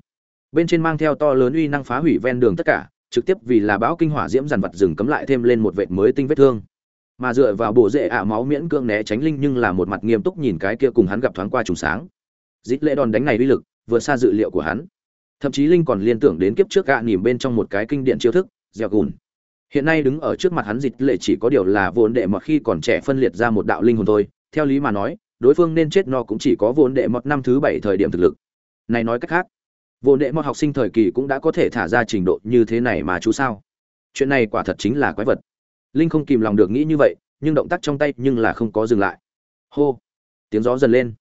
Bên trên mang theo to lớn uy năng phá hủy ven đường tất cả, trực tiếp vì là bão kinh hỏa diễm dàn vật rừng cấm lại thêm lên một vệt mới tinh vết thương. Mà dựa vào bộ rễ ạ máu miễn cưỡng né tránh linh nhưng là một mặt nghiêm túc nhìn cái kia cùng hắn gặp thoáng qua trùng sáng. Dít lễ đòn đánh này uy lực vượt xa dự liệu của hắn thậm chí linh còn liên tưởng đến kiếp trước gạ nỉm bên trong một cái kinh điển chiêu thức gieo gùn. Hiện nay đứng ở trước mặt hắn dịch lệ chỉ có điều là vốn đệ mọt khi còn trẻ phân liệt ra một đạo linh hồn thôi. Theo lý mà nói, đối phương nên chết no cũng chỉ có vốn đệ mọt năm thứ bảy thời điểm thực lực. Này nói cách khác vốn đệ mọt học sinh thời kỳ cũng đã có thể thả ra trình độ như thế này mà chú sao? Chuyện này quả thật chính là quái vật. Linh không kìm lòng được nghĩ như vậy, nhưng động tác trong tay nhưng là không có dừng lại. Hô! Tiếng gió dần lên.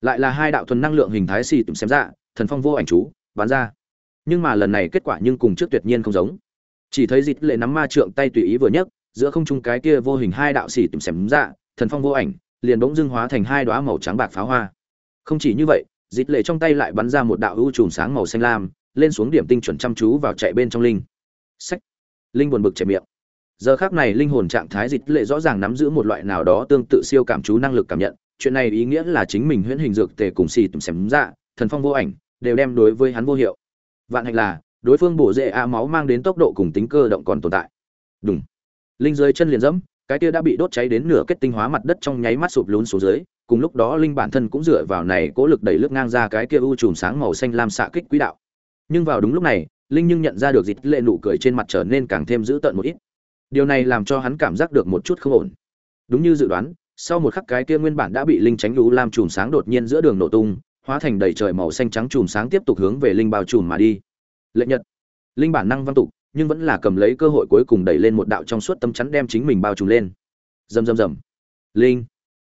Lại là hai đạo thuần năng lượng hình thái xì tụm xem ra, thần phong vô ảnh chú bán ra. Nhưng mà lần này kết quả nhưng cùng trước tuyệt nhiên không giống. Chỉ thấy dịt lệ nắm ma trượng tay tùy ý vừa nhấc, giữa không trung cái kia vô hình hai đạo xỉ tìm xẻm dạ thần phong vô ảnh, liền bỗng dưng hóa thành hai đoá màu trắng bạc pháo hoa. Không chỉ như vậy dịt lệ trong tay lại bắn ra một đạo ưu trùm sáng màu xanh lam, lên xuống điểm tinh chuẩn chăm chú vào chạy bên trong linh. Sách linh buồn bực chạy miệng. Giờ khác này linh hồn trạng thái dịt lệ rõ ràng nắm giữ một loại nào đó tương tự siêu cảm chú năng lực cảm nhận, chuyện này ý nghĩa là chính mình huyễn hình dược tề cùng xì tùm xém dạ thần phong vô ảnh đều đem đối với hắn vô hiệu. Vạn hạnh là, đối phương bổ dễ a máu mang đến tốc độ cùng tính cơ động còn tồn tại. Đúng linh dưới chân liền dẫm, cái kia đã bị đốt cháy đến nửa kết tinh hóa mặt đất trong nháy mắt sụp lún xuống dưới, cùng lúc đó linh bản thân cũng dựa vào này cố lực đẩy lướt ngang ra cái kia u chùm sáng màu xanh lam xạ kích quỹ đạo. Nhưng vào đúng lúc này, linh nhưng nhận ra được dịch lệ nụ cười trên mặt trở nên càng thêm dữ tợn một ít. Điều này làm cho hắn cảm giác được một chút không ổn. Đúng như dự đoán, sau một khắc cái kia nguyên bản đã bị linh tránh lũ lam chùm sáng đột nhiên giữa đường nổ tung hóa thành đầy trời màu xanh trắng chùm sáng tiếp tục hướng về linh bao chùm mà đi. Lệnh nhật. Linh bản năng văn tục, nhưng vẫn là cầm lấy cơ hội cuối cùng đẩy lên một đạo trong suốt tâm chắn đem chính mình bao trùm lên. Rầm rầm rầm. Linh.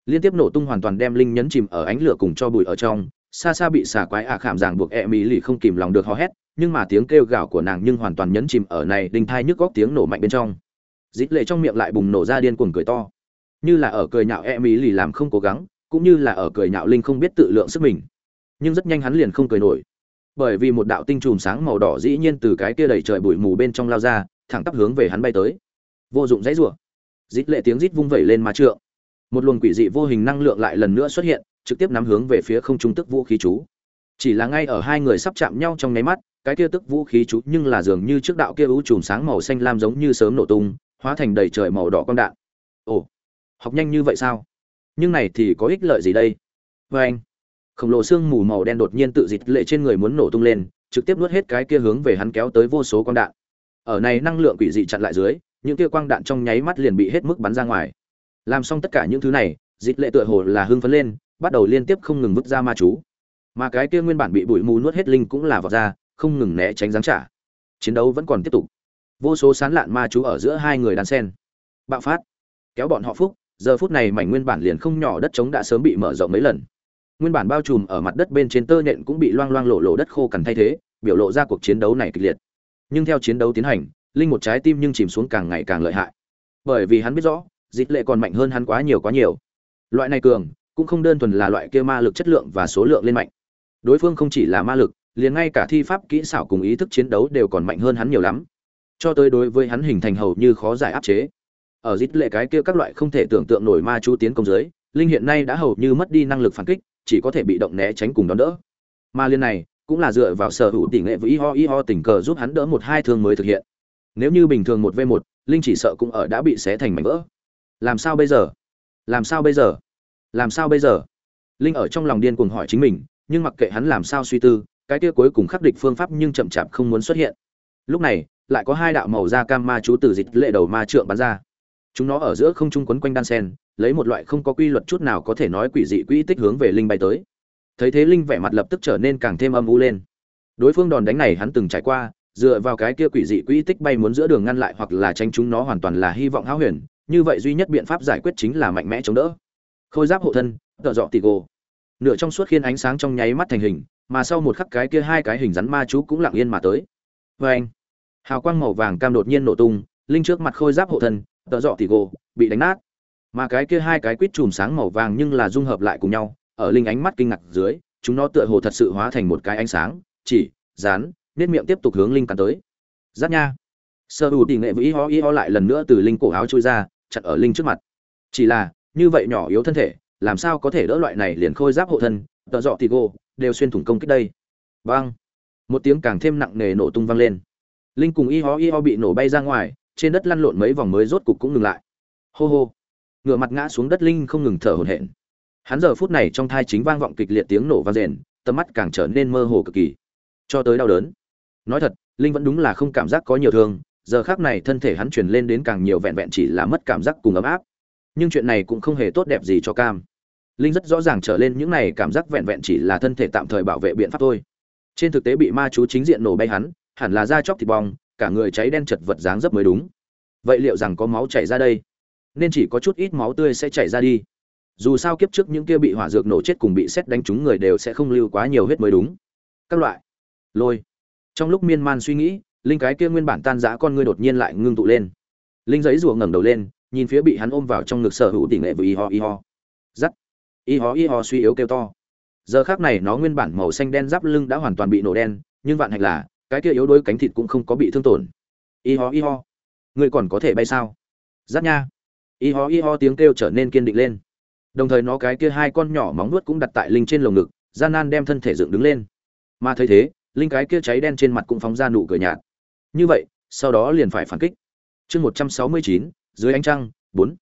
Liên tiếp nổ tung hoàn toàn đem linh nhấn chìm ở ánh lửa cùng cho bụi ở trong. Xa xa bị xà quái ạ khảm ràng buộc e mỹ lì không kìm lòng được hò hét, nhưng mà tiếng kêu gào của nàng nhưng hoàn toàn nhấn chìm ở này đinh thai nhức góc tiếng nổ mạnh bên trong. Dít lệ trong miệng lại bùng nổ ra điên cuồng cười to. Như là ở cười nhạo e mỹ lì làm không cố gắng, cũng như là ở cười nhạo linh không biết tự lượng sức mình nhưng rất nhanh hắn liền không cười nổi. Bởi vì một đạo tinh chùm sáng màu đỏ dĩ nhiên từ cái kia đầy trời bụi mù bên trong lao ra, thẳng tắp hướng về hắn bay tới. Vô dụng dãy rủa. Rít lệ tiếng rít vung vẩy lên ma trượng. Một luồng quỷ dị vô hình năng lượng lại lần nữa xuất hiện, trực tiếp nắm hướng về phía không trung tức vũ khí chú. Chỉ là ngay ở hai người sắp chạm nhau trong nháy mắt, cái kia tức vũ khí chú nhưng là dường như trước đạo kia u chùm sáng màu xanh lam giống như sớm nổ tung, hóa thành đầy trời màu đỏ con đạn. Ồ, học nhanh như vậy sao? Nhưng này thì có ích lợi gì đây? Vê anh khổng lồ xương mù màu đen đột nhiên tự dịch lệ trên người muốn nổ tung lên, trực tiếp nuốt hết cái kia hướng về hắn kéo tới vô số quang đạn. Ở này năng lượng quỷ dị chặn lại dưới, những kia quang đạn trong nháy mắt liền bị hết mức bắn ra ngoài. Làm xong tất cả những thứ này, dịch lệ tựa hồ là hưng phấn lên, bắt đầu liên tiếp không ngừng vứt ra ma chú. Mà cái kia nguyên bản bị bụi mù nuốt hết linh cũng là vọt ra, không ngừng né tránh giáng trả. Chiến đấu vẫn còn tiếp tục. Vô số sán lạn ma chú ở giữa hai người đan sen. Bạo phát. Kéo bọn họ phúc, giờ phút này mảnh nguyên bản liền không nhỏ đất trống đã sớm bị mở rộng mấy lần nguyên bản bao trùm ở mặt đất bên trên tơ nhện cũng bị loang loang lộ lộ đất khô cằn thay thế, biểu lộ ra cuộc chiến đấu này kịch liệt. Nhưng theo chiến đấu tiến hành, linh một trái tim nhưng chìm xuống càng ngày càng lợi hại. Bởi vì hắn biết rõ, dịch lệ còn mạnh hơn hắn quá nhiều quá nhiều. Loại này cường, cũng không đơn thuần là loại kia ma lực chất lượng và số lượng lên mạnh. Đối phương không chỉ là ma lực, liền ngay cả thi pháp kỹ xảo cùng ý thức chiến đấu đều còn mạnh hơn hắn nhiều lắm. Cho tới đối với hắn hình thành hầu như khó giải áp chế. Ở dịch lệ cái kia các loại không thể tưởng tượng nổi ma chú tiến công giới linh hiện nay đã hầu như mất đi năng lực phản kích chỉ có thể bị động né tránh cùng đón đỡ. Mà liên này, cũng là dựa vào sở hữu tỷ nghệ với ho ho tình cờ giúp hắn đỡ một hai thương mới thực hiện. Nếu như bình thường một v một, linh chỉ sợ cũng ở đã bị xé thành mảnh vỡ. Làm sao bây giờ? Làm sao bây giờ? Làm sao bây giờ? Linh ở trong lòng điên cuồng hỏi chính mình, nhưng mặc kệ hắn làm sao suy tư, cái kia cuối cùng khắc địch phương pháp nhưng chậm chạp không muốn xuất hiện. Lúc này, lại có hai đạo màu da cam ma chú từ dịch lệ đầu ma trượng bắn ra chúng nó ở giữa không trung quấn quanh đan sen, lấy một loại không có quy luật chút nào có thể nói quỷ dị quỹ tích hướng về linh bay tới. Thấy thế linh vẻ mặt lập tức trở nên càng thêm âm u lên. Đối phương đòn đánh này hắn từng trải qua, dựa vào cái kia quỷ dị quỹ tích bay muốn giữa đường ngăn lại hoặc là tránh chúng nó hoàn toàn là hy vọng hão huyền, như vậy duy nhất biện pháp giải quyết chính là mạnh mẽ chống đỡ. Khôi giáp hộ thân, tợ dọ tì gồ. Nửa trong suốt khiên ánh sáng trong nháy mắt thành hình, mà sau một khắc cái kia hai cái hình rắn ma chú cũng lặng yên mà tới. Vê anh hào quang màu vàng cam đột nhiên nổ tung, linh trước mặt khôi giáp hộ thân tợ dọ thì gồ bị đánh nát. Mà cái kia hai cái quýt chùm sáng màu vàng nhưng là dung hợp lại cùng nhau, ở linh ánh mắt kinh ngạc dưới, chúng nó tựa hồ thật sự hóa thành một cái ánh sáng, chỉ, dán nết miệng tiếp tục hướng linh cắn tới. Giáp nha. Sơ hữu tỉ nghệ vĩ ho y ho lại lần nữa từ linh cổ áo trôi ra, chặt ở linh trước mặt. Chỉ là, như vậy nhỏ yếu thân thể, làm sao có thể đỡ loại này liền khôi giáp hộ thân tợ dọ thì gô, đều xuyên thủng công kích đây. Vang một tiếng càng thêm nặng nề nổ tung vang lên. Linh cùng y ho y ho bị nổ bay ra ngoài trên đất lăn lộn mấy vòng mới rốt cục cũng ngừng lại. Hô hô. Ngựa mặt ngã xuống đất linh không ngừng thở hổn hển. Hắn giờ phút này trong thai chính vang vọng kịch liệt tiếng nổ vang rền, tầm mắt càng trở nên mơ hồ cực kỳ. Cho tới đau đớn. Nói thật, linh vẫn đúng là không cảm giác có nhiều thương, giờ khác này thân thể hắn truyền lên đến càng nhiều vẹn vẹn chỉ là mất cảm giác cùng ấm áp. Nhưng chuyện này cũng không hề tốt đẹp gì cho cam. Linh rất rõ ràng trở lên những này cảm giác vẹn vẹn chỉ là thân thể tạm thời bảo vệ biện pháp thôi. Trên thực tế bị ma chú chính diện nổ bay hắn, hẳn là da chóc thịt bong cả người cháy đen chật vật dáng dấp mới đúng. Vậy liệu rằng có máu chảy ra đây? Nên chỉ có chút ít máu tươi sẽ chảy ra đi. Dù sao kiếp trước những kia bị hỏa dược nổ chết cùng bị xét đánh trúng người đều sẽ không lưu quá nhiều huyết mới đúng. Các loại. Lôi. Trong lúc miên man suy nghĩ, linh cái kia nguyên bản tan rã con ngươi đột nhiên lại ngưng tụ lên. Linh giấy rùa ngẩng đầu lên, nhìn phía bị hắn ôm vào trong ngực sở hữu tỷ nghệ vừa y ho y ho. Giắt. Y ho y ho suy yếu kêu to. Giờ khác này nó nguyên bản màu xanh đen giáp lưng đã hoàn toàn bị nổ đen, nhưng vạn hạnh là cái kia yếu đuối cánh thịt cũng không có bị thương tổn. Y ho y ho. Ngươi còn có thể bay sao? Giáp nha. Y ho y ho tiếng kêu trở nên kiên định lên. Đồng thời nó cái kia hai con nhỏ móng nuốt cũng đặt tại linh trên lồng ngực, gian nan đem thân thể dựng đứng lên. Mà thấy thế, linh cái kia cháy đen trên mặt cũng phóng ra nụ cười nhạt. Như vậy, sau đó liền phải phản kích. Chương một trăm sáu mươi chín, dưới ánh trăng, bốn.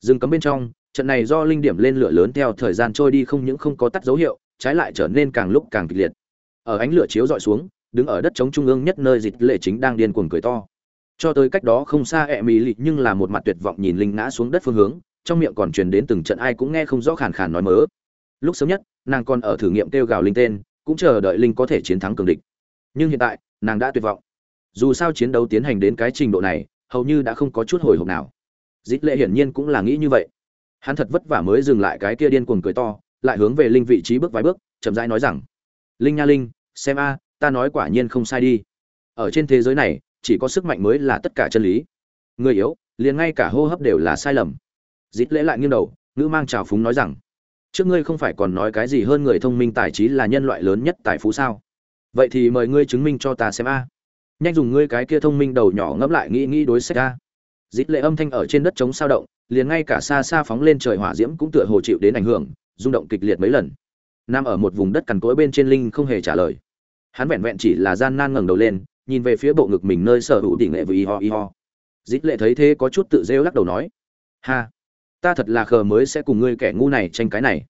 Rừng cấm bên trong, trận này do linh điểm lên lửa lớn theo thời gian trôi đi không những không có tắt dấu hiệu, trái lại trở nên càng lúc càng kịch liệt. Ở ánh lửa chiếu dọi xuống đứng ở đất trống trung ương nhất nơi dịch lệ chính đang điên cuồng cười to. Cho tới cách đó không xa ẹ mì lị nhưng là một mặt tuyệt vọng nhìn linh ngã xuống đất phương hướng, trong miệng còn truyền đến từng trận ai cũng nghe không rõ khàn khàn nói mớ. Lúc sớm nhất, nàng còn ở thử nghiệm kêu gào linh tên, cũng chờ đợi linh có thể chiến thắng cường địch. Nhưng hiện tại, nàng đã tuyệt vọng. Dù sao chiến đấu tiến hành đến cái trình độ này, hầu như đã không có chút hồi hộp nào. Dịch lệ hiển nhiên cũng là nghĩ như vậy. Hắn thật vất vả mới dừng lại cái kia điên cuồng cười to, lại hướng về linh vị trí bước vài bước, chậm rãi nói rằng, linh nha linh, xem a ta nói quả nhiên không sai đi. Ở trên thế giới này, chỉ có sức mạnh mới là tất cả chân lý. Người yếu, liền ngay cả hô hấp đều là sai lầm. Dít lễ lại nghiêng đầu, ngữ mang trào phúng nói rằng, trước ngươi không phải còn nói cái gì hơn người thông minh tài trí là nhân loại lớn nhất tài phú sao? Vậy thì mời ngươi chứng minh cho ta xem a. Nhanh dùng ngươi cái kia thông minh đầu nhỏ ngẫm lại nghĩ nghĩ đối sách a. Dít lệ âm thanh ở trên đất chống sao động, liền ngay cả xa xa phóng lên trời hỏa diễm cũng tựa hồ chịu đến ảnh hưởng, rung động kịch liệt mấy lần. Nam ở một vùng đất cằn cỗi bên trên linh không hề trả lời hắn vẹn vẹn chỉ là gian nan ngẩng đầu lên nhìn về phía bộ ngực mình nơi sở hữu đỉnh lệ vừa y ho y ho. Dít lệ thấy thế có chút tự rêu lắc đầu nói ha ta thật là khờ mới sẽ cùng ngươi kẻ ngu này tranh cái này.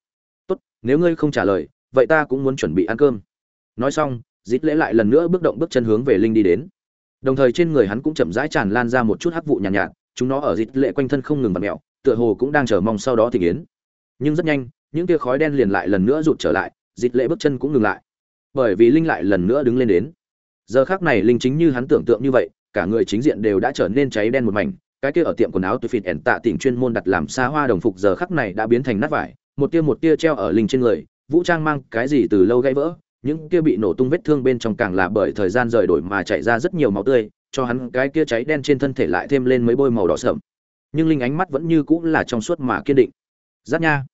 Tốt nếu ngươi không trả lời vậy ta cũng muốn chuẩn bị ăn cơm. Nói xong dít lễ lại lần nữa bước động bước chân hướng về linh đi đến. Đồng thời trên người hắn cũng chậm rãi tràn lan ra một chút hắc vụ nhàn nhạt, nhạt chúng nó ở dít lệ quanh thân không ngừng bật mẹo tựa hồ cũng đang chờ mong sau đó thì yến nhưng rất nhanh những tia khói đen liền lại lần nữa rụt trở lại dít lệ bước chân cũng ngừng lại bởi vì linh lại lần nữa đứng lên đến. Giờ khác này linh chính như hắn tưởng tượng như vậy, cả người chính diện đều đã trở nên cháy đen một mảnh, cái kia ở tiệm quần áo tôi phịt ẻn tạ tỉnh chuyên môn đặt làm xa hoa đồng phục giờ khắc này đã biến thành nát vải, một tia một tia treo ở linh trên người, vũ trang mang cái gì từ lâu gãy vỡ, những kia bị nổ tung vết thương bên trong càng là bởi thời gian rời đổi mà chạy ra rất nhiều máu tươi, cho hắn cái kia cháy đen trên thân thể lại thêm lên mấy bôi màu đỏ sậm nhưng linh ánh mắt vẫn như cũng là trong suốt mà kiên định. Giáp nha.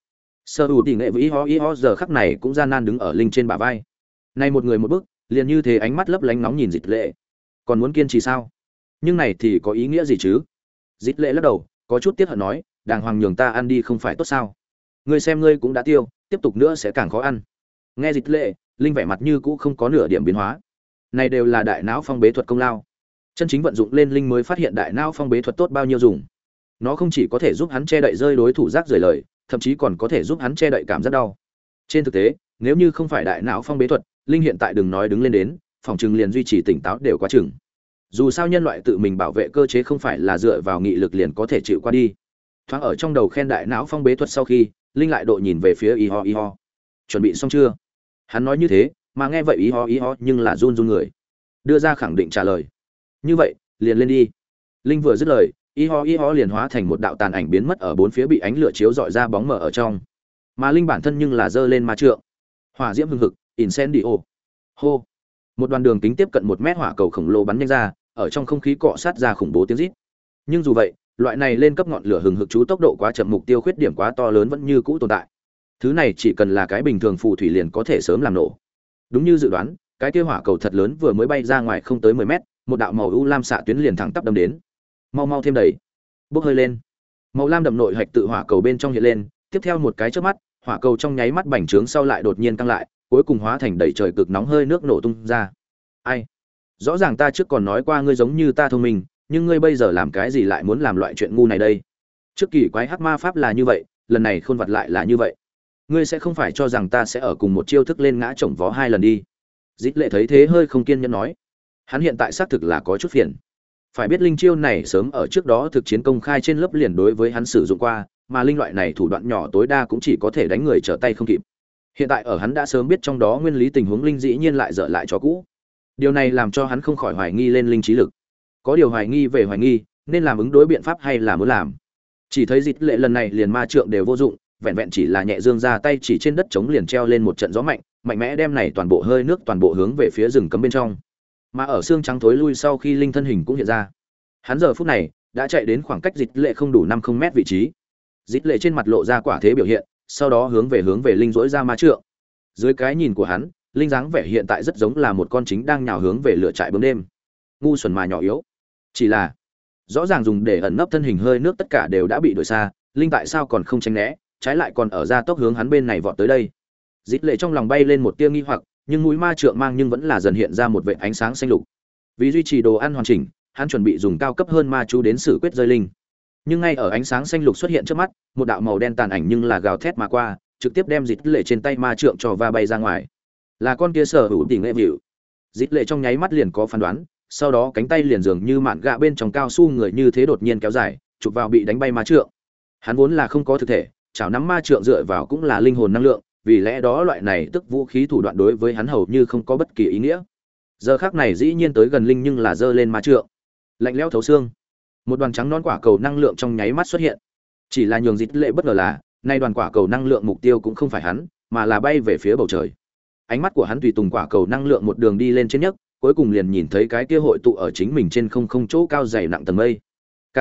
Sơ ủ tỉ nghệ vĩ ho y ho giờ khắc này cũng gian nan đứng ở linh trên bả vai nay một người một bước, liền như thế ánh mắt lấp lánh nóng nhìn dịch lệ. Còn muốn kiên trì sao? Nhưng này thì có ý nghĩa gì chứ? Dịch lệ lắc đầu, có chút tiếc hận nói, đàng hoàng nhường ta ăn đi không phải tốt sao? Ngươi xem ngươi cũng đã tiêu, tiếp tục nữa sẽ càng khó ăn. Nghe dịch lệ, linh vẻ mặt như cũ không có nửa điểm biến hóa. Này đều là đại não phong bế thuật công lao. Chân chính vận dụng lên linh mới phát hiện đại não phong bế thuật tốt bao nhiêu dùng. Nó không chỉ có thể giúp hắn che đậy rơi đối thủ rác rời lời, thậm chí còn có thể giúp hắn che đậy cảm giác đau. Trên thực tế, nếu như không phải đại não phong bế thuật linh hiện tại đừng nói đứng lên đến, phòng chừng liền duy trì tỉnh táo đều quá chừng. Dù sao nhân loại tự mình bảo vệ cơ chế không phải là dựa vào nghị lực liền có thể chịu qua đi. Thoáng ở trong đầu khen đại não phong bế thuật sau khi, linh lại độ nhìn về phía y ho y ho. Chuẩn bị xong chưa? Hắn nói như thế, mà nghe vậy y ho y ho nhưng là run run người. Đưa ra khẳng định trả lời. Như vậy, liền lên đi. Linh vừa dứt lời, y ho y ho liền hóa thành một đạo tàn ảnh biến mất ở bốn phía bị ánh lửa chiếu dọi ra bóng mở ở trong. Mà linh bản thân nhưng là giơ lên ma trượng. Hỏa diễm hưng hực incendio. Hô. Một đoàn đường kính tiếp cận một mét hỏa cầu khổng lồ bắn nhanh ra, ở trong không khí cọ sát ra khủng bố tiếng rít. Nhưng dù vậy, loại này lên cấp ngọn lửa hừng hực chú tốc độ quá chậm, mục tiêu khuyết điểm quá to lớn vẫn như cũ tồn tại. Thứ này chỉ cần là cái bình thường phù thủy liền có thể sớm làm nổ. Đúng như dự đoán, cái kia hỏa cầu thật lớn vừa mới bay ra ngoài không tới mười mét, một đạo màu u lam xạ tuyến liền thẳng tắp đâm đến. Mau mau thêm đầy bốc hơi lên. Màu lam đậm nội hạch tự hỏa cầu bên trong hiện lên, tiếp theo một cái trước mắt, hỏa cầu trong nháy mắt bành trướng sau lại đột nhiên tăng lại cuối cùng hóa thành đầy trời cực nóng hơi nước nổ tung ra. Ai? Rõ ràng ta trước còn nói qua ngươi giống như ta thông minh, nhưng ngươi bây giờ làm cái gì lại muốn làm loại chuyện ngu này đây? Trước kỳ quái hắc ma pháp là như vậy, lần này khôn vật lại là như vậy. Ngươi sẽ không phải cho rằng ta sẽ ở cùng một chiêu thức lên ngã chồng vó hai lần đi. Dít lệ thấy thế hơi không kiên nhẫn nói. Hắn hiện tại xác thực là có chút phiền. Phải biết linh chiêu này sớm ở trước đó thực chiến công khai trên lớp liền đối với hắn sử dụng qua, mà linh loại này thủ đoạn nhỏ tối đa cũng chỉ có thể đánh người trở tay không kịp hiện tại ở hắn đã sớm biết trong đó nguyên lý tình huống linh dĩ nhiên lại dở lại cho cũ. Điều này làm cho hắn không khỏi hoài nghi lên linh trí lực. Có điều hoài nghi về hoài nghi, nên làm ứng đối biện pháp hay là muốn làm? Chỉ thấy dịch lệ lần này liền ma trượng đều vô dụng, vẹn vẹn chỉ là nhẹ dương ra tay chỉ trên đất trống liền treo lên một trận gió mạnh mạnh mẽ đem này toàn bộ hơi nước toàn bộ hướng về phía rừng cấm bên trong. Mà ở xương trắng thối lui sau khi linh thân hình cũng hiện ra. Hắn giờ phút này đã chạy đến khoảng cách dịch lệ không đủ năm không mét vị trí. Dịch lệ trên mặt lộ ra quả thế biểu hiện sau đó hướng về hướng về linh rỗi ra ma trượng. Dưới cái nhìn của hắn, linh dáng vẻ hiện tại rất giống là một con chính đang nhào hướng về lửa trại bướm đêm. Ngu xuẩn mà nhỏ yếu. Chỉ là, rõ ràng dùng để ẩn nấp thân hình hơi nước tất cả đều đã bị đuổi xa, linh tại sao còn không tránh né, trái lại còn ở ra tốc hướng hắn bên này vọt tới đây. Dít lệ trong lòng bay lên một tia nghi hoặc, nhưng mũi ma trượng mang nhưng vẫn là dần hiện ra một vệ ánh sáng xanh lục. Vì duy trì đồ ăn hoàn chỉnh, hắn chuẩn bị dùng cao cấp hơn ma chú đến xử quyết rơi linh nhưng ngay ở ánh sáng xanh lục xuất hiện trước mắt, một đạo màu đen tàn ảnh nhưng là gào thét mà qua, trực tiếp đem dít lệ trên tay ma trượng cho va bay ra ngoài. Là con kia sở hữu tỉnh nghệ vịu dít lệ trong nháy mắt liền có phán đoán, sau đó cánh tay liền dường như mạn gạ bên trong cao su người như thế đột nhiên kéo dài, chụp vào bị đánh bay ma trượng. Hắn vốn là không có thực thể, chảo nắm ma trượng dựa vào cũng là linh hồn năng lượng, vì lẽ đó loại này tức vũ khí thủ đoạn đối với hắn hầu như không có bất kỳ ý nghĩa. Giờ khác này dĩ nhiên tới gần linh nhưng là giơ lên ma trượng. Lạnh lẽo thấu xương một đoàn trắng non quả cầu năng lượng trong nháy mắt xuất hiện. Chỉ là nhường dịch lệ bất ngờ là, nay đoàn quả cầu năng lượng mục tiêu cũng không phải hắn, mà là bay về phía bầu trời. Ánh mắt của hắn tùy tùng quả cầu năng lượng một đường đi lên trên nhất cuối cùng liền nhìn thấy cái kia hội tụ ở chính mình trên không không chỗ cao dày nặng tầng mây. K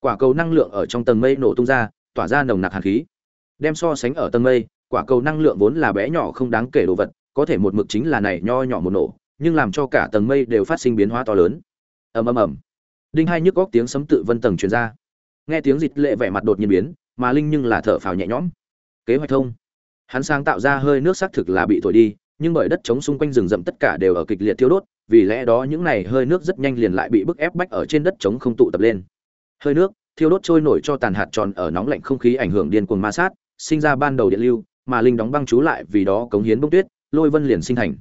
quả cầu năng lượng ở trong tầng mây nổ tung ra, tỏa ra nồng nặc hạt khí. Đem so sánh ở tầng mây, quả cầu năng lượng vốn là bé nhỏ không đáng kể đồ vật, có thể một mực chính là này nho nhỏ một nổ, nhưng làm cho cả tầng mây đều phát sinh biến hóa to lớn. Ầm ầm ầm đinh hai nhức góc tiếng sấm tự vân tầng truyền ra. Nghe tiếng dịch lệ vẻ mặt đột nhiên biến, mà linh nhưng là thở phào nhẹ nhõm. Kế hoạch thông. Hắn sáng tạo ra hơi nước xác thực là bị thổi đi, nhưng bởi đất trống xung quanh rừng rậm tất cả đều ở kịch liệt thiêu đốt, vì lẽ đó những này hơi nước rất nhanh liền lại bị bức ép bách ở trên đất trống không tụ tập lên. Hơi nước, thiêu đốt trôi nổi cho tàn hạt tròn ở nóng lạnh không khí ảnh hưởng điên cuồng ma sát, sinh ra ban đầu điện lưu, mà linh đóng băng chú lại vì đó cống hiến bông tuyết, lôi vân liền sinh thành.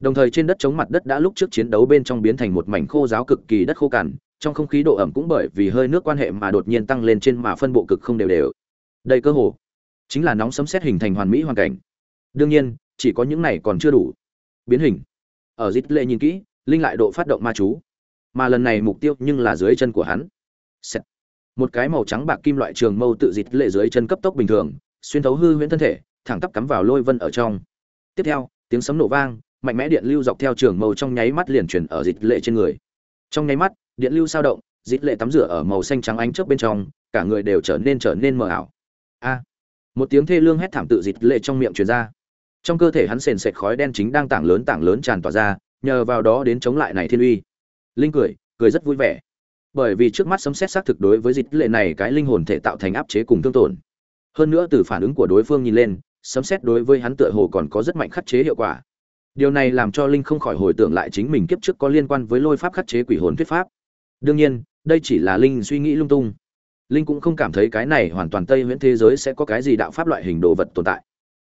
Đồng thời trên đất chống mặt đất đã lúc trước chiến đấu bên trong biến thành một mảnh khô giáo cực kỳ đất khô cằn trong không khí độ ẩm cũng bởi vì hơi nước quan hệ mà đột nhiên tăng lên trên mà phân bộ cực không đều đều. Đây cơ hồ chính là nóng sấm xét hình thành hoàn mỹ hoàn cảnh. Đương nhiên, chỉ có những này còn chưa đủ. Biến hình. Ở dít lệ nhìn kỹ, linh lại độ phát động ma chú. Mà lần này mục tiêu nhưng là dưới chân của hắn. Xét. một cái màu trắng bạc kim loại trường mâu tự dít lệ dưới chân cấp tốc bình thường, xuyên thấu hư huyễn thân thể, thẳng tắp cắm vào lôi vân ở trong. Tiếp theo, tiếng sấm nổ vang, mạnh mẽ điện lưu dọc theo trường mâu trong nháy mắt liền chuyển ở dít lệ trên người. Trong nháy mắt điện lưu sao động, dít lệ tắm rửa ở màu xanh trắng ánh trước bên trong, cả người đều trở nên trở nên mờ ảo. A! Một tiếng thê lương hét thảm tự dít lệ trong miệng truyền ra. Trong cơ thể hắn sền sệt khói đen chính đang tảng lớn tảng lớn tràn tỏa ra, nhờ vào đó đến chống lại này thiên uy. Linh cười cười rất vui vẻ. Bởi vì trước mắt sấm xét xác thực đối với dịch lệ này cái linh hồn thể tạo thành áp chế cùng thương tổn. Hơn nữa từ phản ứng của đối phương nhìn lên, sấm xét đối với hắn tựa hồ còn có rất mạnh khắc chế hiệu quả. Điều này làm cho linh không khỏi hồi tưởng lại chính mình kiếp trước có liên quan với lôi pháp khắc chế quỷ hồn thuyết pháp đương nhiên, đây chỉ là linh suy nghĩ lung tung. Linh cũng không cảm thấy cái này hoàn toàn tây miễn thế giới sẽ có cái gì đạo pháp loại hình đồ vật tồn tại.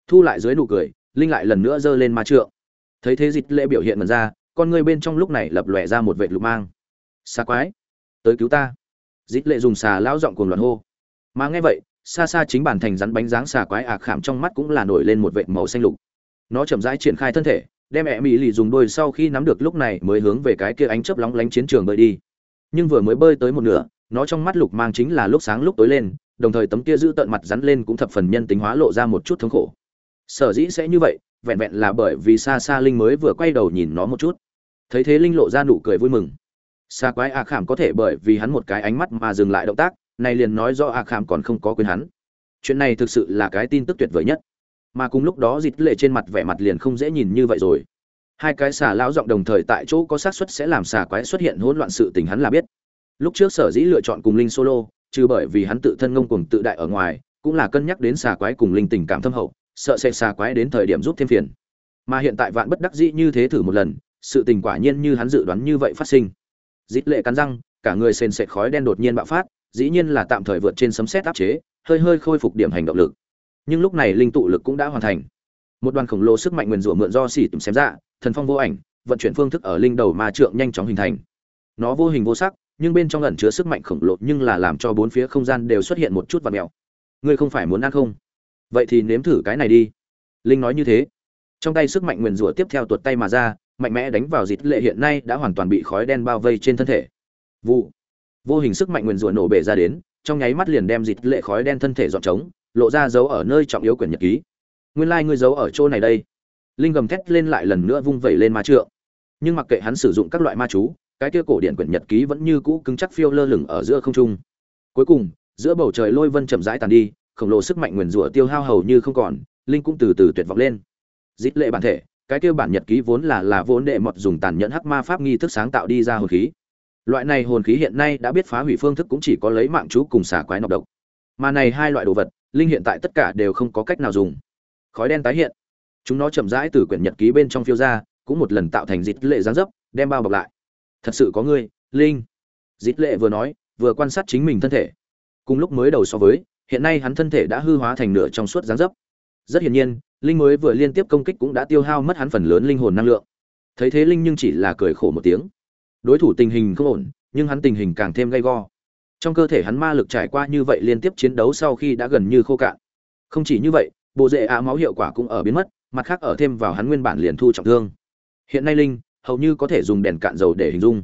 Thu lại dưới nụ cười, linh lại lần nữa giơ lên ma trượng. Thấy thế dịch lễ biểu hiện mần ra, con người bên trong lúc này lập lòe ra một vệ lục mang. Xa quái, tới cứu ta. Dịch lệ dùng xà lão giọng cuồng loạn hô. Mà nghe vậy, xa xa chính bản thành rắn bánh dáng xà quái ạc khảm trong mắt cũng là nổi lên một vệ màu xanh lục. Nó chậm rãi triển khai thân thể, đem mẹ mỹ lì dùng đôi sau khi nắm được lúc này mới hướng về cái kia ánh chớp lóng lánh chiến trường bơi đi nhưng vừa mới bơi tới một nửa, nó trong mắt lục mang chính là lúc sáng lúc tối lên, đồng thời tấm kia giữ tận mặt rắn lên cũng thập phần nhân tính hóa lộ ra một chút thống khổ. Sở dĩ sẽ như vậy, vẹn vẹn là bởi vì xa xa linh mới vừa quay đầu nhìn nó một chút. Thấy thế linh lộ ra nụ cười vui mừng. Xa quái a khảm có thể bởi vì hắn một cái ánh mắt mà dừng lại động tác, này liền nói do a khảm còn không có quyền hắn. Chuyện này thực sự là cái tin tức tuyệt vời nhất. Mà cùng lúc đó dịt lệ trên mặt vẻ mặt liền không dễ nhìn như vậy rồi hai cái xà lão giọng đồng thời tại chỗ có xác suất sẽ làm xà quái xuất hiện hỗn loạn sự tình hắn là biết. Lúc trước sở dĩ lựa chọn cùng linh solo, trừ bởi vì hắn tự thân ngông cuồng tự đại ở ngoài, cũng là cân nhắc đến xà quái cùng linh tình cảm thâm hậu, sợ sẽ xà quái đến thời điểm giúp thêm phiền. Mà hiện tại vạn bất đắc dĩ như thế thử một lần, sự tình quả nhiên như hắn dự đoán như vậy phát sinh. Dít lệ cắn răng, cả người sền sệt khói đen đột nhiên bạo phát, dĩ nhiên là tạm thời vượt trên sấm xét áp chế, hơi hơi khôi phục điểm hành động lực. Nhưng lúc này linh tụ lực cũng đã hoàn thành một đoàn khổng lồ sức mạnh nguyền rủa mượn do xỉ tìm xem ra dạ, thần phong vô ảnh, vận chuyển phương thức ở linh đầu ma trượng nhanh chóng hình thành. Nó vô hình vô sắc, nhưng bên trong ẩn chứa sức mạnh khổng lồ nhưng là làm cho bốn phía không gian đều xuất hiện một chút vật mèo. Ngươi không phải muốn ăn không? Vậy thì nếm thử cái này đi. Linh nói như thế. Trong tay sức mạnh nguyền rủa tiếp theo tuột tay mà ra, mạnh mẽ đánh vào dịt lệ hiện nay đã hoàn toàn bị khói đen bao vây trên thân thể. Vụ. Vô hình sức mạnh nguyền rủa nổ bể ra đến, trong nháy mắt liền đem dịt lệ khói đen thân thể dọn trống, lộ ra dấu ở nơi trọng yếu quyển nhật ký nguyên lai ngươi giấu ở chỗ này đây. Linh gầm thét lên lại lần nữa vung vẩy lên ma trượng. Nhưng mặc kệ hắn sử dụng các loại ma chú, cái kia cổ điện quyển nhật ký vẫn như cũ cứng chắc phiêu lơ lửng ở giữa không trung. Cuối cùng, giữa bầu trời lôi vân chậm rãi tàn đi, khổng lồ sức mạnh nguyền rủa tiêu hao hầu như không còn, linh cũng từ từ tuyệt vọng lên. Dít lệ bản thể, cái kia bản nhật ký vốn là là vốn đệ mọt dùng tàn nhẫn hắc ma pháp nghi thức sáng tạo đi ra hồn khí. Loại này hồn khí hiện nay đã biết phá hủy phương thức cũng chỉ có lấy mạng chú cùng xả quái nọc độc. Mà này hai loại đồ vật, linh hiện tại tất cả đều không có cách nào dùng khói đen tái hiện. Chúng nó chậm rãi từ quyển nhật ký bên trong phiêu ra, cũng một lần tạo thành dít lệ giáng dấp, đem bao bọc lại. Thật sự có ngươi, linh. Dít lệ vừa nói, vừa quan sát chính mình thân thể. Cùng lúc mới đầu so với, hiện nay hắn thân thể đã hư hóa thành nửa trong suốt giáng dấp. Rất hiển nhiên, linh mới vừa liên tiếp công kích cũng đã tiêu hao mất hắn phần lớn linh hồn năng lượng. Thấy thế linh nhưng chỉ là cười khổ một tiếng. Đối thủ tình hình không ổn, nhưng hắn tình hình càng thêm gay go. Trong cơ thể hắn ma lực trải qua như vậy liên tiếp chiến đấu sau khi đã gần như khô cạn. Không chỉ như vậy bộ rễ á máu hiệu quả cũng ở biến mất, mặt khác ở thêm vào hắn nguyên bản liền thu trọng thương. Hiện nay linh, hầu như có thể dùng đèn cạn dầu để hình dung.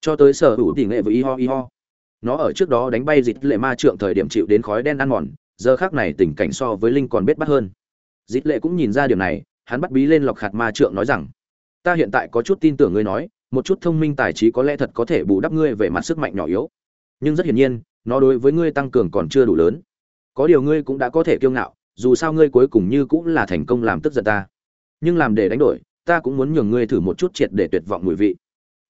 Cho tới sở hữu tỷ nghệ với y ho y ho. Nó ở trước đó đánh bay dịch lệ ma trượng thời điểm chịu đến khói đen ăn mòn, giờ khác này tình cảnh so với linh còn bết bắt hơn. Dịch lệ cũng nhìn ra điều này, hắn bắt bí lên lọc khạt ma trượng nói rằng, ta hiện tại có chút tin tưởng ngươi nói, một chút thông minh tài trí có lẽ thật có thể bù đắp ngươi về mặt sức mạnh nhỏ yếu. Nhưng rất hiển nhiên, nó đối với ngươi tăng cường còn chưa đủ lớn. Có điều ngươi cũng đã có thể kiêu ngạo dù sao ngươi cuối cùng như cũng là thành công làm tức giận ta. Nhưng làm để đánh đổi, ta cũng muốn nhường ngươi thử một chút triệt để tuyệt vọng mùi vị.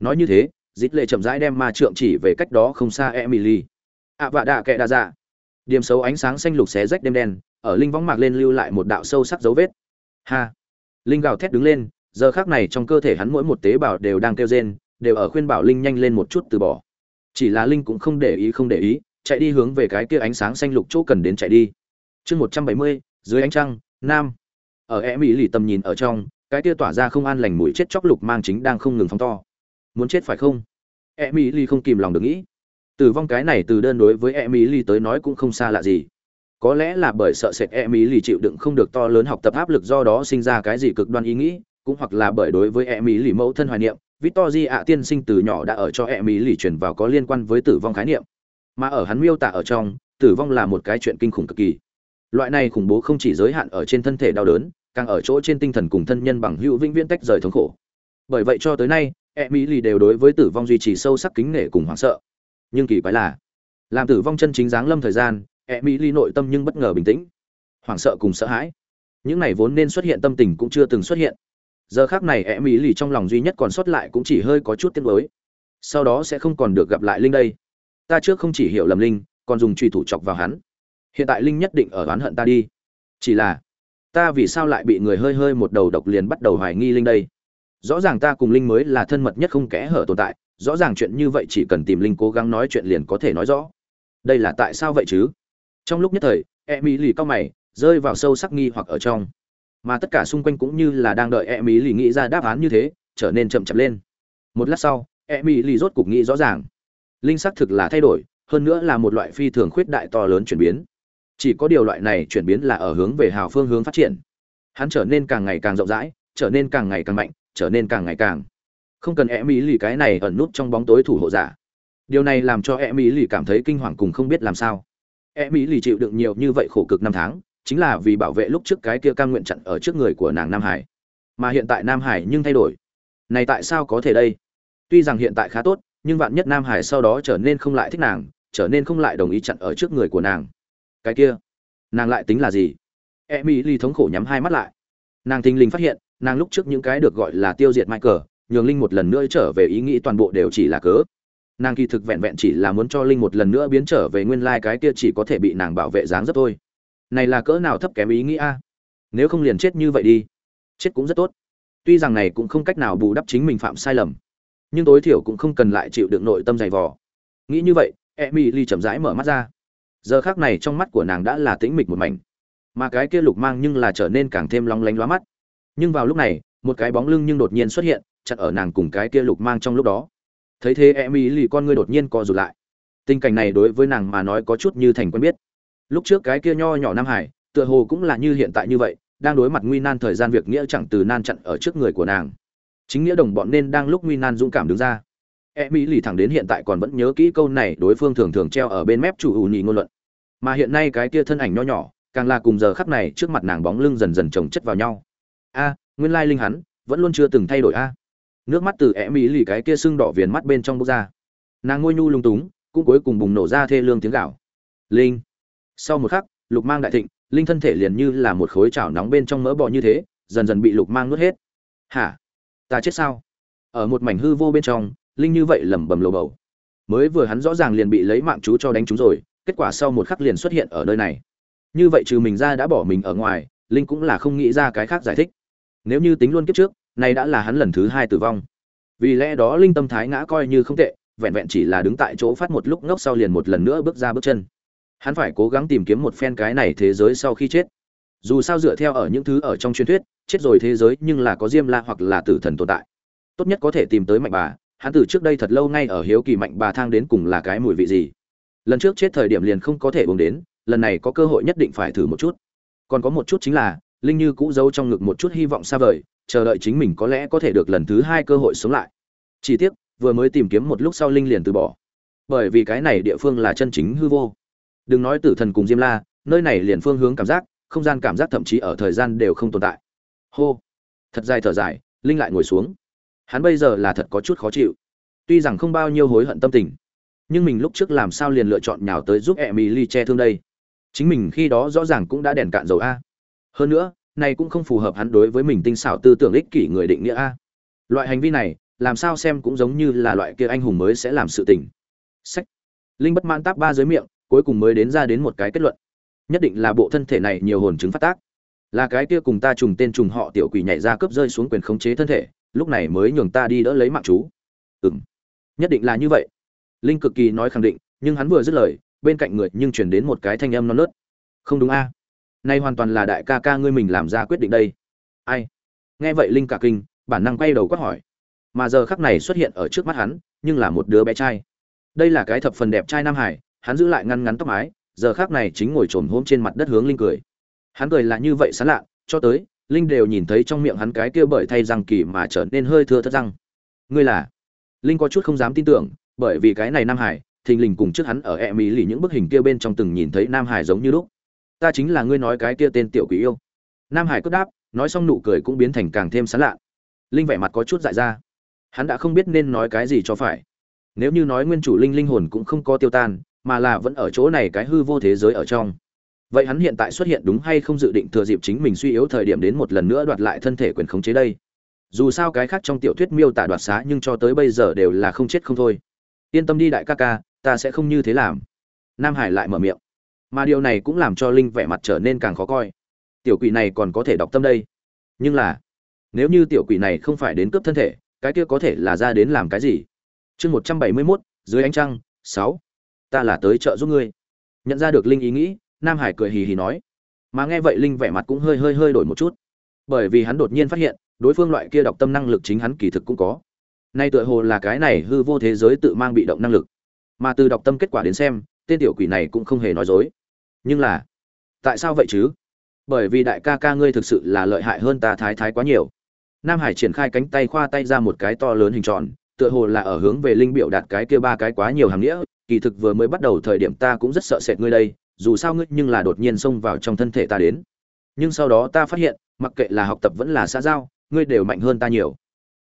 Nói như thế dít lệ chậm rãi đem ma trượng chỉ về cách đó không xa emily. Ạ vạ đạ kệ đa dạ. Điểm xấu ánh sáng xanh lục xé rách đêm đen, ở linh võng mạc lên lưu lại một đạo sâu sắc dấu vết. Ha. Linh gào thét đứng lên, giờ khác này trong cơ thể hắn mỗi một tế bào đều đang kêu rên, đều ở khuyên bảo linh nhanh lên một chút từ bỏ. Chỉ là linh cũng không để ý, không để ý, chạy đi hướng về cái kia ánh sáng xanh lục chỗ cần đến chạy đi chương một trăm bảy mươi, dưới ánh trăng, nam. Ở e mỹ lì tầm nhìn ở trong, cái kia tỏa ra không an lành mũi chết chóc lục mang chính đang không ngừng phóng to. Muốn chết phải không? E mỹ lì không kìm lòng được nghĩ. Tử vong cái này từ đơn đối với e mỹ lì tới nói cũng không xa lạ gì. Có lẽ là bởi sợ sệt e mỹ lì chịu đựng không được to lớn học tập áp lực do đó sinh ra cái gì cực đoan ý nghĩ, cũng hoặc là bởi đối với e mỹ lì mẫu thân hoài niệm victor ạ tiên sinh từ nhỏ đã ở cho e mỹ lì truyền vào có liên quan với tử vong khái niệm. Mà ở hắn miêu tả ở trong, tử vong là một cái chuyện kinh khủng cực kỳ loại này khủng bố không chỉ giới hạn ở trên thân thể đau đớn, càng ở chỗ trên tinh thần cùng thân nhân bằng hữu vĩnh viễn tách rời thống khổ. Bởi vậy cho tới nay e mỹ lì đều đối với tử vong duy trì sâu sắc kính nể cùng hoảng sợ. Nhưng kỳ quái là, làm tử vong chân chính giáng lâm thời gian e mỹ lì nội tâm nhưng bất ngờ bình tĩnh, hoảng sợ cùng sợ hãi. Những này vốn nên xuất hiện tâm tình cũng chưa từng xuất hiện. Giờ khác này e mỹ lì trong lòng duy nhất còn sót lại cũng chỉ hơi có chút tiếc nuối. Sau đó sẽ không còn được gặp lại linh đây. Ta trước không chỉ hiểu lầm linh, còn dùng truy thủ chọc vào hắn hiện tại linh nhất định ở oán hận ta đi. Chỉ là, ta vì sao lại bị người hơi hơi một đầu độc liền bắt đầu hoài nghi linh đây? Rõ ràng ta cùng linh mới là thân mật nhất không kẽ hở tồn tại, rõ ràng chuyện như vậy chỉ cần tìm linh cố gắng nói chuyện liền có thể nói rõ. Đây là tại sao vậy chứ? Trong lúc nhất thời e mỹ lì cao mày, rơi vào sâu sắc nghi hoặc ở trong. Mà tất cả xung quanh cũng như là đang đợi e mỹ lì nghĩ ra đáp án như thế, trở nên chậm chậm lên. Một lát sau e mỹ lì rốt cục nghĩ rõ ràng. Linh xác thực là thay đổi, hơn nữa là một loại phi thường khuyết đại to lớn chuyển biến chỉ có điều loại này chuyển biến là ở hướng về hào phương hướng phát triển. Hắn trở nên càng ngày càng rộng rãi, trở nên càng ngày càng mạnh, trở nên càng ngày càng. Không cần e mỹ lì cái này ẩn nút trong bóng tối thủ hộ giả. Điều này làm cho e mỹ lì cảm thấy kinh hoàng cùng không biết làm sao. E mỹ lì chịu đựng nhiều như vậy khổ cực năm tháng, chính là vì bảo vệ lúc trước cái kia cam nguyện chặn ở trước người của nàng nam hải. Mà hiện tại nam hải nhưng thay đổi. Này tại sao có thể đây? Tuy rằng hiện tại khá tốt, nhưng vạn nhất nam hải sau đó trở nên không lại thích nàng, trở nên không lại đồng ý chặn ở trước người của nàng cái kia, nàng lại tính là gì? E mỹ ly thống khổ nhắm hai mắt lại. Nàng thình lình phát hiện, nàng lúc trước những cái được gọi là tiêu diệt michael, nhường linh một lần nữa trở về ý nghĩ toàn bộ đều chỉ là cớ. Nàng kỳ thực vẹn vẹn chỉ là muốn cho linh một lần nữa biến trở về nguyên lai cái kia chỉ có thể bị nàng bảo vệ dáng rất thôi. Này là cỡ nào thấp kém ý nghĩ a? Nếu không liền chết như vậy đi. Chết cũng rất tốt. Tuy rằng này cũng không cách nào bù đắp chính mình phạm sai lầm, nhưng tối thiểu cũng không cần lại chịu được nội tâm dày vò. Nghĩ như vậy, emily chậm rãi mở mắt ra giờ khác này trong mắt của nàng đã là tĩnh mịch một mảnh. Mà cái kia lục mang nhưng là trở nên càng thêm long lánh lóa mắt. Nhưng vào lúc này, một cái bóng lưng nhưng đột nhiên xuất hiện, chặn ở nàng cùng cái kia lục mang trong lúc đó. Thấy thế, emily con ngươi đột nhiên co rụt lại. Tình cảnh này đối với nàng mà nói có chút như thành quen biết. Lúc trước cái kia nho nhỏ nam hải, tựa hồ cũng là như hiện tại như vậy, đang đối mặt nguy nan thời gian việc nghĩa chẳng từ nan chặn ở trước người của nàng. Chính nghĩa đồng bọn nên đang lúc nguy nan dũng cảm đứng ra e mỹ lì thẳng đến hiện tại còn vẫn nhớ kỹ câu này, đối phương thường thường treo ở bên mép chủ ủ nhì ngôn luận. Mà hiện nay cái kia thân ảnh nho nhỏ, càng là cùng giờ khắc này trước mặt nàng bóng lưng dần dần chồng chất vào nhau. A, nguyên lai linh hắn, vẫn luôn chưa từng thay đổi a. Nước mắt từ e mỹ lì cái kia sưng đỏ viền mắt bên trong bốc ra. Nàng ngôi nhu lung túng, cũng cuối cùng bùng nổ ra thê lương tiếng gạo linh. Sau một khắc, lục mang đại thịnh, linh thân thể liền như là một khối chảo nóng bên trong mỡ bò như thế, dần dần bị lục mang nuốt hết. Hả? Ta chết sao? Ở một mảnh hư vô bên trong linh như vậy lẩm bẩm lầu bầu. Mới vừa hắn rõ ràng liền bị lấy mạng chú cho đánh chúng rồi, kết quả sau một khắc liền xuất hiện ở nơi này. Như vậy trừ mình ra đã bỏ mình ở ngoài, linh cũng là không nghĩ ra cái khác giải thích. Nếu như tính luôn kiếp trước này đã là hắn lần thứ hai tử vong. Vì lẽ đó linh tâm thái ngã coi như không tệ, vẹn vẹn chỉ là đứng tại chỗ phát một lúc ngốc sau liền một lần nữa bước ra bước chân. Hắn phải cố gắng tìm kiếm một phen cái này thế giới sau khi chết. Dù sao dựa theo ở những thứ ở trong truyền thuyết, chết rồi thế giới nhưng là có diêm la hoặc là tử thần tồn tại. Tốt nhất có thể tìm tới mạnh bà hắn từ trước đây thật lâu ngay ở hiếu kỳ mạnh bà thang đến cùng là cái mùi vị gì. Lần trước chết thời điểm liền không có thể uống đến, lần này có cơ hội nhất định phải thử một chút. Còn có một chút chính là, linh như cũ giấu trong ngực một chút hy vọng xa vời, chờ đợi chính mình có lẽ có thể được lần thứ hai cơ hội sống lại. Chỉ tiếc, vừa mới tìm kiếm một lúc sau linh liền từ bỏ. Bởi vì cái này địa phương là chân chính hư vô. Đừng nói tử thần cùng diêm la, nơi này liền phương hướng cảm giác, không gian cảm giác thậm chí ở thời gian đều không tồn tại. Hô. Thật dài thở dài, linh lại ngồi xuống hắn bây giờ là thật có chút khó chịu. Tuy rằng không bao nhiêu hối hận tâm tình, nhưng mình lúc trước làm sao liền lựa chọn nhào tới giúp emily che thương đây? Chính mình khi đó rõ ràng cũng đã đèn cạn dầu a. Hơn nữa, này cũng không phù hợp hắn đối với mình tinh xảo tư tưởng ích kỷ người định nghĩa a. Loại hành vi này, làm sao xem cũng giống như là loại kia anh hùng mới sẽ làm sự tình. Sách. Linh bất mãn táp ba dưới miệng, cuối cùng mới đến ra đến một cái kết luận. Nhất định là bộ thân thể này nhiều hồn chứng phát tác. Là cái kia cùng ta trùng tên trùng họ tiểu quỷ nhảy ra cướp rơi xuống quyền khống chế thân thể lúc này mới nhường ta đi đỡ lấy mạng chú. Ừ m nhất định là như vậy. Linh cực kỳ nói khẳng định, nhưng hắn vừa dứt lời, bên cạnh người nhưng chuyển đến một cái thanh âm non nớt. Không đúng a. Nay hoàn toàn là đại ca ca ngươi mình làm ra quyết định đây. Ai? Nghe vậy linh cả kinh, bản năng quay đầu quát hỏi. Mà giờ khắc này xuất hiện ở trước mắt hắn, nhưng là một đứa bé trai. Đây là cái thập phần đẹp trai nam hải, hắn giữ lại ngăn ngắn tóc mái, giờ khắc này chính ngồi trồm hôm trên mặt đất hướng linh cười. Hắn cười là như vậy sán lạ, cho tới linh đều nhìn thấy trong miệng hắn cái kia bởi thay răng kỳ mà trở nên hơi thưa thất răng. Ngươi là? Linh có chút không dám tin tưởng, bởi vì cái này nam hải, thình lình cùng trước hắn ở e mỹ lì những bức hình kia bên trong từng nhìn thấy nam hải giống như lúc. Ta chính là ngươi nói cái kia tên tiểu quỷ yêu. Nam hải cất đáp, nói xong nụ cười cũng biến thành càng thêm sán lạ. Linh vẻ mặt có chút dại ra. Hắn đã không biết nên nói cái gì cho phải. Nếu như nói nguyên chủ linh linh hồn cũng không có tiêu tan, mà là vẫn ở chỗ này cái hư vô thế giới ở trong vậy hắn hiện tại xuất hiện đúng hay không dự định thừa dịp chính mình suy yếu thời điểm đến một lần nữa đoạt lại thân thể quyền khống chế đây? Dù sao cái khác trong tiểu thuyết miêu tả đoạt xá nhưng cho tới bây giờ đều là không chết không thôi. Yên tâm đi đại ca ca, ta sẽ không như thế làm. Nam hải lại mở miệng. Mà điều này cũng làm cho linh vẻ mặt trở nên càng khó coi. Tiểu quỷ này còn có thể đọc tâm đây. Nhưng là, nếu như tiểu quỷ này không phải đến cướp thân thể, cái kia có thể là ra đến làm cái gì? Chương một trăm bảy mươi mốt, dưới ánh trăng, sáu. Ta là tới chợ giúp ngươi. Nhận ra được linh ý nghĩ nam hải cười hì hì nói. Mà nghe vậy linh vẻ mặt cũng hơi hơi hơi đổi một chút. Bởi vì hắn đột nhiên phát hiện, đối phương loại kia đọc tâm năng lực chính hắn kỳ thực cũng có. Nay tựa hồ là cái này hư vô thế giới tự mang bị động năng lực. Mà từ đọc tâm kết quả đến xem, tên tiểu quỷ này cũng không hề nói dối. Nhưng là, tại sao vậy chứ? Bởi vì đại ca ca ngươi thực sự là lợi hại hơn ta thái thái quá nhiều. Nam hải triển khai cánh tay khoa tay ra một cái to lớn hình tròn, tựa hồ là ở hướng về linh biểu đạt cái kia ba cái quá nhiều hàm nghĩa, kỳ thực vừa mới bắt đầu thời điểm ta cũng rất sợ sệt ngươi đây dù sao ngươi nhưng là đột nhiên xông vào trong thân thể ta đến. Nhưng sau đó ta phát hiện, mặc kệ là học tập vẫn là xã giao, ngươi đều mạnh hơn ta nhiều.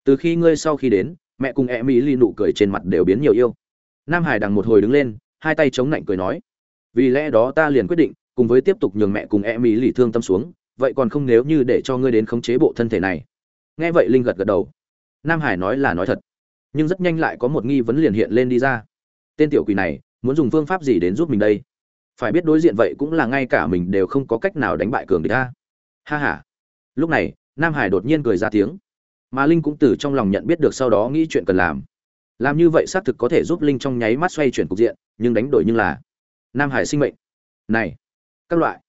Từ khi ngươi sau khi đến, mẹ cùng e mỹ ly nụ cười trên mặt đều biến nhiều yêu. Nam hải đằng một hồi đứng lên, hai tay chống lạnh cười nói, vì lẽ đó ta liền quyết định, cùng với tiếp tục nhường mẹ cùng e mỹ lì thương tâm xuống, vậy còn không nếu như để cho ngươi đến khống chế bộ thân thể này. Nghe vậy linh gật gật đầu. Nam hải nói là nói thật, nhưng rất nhanh lại có một nghi vấn liền hiện lên đi ra. Tên tiểu quỷ này, muốn dùng phương pháp gì đến giúp mình đây? Phải biết đối diện vậy cũng là ngay cả mình đều không có cách nào đánh bại cường địch ta ha ha. Lúc này, nam hải đột nhiên cười ra tiếng. Mà linh cũng từ trong lòng nhận biết được sau đó nghĩ chuyện cần làm. Làm như vậy xác thực có thể giúp linh trong nháy mắt xoay chuyển cục diện, nhưng đánh đổi như là nam hải sinh mệnh. Này, các loại.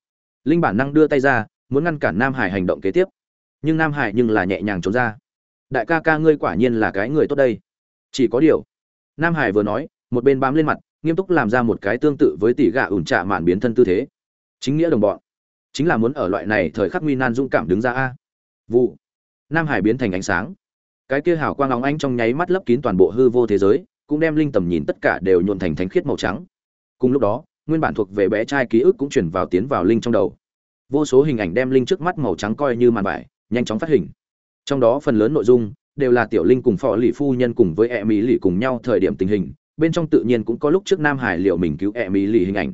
Linh bản năng đưa tay ra, muốn ngăn cản nam hải hành động kế tiếp. Nhưng nam hải nhưng là nhẹ nhàng trốn ra. Đại ca ca ngươi quả nhiên là cái người tốt đây. Chỉ có điều, nam hải vừa nói, một bên bám lên mặt nghiêm túc làm ra một cái tương tự với tỷ gà ủn trạ mạn biến thân tư thế. Chính nghĩa đồng bọn. Chính là muốn ở loại này thời khắc nguy nan dũng cảm đứng ra a. Vụ. Nam hải biến thành ánh sáng. Cái kia hào quang óng ánh trong nháy mắt lấp kín toàn bộ hư vô thế giới, cũng đem linh tầm nhìn tất cả đều nhuộn thành thánh khiết màu trắng. Cùng lúc đó, nguyên bản thuộc về bé trai ký ức cũng chuyển vào tiến vào linh trong đầu. Vô số hình ảnh đem linh trước mắt màu trắng coi như màn vải, nhanh chóng phát hình. Trong đó phần lớn nội dung đều là tiểu linh cùng phò lì phu nhân cùng với e mỹ lì cùng nhau thời điểm tình hình bên trong tự nhiên cũng có lúc trước nam hải liệu mình cứu e mỹ lì hình ảnh.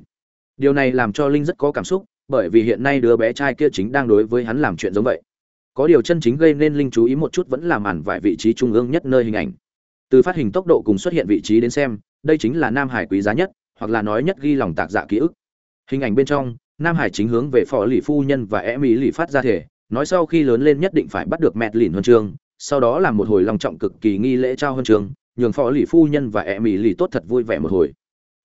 Điều này làm cho linh rất có cảm xúc, bởi vì hiện nay đứa bé trai kia chính đang đối với hắn làm chuyện giống vậy. Có điều chân chính gây nên linh chú ý một chút vẫn là màn vải vị trí trung ương nhất nơi hình ảnh. Từ phát hình tốc độ cùng xuất hiện vị trí đến xem, đây chính là nam hải quý giá nhất, hoặc là nói nhất ghi lòng tạc dạ ký ức. Hình ảnh bên trong, nam hải chính hướng về phò lì phu nhân và e mỹ lì phát ra thể, nói sau khi lớn lên nhất định phải bắt được mẹt lìn huân chương, sau đó làm một hồi lòng trọng cực kỳ nghi lễ trao huân chương nhường phò lì phu nhân và e mỹ lì tốt thật vui vẻ một hồi.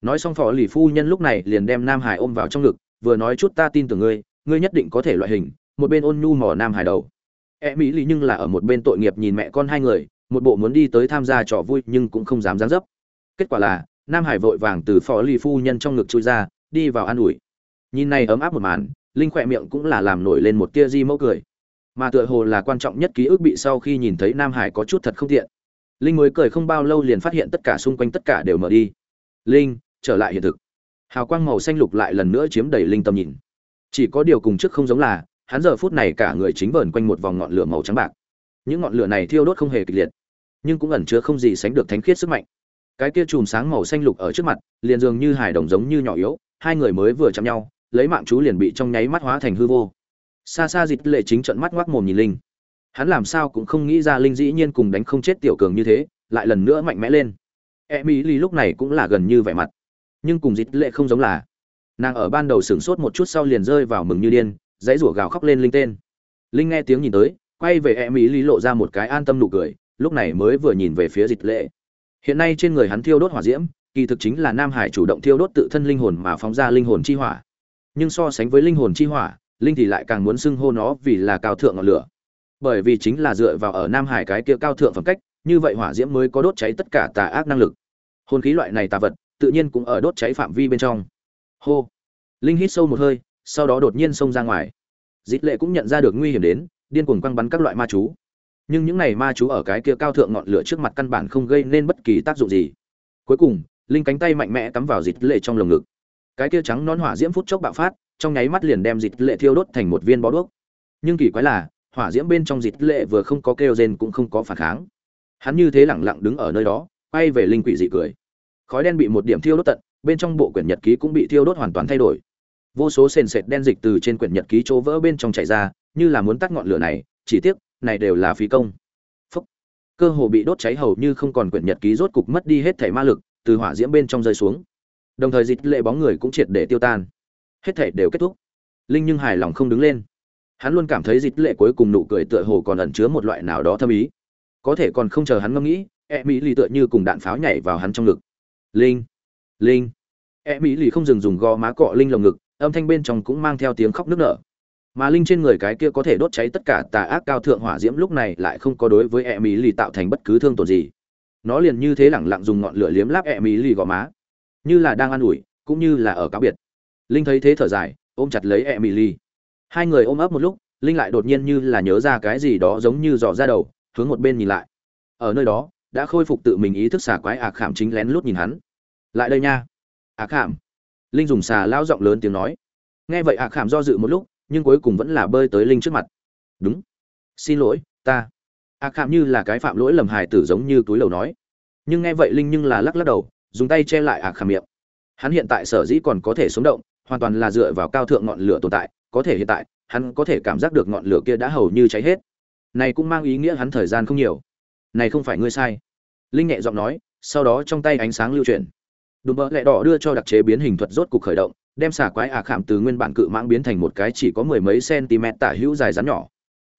Nói xong phò lì phu nhân lúc này liền đem nam hải ôm vào trong ngực, vừa nói chút ta tin tưởng ngươi ngươi nhất định có thể loại hình, một bên ôn nhu mò nam hải đầu. E mỹ lì nhưng là ở một bên tội nghiệp nhìn mẹ con hai người, một bộ muốn đi tới tham gia trò vui nhưng cũng không dám dán dấp. Kết quả là, nam hải vội vàng từ phò lì phu nhân trong ngực chui ra, đi vào an ủi. Nhìn này ấm áp một màn, linh khỏe miệng cũng là làm nổi lên một tia di mẫu cười. Mà tựa hồ là quan trọng nhất ký ức bị sau khi nhìn thấy nam hải có chút thật không tiện linh mới cười không bao lâu liền phát hiện tất cả xung quanh tất cả đều mở đi. Linh, trở lại hiện thực. Hào quang màu xanh lục lại lần nữa chiếm đầy linh tầm nhìn. Chỉ có điều cùng trước không giống là, hắn giờ phút này cả người chính vờn quanh một vòng ngọn lửa màu trắng bạc. Những ngọn lửa này thiêu đốt không hề kịch liệt, nhưng cũng ẩn chứa không gì sánh được thánh khiết sức mạnh. Cái kia chùm sáng màu xanh lục ở trước mặt, liền dường như hài đồng giống như nhỏ yếu, hai người mới vừa chạm nhau, lấy mạng chú liền bị trong nháy mắt hóa thành hư vô. Xa xa dịch lệ chính trận mắt ngoác mồm nhìn linh hắn làm sao cũng không nghĩ ra linh dĩ nhiên cùng đánh không chết tiểu cường như thế, lại lần nữa mạnh mẽ lên. E mỹ ly lúc này cũng là gần như vẻ mặt. Nhưng cùng dịch lệ không giống là, nàng ở ban đầu sửng sốt một chút sau liền rơi vào mừng như điên, dãy rủa gào khóc lên linh tên. Linh nghe tiếng nhìn tới, quay về e mỹ ly lộ ra một cái an tâm nụ cười, lúc này mới vừa nhìn về phía dịch lệ. Hiện nay trên người hắn thiêu đốt hỏa diễm, kỳ thực chính là nam hải chủ động thiêu đốt tự thân linh hồn mà phóng ra linh hồn chi hỏa. Nhưng so sánh với linh hồn chi hỏa, linh thì lại càng muốn xưng hô nó vì là cao thượng ngọn lửa bởi vì chính là dựa vào ở nam hải cái kia cao thượng phẩm cách, như vậy hỏa diễm mới có đốt cháy tất cả tà ác năng lực. Hồn khí loại này tà vật, tự nhiên cũng ở đốt cháy phạm vi bên trong. Hô. Linh hít sâu một hơi, sau đó đột nhiên xông ra ngoài. Dịch lệ cũng nhận ra được nguy hiểm đến, điên cuồng quăng bắn các loại ma chú. Nhưng những này ma chú ở cái kia cao thượng ngọn lửa trước mặt căn bản không gây nên bất kỳ tác dụng gì. Cuối cùng, linh cánh tay mạnh mẽ cắm vào dịch lệ trong lồng ngực. Cái kia trắng nón hỏa diễm phút chốc bạo phát, trong nháy mắt liền đem dịch lệ thiêu đốt thành một viên bó đuốc. Nhưng kỳ quái là hỏa diễm bên trong dịch lệ vừa không có kêu rên cũng không có phản kháng. Hắn như thế lẳng lặng đứng ở nơi đó, quay về linh quỷ dị cười. Khói đen bị một điểm thiêu đốt tận, bên trong bộ quyển nhật ký cũng bị thiêu đốt hoàn toàn thay đổi. Vô số sền sệt đen dịch từ trên quyển nhật ký chỗ vỡ bên trong chảy ra, như là muốn tắt ngọn lửa này, chỉ tiếc, này đều là phí công. Phúc. cơ hồ bị đốt cháy hầu như không còn quyển nhật ký rốt cục mất đi hết thể ma lực, từ hỏa diễm bên trong rơi xuống. Đồng thời dịch lệ bóng người cũng triệt để tiêu tan. Hết thể đều kết thúc. Linh nhưng hài lòng không đứng lên hắn luôn cảm thấy dịch lệ cuối cùng nụ cười tựa hồ còn ẩn chứa một loại nào đó thâm ý. Có thể còn không chờ hắn ngẫm nghĩ e mỹ lì tựa như cùng đạn pháo nhảy vào hắn trong ngực. Linh! Linh! E mỹ lì không dừng dùng gò má cọ linh lồng ngực, âm thanh bên trong cũng mang theo tiếng khóc nức nở. Mà linh trên người cái kia có thể đốt cháy tất cả tà ác cao thượng hỏa diễm lúc này lại không có đối với e mỹ lì tạo thành bất cứ thương tổn gì. Nó liền như thế lẳng lặng dùng ngọn lửa liếm láp e mỹ lì gò má. Như là đang an ủi, cũng như là ở cáo biệt. Linh thấy thế thở dài, ôm chặt lấy e mỹ lì hai người ôm ấp một lúc, linh lại đột nhiên như là nhớ ra cái gì đó giống như dò ra đầu, hướng một bên nhìn lại. Ở nơi đó, đã khôi phục tự mình ý thức xà quái ạc khảm chính lén lút nhìn hắn. Lại đây nha. Ạc khảm. Linh dùng xà lao giọng lớn tiếng nói. Nghe vậy ạc khảm do dự một lúc, nhưng cuối cùng vẫn là bơi tới linh trước mặt. Đúng. Xin lỗi, ta. Ạc khảm như là cái phạm lỗi lầm hài tử giống như túi lầu nói. Nhưng nghe vậy linh nhưng là lắc lắc đầu, dùng tay che lại ạc khảm miệng. Hắn hiện tại sở dĩ còn có thể sống động, hoàn toàn là dựa vào cao thượng ngọn lửa tồn tại có thể hiện tại, hắn có thể cảm giác được ngọn lửa kia đã hầu như cháy hết. Này cũng mang ý nghĩa hắn thời gian không nhiều. Này không phải ngươi sai. Linh nhẹ giọng nói, sau đó trong tay ánh sáng lưu chuyển. Đùm bỡ lẹ đỏ đưa cho đặc chế biến hình thuật rốt cục khởi động, đem xả quái ả khảm từ nguyên bản cự mãng biến thành một cái chỉ có mười mấy cm tả hữu dài rắn nhỏ.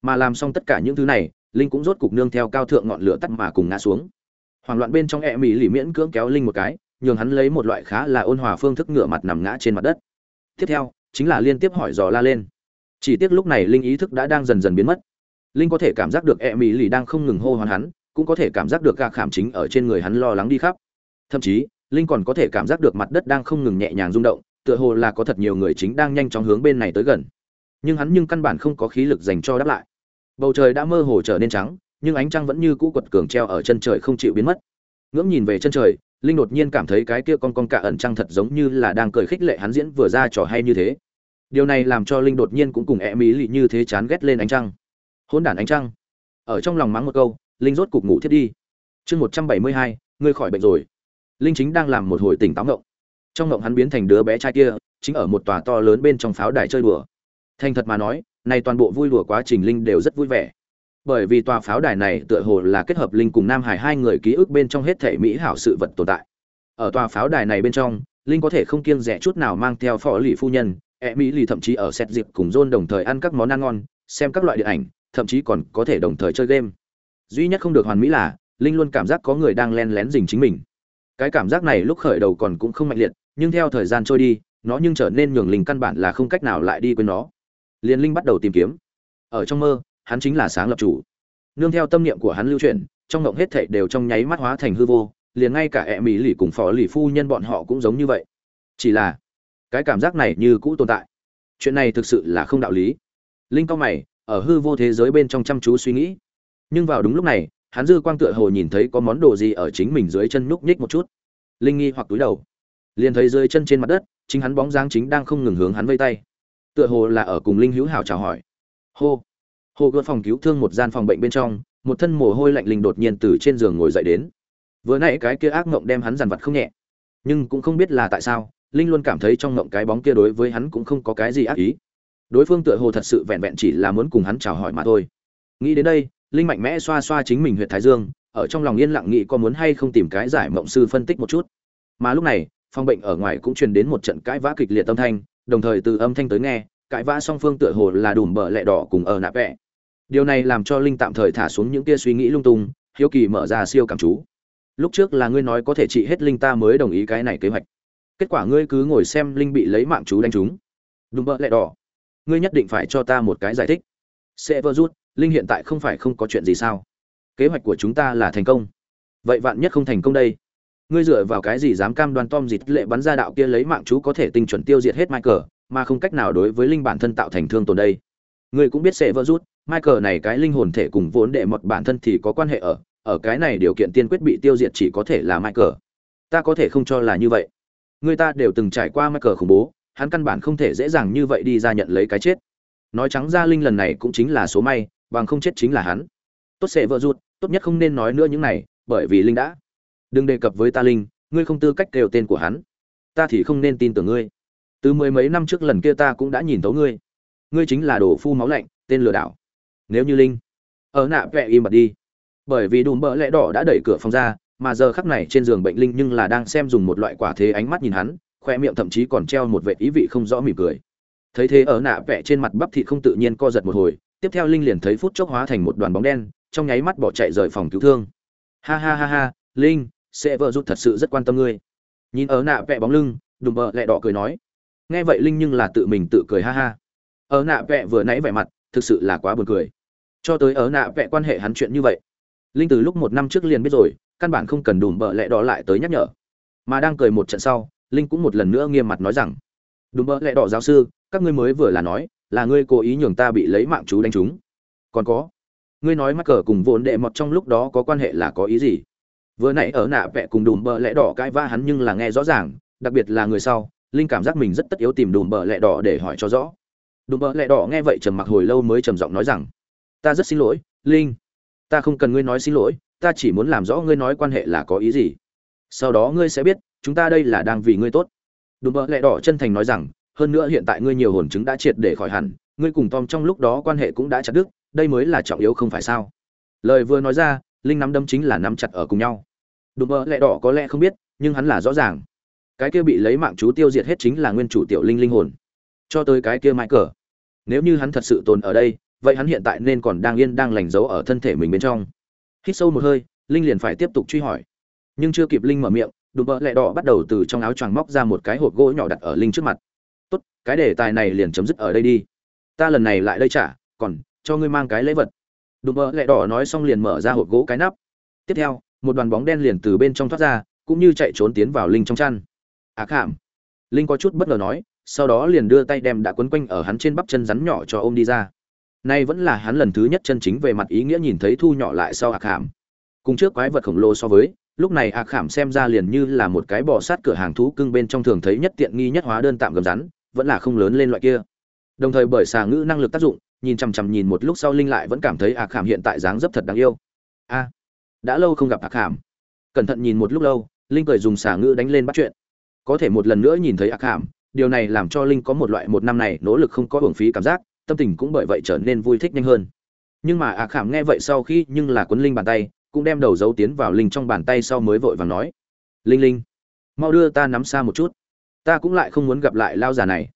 Mà làm xong tất cả những thứ này, linh cũng rốt cục nương theo cao thượng ngọn lửa tắt mà cùng ngã xuống. Hoảng loạn bên trong e mỹ lì miễn cưỡng kéo linh một cái, nhường hắn lấy một loại khá là ôn hòa phương thức ngửa mặt nằm ngã trên mặt đất. Tiếp theo chính là liên tiếp hỏi dò la lên. Chỉ tiếc lúc này linh ý thức đã đang dần dần biến mất. Linh có thể cảm giác được e mỹ lì đang không ngừng hô hoán hắn, cũng có thể cảm giác được gạ khảm chính ở trên người hắn lo lắng đi khắp. Thậm chí, linh còn có thể cảm giác được mặt đất đang không ngừng nhẹ nhàng rung động, tựa hồ là có thật nhiều người chính đang nhanh chóng hướng bên này tới gần. Nhưng hắn nhưng căn bản không có khí lực dành cho đáp lại. Bầu trời đã mơ hồ trở nên trắng, nhưng ánh trăng vẫn như cũ quật cường treo ở chân trời không chịu biến mất. Ngưỡng nhìn về chân trời linh đột nhiên cảm thấy cái kia con con cả ẩn trăng thật giống như là đang cười khích lệ hắn diễn vừa ra trò hay như thế. Điều này làm cho linh đột nhiên cũng cùng e mỹ lì như thế chán ghét lên ánh trăng. Hôn đản ánh trăng. Ở trong lòng mắng một câu, linh rốt cục ngủ thiết đi. Chương một trăm bảy mươi hai, ngươi khỏi bệnh rồi. Linh chính đang làm một hồi tỉnh táo ngộng. Trong ngộng hắn biến thành đứa bé trai kia, chính ở một tòa to lớn bên trong pháo đài chơi đùa. Thành thật mà nói này toàn bộ vui đùa quá trình linh đều rất vui vẻ bởi vì tòa pháo đài này tựa hồ là kết hợp linh cùng nam hải hai người ký ức bên trong hết thể mỹ hảo sự vật tồn tại. Ở tòa pháo đài này bên trong, linh có thể không kiêng rẻ chút nào mang theo phó lì phu nhân e mỹ lì thậm chí ở xét dịp cùng john đồng thời ăn các món ăn ngon, xem các loại điện ảnh, thậm chí còn có thể đồng thời chơi game. Duy nhất không được hoàn mỹ là, linh luôn cảm giác có người đang len lén dình chính mình. Cái cảm giác này lúc khởi đầu còn cũng không mạnh liệt, nhưng theo thời gian trôi đi, nó nhưng trở nên nhường linh căn bản là không cách nào lại đi quên nó. Liền linh bắt đầu tìm kiếm. Ở trong mơ hắn chính là sáng lập chủ. Nương theo tâm niệm của hắn lưu truyền trong ngộng hết thảy đều trong nháy mắt hóa thành hư vô, liền ngay cả ẹ mỹ lì cùng phó lì phu nhân bọn họ cũng giống như vậy. Chỉ là, cái cảm giác này như cũ tồn tại. Chuyện này thực sự là không đạo lý. Linh cao mày, ở hư vô thế giới bên trong chăm chú suy nghĩ. Nhưng vào đúng lúc này, hắn dư quang tựa hồ nhìn thấy có món đồ gì ở chính mình dưới chân nhúc nhích một chút. Linh nghi hoặc túi đầu. Liền thấy dưới chân trên mặt đất, chính hắn bóng dáng chính đang không ngừng hướng hắn vây tay. Tựa hồ là ở cùng linh hữu hảo chào hỏi. Hô hồ gợt phòng cứu thương một gian phòng bệnh bên trong, một thân mồ hôi lạnh linh đột nhiên từ trên giường ngồi dậy đến. Vừa nãy cái kia ác mộng đem hắn dằn vặt không nhẹ. Nhưng cũng không biết là tại sao, linh luôn cảm thấy trong mộng cái bóng kia đối với hắn cũng không có cái gì ác ý. Đối phương tựa hồ thật sự vẹn vẹn chỉ là muốn cùng hắn chào hỏi mà thôi. Nghĩ đến đây, linh mạnh mẽ xoa xoa chính mình huyện thái dương, ở trong lòng yên lặng nghĩ có muốn hay không tìm cái giải mộng sư phân tích một chút. Mà lúc này, phòng bệnh ở ngoài cũng truyền đến một trận cãi vã kịch liệt âm thanh, đồng thời từ âm thanh tới nghe, cãi vã song phương tựa hồ là đùm bờ lẹ đỏ cùng ở nạp vẹ điều này làm cho linh tạm thời thả xuống những kia suy nghĩ lung tung, hiếu kỳ mở ra siêu cảm chú. Lúc trước là ngươi nói có thể trị hết linh ta mới đồng ý cái này kế hoạch. Kết quả ngươi cứ ngồi xem linh bị lấy mạng chú đánh chúng đúng bợ lẹ đỏ. Ngươi nhất định phải cho ta một cái giải thích. Sẽ vơ rút, linh hiện tại không phải không có chuyện gì sao? Kế hoạch của chúng ta là thành công. Vậy vạn nhất không thành công đây? Ngươi dựa vào cái gì dám cam đoan tom dịt lệ bắn ra đạo kia lấy mạng chú có thể tinh chuẩn tiêu diệt hết michael, mà không cách nào đối với linh bản thân tạo thành thương tồn đây? Ngươi cũng biết sẽ vỡ rút, michael này cái linh hồn thể cùng vốn đệ một bản thân thì có quan hệ ở ở cái này điều kiện tiên quyết bị tiêu diệt chỉ có thể là michael. Ta có thể không cho là như vậy. Người ta đều từng trải qua michael khủng bố, hắn căn bản không thể dễ dàng như vậy đi ra nhận lấy cái chết. Nói trắng ra linh lần này cũng chính là số may, bằng không chết chính là hắn. Tốt sẽ vỡ rút, tốt nhất không nên nói nữa những này, bởi vì linh đã. Đừng đề cập với ta linh, ngươi không tư cách kêu tên của hắn. Ta thì không nên tin tưởng ngươi. Từ mười mấy năm trước lần kia ta cũng đã nhìn thấu ngươi ngươi chính là đồ phu máu lạnh, tên lừa đảo. Nếu như linh ở nạ vẽ im bật đi. Bởi vì đùm bỡ lẽ đỏ đã đẩy cửa phòng ra, mà giờ khắc này trên giường bệnh linh nhưng là đang xem dùng một loại quả thế ánh mắt nhìn hắn, khoe miệng thậm chí còn treo một vệ ý vị không rõ mỉm cười. Thấy thế ở nạ vẽ trên mặt bắp thịt không tự nhiên co giật một hồi, tiếp theo linh liền thấy phút chốc hóa thành một đoàn bóng đen, trong nháy mắt bỏ chạy rời phòng cứu thương. Ha ha ha ha, linh, sẽ vợ rút thật sự rất quan tâm ngươi. Nhìn ở nạ vẽ bóng lưng, đùm bỡ lẹ đỏ cười nói. Nghe vậy linh nhưng là tự mình tự cười ha ha ở nạ vẽ vừa nãy vẻ mặt, thực sự là quá buồn cười. Cho tới ở nạ vẽ quan hệ hắn chuyện như vậy, linh từ lúc một năm trước liền biết rồi, căn bản không cần đùm bợ lẹ đỏ lại tới nhắc nhở. Mà đang cười một trận sau, linh cũng một lần nữa nghiêm mặt nói rằng, đùm bợ lẹ đỏ giáo sư, các ngươi mới vừa là nói, là ngươi cố ý nhường ta bị lấy mạng chú đánh chúng. Còn có, ngươi nói mắc cờ cùng vốn đệ mọt trong lúc đó có quan hệ là có ý gì? Vừa nãy ở nạ vẽ cùng đùm bợ lẹ đỏ cãi va hắn nhưng là nghe rõ ràng, đặc biệt là người sau, linh cảm giác mình rất tất yếu tìm đùm bợ lẹ đỏ để hỏi cho rõ đùm bợ lẹ đỏ nghe vậy trầm mặc hồi lâu mới trầm giọng nói rằng, ta rất xin lỗi, linh. Ta không cần ngươi nói xin lỗi, ta chỉ muốn làm rõ ngươi nói quan hệ là có ý gì. Sau đó ngươi sẽ biết, chúng ta đây là đang vì ngươi tốt. Đùm bợ lẹ đỏ chân thành nói rằng, hơn nữa hiện tại ngươi nhiều hồn chứng đã triệt để khỏi hẳn, ngươi cùng tom trong lúc đó quan hệ cũng đã chặt đứt, đây mới là trọng yếu không phải sao? Lời vừa nói ra, linh nắm đâm chính là nắm chặt ở cùng nhau. Đùm bợ lẹ đỏ có lẽ không biết, nhưng hắn là rõ ràng. Cái kia bị lấy mạng chú tiêu diệt hết chính là nguyên chủ tiểu linh linh hồn. Cho tới cái kia mãi cờ nếu như hắn thật sự tồn ở đây, vậy hắn hiện tại nên còn đang yên đang lành giấu ở thân thể mình bên trong. Hít sâu một hơi, linh liền phải tiếp tục truy hỏi. Nhưng chưa kịp linh mở miệng, đùm bợ lẹ đỏ bắt đầu từ trong áo choàng móc ra một cái hộp gỗ nhỏ đặt ở linh trước mặt. Tốt, cái đề tài này liền chấm dứt ở đây đi. Ta lần này lại đây trả, còn cho ngươi mang cái lễ vật. Đùm bợ lẹ đỏ nói xong liền mở ra hộp gỗ cái nắp. Tiếp theo, một đoàn bóng đen liền từ bên trong thoát ra, cũng như chạy trốn tiến vào linh trong chăn. Ác hàm linh có chút bất ngờ nói sau đó liền đưa tay đem đã quấn quanh ở hắn trên bắp chân rắn nhỏ cho ôm đi ra. Nay vẫn là hắn lần thứ nhất chân chính về mặt ý nghĩa nhìn thấy thu nhỏ lại sau ác hàm cùng trước quái vật khổng lồ so với, lúc này ác hàm xem ra liền như là một cái bò sát cửa hàng thú cưng bên trong thường thấy nhất tiện nghi nhất hóa đơn tạm gầm rắn, vẫn là không lớn lên loại kia. Đồng thời bởi xà ngữ năng lực tác dụng, nhìn chằm chằm nhìn một lúc sau linh lại vẫn cảm thấy ác hàm hiện tại dáng dấp thật đáng yêu. A, đã lâu không gặp ác hàm cẩn thận nhìn một lúc lâu, linh cười dùng xà ngữ đánh lên bắt chuyện. Có thể một lần nữa nhìn thấy ác hàm điều này làm cho linh có một loại một năm này nỗ lực không có hưởng phí cảm giác, tâm tình cũng bởi vậy trở nên vui thích nhanh hơn. Nhưng mà ạ khảm nghe vậy sau khi nhưng là quấn linh bàn tay, cũng đem đầu dấu tiến vào linh trong bàn tay sau mới vội vàng nói, linh linh, mau đưa ta nắm xa một chút. Ta cũng lại không muốn gặp lại lao già này.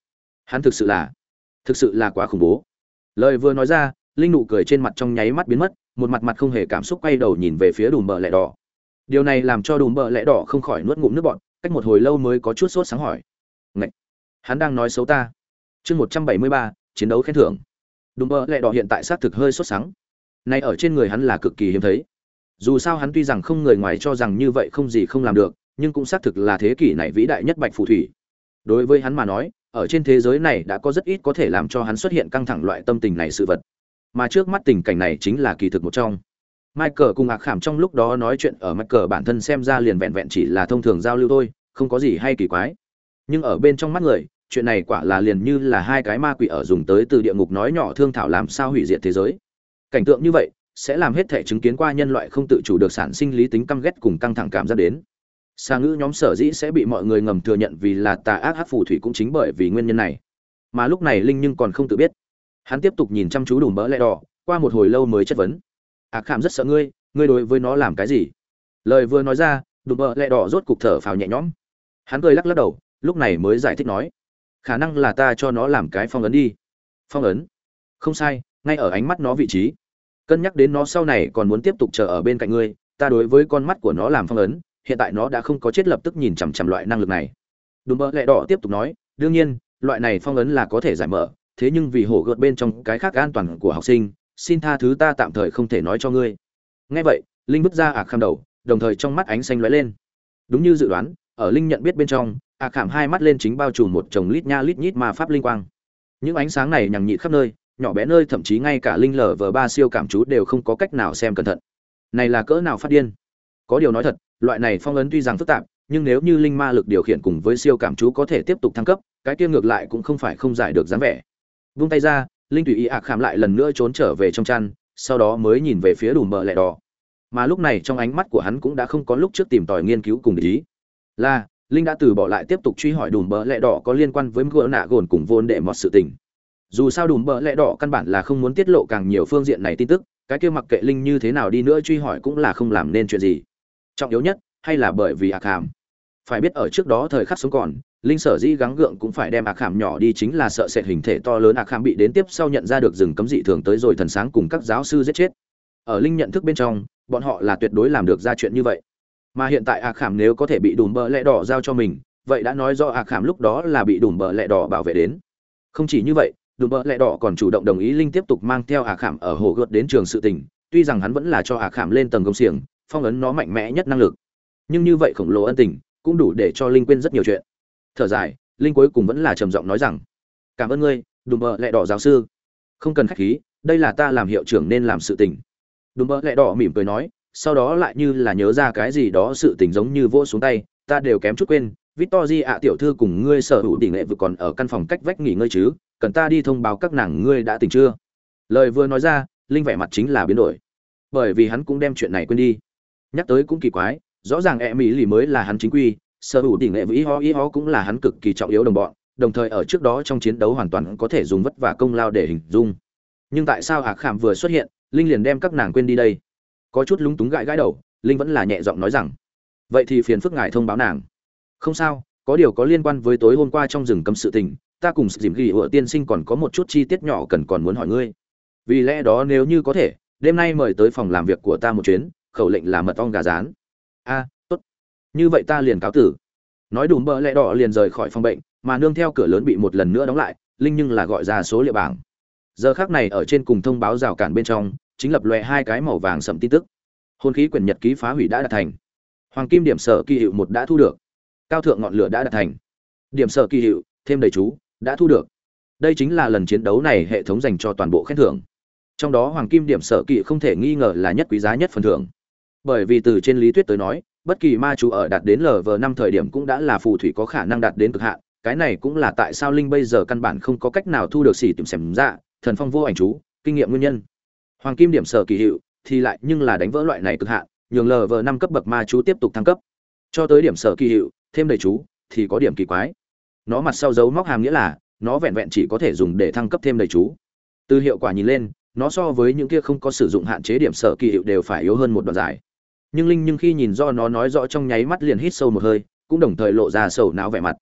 Hắn thực sự là, thực sự là quá khủng bố. Lời vừa nói ra, linh nụ cười trên mặt trong nháy mắt biến mất, một mặt mặt không hề cảm xúc quay đầu nhìn về phía đùm bờ lẹ đỏ. Điều này làm cho đùm bờ lẹ đỏ không khỏi nuốt ngụm nước bọn cách một hồi lâu mới có chút sốt sáng hỏi, Ngậy! Hắn đang nói xấu ta. Chương một trăm bảy mươi ba, chiến đấu khen thưởng. Đùm bơ lẹ đỏ hiện tại xác thực hơi sốt sáng nay ở trên người hắn là cực kỳ hiếm thấy. Dù sao hắn tuy rằng không người ngoài cho rằng như vậy không gì không làm được, nhưng cũng xác thực là thế kỷ này vĩ đại nhất bạch phù thủy. Đối với hắn mà nói, ở trên thế giới này đã có rất ít có thể làm cho hắn xuất hiện căng thẳng loại tâm tình này sự vật. Mà trước mắt tình cảnh này chính là kỳ thực một trong. Michael cùng ạc khảm trong lúc đó nói chuyện ở michael bản thân xem ra liền vẹn vẹn chỉ là thông thường giao lưu thôi, không có gì hay kỳ quái. Nhưng ở bên trong mắt người chuyện này quả là liền như là hai cái ma quỷ ở dùng tới từ địa ngục nói nhỏ thương thảo làm sao hủy diệt thế giới. Cảnh tượng như vậy, sẽ làm hết thể chứng kiến qua nhân loại không tự chủ được sản sinh lý tính căm ghét cùng căng thẳng cảm giác đến. Xa ngữ nhóm sở dĩ sẽ bị mọi người ngầm thừa nhận vì là tà ác hát phù thủy cũng chính bởi vì nguyên nhân này. Mà lúc này linh nhưng còn không tự biết. Hắn tiếp tục nhìn chăm chú đùm bỡ lẽ đỏ, qua một hồi lâu mới chất vấn. Ạc à khảm rất sợ ngươi ngươi đối với nó làm cái gì? Lời vừa nói ra, đùm bỡ lẽ đỏ rốt cục thở phào nhẹ nhõm. Hắn cười lắc lắc đầu, lúc này mới giải thích nói khả năng là ta cho nó làm cái phong ấn đi. Phong ấn? Không sai, ngay ở ánh mắt nó vị trí. Cân nhắc đến nó sau này còn muốn tiếp tục chờ ở bên cạnh ngươi, ta đối với con mắt của nó làm phong ấn, hiện tại nó đã không có chết lập tức nhìn chằm chằm loại năng lực này. Đùm bơ lẹ đỏ tiếp tục nói, đương nhiên, loại này phong ấn là có thể giải mở, thế nhưng vì hổ gợt bên trong cái khác an toàn của học sinh, xin tha thứ ta tạm thời không thể nói cho ngươi. Nghe vậy, linh bước ra à ạc kham đầu, đồng thời trong mắt ánh xanh lóe lên. Đúng như dự đoán, ở linh nhận biết bên trong ạc khảm hai mắt lên chính bao trùm một chồng lít nha lít nhít ma pháp linh quang. Những ánh sáng này nhằng nhịt khắp nơi, nhỏ bé nơi, thậm chí ngay cả linh lở vờ ba siêu cảm chú đều không có cách nào xem cẩn thận. Này là cỡ nào phát điên? Có điều nói thật, loại này phong ấn tuy rằng phức tạp, nhưng nếu như linh ma lực điều khiển cùng với siêu cảm chú có thể tiếp tục thăng cấp, cái kia ngược lại cũng không phải không giải được dáng vẻ. Vung tay ra, linh tùy ý ạc khảm lại lần nữa trốn trở về trong chăn, sau đó mới nhìn về phía đủ mờ lẹ đỏ. Mà lúc này trong ánh mắt của hắn cũng đã không có lúc trước tìm tòi nghiên cứu cùng ý. Là linh đã từ bỏ lại tiếp tục truy hỏi đùm bờ lẹ đỏ có liên quan với gỡ nạ gồn cùng vốn đệ một sự tình. Dù sao đùm bờ lẹ đỏ căn bản là không muốn tiết lộ càng nhiều phương diện này tin tức, cái kia mặc kệ linh như thế nào đi nữa truy hỏi cũng là không làm nên chuyện gì. Trọng yếu nhất, hay là bởi vì ạc hàm. Phải biết ở trước đó thời khắc sống còn, linh sở dĩ gắng gượng cũng phải đem ạc hàm nhỏ đi chính là sợ sệt hình thể to lớn ạc hàm bị đến tiếp sau nhận ra được rừng cấm dị thường tới rồi thần sáng cùng các giáo sư giết chết. Ở linh nhận thức bên trong, bọn họ là tuyệt đối làm được ra chuyện như vậy mà hiện tại ạ khảm nếu có thể bị đùm bờ lẹ đỏ giao cho mình, vậy đã nói do ạ khảm lúc đó là bị đùm bờ lẹ đỏ bảo vệ đến. Không chỉ như vậy, đùm bờ lẹ đỏ còn chủ động đồng ý linh tiếp tục mang theo ạ khảm ở hồ gợt đến trường sự tình, tuy rằng hắn vẫn là cho ạ khảm lên tầng công xiềng, phong ấn nó mạnh mẽ nhất năng lực. Nhưng như vậy khổng lồ ân tình, cũng đủ để cho linh quên rất nhiều chuyện. Thở dài, linh cuối cùng vẫn là trầm giọng nói rằng, cảm ơn ngươi, đùm bờ lẹ đỏ giáo sư. Không cần khách khí, đây là ta làm hiệu trưởng nên làm sự tình. Đùm bờ lẹ đỏ mỉm cười nói sau đó lại như là nhớ ra cái gì đó sự tình giống như vỗ xuống tay, ta đều kém chút quên Victory ạ, tiểu thư cùng ngươi sở hữu đỉnh lệ vừa còn ở căn phòng cách vách nghỉ ngơi chứ, cần ta đi thông báo các nàng ngươi đã tỉnh chưa? Lời vừa nói ra, linh vẻ mặt chính là biến đổi. Bởi vì hắn cũng đem chuyện này quên đi. Nhắc tới cũng kỳ quái, rõ ràng e mỹ lì mới là hắn chính quy, sở hữu đỉnh lệ vĩ ho y ho cũng là hắn cực kỳ trọng yếu đồng bọn, đồng thời ở trước đó trong chiến đấu hoàn toàn có thể dùng vất vả công lao để hình dung. Nhưng tại sao hạc khảm vừa xuất hiện, linh liền đem các nàng quên đi đây? Có chút lúng túng gãi gãi đầu, linh vẫn là nhẹ giọng nói rằng, vậy thì phiền phức ngài thông báo nàng. Không sao, có điều có liên quan với tối hôm qua trong rừng cấm sự tình, ta cùng dìm ghi ựa tiên sinh còn có một chút chi tiết nhỏ cần còn muốn hỏi ngươi. Vì lẽ đó nếu như có thể, đêm nay mời tới phòng làm việc của ta một chuyến, khẩu lệnh là mật ong gà rán. A, tốt. Như vậy ta liền cáo tử. Nói đùm bỡ lẽ đỏ liền rời khỏi phòng bệnh, mà nương theo cửa lớn bị một lần nữa đóng lại, linh nhưng là gọi ra số liệu bảng. Giờ khác này ở trên cùng thông báo rào cản bên trong chính lập lòe hai cái màu vàng sậm tin tức. Hồn khí quyển nhật ký phá hủy đã đạt thành. Hoàng kim điểm sở kỳ hiệu một đã thu được. Cao thượng ngọn lửa đã đạt thành. Điểm sở kỳ hiệu, thêm đầy chú, đã thu được. Đây chính là lần chiến đấu này hệ thống dành cho toàn bộ khen thưởng. Trong đó hoàng kim điểm sở kỵ không thể nghi ngờ là nhất quý giá nhất phần thưởng. Bởi vì từ trên lý thuyết tới nói, bất kỳ ma chú ở đạt đến lv năm thời điểm cũng đã là phù thủy có khả năng đạt đến cực hạn, cái này cũng là tại sao linh bây giờ căn bản không có cách nào thu được xỉ tìm xem ra, thần phong vô ảnh chú, kinh nghiệm nguyên nhân hoàng kim điểm sở kỳ hiệu thì lại nhưng là đánh vỡ loại này cực hạn, nhường lờ vờ năm cấp bậc ma chú tiếp tục thăng cấp. Cho tới điểm sở kỳ hiệu, thêm đầy chú thì có điểm kỳ quái. Nó mặt sau dấu móc hàm nghĩa là nó vẹn vẹn chỉ có thể dùng để thăng cấp thêm đầy chú. Từ hiệu quả nhìn lên, nó so với những kia không có sử dụng hạn chế điểm sở kỳ hiệu đều phải yếu hơn một đoạn dài. Nhưng linh nhưng khi nhìn do nó nói rõ trong nháy mắt liền hít sâu một hơi, cũng đồng thời lộ ra sầu não vẻ mặt.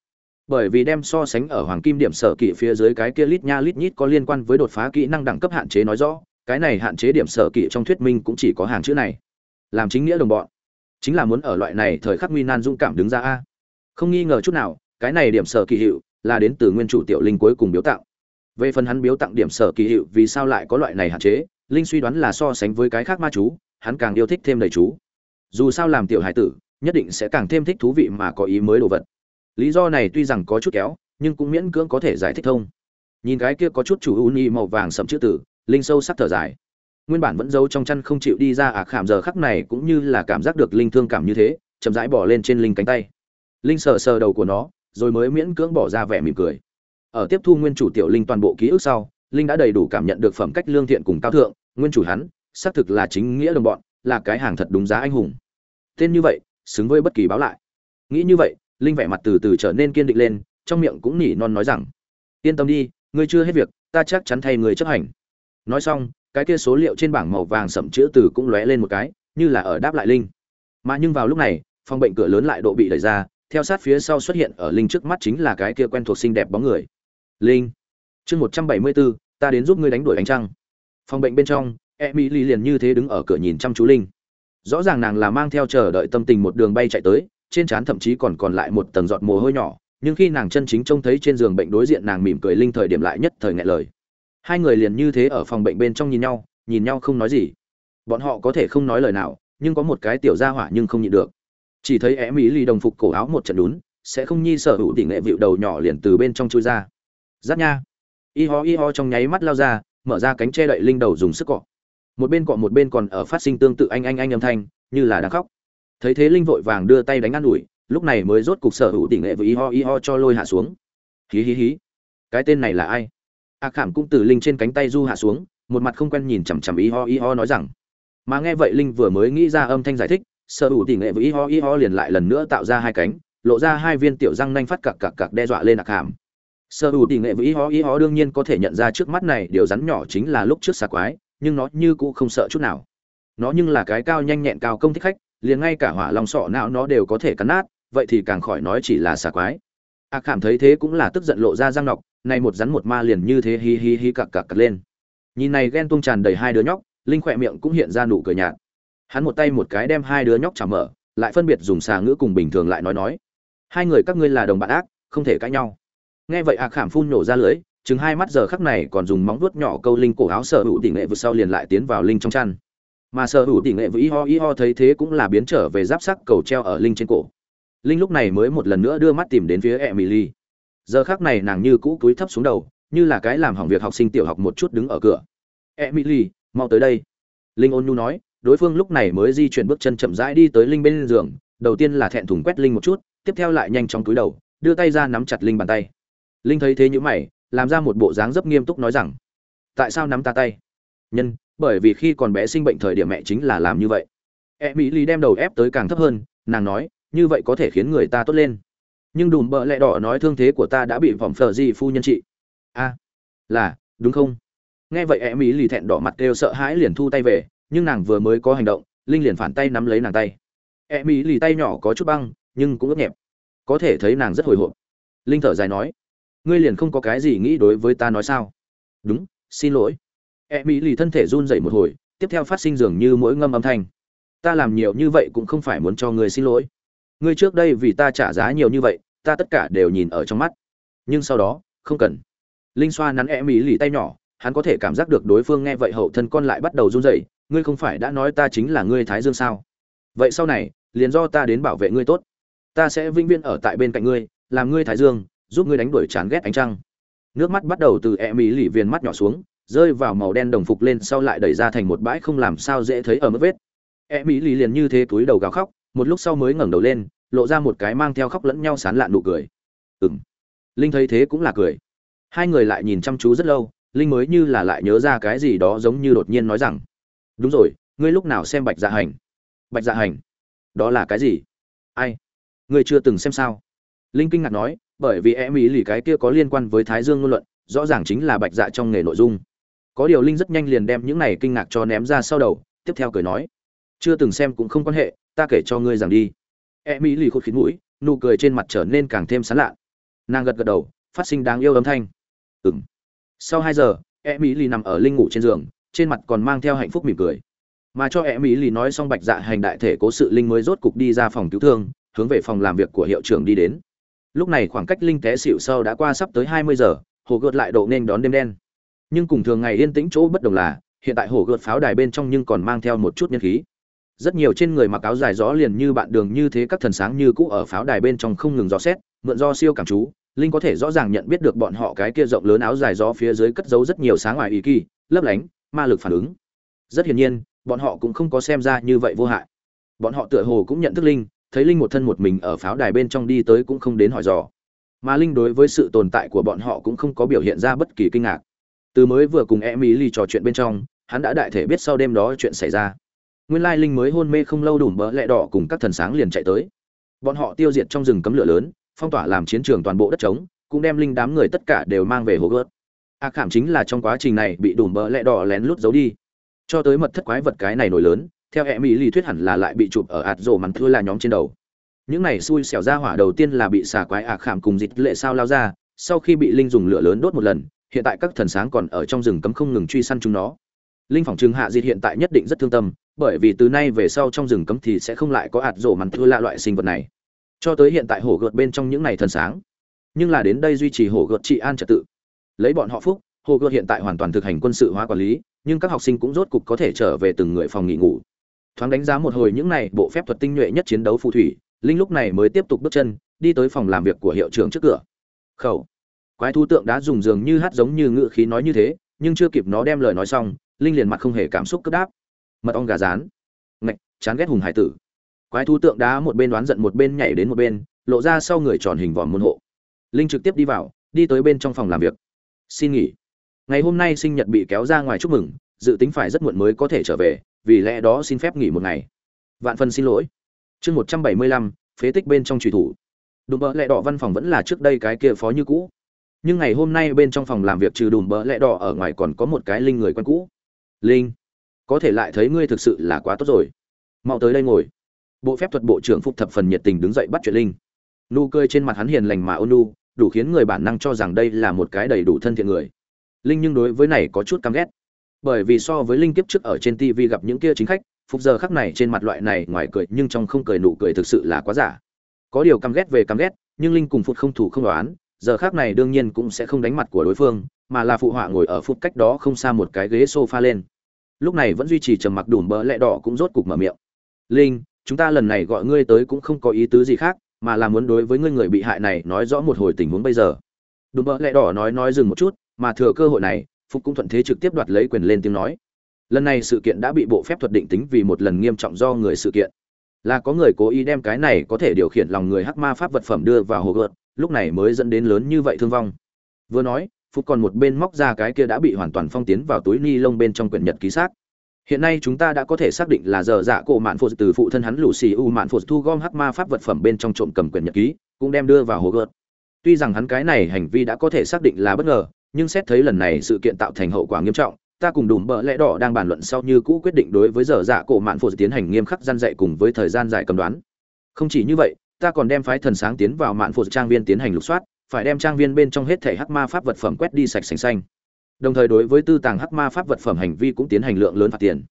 Bởi vì đem so sánh ở hoàng kim điểm sở kỹ phía dưới cái kia lít nha lít nhít có liên quan với đột phá kỹ năng đẳng cấp hạn chế nói rõ cái này hạn chế điểm sở kỵ trong thuyết minh cũng chỉ có hàng chữ này. Làm chính nghĩa đồng bọn. Chính là muốn ở loại này thời khắc nguy nan dũng cảm đứng ra a. Không nghi ngờ chút nào, cái này điểm sở kỳ hiệu là đến từ nguyên chủ tiểu linh cuối cùng biếu tặng. Về phần hắn biếu tặng điểm sở kỳ hiệu vì sao lại có loại này hạn chế, linh suy đoán là so sánh với cái khác ma chú, hắn càng yêu thích thêm đầy chú. Dù sao làm tiểu hải tử, nhất định sẽ càng thêm thích thú vị mà có ý mới đồ vật. Lý do này tuy rằng có chút kéo, nhưng cũng miễn cưỡng có thể giải thích thông. Nhìn cái kia có chút chủ u nhi màu vàng sậm chữ tử linh sâu sắc thở dài. Nguyên bản vẫn giấu trong chăn không chịu đi ra ạc khảm giờ khắc này cũng như là cảm giác được linh thương cảm như thế, chậm rãi bỏ lên trên linh cánh tay. Linh sờ sờ đầu của nó, rồi mới miễn cưỡng bỏ ra vẻ mỉm cười. Ở tiếp thu nguyên chủ tiểu linh toàn bộ ký ức sau, linh đã đầy đủ cảm nhận được phẩm cách lương thiện cùng cao thượng, nguyên chủ hắn, xác thực là chính nghĩa đồng bọn, là cái hàng thật đúng giá anh hùng. Tên như vậy, xứng với bất kỳ báo lại. Nghĩ như vậy, linh vẻ mặt từ từ trở nên kiên định lên, trong miệng cũng nỉ non nói rằng, yên tâm đi, ngươi chưa hết việc, ta chắc chắn thay người chấp hành nói xong, cái kia số liệu trên bảng màu vàng sậm chữ từ cũng lóe lên một cái, như là ở đáp lại linh. Mà nhưng vào lúc này, phòng bệnh cửa lớn lại độ bị đẩy ra, theo sát phía sau xuất hiện ở linh trước mắt chính là cái kia quen thuộc xinh đẹp bóng người. Linh, chương một trăm bảy mươi bốn, ta đến giúp ngươi đánh đuổi ánh trăng. Phòng bệnh bên trong, emily liền như thế đứng ở cửa nhìn chăm chú linh. Rõ ràng nàng là mang theo chờ đợi tâm tình một đường bay chạy tới, trên trán thậm chí còn còn lại một tầng giọt mồ hôi nhỏ, nhưng khi nàng chân chính trông thấy trên giường bệnh đối diện nàng mỉm cười linh thời điểm lại nhất thời ngại lời hai người liền như thế ở phòng bệnh bên trong nhìn nhau nhìn nhau không nói gì. Bọn họ có thể không nói lời nào, nhưng có một cái tiểu gia hỏa nhưng không nhịn được. Chỉ thấy em mỹ lì đồng phục cổ áo một trận đún, sẽ không nhi sở hữu tỷ nghệ vịu đầu nhỏ liền từ bên trong chui ra. Giáp nha. Y ho y ho trong nháy mắt lao ra, mở ra cánh che đậy linh đầu dùng sức cọ. Một bên cọ một bên còn ở phát sinh tương tự anh anh anh âm thanh, như là đang khóc. Thấy thế linh vội vàng đưa tay đánh ăn ủi, lúc này mới rốt cục sở hữu tỷ nghệ với y ho y ho cho lôi hạ xuống. Hí hí hí. Cái tên này là ai? A khảm cũng từ linh trên cánh tay du hạ xuống, một mặt không quen nhìn chằm chằm y ho y ho nói rằng, mà nghe vậy linh vừa mới nghĩ ra âm thanh giải thích sở hữu tỷ nghệ với y ho y ho liền lại lần nữa tạo ra hai cánh, lộ ra hai viên tiểu răng nanh phát cặc cặc cặc đe dọa lên ạc hàm sở hữu tỷ nghệ với y ho y ho đương nhiên có thể nhận ra trước mắt này, điều rắn nhỏ chính là lúc trước xà quái, nhưng nó như cũ không sợ chút nào. Nó nhưng là cái cao nhanh nhẹn cao công thích khách, liền ngay cả hỏa lòng sọ não nó đều có thể cắn nát, vậy thì càng khỏi nói chỉ là xà quái. Ạc hàm thấy thế cũng là tức giận lộ ra răng nọc nay một rắn một ma liền như thế hi hi hi cặc cặc cặc lên. Nhìn này ghen tuông tràn đầy hai đứa nhóc, linh khỏe miệng cũng hiện ra nụ cười nhạt. Hắn một tay một cái đem hai đứa nhóc chả mở, lại phân biệt dùng xà ngữ cùng bình thường lại nói nói. Hai người các ngươi là đồng bạn ác, không thể cãi nhau. Nghe vậy ạ khảm phun nổ ra lưới, chừng hai mắt giờ khắc này còn dùng móng vuốt nhỏ câu linh cổ áo sở hữu tỷ nghệ vượt sau liền lại tiến vào linh trong chăn. Mà sở hữu tỷ nghệ với y ho y ho thấy thế cũng là biến trở về giáp sắc cầu treo ở linh trên cổ. Linh lúc này mới một lần nữa đưa mắt tìm đến phía emily giờ khác này nàng như cũ cúi thấp xuống đầu, như là cái làm hỏng việc học sinh tiểu học một chút đứng ở cửa. Emily, mau tới đây. Linh ôn nhu nói, đối phương lúc này mới di chuyển bước chân chậm rãi đi tới linh bên giường, đầu tiên là thẹn thùng quét linh một chút, tiếp theo lại nhanh chóng cúi đầu, đưa tay ra nắm chặt linh bàn tay. Linh thấy thế như mày, làm ra một bộ dáng rất nghiêm túc nói rằng, tại sao nắm ta tay? Nhân, bởi vì khi còn bé sinh bệnh thời điểm mẹ chính là làm như vậy. E mỹ ly đem đầu ép tới càng thấp hơn, nàng nói, như vậy có thể khiến người ta tốt lên nhưng đùm bợ lẹ đỏ nói thương thế của ta đã bị vòng phờ gì phu nhân trị. A, là, đúng không? Nghe vậy e mỹ lì thẹn đỏ mặt kêu sợ hãi liền thu tay về, nhưng nàng vừa mới có hành động, linh liền phản tay nắm lấy nàng tay. E mỹ lì tay nhỏ có chút băng, nhưng cũng ướt nhẹp. Có thể thấy nàng rất hồi hộp. Linh thở dài nói, ngươi liền không có cái gì nghĩ đối với ta nói sao? Đúng, xin lỗi. E mỹ lì thân thể run rẩy một hồi, tiếp theo phát sinh dường như mỗi ngâm âm thanh. Ta làm nhiều như vậy cũng không phải muốn cho người xin lỗi ngươi trước đây vì ta trả giá nhiều như vậy, ta tất cả đều nhìn ở trong mắt. Nhưng sau đó, không cần. Linh xoa nắn e mỹ lì tay nhỏ, hắn có thể cảm giác được đối phương nghe vậy hậu thân con lại bắt đầu run rẩy, ngươi không phải đã nói ta chính là ngươi thái dương sao? Vậy sau này, liền do ta đến bảo vệ ngươi tốt. Ta sẽ vĩnh viễn ở tại bên cạnh ngươi, làm ngươi thái dương, giúp ngươi đánh đuổi chán ghét ánh trăng. Nước mắt bắt đầu từ e mỹ lì viền mắt nhỏ xuống, rơi vào màu đen đồng phục lên sau lại đẩy ra thành một bãi không làm sao dễ thấy ở mức vết. E mỹ lì liền như thế túi đầu gào khóc một lúc sau mới ngẩng đầu lên, lộ ra một cái mang theo khóc lẫn nhau sán lạn nụ cười. Ừng linh thấy thế cũng là cười. Hai người lại nhìn chăm chú rất lâu, linh mới như là lại nhớ ra cái gì đó giống như đột nhiên nói rằng, đúng rồi, ngươi lúc nào xem bạch dạ hành? Bạch dạ hành? Đó là cái gì? Ai? Ngươi chưa từng xem sao? Linh kinh ngạc nói, bởi vì em ý lì cái kia có liên quan với thái dương ngôn luận, rõ ràng chính là bạch dạ trong nghề nội dung. Có điều linh rất nhanh liền đem những này kinh ngạc cho ném ra sau đầu, tiếp theo cười nói, chưa từng xem cũng không quan hệ ta kể cho ngươi rằng đi. E mỹ lì khụt khít mũi, nụ cười trên mặt trở nên càng thêm sán lạ nàng gật gật đầu, phát sinh đáng yêu âm thanh. Ừng sau hai giờ e mỹ lì nằm ở linh ngủ trên giường, trên mặt còn mang theo hạnh phúc mỉm cười. Mà cho e mỹ lì nói xong bạch dạ hành đại thể cố sự linh mới rốt cục đi ra phòng cứu thương, hướng về phòng làm việc của hiệu trưởng đi đến. Lúc này khoảng cách linh té xịu sâu đã qua sắp tới hai mươi giờ, hồ gợt lại độ nên đón đêm đen. Nhưng cùng thường ngày yên tĩnh chỗ bất đồng là, hiện tại hồ gợt pháo đài bên trong nhưng còn mang theo một chút nhân khí rất nhiều trên người mặc áo dài gió liền như bạn đường như thế các thần sáng như cũ ở pháo đài bên trong không ngừng gió xét, mượn do siêu cảm chú, linh có thể rõ ràng nhận biết được bọn họ cái kia rộng lớn áo dài gió phía dưới cất giấu rất nhiều sáng ngoài ý kỳ, lấp lánh, ma lực phản ứng. Rất hiển nhiên, bọn họ cũng không có xem ra như vậy vô hại. Bọn họ tựa hồ cũng nhận thức linh, thấy linh một thân một mình ở pháo đài bên trong đi tới cũng không đến hỏi dò. Mà linh đối với sự tồn tại của bọn họ cũng không có biểu hiện ra bất kỳ kinh ngạc. Từ mới vừa cùng emily trò chuyện bên trong, hắn đã đại thể biết sau đêm đó chuyện xảy ra nguyên lai linh mới hôn mê không lâu đủ bỡ lẹ đỏ cùng các thần sáng liền chạy tới. Bọn họ tiêu diệt trong rừng cấm lửa lớn phong tỏa làm chiến trường toàn bộ đất trống cũng đem linh đám người tất cả đều mang về hồ gớt a à, khảm chính là trong quá trình này bị đủ bỡ lẹ đỏ lén lút giấu đi. Cho tới mật thất quái vật cái này nổi lớn theo e mỹ lý thuyết hẳn là lại bị chụp ở ạt rổ mắn thưa là nhóm trên đầu. Những này xui xẻo ra hỏa đầu tiên là bị xà quái ạc khảm cùng dịch lệ sao lao ra sau khi bị linh dùng lửa lớn đốt một lần hiện tại các thần sáng còn ở trong rừng cấm không ngừng truy săn chúng nó linh phỏng trừng hạ dịch hiện tại nhất định rất thương tâm, bởi vì từ nay về sau trong rừng cấm thì sẽ không lại có hạt rổ mắn thưa lạ loại sinh vật này. Cho tới hiện tại hổ gợt bên trong những này thần sáng, nhưng là đến đây duy trì hổ gợt trị an trật tự. Lấy bọn họ phúc, Hổ gợt hiện tại hoàn toàn thực hành quân sự hóa quản lý, nhưng các học sinh cũng rốt cục có thể trở về từng người phòng nghỉ ngủ. Thoáng đánh giá một hồi những này bộ phép thuật tinh nhuệ nhất chiến đấu phù thủy, linh lúc này mới tiếp tục bước chân, đi tới phòng làm việc của hiệu trưởng trước cửa. Khẩu. Quái thú tượng đã dùng dường như hát giống như ngựa khí nói như thế, nhưng chưa kịp nó đem lời nói xong linh liền mặt không hề cảm xúc cất đáp. Mật ong gà rán. Ngạch, chán ghét hùng hải tử. Quái thú tượng đá một bên đoán giận một bên nhảy đến một bên, lộ ra sau người tròn hình vòm môn hộ. Linh trực tiếp đi vào, đi tới bên trong phòng làm việc. Xin nghỉ. Ngày hôm nay sinh nhật bị kéo ra ngoài chúc mừng, dự tính phải rất muộn mới có thể trở về, vì lẽ đó xin phép nghỉ một ngày. Vạn phần xin lỗi. Chương một trăm bảy mươi lăm, phế tích bên trong trùy thủ. Đùm bỡ lẹ đỏ văn phòng vẫn là trước đây cái kia phó như cũ. Nhưng ngày hôm nay bên trong phòng làm việc trừ đùm bỡ lẹ đỏ ở ngoài còn có một cái linh người quen cũ linh, có thể lại thấy ngươi thực sự là quá tốt rồi. Mau tới đây ngồi. Bộ phép thuật bộ trưởng phục thập phần nhiệt tình đứng dậy bắt chuyện linh. Nụ cười trên mặt hắn hiền lành mà ôn nu đủ khiến người bản năng cho rằng đây là một cái đầy đủ thân thiện người. Linh nhưng đối với này có chút căm ghét. Bởi vì so với linh kiếp trước ở trên tv gặp những kia chính khách phục giờ khắc này trên mặt loại này ngoài cười nhưng trong không cười nụ cười thực sự là quá giả. Có điều căm ghét về căm ghét, nhưng linh cùng phục không thủ không đoán giờ khác này đương nhiên cũng sẽ không đánh mặt của đối phương, mà là phụ họa ngồi ở phút cách đó không xa một cái ghế sofa lên. Lúc này vẫn duy trì trầm mặc đùm bỡ lẹ đỏ cũng rốt cục mở miệng. Linh, chúng ta lần này gọi ngươi tới cũng không có ý tứ gì khác, mà là muốn đối với ngươi người bị hại này nói rõ một hồi tình huống bây giờ. Đùm bỡ lẹ đỏ nói nói dừng một chút, mà thừa cơ hội này, phúc cũng thuận thế trực tiếp đoạt lấy quyền lên tiếng nói. Lần này sự kiện đã bị bộ phép thuật định tính vì một lần nghiêm trọng do người sự kiện. Là có người cố ý đem cái này có thể điều khiển lòng người hắc ma pháp vật phẩm đưa vào hồ gợt lúc này mới dẫn đến lớn như vậy thương vong. Vừa nói, phúc còn một bên móc ra cái kia đã bị hoàn toàn phong tiến vào túi ni lông bên trong quyển nhật ký xác. Hiện nay chúng ta đã có thể xác định là giờ dạ cổ mạn phụ từ phụ thân hắn lù xì u mạn phụ thu gom hắc ma pháp vật phẩm bên trong trộm cầm quyển nhật ký, cũng đem đưa vào hồ gợt. Tuy rằng hắn cái này hành vi đã có thể xác định là bất ngờ, nhưng xét thấy lần này sự kiện tạo thành hậu quả nghiêm trọng, ta cùng đùm bợ lẽ đỏ đang bàn luận sau như cũ quyết định đối với giờ dạ cổ mạn phụ tiến hành nghiêm khắc gian dạy cùng với thời gian dài cầm đoán. Không chỉ như vậy ta còn đem phái thần sáng tiến vào mạn phụ trang viên tiến hành lục soát, phải đem trang viên bên trong hết thể hắc ma pháp vật phẩm quét đi sạch sành xanh. Đồng thời đối với tư tàng hắc ma pháp vật phẩm hành vi cũng tiến hành lượng lớn phạt tiền.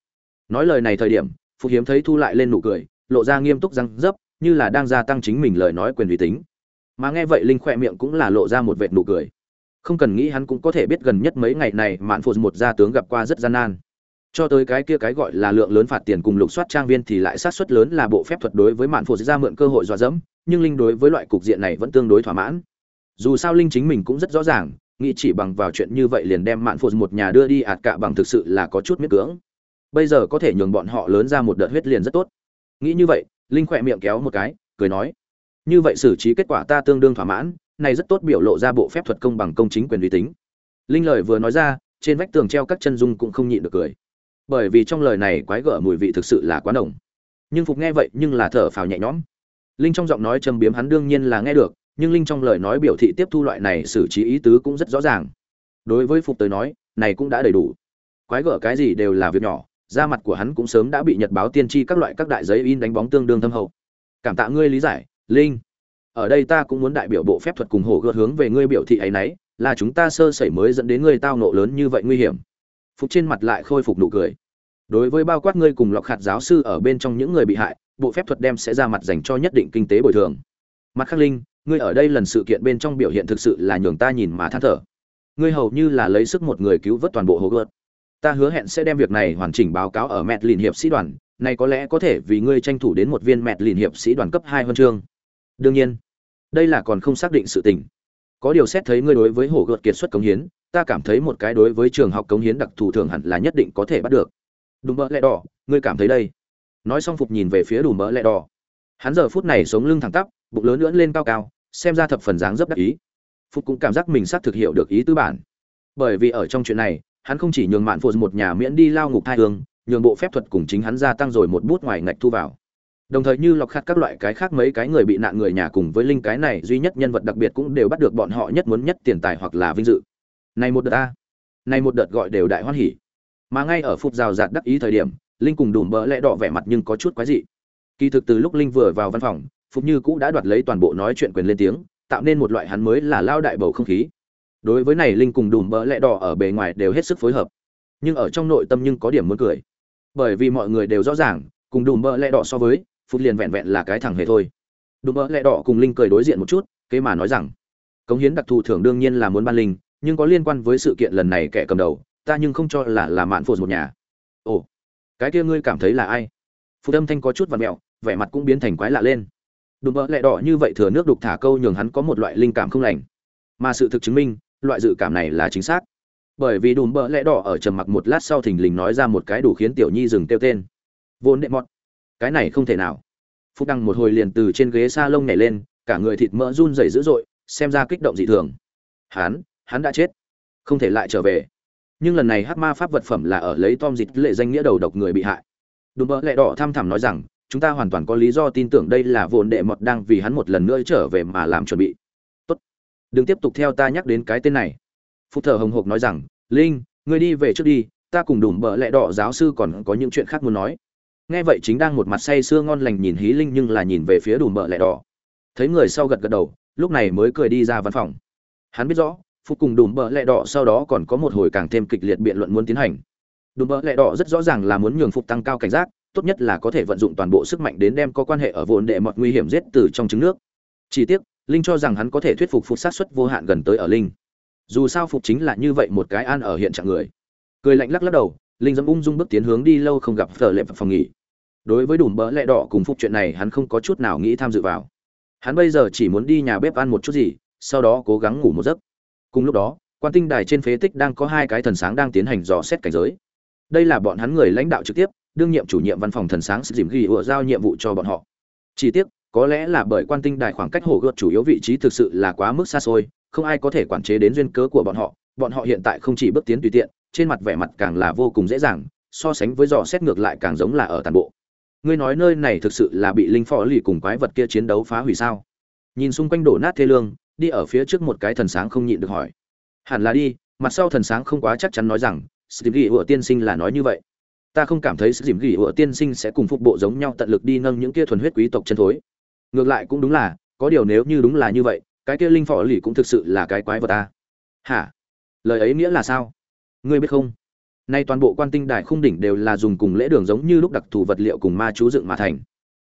Nói lời này thời điểm phụ hiếm thấy thu lại lên nụ cười, lộ ra nghiêm túc răng dấp, như là đang gia tăng chính mình lời nói quyền uy tín. Mà nghe vậy linh khỏe miệng cũng là lộ ra một vệt nụ cười. Không cần nghĩ hắn cũng có thể biết gần nhất mấy ngày này mạn phụ một gia tướng gặp qua rất gian nan cho tới cái kia cái gọi là lượng lớn phạt tiền cùng lục soát trang viên thì lại sát suất lớn là bộ phép thuật đối với mạn phụ ra mượn cơ hội dọa dẫm, nhưng linh đối với loại cục diện này vẫn tương đối thỏa mãn. Dù sao linh chính mình cũng rất rõ ràng, nghĩ chỉ bằng vào chuyện như vậy liền đem mạn phụ một nhà đưa đi ạt cạ bằng thực sự là có chút miết cưỡng. Bây giờ có thể nhường bọn họ lớn ra một đợt huyết liền rất tốt. Nghĩ như vậy, linh khỏe miệng kéo một cái, cười nói, như vậy xử trí kết quả ta tương đương thỏa mãn, này rất tốt biểu lộ ra bộ phép thuật công bằng công chính quyền uy tín. Linh lời vừa nói ra, trên vách tường treo các chân dung cũng không nhịn được cười bởi vì trong lời này quái gở mùi vị thực sự là quá nồng. Nhưng phục nghe vậy nhưng là thở phào nhẹ nhõm. Linh trong giọng nói trầm biếm hắn đương nhiên là nghe được, nhưng linh trong lời nói biểu thị tiếp thu loại này xử trí ý tứ cũng rất rõ ràng. Đối với phục tới nói, này cũng đã đầy đủ. Quái gở cái gì đều là việc nhỏ, da mặt của hắn cũng sớm đã bị nhật báo tiên tri các loại các đại giấy in đánh bóng tương đương thâm hậu. Cảm tạ ngươi lý giải, linh. Ở đây ta cũng muốn đại biểu bộ phép thuật cùng hổ gợt hướng về ngươi biểu thị ấy nấy, là chúng ta sơ sẩy mới dẫn đến ngươi tao nộ lớn như vậy nguy hiểm phục trên mặt lại khôi phục nụ cười. Đối với bao quát ngươi cùng lọc hạt giáo sư ở bên trong những người bị hại, bộ phép thuật đem sẽ ra mặt dành cho nhất định kinh tế bồi thường. Mặt khắc linh, ngươi ở đây lần sự kiện bên trong biểu hiện thực sự là nhường ta nhìn mà than thở. Ngươi hầu như là lấy sức một người cứu vớt toàn bộ hồ gợt. Ta hứa hẹn sẽ đem việc này hoàn chỉnh báo cáo ở mẹt lìn hiệp sĩ đoàn, này có lẽ có thể vì ngươi tranh thủ đến một viên mẹt lìn hiệp sĩ đoàn cấp hai huân chương. Đương nhiên, đây là còn không xác định sự tình. Có điều xét thấy ngươi đối với hồ gợt kiệt xuất cống hiến ta cảm thấy một cái đối với trường học cống hiến đặc thù thường hẳn là nhất định có thể bắt được. Đùm bỡ lẹ đỏ, ngươi cảm thấy đây. Nói xong phục nhìn về phía đùm bỡ lẹ đỏ. Hắn giờ phút này sống lưng thẳng tắp, bụng lớn lưỡn lên cao cao, xem ra thập phần dáng dấp đắc ý. Phục cũng cảm giác mình xác thực hiểu được ý tư bản. Bởi vì ở trong chuyện này, hắn không chỉ nhường mạn phụ một nhà miễn đi lao ngục thai hương, nhường bộ phép thuật cùng chính hắn gia tăng rồi một bút ngoài ngạch thu vào. Đồng thời như lọc khát các loại cái khác mấy cái người bị nạn người nhà cùng với linh cái này duy nhất nhân vật đặc biệt cũng đều bắt được bọn họ nhất muốn nhất tiền tài hoặc là vinh dự này một đợt a. Này một đợt gọi đều đại hoan hỉ. Mà ngay ở phút rào rạt đắc ý thời điểm, linh cùng đùm bỡ lẽ đỏ vẻ mặt nhưng có chút quái dị. Kỳ thực từ lúc linh vừa vào văn phòng, phục như cũ đã đoạt lấy toàn bộ nói chuyện quyền lên tiếng, tạo nên một loại hắn mới là lao đại bầu không khí. Đối với này linh cùng đùm bỡ lẽ đỏ ở bề ngoài đều hết sức phối hợp. Nhưng ở trong nội tâm nhưng có điểm muốn cười. Bởi vì mọi người đều rõ ràng, cùng đùm bỡ lẽ đỏ so với, Phục liền vẹn vẹn là cái thằng hề thôi. Đùm bỡ lẽ đỏ cùng linh cười đối diện một chút, kế mà nói rằng, cống hiến đặc thù thưởng đương nhiên là muốn ban linh nhưng có liên quan với sự kiện lần này kẻ cầm đầu, ta nhưng không cho là là mạn phô một nhà. Ồ, cái kia ngươi cảm thấy là ai? Phụ âm thanh có chút và mẹo, vẻ mặt cũng biến thành quái lạ lên. Đùm bỡ lẹ đỏ như vậy thừa nước đục thả câu nhường hắn có một loại linh cảm không lành. Mà sự thực chứng minh, loại dự cảm này là chính xác. Bởi vì đùm bỡ lẽ đỏ ở trầm mặc một lát sau thình lình nói ra một cái đủ khiến tiểu nhi dừng kêu tên. Vốn đệ mọt. Cái này không thể nào. Phúc đăng một hồi liền từ trên ghế s a lông nhảy lên, cả người thịt mỡ run rẩy dữ dội, xem ra kích động dị thường. Hắn hắn đã chết, không thể lại trở về. Nhưng lần này hát ma pháp vật phẩm là ở lấy tom dịch lệ danh nghĩa đầu độc người bị hại. Đùm bỡ lẹ đỏ tham thẳm nói rằng, chúng ta hoàn toàn có lý do tin tưởng đây là vồn đệ mọt đang vì hắn một lần nữa trở về mà làm chuẩn bị. Tốt, đừng tiếp tục theo ta nhắc đến cái tên này. Phúc thờ hồng hộc nói rằng, linh, ngươi đi về trước đi, ta cùng đùm bỡ lẹ đỏ giáo sư còn có những chuyện khác muốn nói. Nghe vậy chính đang một mặt say sưa ngon lành nhìn hí linh nhưng là nhìn về phía đùm bỡ lẹ đỏ. Thấy người sau gật gật đầu, lúc này mới cười đi ra văn phòng. Hắn biết rõ phục cùng đùm bợ lẹ đỏ sau đó còn có một hồi càng thêm kịch liệt biện luận muốn tiến hành. Đùm bợ lẹ đỏ rất rõ ràng là muốn nhường phục tăng cao cảnh giác, tốt nhất là có thể vận dụng toàn bộ sức mạnh đến đem có quan hệ ở vốn đệ mọt nguy hiểm giết từ trong trứng nước. Chỉ tiếc, linh cho rằng hắn có thể thuyết phục phục sát xuất vô hạn gần tới ở linh. Dù sao phục chính là như vậy một cái an ở hiện trạng người. Cười lạnh lắc lắc đầu, linh dẫm ung dung bước tiến hướng đi lâu không gặp phở lệ phòng nghỉ. Đối với đùm bỡ lẹ đỏ cùng phục chuyện này hắn không có chút nào nghĩ tham dự vào. Hắn bây giờ chỉ muốn đi nhà bếp ăn một chút gì, sau đó cố gắng ngủ một giấc cùng lúc đó, quan tinh đài trên phế tích đang có hai cái thần sáng đang tiến hành dò xét cảnh giới. Đây là bọn hắn người lãnh đạo trực tiếp, đương nhiệm chủ nhiệm văn phòng thần sáng dìm ghi ủa giao nhiệm vụ cho bọn họ. Chỉ tiếc, có lẽ là bởi quan tinh đài khoảng cách hồ gợt chủ yếu vị trí thực sự là quá mức xa xôi, không ai có thể quản chế đến duyên cớ của bọn họ. Bọn họ hiện tại không chỉ bước tiến tùy tiện, trên mặt vẻ mặt càng là vô cùng dễ dàng, so sánh với dò xét ngược lại càng giống là ở tàn bộ. Ngươi nói nơi này thực sự là bị linh phò lì cùng quái vật kia chiến đấu phá hủy sao? Nhìn xung quanh đổ nát thê lương đi ở phía trước một cái thần sáng không nhịn được hỏi. Hẳn là đi, mặt sau thần sáng không quá chắc chắn nói rằng sự ghi ủa tiên sinh là nói như vậy. Ta không cảm thấy sự dìm ghi ủa tiên sinh sẽ cùng phục bộ giống nhau tận lực đi nâng những kia thuần huyết quý tộc chân thối. Ngược lại cũng đúng là, có điều nếu như đúng là như vậy, cái kia linh phò lì cũng thực sự là cái quái vật ta hả? Lời ấy nghĩa là sao? Ngươi biết không? Nay toàn bộ quan tinh đài khung đỉnh đều là dùng cùng lễ đường giống như lúc đặc thù vật liệu cùng ma chú dựng mà thành.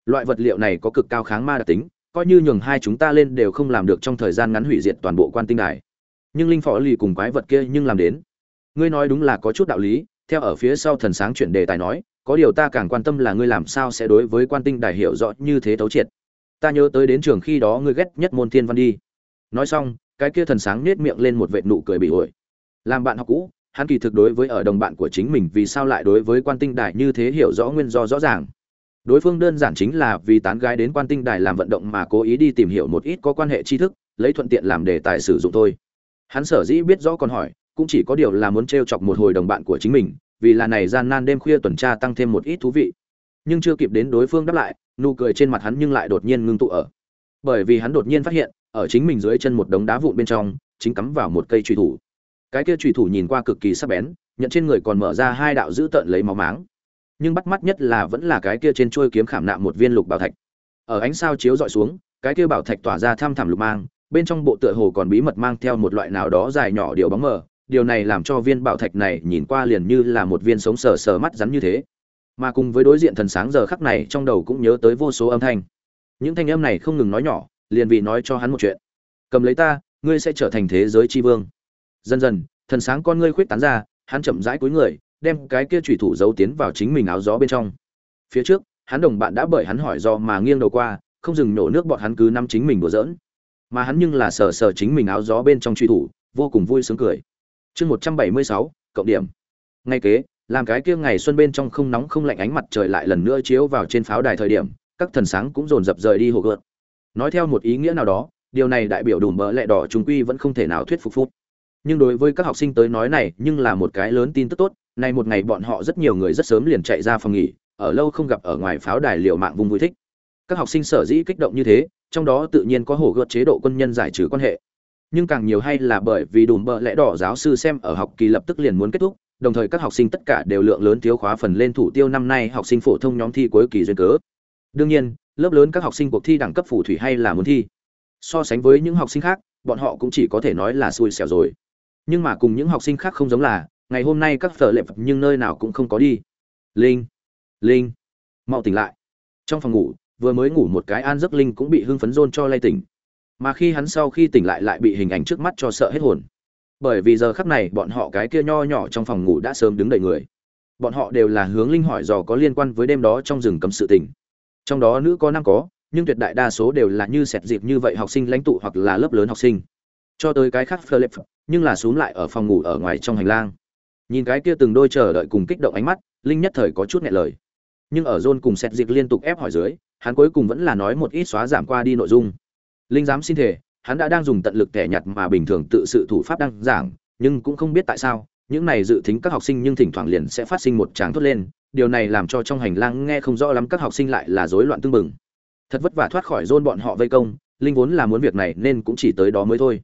Loại vật liệu này có cực cao kháng ma đặc tính coi như nhường hai chúng ta lên đều không làm được trong thời gian ngắn hủy diệt toàn bộ quan tinh đài. Nhưng linh phò lì cùng quái vật kia nhưng làm đến. Ngươi nói đúng là có chút đạo lý, theo ở phía sau thần sáng chuyển đề tài nói, có điều ta càng quan tâm là ngươi làm sao sẽ đối với quan tinh đài hiểu rõ như thế thấu triệt. Ta nhớ tới đến trường khi đó ngươi ghét nhất môn thiên văn đi. Nói xong, cái kia thần sáng nết miệng lên một vệt nụ cười bị ổi làm bạn học cũ, hắn kỳ thực đối với ở đồng bạn của chính mình vì sao lại đối với quan tinh đài như thế hiểu rõ nguyên do rõ ràng đối phương đơn giản chính là vì tán gái đến quan tinh đài làm vận động mà cố ý đi tìm hiểu một ít có quan hệ tri thức, lấy thuận tiện làm đề tài sử dụng thôi. Hắn sở dĩ biết rõ còn hỏi, cũng chỉ có điều là muốn t r e o chọc một hồi đồng bạn của chính mình, vì là này gian nan đêm khuya tuần tra tăng thêm một ít thú vị. Nhưng chưa kịp đến đối phương đáp lại, nụ cười trên mặt hắn nhưng lại đột nhiên ngưng tụ ở. Bởi vì hắn đột nhiên phát hiện, ở chính mình dưới chân một đống đá vụn bên trong, chính cắm vào một cây trùy thủ. Cái kia trùy thủ nhìn qua cực kỳ sắc bén, nhận trên người còn mở ra hai đạo dữ tợn lấy máu máng nhưng bắt mắt nhất là vẫn là cái kia trên chuôi kiếm khảm nạm một viên lục bảo thạch. Ở ánh sao chiếu dọi xuống, cái kia bảo thạch tỏa ra tham thẳm lục mang, bên trong bộ tựa hồ còn bí mật mang theo một loại nào đó dài nhỏ điều bóng mờ, điều này làm cho viên bảo thạch này nhìn qua liền như là một viên sống sờ sờ mắt rắn như thế. Mà cùng với đối diện thần sáng giờ khắc này trong đầu cũng nhớ tới vô số âm thanh. Những thanh âm này không ngừng nói nhỏ, liền vì nói cho hắn một chuyện. Cầm lấy ta, ngươi sẽ trở thành thế giới chi vương. Dần dần, thần sáng con ngươi khuyết tán ra, hắn chậm rãi cúi người đem cái kia chủy thủ giấu tiến vào chính mình áo gió bên trong. Phía trước, hắn đồng bạn đã bởi hắn hỏi do mà nghiêng đầu qua, không dừng nổ nước bọn hắn cứ năm chính mình đùa giỡn. Mà hắn nhưng là sờ sờ chính mình áo gió bên trong truy thủ, vô cùng vui sướng cười. Chương một trăm bảy mươi sáu, cộng điểm. Ngay kế, làm cái kia ngày xuân bên trong không nóng không lạnh ánh mặt trời lại lần nữa chiếu vào trên pháo đài thời điểm, các thần sáng cũng dồn dập rời đi hồ gợt. Nói theo một ý nghĩa nào đó, điều này đại biểu đủ mỡ lẹ đỏ chúng quy vẫn không thể nào thuyết phục phút. Nhưng đối với các học sinh tới nói này nhưng là một cái lớn tin tức tốt nay một ngày bọn họ rất nhiều người rất sớm liền chạy ra phòng nghỉ, ở lâu không gặp ở ngoài pháo đài liệu mạng vùng vui thích. Các học sinh sở dĩ kích động như thế, trong đó tự nhiên có hổ gợt chế độ quân nhân giải trừ quan hệ. Nhưng càng nhiều hay là bởi vì đùm bợ lẽ đỏ giáo sư xem ở học kỳ lập tức liền muốn kết thúc, đồng thời các học sinh tất cả đều lượng lớn thiếu khóa phần lên thủ tiêu năm nay học sinh phổ thông nhóm thi cuối kỳ duyên cớ. Đương nhiên, lớp lớn các học sinh cuộc thi đẳng cấp phù thủy hay là muốn thi. So sánh với những học sinh khác, bọn họ cũng chỉ có thể nói là xui xẻo rồi. Nhưng mà cùng những học sinh khác không giống là ngày hôm nay các phở lệ phật nhưng nơi nào cũng không có đi. Linh linh, mau tỉnh lại. Trong phòng ngủ, vừa mới ngủ một cái an giấc linh cũng bị hưng phấn rôn cho lay tỉnh. Mà khi hắn sau khi tỉnh lại lại bị hình ảnh trước mắt cho sợ hết hồn. Bởi vì giờ khắc này bọn họ cái kia nho nhỏ trong phòng ngủ đã sớm đứng đầy người. Bọn họ đều là hướng linh hỏi dò có liên quan với đêm đó trong rừng cấm sự tình. Trong đó nữ có nam có, nhưng tuyệt đại đa số đều là như sẹt dịp như vậy học sinh lãnh tụ hoặc là lớp lớn học sinh. Cho tới cái khác phơ lệp nhưng là xuống lại ở phòng ngủ ở ngoài trong hành lang nhìn cái kia từng đôi chờ đợi cùng kích động ánh mắt, linh nhất thời có chút nghẹn lời. Nhưng ở john cùng sẹt dịch liên tục ép hỏi dưới, hắn cuối cùng vẫn là nói một ít xóa giảm qua đi nội dung. Linh dám xin thể hắn đã đang dùng tận lực kẻ nhặt mà bình thường tự sự thủ pháp đang giảng, nhưng cũng không biết tại sao, những này dự tính các học sinh nhưng thỉnh thoảng liền sẽ phát sinh một tràng thốt lên, điều này làm cho trong hành lang nghe không rõ lắm các học sinh lại là rối loạn tương mừng thật vất vả thoát khỏi john bọn họ vây công, linh vốn là muốn việc này nên cũng chỉ tới đó mới thôi.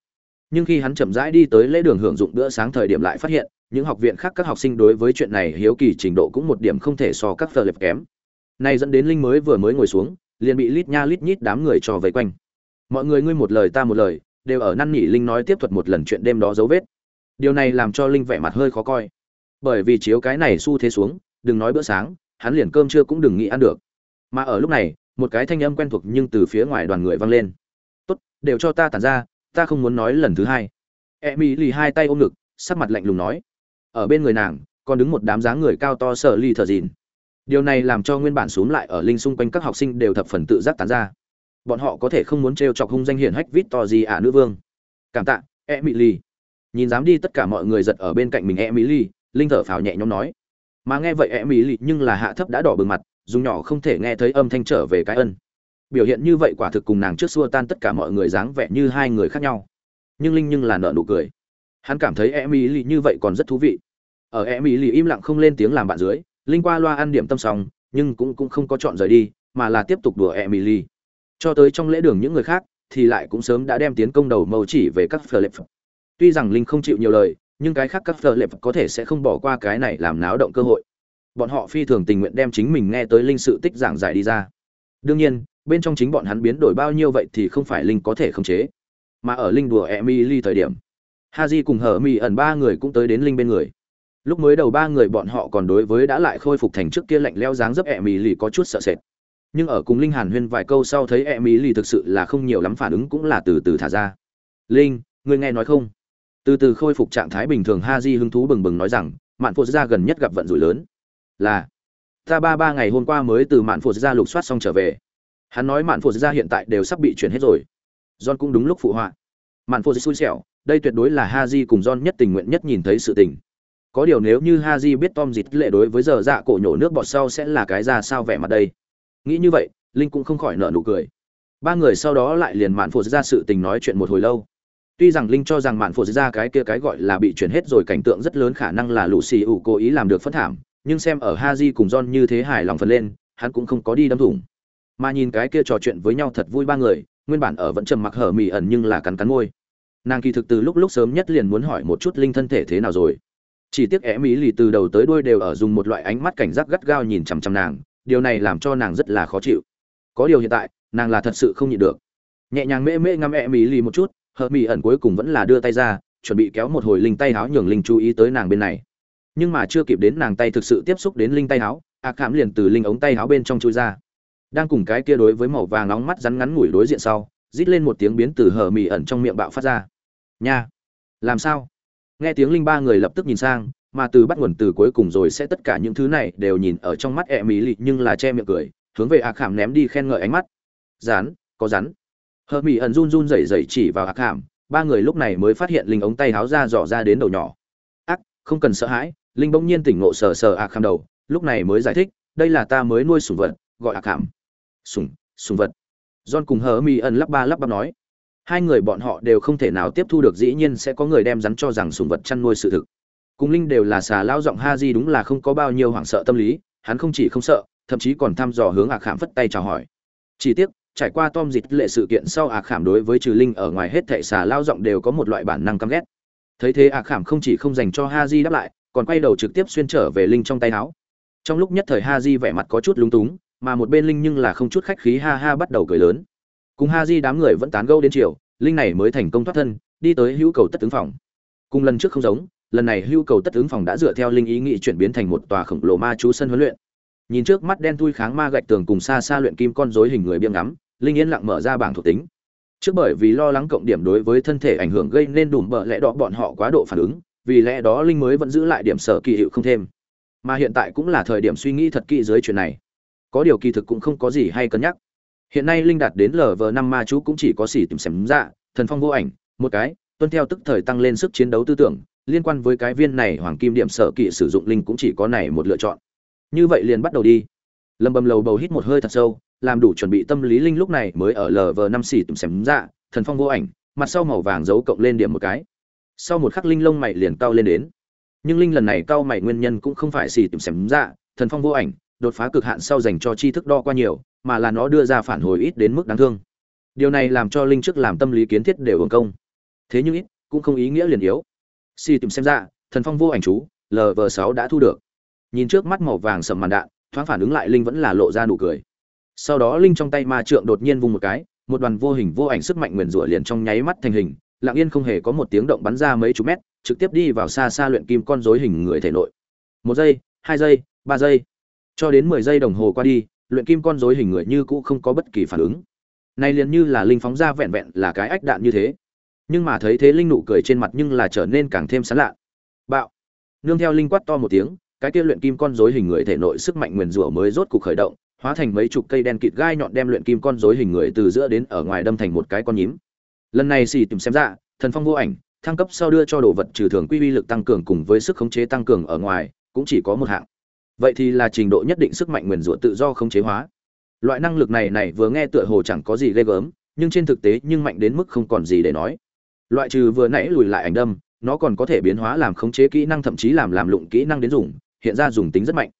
Nhưng khi hắn chậm rãi đi tới lễ đường hưởng dụng bữa sáng thời điểm lại phát hiện những học viện khác các học sinh đối với chuyện này hiếu kỳ trình độ cũng một điểm không thể so các phờ lệp kém. Nay dẫn đến linh mới vừa mới ngồi xuống, liền bị lít nha lít nhít đám người trò vây quanh. Mọi người ngươi một lời ta một lời, đều ở năn nỉ linh nói tiếp thuật một lần chuyện đêm đó dấu vết. Điều này làm cho linh vẻ mặt hơi khó coi. Bởi vì chiếu cái này xu thế xuống, đừng nói bữa sáng, hắn liền cơm trưa cũng đừng nghĩ ăn được. Mà ở lúc này, một cái thanh âm quen thuộc nhưng từ phía ngoài đoàn người vang lên. Tốt, đều cho ta tản ra, ta không muốn nói lần thứ hai. E mỹ lì hai tay ôm ngực, sắc mặt lạnh lùng nói ở bên người nàng, còn đứng một đám dáng người cao to sợ ly thờ dìn. Điều này làm cho nguyên bản xuống lại ở linh xung quanh các học sinh đều thập phần tự giác tán ra. Bọn họ có thể không muốn t chọc hung danh hiển hách vít to gì ả nữ vương. Cảm tạ e mỹ ly nhìn dám đi tất cả mọi người giật ở bên cạnh mình e mỹ ly linh thở phào nhẹ nhõm nói. Mà nghe vậy e mỹ ly nhưng là hạ thấp đã đỏ bừng mặt, dùng nhỏ không thể nghe thấy âm thanh trở về cái ân. Biểu hiện như vậy quả thực cùng nàng trước xua tan tất cả mọi người dáng vẻ như hai người khác nhau. Nhưng linh nhưng là nợ nụ cười hắn cảm thấy em ý lì như vậy còn rất thú vị. Ở em ý lì im lặng không lên tiếng làm bạn dưới, linh qua loa ăn điểm tâm xong, nhưng cũng cũng không có chọn rời đi, mà là tiếp tục đùa em ý lì cho tới trong lễ đường những người khác, thì lại cũng sớm đã đem tiến công đầu mâu chỉ về các phờ lệp tuy rằng linh không chịu nhiều lời, nhưng cái khác các phờ lệp có thể sẽ không bỏ qua cái này làm náo động cơ hội. Bọn họ phi thường tình nguyện đem chính mình nghe tới linh sự tích giảng giải đi ra. Đương nhiên, bên trong chính bọn hắn biến đổi bao nhiêu vậy thì không phải linh có thể khống chế. Mà ở linh đùa emily thời điểm Ha haji cùng hở mỹ ẩn ba người cũng tới đến linh bên người. Lúc mới đầu ba người bọn họ còn đối với đã lại khôi phục thành trước kia lạnh leo dáng dấp emily có chút sợ sệt. Nhưng ở cùng linh hàn huyên vài câu sau thấy emily thực sự là không nhiều lắm phản ứng cũng là từ từ thả ra. Linh, ngươi nghe nói không? Từ từ khôi phục trạng thái bình thường Ha haji hứng thú bừng bừng nói rằng, mạn phụ ra gần nhất gặp vận rủi lớn. Là, ta ba ba ngày hôm qua mới từ mạn phụ ra lục soát xong trở về. Hắn nói mạn phụ ra hiện tại đều sắp bị chuyển hết rồi. John cũng đúng lúc phụ họa mạn phụ xui xẻo đây tuyệt đối là ha di cùng john nhất tình nguyện nhất nhìn thấy sự tình. Có điều nếu như ha di biết tom dịt lệ đối với giờ dạ cổ nhổ nước bọt sau sẽ là cái ra sao vẻ mặt đây? Nghĩ như vậy linh cũng không khỏi nợ nụ cười. Ba người sau đó lại liền mạn phô ra sự tình nói chuyện một hồi lâu. Tuy rằng linh cho rằng mạn phô ra cái kia cái gọi là bị chuyển hết rồi cảnh tượng rất lớn khả năng là lũ xì ủ cố ý làm được phất thảm nhưng xem ở Haji cùng John như thế hài lòng phần lên, hắn cũng không có đi đâm thủng. Mà nhìn cái kia trò chuyện với nhau thật vui ba người, nguyên bản ở vẫn trầm mặc hở mỉ ẩn nhưng là cắn cắn môi. Nàng kỳ thực từ lúc lúc sớm nhất liền muốn hỏi một chút linh thân thể thế nào rồi. chỉ tiếc é mỹ lì từ đầu tới đuôi đều ở dùng một loại ánh mắt cảnh giác gắt gao nhìn chằm chằm nàng, điều này làm cho nàng rất là khó chịu có điều hiện tại, nàng là thật sự không nhịn được nhẹ nhàng mễ mễ ngắm é mỹ lì một chút hờ mỹ ẩn cuối cùng vẫn là đưa tay ra, chuẩn bị kéo một hồi linh tay háo nhường linh chú ý tới nàng bên này nhưng mà chưa kịp đến nàng tay thực sự tiếp xúc đến linh tay háo, a khảm liền từ linh ống tay háo bên trong chui ra đang cùng cái kia đối với màu vàng nóng mắt rắn ngắn ngủi đối diện sau, rít lên một tiếng biến từ hờ mì ẩn trong miệng bạo phát ra. Nha! Làm sao? Nghe tiếng linh ba người lập tức nhìn sang, mà từ bắt nguồn từ cuối cùng rồi sẽ tất cả những thứ này đều nhìn ở trong mắt ẹ mỹ lị nhưng là che miệng cười, hướng về a khảm ném đi khen ngợi ánh mắt. Rán có rắn. Hờ mỹ ẩn run run rẩy rẩy chỉ vào a khảm, ba người lúc này mới phát hiện linh ống tay háo ra dò ra đến đầu nhỏ. Ác, không cần sợ hãi, linh bỗng nhiên tỉnh ngộ sờ sờ a khảm đầu, lúc này mới giải thích, đây là ta mới nuôi sủng vật, gọi a khảm sùng sùng vật. John cùng hờ mi ẩn lắp ba lắp bắp nói, hai người bọn họ đều không thể nào tiếp thu được, dĩ nhiên sẽ có người đem rắn cho rằng sùng vật chăn nuôi sự thực. Cùng linh đều là xà lao giọng ha di đúng là không có bao nhiêu hoảng sợ tâm lý, hắn không chỉ không sợ, thậm chí còn thăm dò hướng ạc khảm phất tay chào hỏi. Chỉ tiếc, trải qua tom dịch lệ sự kiện sau, ạc khảm đối với trừ linh ở ngoài hết thệ xà lao giọng đều có một loại bản năng căm ghét. Thấy thế, ạc khảm không chỉ không dành cho ha di đáp lại, còn quay đầu trực tiếp xuyên trở về linh trong tay áo. Trong lúc nhất thời ha di vẻ mặt có chút lúng túng mà một bên linh nhưng là không chút khách khí ha ha bắt đầu cười lớn. Cùng ha di đám người vẫn tán gẫu đến chiều, linh này mới thành công thoát thân, đi tới hữu cầu tất tướng phòng. Cùng lần trước không giống, lần này hữu cầu tất ứng phòng đã dựa theo linh ý nghĩ chuyển biến thành một tòa khổng lồ ma chú sân huấn luyện. Nhìn trước mắt đen thui kháng ma gạch tường cùng xa xa luyện kim con rối hình người biếng ngắm, linh yên lặng mở ra bảng thuộc tính. Trước bởi vì lo lắng cộng điểm đối với thân thể ảnh hưởng gây nên đùm bợ lẽ đó bọn họ quá độ phản ứng, vì lẽ đó linh mới vẫn giữ lại điểm sở kỳ hiệu không thêm. Mà hiện tại cũng là thời điểm suy nghĩ thật kỹ dưới chuyện này có điều kỳ thực cũng không có gì hay cân nhắc. Hiện nay linh đạt đến lv năm ma chú cũng chỉ có xỉ tìm xem dạ thần phong vô ảnh, một cái, tuân theo tức thời tăng lên sức chiến đấu tư tưởng, liên quan với cái viên này hoàng kim điểm sở kỵ sử dụng linh cũng chỉ có này một lựa chọn. Như vậy liền bắt đầu đi. Lâm bầm lầu bầu hít một hơi thật sâu, làm đủ chuẩn bị tâm lý linh lúc này mới ở lv năm xỉ tìm xém dạ thần phong vô ảnh, mặt sau màu vàng giấu cộng lên điểm một cái. Sau một khắc linh lông mày liền cao lên đến. Nhưng linh lần này cao mày nguyên nhân cũng không phải xỉ tìm xém dạ thần phong vô ảnh đột phá cực hạn sau dành cho tri thức đo qua nhiều, mà là nó đưa ra phản hồi ít đến mức đáng thương. Điều này làm cho linh trước làm tâm lý kiến thiết đều hưởng công. Thế nhưng ít, cũng không ý nghĩa liền yếu. Si tìm xem ra, thần phong vô ảnh chú lv sáu đã thu được. Nhìn trước mắt màu vàng sầm màn đạn, thoáng phản ứng lại linh vẫn là lộ ra nụ cười. Sau đó linh trong tay ma trượng đột nhiên vung một cái, một đoàn vô hình vô ảnh sức mạnh nguyền rủa liền trong nháy mắt thành hình, lặng yên không hề có một tiếng động bắn ra mấy chục mét, trực tiếp đi vào xa xa luyện kim con rối hình người thể nội. Một giây, hai giây, ba giây cho đến mười giây đồng hồ qua đi, luyện kim con rối hình người như cũ không có bất kỳ phản ứng. Này liền như là linh phóng ra vẹn vẹn là cái ách đạn như thế. Nhưng mà thấy thế linh nụ cười trên mặt nhưng là trở nên càng thêm sán lạ. Bạo. Nương theo linh quát to một tiếng, cái kia luyện kim con rối hình người thể nội sức mạnh nguyền rủa mới rốt cục khởi động, hóa thành mấy chục cây đen kịt gai nhọn đem luyện kim con rối hình người từ giữa đến ở ngoài đâm thành một cái con nhím. Lần này xì tìm xem ra thần phong vô ảnh, thăng cấp sau đưa cho đồ vật trừ thường quy uy lực tăng cường cùng với sức khống chế tăng cường ở ngoài, cũng chỉ có một hạng vậy thì là trình độ nhất định sức mạnh nguyền rủa tự do không chế hóa. Loại năng lực này này vừa nghe tựa hồ chẳng có gì ghê gớm, nhưng trên thực tế nhưng mạnh đến mức không còn gì để nói. Loại trừ vừa nãy lùi lại ảnh đâm, nó còn có thể biến hóa làm khống chế kỹ năng thậm chí làm làm lụng kỹ năng đến dùng, hiện ra dùng tính rất mạnh.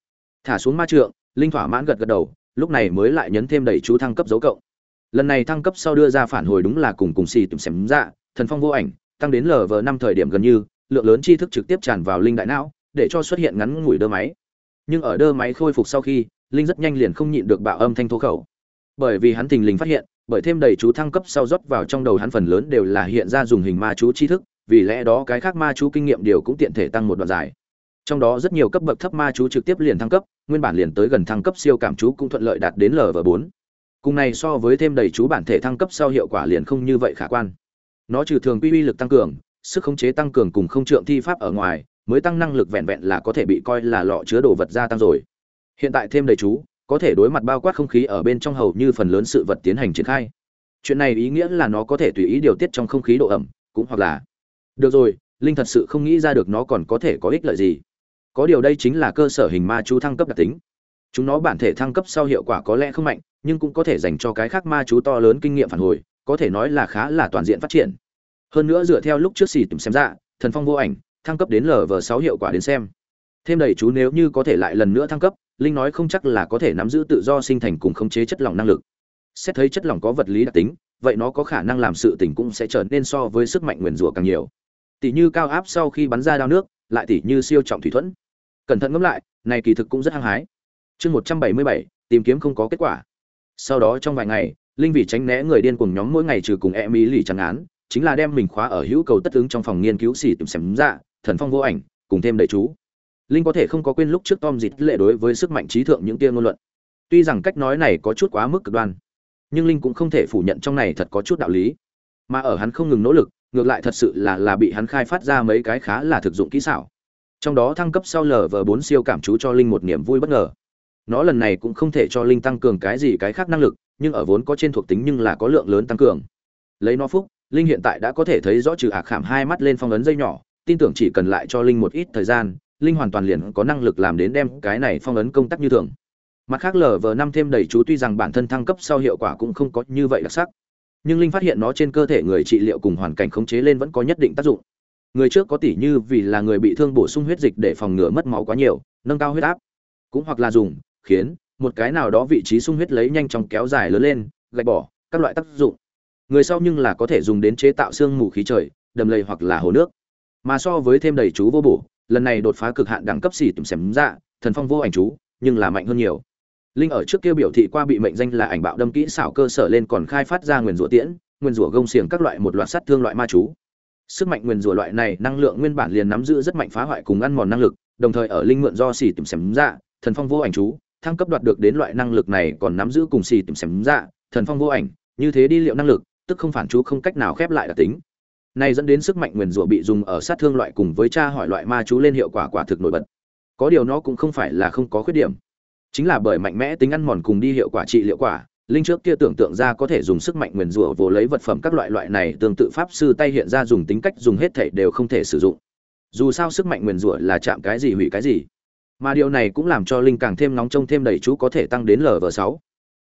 Thả xuống ma trượng, linh thỏa mãn gật gật đầu, lúc này mới lại nhấn thêm đẩy chú thăng cấp dấu cộng. Lần này thăng cấp sau đưa ra phản hồi đúng là cùng cùng xì tìm xem dạ thần phong vô ảnh, tăng đến lv năm thời điểm gần như, lượng lớn tri thức trực tiếp tràn vào linh đại não, để cho xuất hiện ngắn ngủi đơ máy nhưng ở đơ máy khôi phục sau khi, linh rất nhanh liền không nhịn được bạo âm thanh thô khẩu. Bởi vì hắn thình lình phát hiện, bởi thêm đầy chú thăng cấp sau rót vào trong đầu hắn phần lớn đều là hiện ra dùng hình ma chú tri thức, vì lẽ đó cái khác ma chú kinh nghiệm điều cũng tiện thể tăng một đoạn dài. Trong đó rất nhiều cấp bậc thấp ma chú trực tiếp liền thăng cấp, nguyên bản liền tới gần thăng cấp siêu cảm chú cũng thuận lợi đạt đến lv bốn. Cùng này so với thêm đầy chú bản thể thăng cấp sau hiệu quả liền không như vậy khả quan. Nó trừ thường quy uy lực tăng cường, sức khống chế tăng cường cùng không trượng thi pháp ở ngoài mới tăng năng lực vẹn vẹn là có thể bị coi là lọ chứa đồ vật gia tăng rồi. Hiện tại thêm đầy chú, có thể đối mặt bao quát không khí ở bên trong hầu như phần lớn sự vật tiến hành triển khai. Chuyện này ý nghĩa là nó có thể tùy ý điều tiết trong không khí độ ẩm, cũng hoặc là được rồi, linh thật sự không nghĩ ra được nó còn có thể có ích lợi gì. Có điều đây chính là cơ sở hình ma chú thăng cấp đặc tính. Chúng nó bản thể thăng cấp sau hiệu quả có lẽ không mạnh, nhưng cũng có thể dành cho cái khác ma chú to lớn kinh nghiệm phản hồi, có thể nói là khá là toàn diện phát triển. Hơn nữa dựa theo lúc trước xì tìm xem ra, thần phong vô ảnh thăng cấp đến lv sáu hiệu quả đến xem. Thêm đầy chú nếu như có thể lại lần nữa thăng cấp, linh nói không chắc là có thể nắm giữ tự do sinh thành cùng khống chế chất lỏng năng lực. Xét thấy chất lỏng có vật lý đặc tính, vậy nó có khả năng làm sự tình cũng sẽ trở nên so với sức mạnh nguyền rủa càng nhiều. Tỷ như cao áp sau khi bắn ra đao nước, lại tỷ như siêu trọng thủy thuẫn. Cẩn thận ngẫm lại, này kỳ thực cũng rất hăng hái. Chương một trăm bảy mươi bảy, tìm kiếm không có kết quả. Sau đó trong vài ngày, linh vì tránh né người điên cùng nhóm mỗi ngày trừ cùng e mỹ lì chẳng án, chính là đem mình khóa ở hữu cầu tất ứng trong phòng nghiên cứu xỉ tìm xem dạ thần phong vô ảnh, cùng thêm đầy chú. Linh có thể không có quên lúc trước tom dịt lệ đối với sức mạnh trí thượng những tia ngôn luận. Tuy rằng cách nói này có chút quá mức cực đoan, nhưng linh cũng không thể phủ nhận trong này thật có chút đạo lý. Mà ở hắn không ngừng nỗ lực, ngược lại thật sự là là bị hắn khai phát ra mấy cái khá là thực dụng kỹ xảo. Trong đó thăng cấp sau lờ vờ bốn siêu cảm chú cho linh một niềm vui bất ngờ. Nó lần này cũng không thể cho linh tăng cường cái gì cái khác năng lực, nhưng ở vốn có trên thuộc tính nhưng là có lượng lớn tăng cường. Lấy nó phúc, linh hiện tại đã có thể thấy rõ trừ ạc khảm hai mắt lên phong ấn dây nhỏ tin tưởng chỉ cần lại cho linh một ít thời gian, linh hoàn toàn liền có năng lực làm đến đem cái này phong ấn công tác như thường. Mặt khác lờ vờ năm thêm đầy chú tuy rằng bản thân thăng cấp sau hiệu quả cũng không có như vậy đặc sắc, nhưng linh phát hiện nó trên cơ thể người trị liệu cùng hoàn cảnh khống chế lên vẫn có nhất định tác dụng. Người trước có tỷ như vì là người bị thương bổ sung huyết dịch để phòng ngừa mất máu quá nhiều, nâng cao huyết áp, cũng hoặc là dùng khiến một cái nào đó vị trí sung huyết lấy nhanh chóng kéo dài lớn lên, gạch bỏ, các loại tác dụng. Người sau nhưng là có thể dùng đến chế tạo xương mù khí trời, đầm lầy hoặc là hồ nước mà so với thêm đầy chú vô bổ, lần này đột phá cực hạn đẳng cấp xỉ tùm xém dạ thần phong vô ảnh chú, nhưng là mạnh hơn nhiều. Linh ở trước kia biểu thị qua bị mệnh danh là ảnh bạo đâm kỹ xảo cơ sở lên còn khai phát ra nguyền rủa tiễn, nguyên rủa gông xiềng các loại một loạt sát thương loại ma chú. Sức mạnh nguyên rủa loại này năng lượng nguyên bản liền nắm giữ rất mạnh phá hoại cùng ăn mòn năng lực, đồng thời ở linh mượn do xỉ tìm xém dạ thần phong vô ảnh chú, thăng cấp đoạt được đến loại năng lực này còn nắm giữ cùng xỉ tìm xém dạ thần phong vô ảnh, như thế đi liệu năng lực, tức không phản chú không cách nào khép lại đặc tính này dẫn đến sức mạnh nguyên rủa bị dùng ở sát thương loại cùng với tra hỏi loại ma chú lên hiệu quả quả thực nổi bật. Có điều nó cũng không phải là không có khuyết điểm. Chính là bởi mạnh mẽ tính ăn mòn cùng đi hiệu quả trị liệu quả, linh trước kia tưởng tượng ra có thể dùng sức mạnh nguyền rủa vồ lấy vật phẩm các loại loại này tương tự pháp sư tay hiện ra dùng tính cách dùng hết thể đều không thể sử dụng. Dù sao sức mạnh nguyền rủa là chạm cái gì hủy cái gì. Mà điều này cũng làm cho linh càng thêm nóng trông thêm đầy chú có thể tăng đến lv sáu.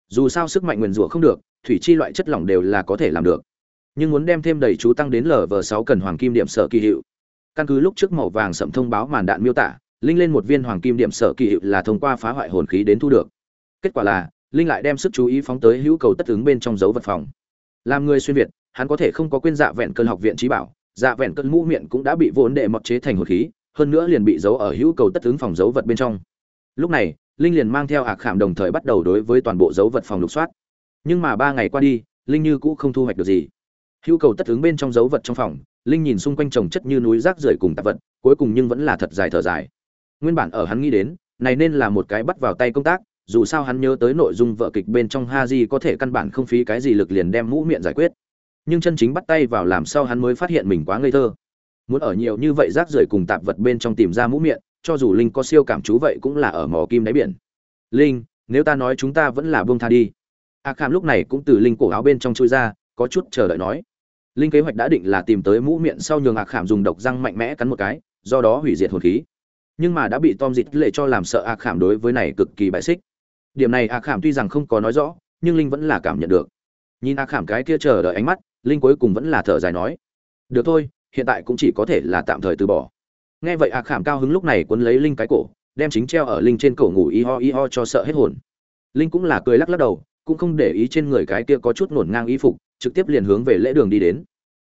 Dù sao sức mạnh nguyền rủa không được, thủy chi loại chất lỏng đều là có thể làm được nhưng muốn đem thêm đầy chú tăng đến lv sáu cần hoàng kim điểm sở kỳ hiệu. Căn cứ lúc trước màu vàng sậm thông báo màn đạn miêu tả, linh lên một viên hoàng kim điểm sở kỳ hiệu là thông qua phá hoại hồn khí đến thu được. Kết quả là, linh lại đem sức chú ý phóng tới hữu cầu tất ứng bên trong dấu vật phòng. Làm người xuyên việt, hắn có thể không có quên dạ vẹn cơn học viện trí bảo dạ vẹn cơn mũ miệng cũng đã bị vốn đệ mọt chế thành hồn khí, hơn nữa liền bị giấu ở hữu cầu tất ứng phòng dấu vật bên trong. Lúc này, linh liền mang theo ạc khảm đồng thời bắt đầu đối với toàn bộ dấu vật phòng lục soát. Nhưng mà ba ngày qua đi, linh như cũ không thu hoạch được gì hữu cầu tất ứng bên trong dấu vật trong phòng linh nhìn xung quanh trồng chất như núi rác rưởi cùng tạp vật cuối cùng nhưng vẫn là thật dài thở dài nguyên bản ở hắn nghĩ đến này nên là một cái bắt vào tay công tác dù sao hắn nhớ tới nội dung vợ kịch bên trong Haji có thể căn bản không phí cái gì lực liền đem mũ miệng giải quyết. Nhưng chân chính bắt tay vào làm sao hắn mới phát hiện mình quá ngây thơ. Muốn ở nhiều như vậy rác rưởi cùng tạp vật bên trong tìm ra mũ miệng, cho dù Linh có siêu cảm chú vậy cũng là ở mỏ kim đáy biển. Linh, nếu ta nói chúng ta vẫn là buông tha đi. A Kham lúc này cũng từ linh cổ áo bên trong chui ra, có chút chờ đợi nói. Linh kế hoạch đã định là tìm tới mũ miệng sau nhường ạc khảm dùng độc răng mạnh mẽ cắn một cái, do đó hủy diệt hồn khí. Nhưng mà đã bị Tom Dịt lệ cho làm sợ ạc khảm đối với này cực kỳ bại xích. Điểm này ạc khảm tuy rằng không có nói rõ nhưng linh vẫn là cảm nhận được. Nhìn ạc khảm cái kia chờ đợi ánh mắt linh cuối cùng vẫn là thở dài nói được thôi hiện tại cũng chỉ có thể là tạm thời từ bỏ. Nghe vậy ạc khảm cao hứng lúc này quấn lấy linh cái cổ đem chính treo ở linh trên cổ ngủ y ho y ho cho sợ hết hồn. Linh cũng là cười lắc lắc đầu cũng không để ý trên người cái kia có chút nổn ngang y phục trực tiếp liền hướng về lễ đường đi đến.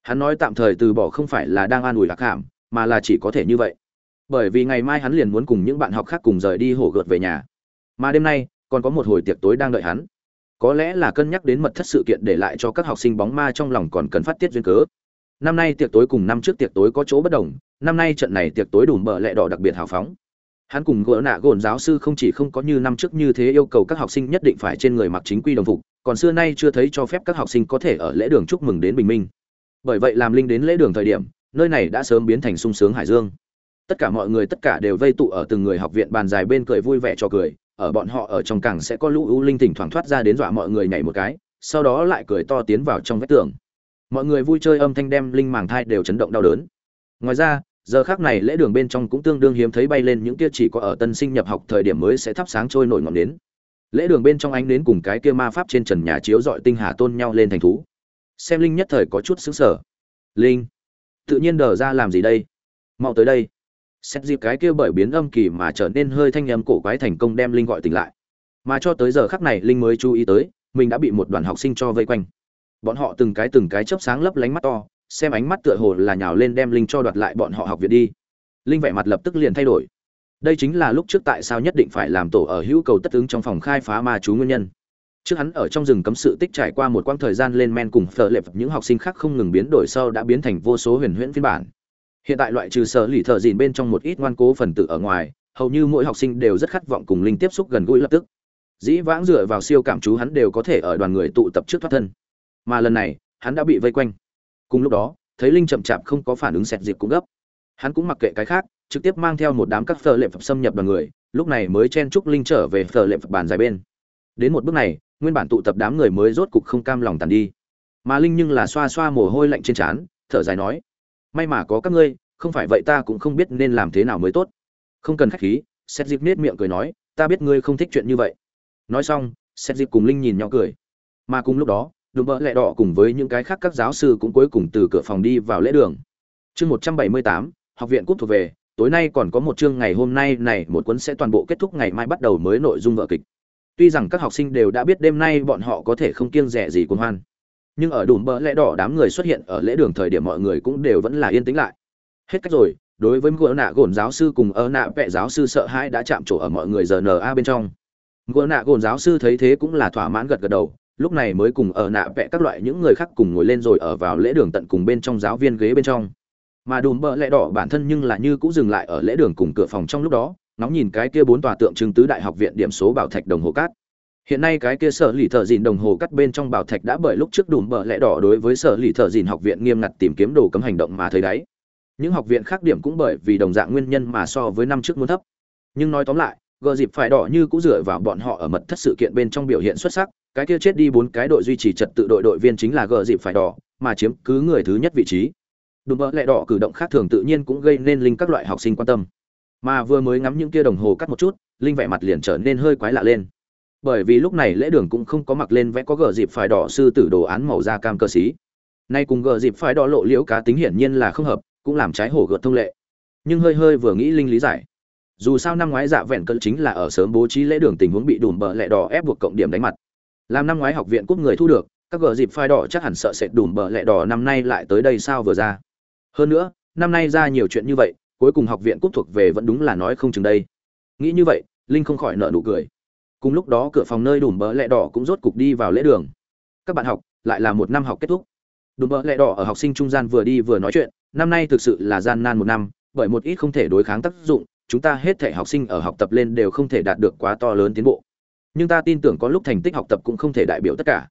Hắn nói tạm thời từ bỏ không phải là đang an ủi lạc hàm, mà là chỉ có thể như vậy. Bởi vì ngày mai hắn liền muốn cùng những bạn học khác cùng rời đi hổ gợt về nhà. Mà đêm nay, còn có một hồi tiệc tối đang đợi hắn. Có lẽ là cân nhắc đến mật thất sự kiện để lại cho các học sinh bóng ma trong lòng còn cần phát tiết duyên cớ. Năm nay tiệc tối cùng năm trước tiệc tối có chỗ bất đồng, năm nay trận này tiệc tối đủ mở lẹ đỏ đặc biệt hào phóng hắn cùng gỡ nạ gồn giáo sư không chỉ không có như năm trước như thế yêu cầu các học sinh nhất định phải trên người mặc chính quy đồng phục, còn xưa nay chưa thấy cho phép các học sinh có thể ở lễ đường chúc mừng đến bình minh. Bởi vậy làm linh đến lễ đường thời điểm, nơi này đã sớm biến thành sung sướng hải dương. Tất cả mọi người tất cả đều vây tụ ở từng người học viện bàn dài bên cười vui vẻ cho cười, ở bọn họ ở trong càng sẽ có lũ ưu linh thỉnh thoảng thoát ra đến dọa mọi người nhảy một cái, sau đó lại cười to tiến vào trong vách tường. Mọi người vui chơi âm thanh đem linh màng thai đều chấn động đau đớn. Ngoài ra giờ khác này lễ đường bên trong cũng tương đương hiếm thấy bay lên những kia chỉ có ở tân sinh nhập học thời điểm mới sẽ thắp sáng trôi nổi ngọn nến. Lễ đường bên trong ánh đến cùng cái kia ma pháp trên trần nhà chiếu dọi tinh hà tôn nhau lên thành thú. Xem linh nhất thời có chút xứng sở linh, tự nhiên đờ ra làm gì đây? Mau tới đây. Xét dịp cái kia bởi biến âm kỳ mà trở nên hơi thanh âm cổ quái thành công đem linh gọi tỉnh lại. Mà cho tới giờ khắc này linh mới chú ý tới, mình đã bị một đoàn học sinh cho vây quanh. Bọn họ từng cái từng cái chớp sáng lấp lánh mắt to xem ánh mắt tựa hồ là nhào lên đem linh cho đoạt lại bọn họ học viện đi. Linh vẻ mặt lập tức liền thay đổi. Đây chính là lúc trước tại sao nhất định phải làm tổ ở hữu cầu tất ứng trong phòng khai phá ma chú nguyên nhân. Trước hắn ở trong rừng cấm sự tích trải qua một quãng thời gian lên men cùng phở lệp, những học sinh khác không ngừng biến đổi sau đã biến thành vô số huyền huyễn phiên bản. Hiện tại loại trừ sở lì thợ dìn bên trong một ít ngoan cố phần tử ở ngoài, hầu như mỗi học sinh đều rất khát vọng cùng linh tiếp xúc gần gũi lập tức. Dĩ vãng dựa vào siêu cảm chú hắn đều có thể ở đoàn người tụ tập trước thoát thân. Mà lần này, hắn đã bị vây quanh cùng lúc đó, thấy linh chậm chạp không có phản ứng sẹt dịp cũng gấp. Hắn cũng mặc kệ cái khác, trực tiếp mang theo một đám các phờ lệ phật xâm nhập đoàn người, lúc này mới chen chúc linh trở về phờ lệ phật bàn dài bên. Đến một bước này, nguyên bản tụ tập đám người mới rốt cục không cam lòng tàn đi. Mà linh nhưng là xoa xoa mồ hôi lạnh trên trán, thở dài nói, may mà có các ngươi, không phải vậy ta cũng không biết nên làm thế nào mới tốt. Không cần khách khí xét dịp nết miệng cười nói, ta biết ngươi không thích chuyện như vậy. Nói xong xét dịp cùng linh nhìn nhỏ cười. Mà cùng lúc đó đùm bỡ lẹ đỏ cùng với những cái khác các giáo sư cũng cuối cùng từ cửa phòng đi vào lễ đường. Chương một trăm bảy mươi tám, học viện cúp thuộc về, tối nay còn có một chương ngày hôm nay, này một cuốn sẽ toàn bộ kết thúc ngày mai bắt đầu mới nội dung vở kịch. Tuy rằng các học sinh đều đã biết đêm nay bọn họ có thể không kiêng rẻ gì cuồng hoan, nhưng ở đùm bỡ lẽ đỏ đám người xuất hiện ở lễ đường thời điểm mọi người cũng đều vẫn là yên tĩnh lại. Hết cách rồi, đối với ngựa nạ gồn giáo sư cùng ơ nạ vẹ giáo sư sợ hãi đã chạm trổ ở mọi người giờ na bên trong. Ngựa nạ gồn giáo sư thấy thế cũng là thỏa mãn gật gật đầu lúc này mới cùng ở nạ vẽ các loại những người khác cùng ngồi lên rồi ở vào lễ đường tận cùng bên trong giáo viên ghế bên trong. Mà đùm bợ lẽ đỏ bản thân nhưng là như cũng dừng lại ở lễ đường cùng cửa phòng trong lúc đó nóng nhìn cái kia bốn tòa tượng trưng tứ đại học viện điểm số bảo thạch đồng hồ cát. Hiện nay cái kia sở lì thợ dìn đồng hồ cắt bên trong bảo thạch đã bởi lúc trước đùm bợ lẽ đỏ đối với sở lì thợ dìn học viện nghiêm ngặt tìm kiếm đồ cấm hành động mà thấy đáy những học viện khác điểm cũng bởi vì đồng dạng nguyên nhân mà so với năm trước muốn thấp. Nhưng nói tóm lại, gờ dịp phải đỏ như cũng dựa vào bọn họ ở mật thất sự kiện bên trong biểu hiện xuất sắc cái kia chết đi bốn cái đội duy trì trật tự đội đội viên chính là gờ dịp phải đỏ, mà chiếm cứ người thứ nhất vị trí. Đùm bỡ lẹ đỏ cử động khác thường tự nhiên cũng gây nên linh các loại học sinh quan tâm. Mà vừa mới ngắm những kia đồng hồ cắt một chút, linh vẻ mặt liền trở nên hơi quái lạ lên. Bởi vì lúc này lễ đường cũng không có mặc lên vẽ có gờ dịp phải đỏ sư tử đồ án màu da cam cơ xí nay cùng gờ dịp phải đỏ lộ liễu cá tính hiển nhiên là không hợp, cũng làm trái hổ gợt thông lệ. Nhưng hơi hơi vừa nghĩ linh lý giải. Dù sao năm ngoái dạ vẹn cân chính là ở sớm bố trí lễ đường tình huống bị đùm bờ lẹ đỏ ép buộc cộng điểm đánh mặt làm năm ngoái học viện cúp người thu được, các gờ dịp phai đỏ chắc hẳn sợ sệt đùm bờ lẹ đỏ năm nay lại tới đây sao vừa ra. Hơn nữa, năm nay ra nhiều chuyện như vậy, cuối cùng học viện cúp thuộc về vẫn đúng là nói không chừng đây. Nghĩ như vậy, linh không khỏi nợ nụ cười. Cùng lúc đó cửa phòng nơi đùm bờ lẹ đỏ cũng rốt cục đi vào lễ đường. Các bạn học, lại là một năm học kết thúc. Đùm bờ lẹ đỏ ở học sinh trung gian vừa đi vừa nói chuyện, năm nay thực sự là gian nan một năm, bởi một ít không thể đối kháng tác dụng, chúng ta hết thể học sinh ở học tập lên đều không thể đạt được quá to lớn tiến bộ nhưng ta tin tưởng có lúc thành tích học tập cũng không thể đại biểu tất cả.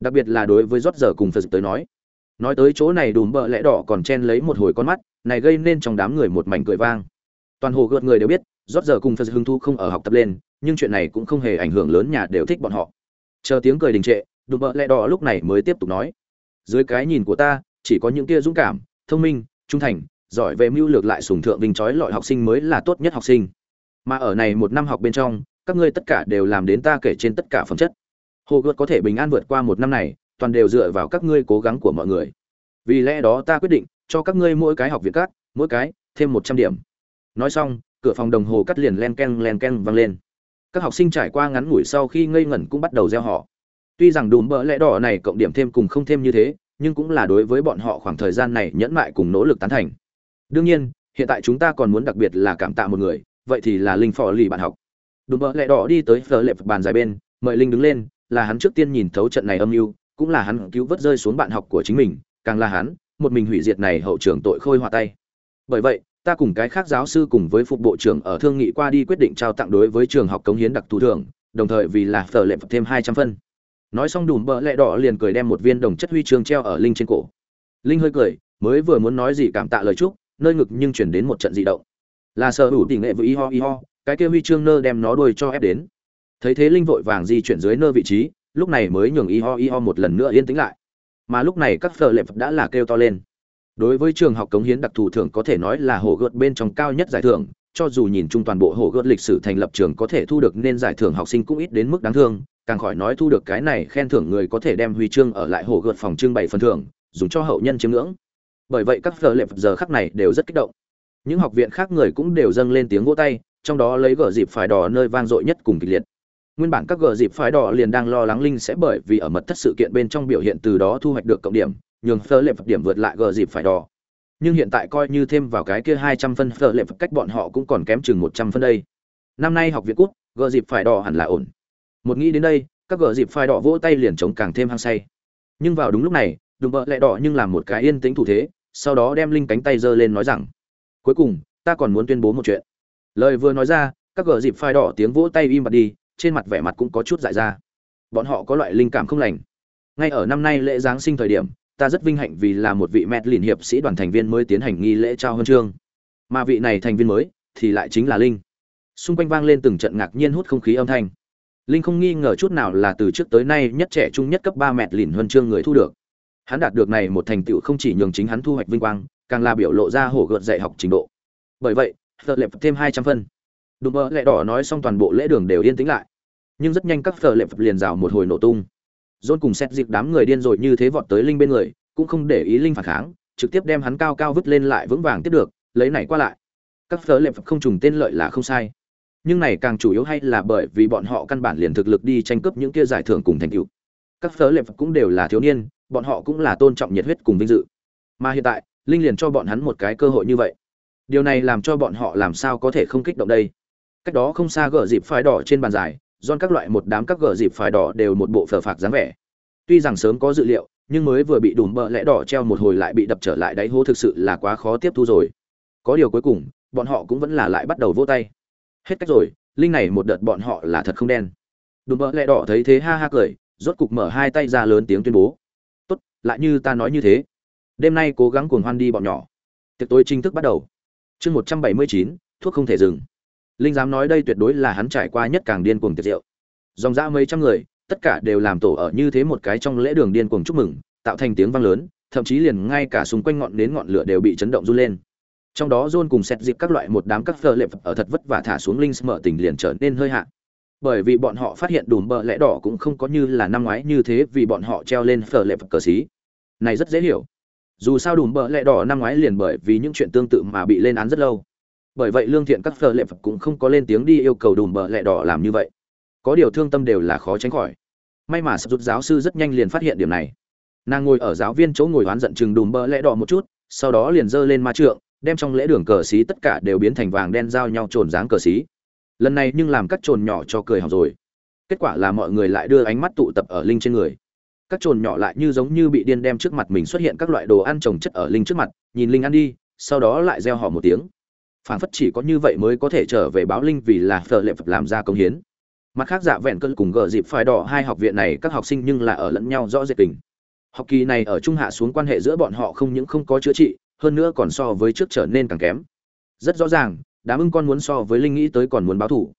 Đặc biệt là đối với rót giờ cùng phật tới nói. Nói tới chỗ này đùm bợ lẽ đỏ còn chen lấy một hồi con mắt, này gây nên trong đám người một mảnh cười vang. Toàn hồ gợt người đều biết rót giờ cùng phật hưng thu không ở học tập lên, nhưng chuyện này cũng không hề ảnh hưởng lớn nhà đều thích bọn họ. Chờ tiếng cười đình trệ, đùm bợ lẽ đỏ lúc này mới tiếp tục nói. Dưới cái nhìn của ta, chỉ có những kia dũng cảm, thông minh, trung thành, giỏi về mưu lược lại sùng thượng vinh trói lọi học sinh mới là tốt nhất học sinh. Mà ở này một năm học bên trong các ngươi tất cả đều làm đến ta kể trên tất cả phẩm chất. Hồ gợt có thể bình an vượt qua một năm này, toàn đều dựa vào các ngươi cố gắng của mọi người. Vì lẽ đó ta quyết định, cho các ngươi mỗi cái học viện cắt mỗi cái, thêm một trăm điểm. Nói xong, cửa phòng đồng hồ cắt liền len ken len ken vang lên. Các học sinh trải qua ngắn ngủi sau khi ngây ngẩn cũng bắt đầu gieo họ. Tuy rằng đùm bỡ lẽ đỏ này cộng điểm thêm cùng không thêm như thế, nhưng cũng là đối với bọn họ khoảng thời gian này nhẫn mại cùng nỗ lực tán thành. Đương nhiên, hiện tại chúng ta còn muốn đặc biệt là cảm tạ một người, vậy thì là linh phò lì bạn học đùm bỡ lẹ đỏ đi tới phở lệp bàn dài bên, mời linh đứng lên, là hắn trước tiên nhìn thấu trận này âm mưu, cũng là hắn cứu vớt rơi xuống bạn học của chính mình, càng là hắn, một mình hủy diệt này hậu trưởng tội khôi hòa tay. Bởi vậy, ta cùng cái khác giáo sư cùng với phục bộ trưởng ở thương nghị qua đi quyết định trao tặng đối với trường học cống hiến đặc thù thưởng, đồng thời vì là phở lẹp thêm hai trăm phân. Nói xong đùm bỡ lẹ đỏ liền cười đem một viên đồng chất huy chương treo ở linh trên cổ. Linh hơi cười, mới vừa muốn nói gì cảm tạ lời chúc, nơi ngực nhưng chuyển đến một trận dị động. Là sở hữu tỷ nghệ với y ho y ho cái kia huy chương nơ đem nó đuôi cho ép đến. Thấy thế linh vội vàng di chuyển dưới nơ vị trí, lúc này mới nhường y ho y ho một lần nữa yên tĩnh lại. Mà lúc này các phở lệp đã là kêu to lên. Đối với trường học cống hiến đặc thù thưởng có thể nói là hổ gợt bên trong cao nhất giải thưởng, cho dù nhìn chung toàn bộ hổ gợt lịch sử thành lập trường có thể thu được nên giải thưởng học sinh cũng ít đến mức đáng thương, càng khỏi nói thu được cái này khen thưởng người có thể đem huy chương ở lại hổ gợt phòng trưng bày phần thưởng, dùng cho hậu nhân chiếm ngưỡng. Bởi vậy các phở lệp giờ khắc này đều rất kích động. Những học viện khác người cũng đều dâng lên tiếng vỗ tay trong đó lấy gờ dịp phải đỏ nơi vang dội nhất cùng kịch liệt. Nguyên bản các gờ dịp phái đỏ liền đang lo lắng linh sẽ bởi vì ở mật thất sự kiện bên trong biểu hiện từ đó thu hoạch được cộng điểm, nhường phơ lệp điểm vượt lại gờ dịp phải đỏ. Nhưng hiện tại coi như thêm vào cái kia hai trăm phân phơ lệp cách bọn họ cũng còn kém chừng một trăm phân đây. Năm nay học viện quốc, gờ dịp phải đỏ hẳn là ổn. Một nghĩ đến đây, các gờ dịp phải đỏ vỗ tay liền chống càng thêm hăng say. Nhưng vào đúng lúc này, đùm bợ lẹ đỏ nhưng làm một cái yên tĩnh thủ thế, sau đó đem linh cánh tay giơ lên nói rằng, cuối cùng, ta còn muốn tuyên bố một chuyện lời vừa nói ra, các gờ dịp phai đỏ tiếng vỗ tay im bặt đi, trên mặt vẻ mặt cũng có chút dại ra. Bọn họ có loại linh cảm không lành. Ngay ở năm nay lễ giáng sinh thời điểm, ta rất vinh hạnh vì là một vị mẹt lìn hiệp sĩ đoàn thành viên mới tiến hành nghi lễ trao huân chương. Mà vị này thành viên mới thì lại chính là linh. Xung quanh vang lên từng trận ngạc nhiên hút không khí âm thanh. Linh không nghi ngờ chút nào là từ trước tới nay nhất trẻ trung nhất cấp ba mẹt lìn huân chương người thu được. Hắn đạt được này một thành tựu không chỉ nhường chính hắn thu hoạch vinh quang, càng là biểu lộ ra hổ gợt dạy học trình độ. Bởi vậy thợ lệp thêm hai trăm phân. Đùm mơ lẹ đỏ nói xong toàn bộ lễ đường đều yên tĩnh lại. Nhưng rất nhanh các thợ lệp liền rào một hồi nổ tung. Dôn cùng xét dịp đám người điên rồi như thế vọt tới linh bên người, cũng không để ý linh phản kháng, trực tiếp đem hắn cao cao vứt lên lại vững vàng tiếp được, lấy này qua lại. Các thợ lệp không trùng tên lợi là không sai. Nhưng này càng chủ yếu hay là bởi vì bọn họ căn bản liền thực lực đi tranh cướp những kia giải thưởng cùng thành tựu. Các thợ lệp cũng đều là thiếu niên, bọn họ cũng là tôn trọng nhiệt huyết cùng vinh dự. Mà hiện tại, linh liền cho bọn hắn một cái cơ hội như vậy điều này làm cho bọn họ làm sao có thể không kích động đây? Cách đó không xa gờ dịp phải đỏ trên bàn dài don các loại một đám các gờ dịp phải đỏ đều một bộ phờ phạc dáng vẻ. Tuy rằng sớm có dự liệu, nhưng mới vừa bị đùm bợ lẽ đỏ treo một hồi lại bị đập trở lại đáy hố thực sự là quá khó tiếp thu rồi. Có điều cuối cùng, bọn họ cũng vẫn là lại bắt đầu vỗ tay. Hết cách rồi, linh này một đợt bọn họ là thật không đen. Đùm bợ lẽ đỏ thấy thế ha ha cười, rốt cục mở hai tay ra lớn tiếng tuyên bố. Tốt, lại như ta nói như thế. Đêm nay cố gắng cuồng hoan đi bọn nhỏ. Tiệc tối chính thức bắt đầu chương một trăm bảy mươi chín, thuốc không thể dừng. Linh dám nói đây tuyệt đối là hắn trải qua nhất càng điên cuồng tiệc rượu dòng ra mấy trăm người, tất cả đều làm tổ ở như thế một cái trong lễ đường điên cuồng chúc mừng, tạo thành tiếng vang lớn, thậm chí liền ngay cả xung quanh ngọn đến ngọn lửa đều bị chấn động run lên. Trong đó john cùng xét dịp các loại một đám các phơ lệp ở thật vất vả thả xuống linh mở tình liền trở nên hơi hạ. Bởi vì bọn họ phát hiện đùm bờ lẽ đỏ cũng không có như là năm ngoái như thế vì bọn họ treo lên phở lệp cờ xí. Này rất dễ hiểu dù sao đùm bợ lẹ đỏ năm ngoái liền bởi vì những chuyện tương tự mà bị lên án rất lâu. Bởi vậy lương thiện các phờ lệ phật cũng không có lên tiếng đi yêu cầu đùm bợ lẹ đỏ làm như vậy. Có điều thương tâm đều là khó tránh khỏi. May mà sập rút giáo sư rất nhanh liền phát hiện điểm này. Nàng ngồi ở giáo viên chỗ ngồi oán giận chừng đùm bợ lẹ đỏ một chút, sau đó liền giơ lên ma trượng, đem trong lễ đường cờ xí tất cả đều biến thành vàng đen giao nhau trồn dáng cờ xí. Lần này nhưng làm các trồn nhỏ cho cười hỏng rồi. Kết quả là mọi người lại đưa ánh mắt tụ tập ở linh trên người các chồn nhỏ lại như giống như bị điên đem trước mặt mình xuất hiện các loại đồ ăn trồng chất ở linh trước mặt, nhìn linh ăn đi, sau đó lại gieo họ một tiếng. Phản phất chỉ có như vậy mới có thể trở về báo linh vì là phở lệ phật làm ra công hiến. Mặt khác dạ vẹn cơn cùng gờ dịp phai đỏ hai học viện này, các học sinh nhưng là ở lẫn nhau rõ rệt tình. Học kỳ này ở trung hạ xuống quan hệ giữa bọn họ không những không có chữa trị, hơn nữa còn so với trước trở nên càng kém. Rất rõ ràng, đám ưng con muốn so với linh nghĩ tới còn muốn báo thủ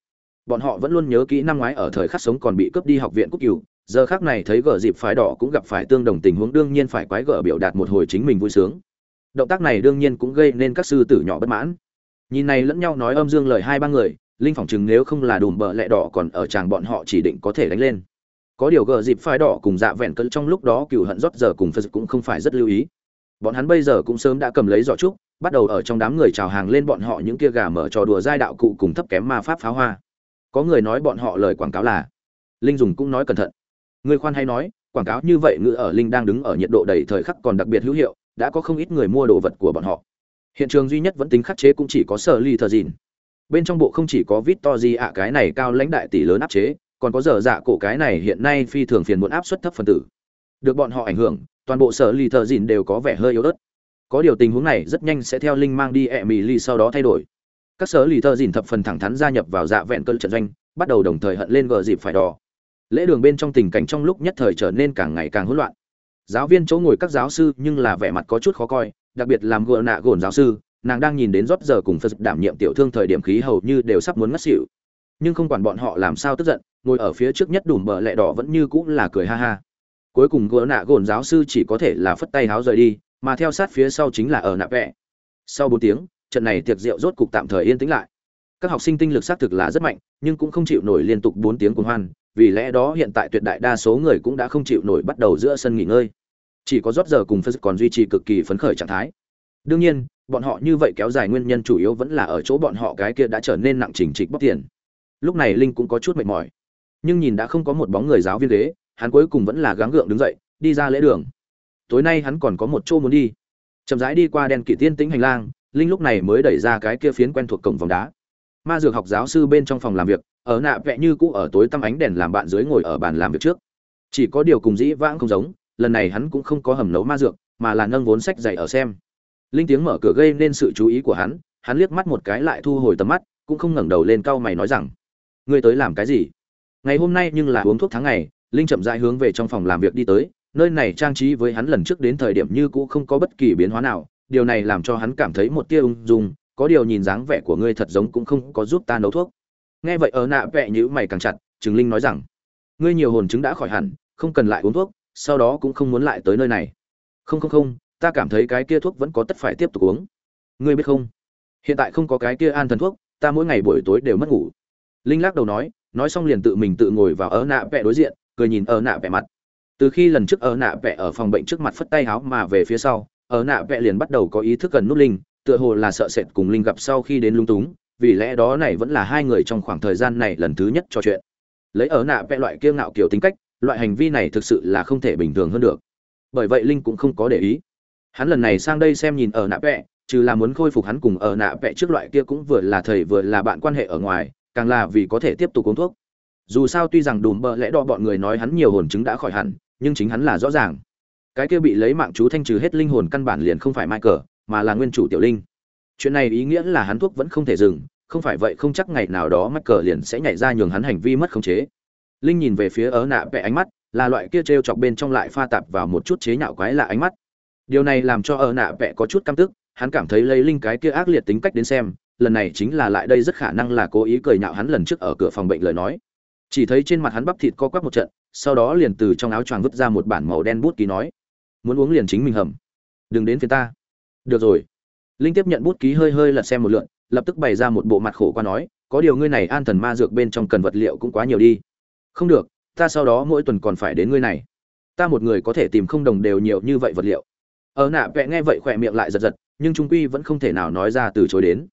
bọn họ vẫn luôn nhớ kỹ năm ngoái ở thời khắc sống còn bị cướp đi học viện cúc cửu giờ khác này thấy gở dịp phái đỏ cũng gặp phải tương đồng tình huống, đương nhiên phải quái gở biểu đạt một hồi chính mình vui sướng. Động tác này đương nhiên cũng gây nên các sư tử nhỏ bất mãn. Nhìn này lẫn nhau nói âm dương lời hai ba người, linh phỏng chừng nếu không là đùm bợ lẹ đỏ còn ở chàng bọn họ chỉ định có thể đánh lên. Có điều gờ dịp phái đỏ cùng dạ vẹn cân trong lúc đó cựu hận rót giờ cùng phật cũng không phải rất lưu ý. Bọn hắn bây giờ cũng sớm đã cầm lấy giỏ trúc, bắt đầu ở trong đám người chào hàng lên bọn họ những kia gà mở trò đùa giai đạo cụ cùng thấp kém ma pháp pháo hoa. Có người nói bọn họ lời quảng cáo là, linh dùng cũng nói cẩn thận người khoan hay nói, quảng cáo như vậy ngữ ở linh đang đứng ở nhiệt độ đầy thời khắc còn đặc biệt hữu hiệu, đã có không ít người mua đồ vật của bọn họ. Hiện trường duy nhất vẫn tính khắc chế cũng chỉ có sở ly thờ dìn. Bên trong bộ không chỉ có vít to ạ, cái này cao lãnh đại tỷ lớn áp chế, còn có dở dạ cổ cái này hiện nay phi thường phiền muộn áp suất thấp phần tử. Được bọn họ ảnh hưởng, toàn bộ sở ly thờ dìn đều có vẻ hơi yếu ớt. Có điều tình huống này rất nhanh sẽ theo linh mang đi ẹ mì ly sau đó thay đổi. Các sở ly thờ dìn thập phần thẳng thắn gia nhập vào dạ vẹn cơn trận doanh, bắt đầu đồng thời hận lên gờ dịp phải đỏ lễ đường bên trong tình cảnh trong lúc nhất thời trở nên càng ngày càng hỗn loạn. Giáo viên chỗ ngồi các giáo sư nhưng là vẻ mặt có chút khó coi, đặc biệt làm gợ nạ gồn giáo sư, nàng đang nhìn đến rót giờ cùng phật đảm nhiệm tiểu thương thời điểm khí hầu như đều sắp muốn ngất xỉu. Nhưng không quản bọn họ làm sao tức giận, ngồi ở phía trước nhất đùm bờ lẹ đỏ vẫn như cũng là cười ha ha. Cuối cùng gỡ nạ gồn giáo sư chỉ có thể là phất tay háo rời đi, mà theo sát phía sau chính là ở nạ vẽ sau bốn tiếng, trận này tiệc rượu rốt cục tạm thời yên tĩnh lại. Các học sinh tinh lực xác thực là rất mạnh, nhưng cũng không chịu nổi liên tục bốn tiếng cuồng hoan vì lẽ đó hiện tại tuyệt đại đa số người cũng đã không chịu nổi bắt đầu giữa sân nghỉ ngơi. Chỉ có rót giờ cùng phật còn duy trì cực kỳ phấn khởi trạng thái. Đương nhiên, bọn họ như vậy kéo dài nguyên nhân chủ yếu vẫn là ở chỗ bọn họ cái kia đã trở nên nặng trình trịch bóc tiền. Lúc này linh cũng có chút mệt mỏi. Nhưng nhìn đã không có một bóng người giáo viên ghế, hắn cuối cùng vẫn là gắng gượng đứng dậy, đi ra lễ đường. Tối nay hắn còn có một chỗ muốn đi. Chậm rãi đi qua đèn kỵ tiên tĩnh hành lang, linh lúc này mới đẩy ra cái kia phiến quen thuộc cổng vòng đá ma dược học giáo sư bên trong phòng làm việc, ở nạ vẽ như cũ ở tối tăm ánh đèn làm bạn dưới ngồi ở bàn làm việc trước. Chỉ có điều cùng dĩ vãng không giống, lần này hắn cũng không có hầm nấu ma dược, mà là nâng vốn sách dạy ở xem. Linh tiếng mở cửa gây nên sự chú ý của hắn hắn liếc mắt một cái lại thu hồi tầm mắt, cũng không ngẩng đầu lên cau mày nói rằng, ngươi tới làm cái gì? Ngày hôm nay nhưng là uống thuốc tháng ngày. Linh chậm rãi hướng về trong phòng làm việc đi tới, nơi này trang trí với hắn lần trước đến thời điểm như cũ không có bất kỳ biến hóa nào, điều này làm cho hắn cảm thấy một tia ung dung có điều nhìn dáng vẻ của ngươi thật giống cũng không có giúp ta nấu thuốc. Nghe vậy ở nạ vẽ nhữ mày càng chặt chứng linh nói rằng, ngươi nhiều hồn chứng đã khỏi hẳn, không cần lại uống thuốc, sau đó cũng không muốn lại tới nơi này. Không không không, ta cảm thấy cái kia thuốc vẫn có tất phải tiếp tục uống. Ngươi biết không? Hiện tại không có cái kia an thần thuốc, ta mỗi ngày buổi tối đều mất ngủ. Linh lắc đầu nói nói xong liền tự mình tự ngồi vào ở nạ vẽ đối diện, cười nhìn ở nạ vẽ mặt. Từ khi lần trước ở nạ vẽ ở phòng bệnh trước mặt phất tay háo mà về phía sau, ở nạ vẽ liền bắt đầu có ý thức gần nút linh tựa hồ là sợ sệt cùng linh gặp sau khi đến lung túng, vì lẽ đó này vẫn là hai người trong khoảng thời gian này lần thứ nhất trò chuyện. Lấy ở nạ vẽ loại kiêu ngạo kiểu tính cách, loại hành vi này thực sự là không thể bình thường hơn được. Bởi vậy linh cũng không có để ý. Hắn lần này sang đây xem nhìn ở nạ vẽ, trừ là muốn khôi phục hắn cùng ở nạ vẽ trước loại kia cũng vừa là thầy vừa là bạn quan hệ ở ngoài, càng là vì có thể tiếp tục uống thuốc. Dù sao tuy rằng đùm bợ lẽ đo bọn người nói hắn nhiều hồn chứng đã khỏi hẳn, nhưng chính hắn là rõ ràng. Cái kia bị lấy mạng chú thanh trừ hết linh hồn căn bản liền không phải michael mà là nguyên chủ tiểu linh. Chuyện này ý nghĩa là hắn thuốc vẫn không thể dừng, không phải vậy không chắc ngày nào đó michael liền sẽ nhảy ra nhường hắn hành vi mất khống chế. Linh nhìn về phía ớ nạ vẽ ánh mắt, là loại kia t chọc bên trong lại pha tạp vào một chút chế nhạo quái lạ ánh mắt. Điều này làm cho ớ nạ vẽ có chút căm tức, hắn cảm thấy lấy linh cái kia ác liệt tính cách đến xem, lần này chính là lại đây rất khả năng là cố ý cười nhạo hắn lần trước ở cửa phòng bệnh lời nói. Chỉ thấy trên mặt hắn bắp thịt co quắp một trận, sau đó liền từ trong áo choàng vứt ra một bản màu đen bút ký nói, muốn uống liền chính mình hầm. Đừng đến phía ta được rồi. Linh tiếp nhận bút ký hơi hơi lật xem một lượn lập tức bày ra một bộ mặt khổ qua nói, có điều ngươi này an thần ma dược bên trong cần vật liệu cũng quá nhiều đi. Không được, ta sau đó mỗi tuần còn phải đến ngươi này. Ta một người có thể tìm không đồng đều nhiều như vậy vật liệu. Ở nạ vẽ nghe vậy khỏe miệng lại giật giật, nhưng trung quy vẫn không thể nào nói ra từ chối đến.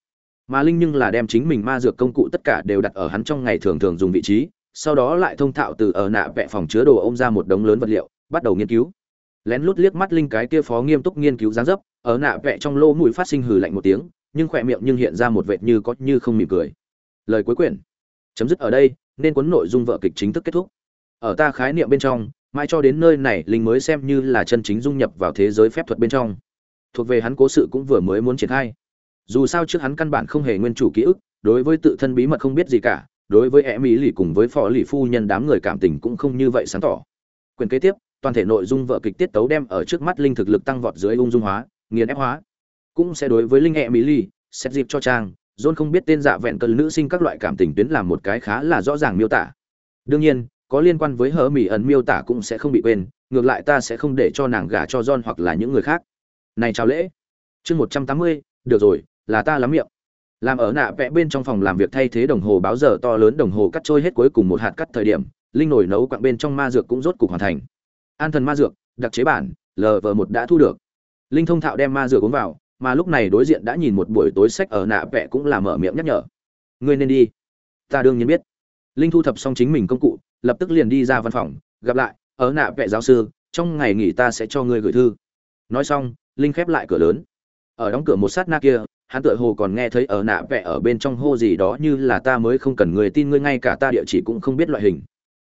Mà linh nhưng là đem chính mình ma dược công cụ tất cả đều đặt ở hắn trong ngày thường thường dùng vị trí, sau đó lại thông thạo từ ở nạ vẽ phòng chứa đồ ôm ra một đống lớn vật liệu, bắt đầu nghiên cứu lén lút liếc mắt linh cái kia phó nghiêm túc nghiên cứu dáng dấp, ở nạ vẽ trong lô mũi phát sinh hừ lạnh một tiếng, nhưng khỏe miệng nhưng hiện ra một vệt như có như không mỉm cười. Lời cuối quyển. Chấm dứt ở đây, nên cuốn nội dung vợ kịch chính thức kết thúc. Ở ta khái niệm bên trong, mãi cho đến nơi này, linh mới xem như là chân chính dung nhập vào thế giới phép thuật bên trong. Thuộc về hắn cố sự cũng vừa mới muốn triển khai. Dù sao trước hắn căn bản không hề nguyên chủ ký ức, đối với tự thân bí mật không biết gì cả, đối với e mỹ lì cùng với phò lì phu nhân đám người cảm tình cũng không như vậy sáng tỏ. Quyền kế tiếp toàn thể nội dung vợ kịch tiết tấu đem ở trước mắt linh thực lực tăng vọt dưới ung dung hóa, nghiền ép hóa. Cũng sẽ đối với linh e mỹ ly xét dịp cho trang, john không biết tên dạ vẹn cơn nữ sinh các loại cảm tình tuyến làm một cái khá là rõ ràng miêu tả. Đương nhiên, có liên quan với hở mỹ ẩn miêu tả cũng sẽ không bị quên, ngược lại ta sẽ không để cho nàng gả cho john hoặc là những người khác. Này chào lễ. Chương một trăm tám mươi, được rồi, là ta lắm miệng. Làm ở nạ vẽ bên trong phòng làm việc thay thế đồng hồ báo giờ to lớn đồng hồ cắt trôi hết cuối cùng một hạt cắt thời điểm, linh nổi nấu quặng bên trong ma dược cũng rốt cục hoàn thành an thần ma dược, đặc chế bản lv một đã thu được. Linh thông thạo đem ma dược uống vào, mà lúc này đối diện đã nhìn một buổi tối sách ở nạ vẽ cũng là mở miệng nhắc nhở. Ngươi nên đi. Ta đương nhiên biết. Linh thu thập xong chính mình công cụ, lập tức liền đi ra văn phòng, gặp lại, ở nạ vẽ giáo sư, trong ngày nghỉ ta sẽ cho ngươi gửi thư. Nói xong, linh khép lại cửa lớn. Ở đóng cửa một sát na kia, hắn tựa hồ còn nghe thấy ở nạ vẽ ở bên trong hô gì đó như là ta mới không cần người tin ngươi, ngay cả ta địa chỉ cũng không biết loại hình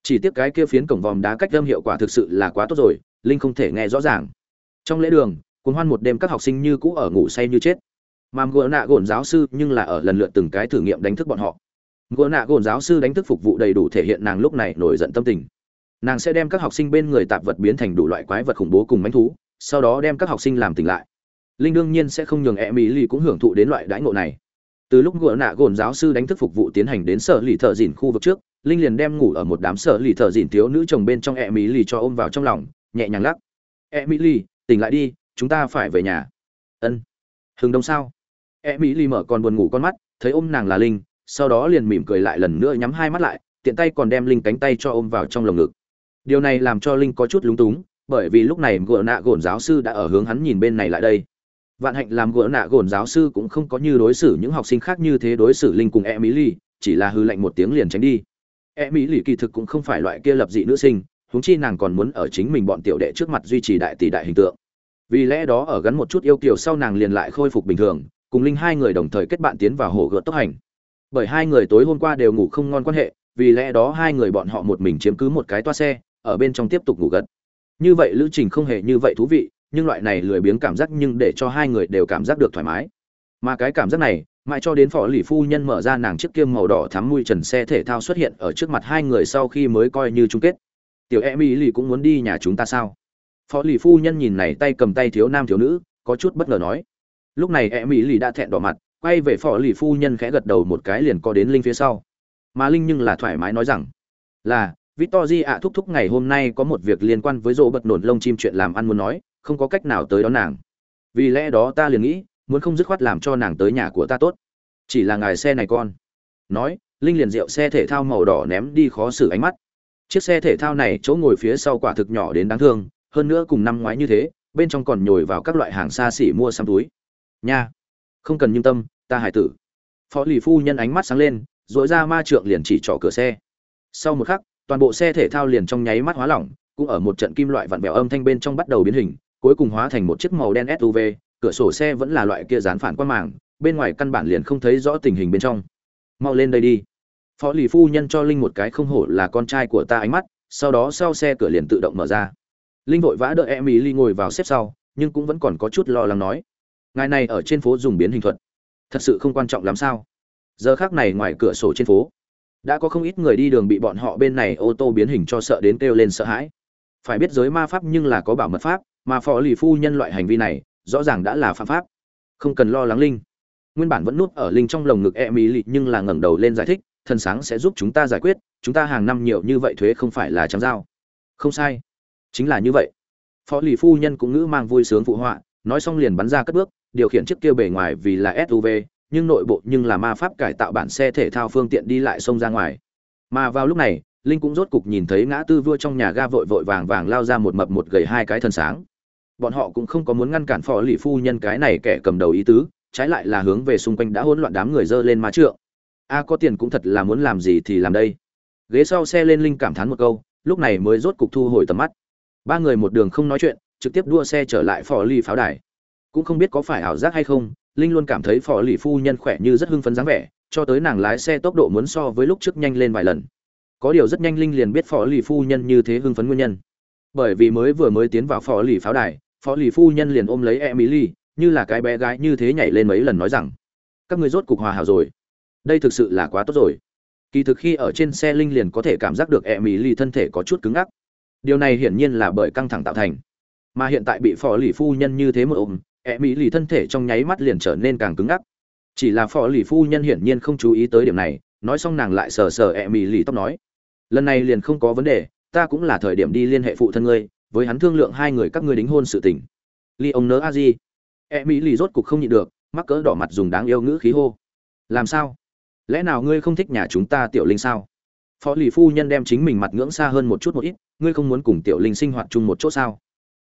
chỉ tiếc cái kia phiến cổng vòm đá cách âm hiệu quả thực sự là quá tốt rồi, linh không thể nghe rõ ràng. Trong lễ đường cuốn hoan một đêm các học sinh như cũ ở ngủ say như chết. Mà gỗ nạ gồn giáo sư nhưng là ở lần lượt từng cái thử nghiệm đánh thức bọn họ. Gỗ nạ gồn giáo sư đánh thức phục vụ đầy đủ thể hiện nàng lúc này nổi giận tâm tình. Nàng sẽ đem các học sinh bên người tạp vật biến thành đủ loại quái vật khủng bố cùng mánh thú, sau đó đem các học sinh làm tỉnh lại. Linh đương nhiên sẽ không nhường e mỹ lì cũng hưởng thụ đến loại đãi ngộ này. Từ lúc gỗ nạ gồn giáo sư đánh thức phục vụ tiến hành đến sở lì thợ dìn khu vực trước linh liền đem ngủ ở một đám sở lì thợ dìn thiếu nữ chồng bên trong e mỹ lì cho ôm vào trong lòng, nhẹ nhàng lắc. E mỹ lì tỉnh lại đi, chúng ta phải về nhà. Ân. Hừng đông sao? E mỹ lì mở còn buồn ngủ con mắt, thấy ôm nàng là linh, sau đó liền mỉm cười lại lần nữa nhắm hai mắt lại, tiện tay còn đem linh cánh tay cho ôm vào trong lồng ngực. Điều này làm cho linh có chút lúng túng, bởi vì lúc này gỡ nạ gồn giáo sư đã ở hướng hắn nhìn bên này lại đây. Vạn hạnh làm gỡ nạ gồn giáo sư cũng không có như đối xử những học sinh khác như thế đối xử linh cùng e mỹ lì chỉ là hư lệnh một tiếng liền tránh đi e mỹ lì kỳ thực cũng không phải loại kia lập dị nữ sinh, huống chi nàng còn muốn ở chính mình bọn tiểu đệ trước mặt duy trì đại tỷ đại hình tượng. Vì lẽ đó ở gắn một chút yêu kiều sau nàng liền lại khôi phục bình thường, cùng linh hai người đồng thời kết bạn tiến vào hồ gợt tốc hành. Bởi hai người tối hôm qua đều ngủ không ngon quan hệ, vì lẽ đó hai người bọn họ một mình chiếm cứ một cái toa xe, ở bên trong tiếp tục ngủ gật. Như vậy lữ trình không hề như vậy thú vị, nhưng loại này lười biếng cảm giác nhưng để cho hai người đều cảm giác được thoải mái. Mà cái cảm giác này mãi cho đến phó lì phu nhân mở ra nàng chiếc kiêm màu đỏ thắm mùi trần xe thể thao xuất hiện ở trước mặt hai người sau khi mới coi như chung kết. Tiểu em y lì cũng muốn đi nhà chúng ta sao? Phó lì phu nhân nhìn này tay cầm tay thiếu nam thiếu nữ có chút bất ngờ nói. Lúc này em y lì đã thẹn đỏ mặt quay về phó lì phu nhân khẽ gật đầu một cái liền có đến linh phía sau. Mà linh nhưng là thoải mái nói rằng là Victory ạ thúc thúc ngày hôm nay có một việc liên quan với rỗ bật nổn lông chim chuyện làm ăn muốn nói, không có cách nào tới đón nàng. Vì lẽ đó ta liền nghĩ, muốn không dứt khoát làm cho nàng tới nhà của ta tốt. Chỉ là ngài xe này con. Nói, Linh liền rượu xe thể thao màu đỏ ném đi khó xử ánh mắt. Chiếc xe thể thao này chỗ ngồi phía sau quả thực nhỏ đến đáng thương, hơn nữa cùng năm ngoái như thế, bên trong còn nhồi vào các loại hàng xa xỉ mua xăm túi. Nha, không cần nhưng tâm, ta hải tử. Phó lì phu nhân ánh mắt sáng lên, dội ra ma trượng liền chỉ trỏ cửa xe. Sau một khắc, toàn bộ xe thể thao liền trong nháy mắt hóa lỏng, cũng ở một trận kim loại vặn vẹo âm thanh bên trong bắt đầu biến hình, cuối cùng hóa thành một chiếc màu đen SUV, cửa sổ xe vẫn là loại kia dán phản quang màng, bên ngoài căn bản liền không thấy rõ tình hình bên trong. Mau lên đây đi. Phó lì phu nhân cho Linh một cái không hổ là con trai của ta ánh mắt, sau đó sau xe cửa liền tự động mở ra. Linh vội vã đợi ly ngồi vào xếp sau, nhưng cũng vẫn còn có chút lo lắng nói: "Ngài này ở trên phố dùng biến hình thuật, thật sự không quan trọng lắm sao?" Giờ khác này ngoài cửa sổ trên phố, đã có không ít người đi đường bị bọn họ bên này ô tô biến hình cho sợ đến kêu lên sợ hãi phải biết giới ma pháp nhưng là có bảo mật pháp mà phò lì phu nhân loại hành vi này rõ ràng đã là phạm pháp. Không cần lo lắng linh. Nguyên bản vẫn núp ở linh trong lồng ngực e mỹ lì, nhưng là ngẩng đầu lên giải thích, thần sáng sẽ giúp chúng ta giải quyết, chúng ta hàng năm nhiều như vậy thuế không phải là trắng dao không sai. Chính là như vậy. Phó lì phu nhân cũng ngữ mang vui sướng phụ họa, nói xong liền bắn ra cất bước, điều khiển chiếc kia bề ngoài vì là suv nhưng nội bộ nhưng là ma pháp cải tạo bản xe thể thao phương tiện đi lại sông ra ngoài. Mà vào lúc này, linh cũng rốt cục nhìn thấy ngã tư vua trong nhà ga vội vội vàng vàng lao ra một mập một gầy hai cái thần sáng bọn họ cũng không có muốn ngăn cản phò lì phu nhân cái này kẻ cầm đầu ý tứ, trái lại là hướng về xung quanh đã hỗn loạn đám người dơ lên má trượng. A, có tiền cũng thật là muốn làm gì thì làm đây. Ghế sau xe lên linh cảm thán một câu, lúc này mới rốt cục thu hồi tầm mắt. Ba người một đường không nói chuyện, trực tiếp đua xe trở lại phò lì pháo đài. Cũng không biết có phải ảo giác hay không, linh luôn cảm thấy phò lì phu nhân khỏe như rất hưng phấn dáng vẻ, cho tới nàng lái xe tốc độ muốn so với lúc trước nhanh lên vài lần. Có điều rất nhanh linh liền biết phò lì phu nhân như thế hưng phấn nguyên nhân. Bởi vì mới vừa mới tiến vào phò lì pháo đài phò lì phu nhân liền ôm lấy emily, như là cái bé gái như thế nhảy lên mấy lần nói rằng, các người rốt cục hòa hảo rồi. Đây thực sự là quá tốt rồi. Kỳ thực khi ở trên xe linh liền có thể cảm giác được emily thân thể có chút cứng ngắc. Điều này hiển nhiên là bởi căng thẳng tạo thành. Mà hiện tại bị phò lì phu nhân như thế một ôm, Emily thân thể trong nháy mắt liền trở nên càng cứng ngắc. Chỉ là phò lì phu nhân hiển nhiên không chú ý tới điểm này, nói xong nàng lại sờ sờ Emily tóc nói, lần này liền không có vấn đề, ta cũng là thời điểm đi liên hệ phụ thân ngươi với hắn thương lượng hai người các ngươi đính hôn sự tình. Ly ông nớ a di e mỹ lì rốt cục không nhịn được, mắc cỡ đỏ mặt dùng đáng yêu ngữ khí hô. Làm sao? Lẽ nào ngươi không thích nhà chúng ta tiểu linh sao? Phó lì phu nhân đem chính mình mặt ngưỡng xa hơn một chút một ít, ngươi không muốn cùng tiểu linh sinh hoạt chung một chỗ sao?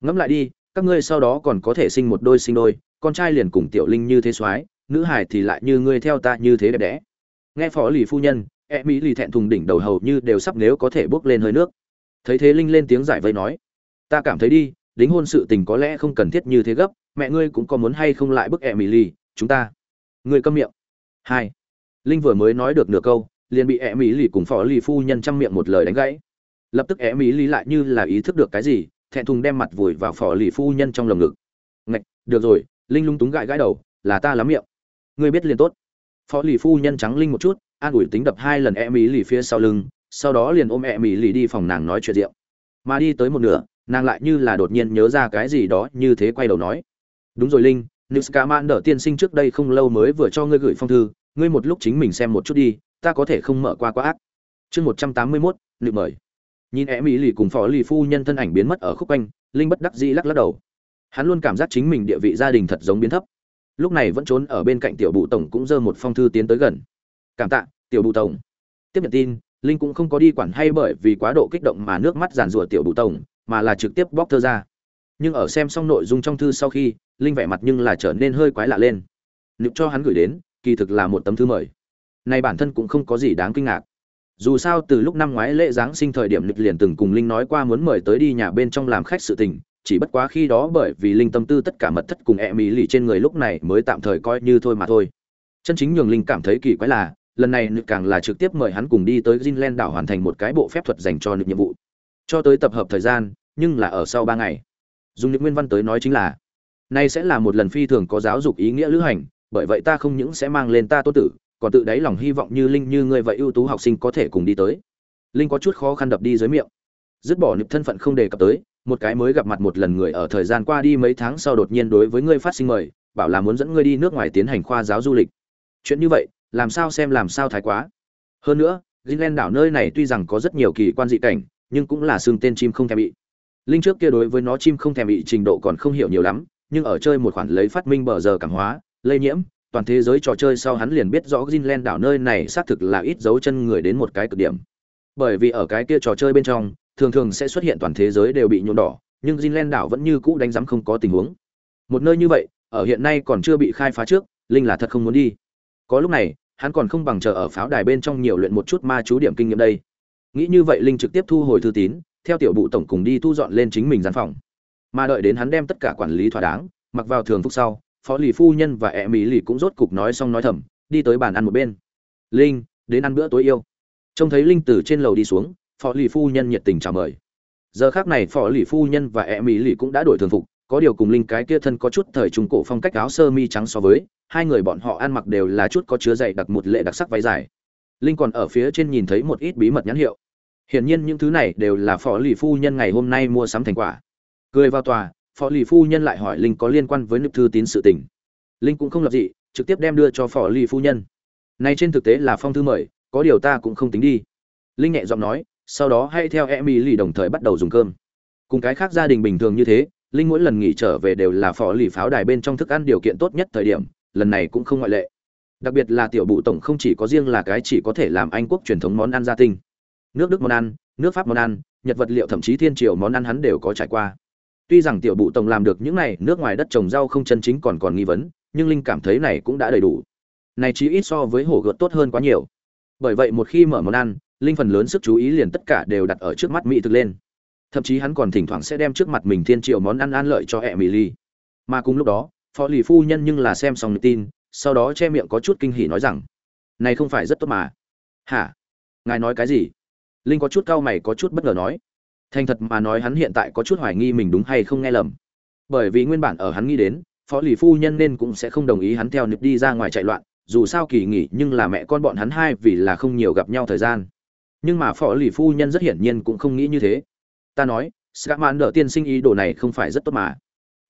Ngẫm lại đi, các ngươi sau đó còn có thể sinh một đôi sinh đôi, con trai liền cùng tiểu linh như thế soái, nữ hải thì lại như ngươi theo ta như thế đẹp đẽ. Nghe phó lì phu nhân e mỹ lì thẹn thùng đỉnh đầu hầu như đều sắp nếu có thể bước lên hơi nước. Thấy thế linh lên tiếng giải vây nói ta cảm thấy đi, đính hôn sự tình có lẽ không cần thiết như thế gấp, mẹ ngươi cũng có muốn hay không lại bức e mỹ lì chúng ta. Ngươi câm miệng. Hai. Linh vừa mới nói được nửa câu, liền bị e mỹ lì cùng phó lì phu nhân chăm miệng một lời đánh gãy. Lập tức e mỹ lì lại như là ý thức được cái gì, thẹn thùng đem mặt vùi vào phò lì phu nhân trong lồng ngực. Ngạch, được rồi, linh lung túng gãi gãi đầu, là ta lắm miệng. Ngươi biết liền tốt. Phó lì phu nhân trắng linh một chút, an ủi tính đập hai lần e mỹ lì phía sau lưng, sau đó liền ôm e mỹ lì đi phòng nàng nói chuyện rượu. Mà đi tới một nửa nàng lại như là đột nhiên nhớ ra cái gì đó như thế quay đầu nói. Đúng rồi linh nữ Man đỡ tiên sinh trước đây không lâu mới vừa cho ngươi gửi phong thư, ngươi một lúc chính mình xem một chút đi, ta có thể không mở qua quá ác. Chương 181, nữ mời. Nhìn em mỹ lì cùng phó lì phu nhân thân ảnh biến mất ở khúc quanh linh bất đắc dĩ lắc lắc đầu. Hắn luôn cảm giác chính mình địa vị gia đình thật giống biến thấp. Lúc này vẫn trốn ở bên cạnh tiểu bụ tổng cũng giơ một phong thư tiến tới gần. Cảm tạ tiểu bụ tổng. Tiếp nhận tin linh cũng không có đi quản hay bởi vì quá độ kích động mà nước mắt giàn rủa tiểu bụ tổng mà là trực tiếp bóc thơ ra. Nhưng ở xem xong nội dung trong thư sau khi, linh vẻ mặt nhưng là trở nên hơi quái lạ lên. Nịp cho hắn gửi đến, kỳ thực là một tấm thư mời. Này bản thân cũng không có gì đáng kinh ngạc. Dù sao từ lúc năm ngoái lễ giáng sinh thời điểm lục liền từng cùng linh nói qua muốn mời tới đi nhà bên trong làm khách sự tình, chỉ bất quá khi đó bởi vì linh tâm tư tất cả mật thất cùng e mỹ lì trên người lúc này mới tạm thời coi như thôi mà thôi. Chân chính nhường linh cảm thấy kỳ quái là, lần này lục càng là trực tiếp mời hắn cùng đi tới Greenland đảo hoàn thành một cái bộ phép thuật dành cho lục nhiệm vụ cho tới tập hợp thời gian, nhưng là ở sau ba ngày. Dùng những nguyên văn tới nói chính là nay sẽ là một lần phi thường có giáo dục ý nghĩa lữ hành, bởi vậy ta không những sẽ mang lên ta tốt tử, còn tự đáy lòng hy vọng như linh như ngươi vậy ưu tú học sinh có thể cùng đi tới. Linh có chút khó khăn đập đi dưới miệng. Dứt bỏ nịp thân phận không đề cập tới, một cái mới gặp mặt một lần người ở thời gian qua đi mấy tháng sau đột nhiên đối với ngươi phát sinh mời, bảo là muốn dẫn ngươi đi nước ngoài tiến hành khoa giáo du lịch. Chuyện như vậy, làm sao xem làm sao thái quá. Hơn nữa, Greenland đảo nơi này tuy rằng có rất nhiều kỳ quan dị cảnh nhưng cũng là xương tên chim không thèm bị linh trước kia đối với nó chim không thèm bị trình độ còn không hiểu nhiều lắm nhưng ở chơi một khoản lấy phát minh bờ giờ cảm hóa lây nhiễm toàn thế giới trò chơi sau hắn liền biết rõ Greenland đảo nơi này xác thực là ít dấu chân người đến một cái cực điểm. Bởi vì ở cái kia trò chơi bên trong, thường thường sẽ xuất hiện toàn thế giới đều bị nhuộm đỏ, nhưng Greenland đảo vẫn như cũ đánh giám không có tình huống. Một nơi như vậy, ở hiện nay còn chưa bị khai phá trước, Linh là thật không muốn đi. Có lúc này, hắn còn không bằng chờ ở pháo đài bên trong nhiều luyện một chút ma chú điểm kinh nghiệm đây. Nghĩ như vậy Linh trực tiếp thu hồi thư tín, theo tiểu bụ tổng cùng đi thu dọn lên chính mình gian phòng. Mà đợi đến hắn đem tất cả quản lý thỏa đáng, mặc vào thường phục sau, phó lì phu nhân và ẹ mỹ lì cũng rốt cục nói xong nói thầm đi tới bàn ăn một bên. Linh đến ăn bữa tối yêu. Trông thấy linh từ trên lầu đi xuống phó lì phu nhân nhiệt tình chào mời. Giờ khác này phó lì phu nhân và ẹ mỹ lì cũng đã đổi thường phục có điều cùng linh cái kia thân có chút thời trung cổ phong cách áo sơ mi trắng so với hai người bọn họ ăn mặc đều là chút có chứa dày đặc một lệ đặc sắc váy dài. Linh còn ở phía trên nhìn thấy một ít bí mật nhãn hiệu hiển nhiên những thứ này đều là phó lì phu nhân ngày hôm nay mua sắm thành quả. Cười vào tòa, phó lì phu nhân lại hỏi linh có liên quan với nữ thư tín sự tình. Linh cũng không lập dị, trực tiếp đem đưa cho phó lì phu nhân. Này trên thực tế là phong thư mời, có điều ta cũng không tính đi. Linh nhẹ giọng nói, sau đó hãy theo em lì đồng thời bắt đầu dùng cơm. Cùng cái khác gia đình bình thường như thế, linh mỗi lần nghỉ trở về đều là phó lì pháo đài bên trong thức ăn điều kiện tốt nhất thời điểm, lần này cũng không ngoại lệ. Đặc biệt là tiểu bụ tổng không chỉ có riêng là cái chỉ có thể làm anh quốc truyền thống món ăn gia tinh nước đức món ăn nước pháp món ăn nhật vật liệu thậm chí thiên triều món ăn hắn đều có trải qua Tuy rằng tiểu bụ tổng làm được những này, nước ngoài đất trồng rau không chân chính còn còn nghi vấn, nhưng linh cảm thấy này cũng đã đầy đủ. Này chỉ ít so với hổ gợt tốt hơn quá nhiều. Bởi vậy một khi mở món ăn, linh phần lớn sức chú ý liền tất cả đều đặt ở trước mắt mỹ thực lên. Thậm chí hắn còn thỉnh thoảng sẽ đem trước mặt mình thiên triệu món ăn an lợi cho Emily. Mà cùng lúc đó, phó lì phu nhân nhưng là xem xong tin, sau đó che miệng có chút kinh hỉ nói rằng, này không phải rất tốt mà. Hả? Ngài nói cái gì? Linh có chút cao mày, có chút bất ngờ nói. Thành thật mà nói hắn hiện tại có chút hoài nghi mình đúng hay không nghe lầm. Bởi vì nguyên bản ở hắn nghĩ đến, phó lì phu nhân nên cũng sẽ không đồng ý hắn theo nịp đi ra ngoài chạy loạn, dù sao kỳ nghỉ nhưng là mẹ con bọn hắn hai vì là không nhiều gặp nhau thời gian. Nhưng mà phó lì phu nhân rất hiển nhiên cũng không nghĩ như thế. Ta nói, scatman đỡ tiên sinh ý đồ này không phải rất tốt mà.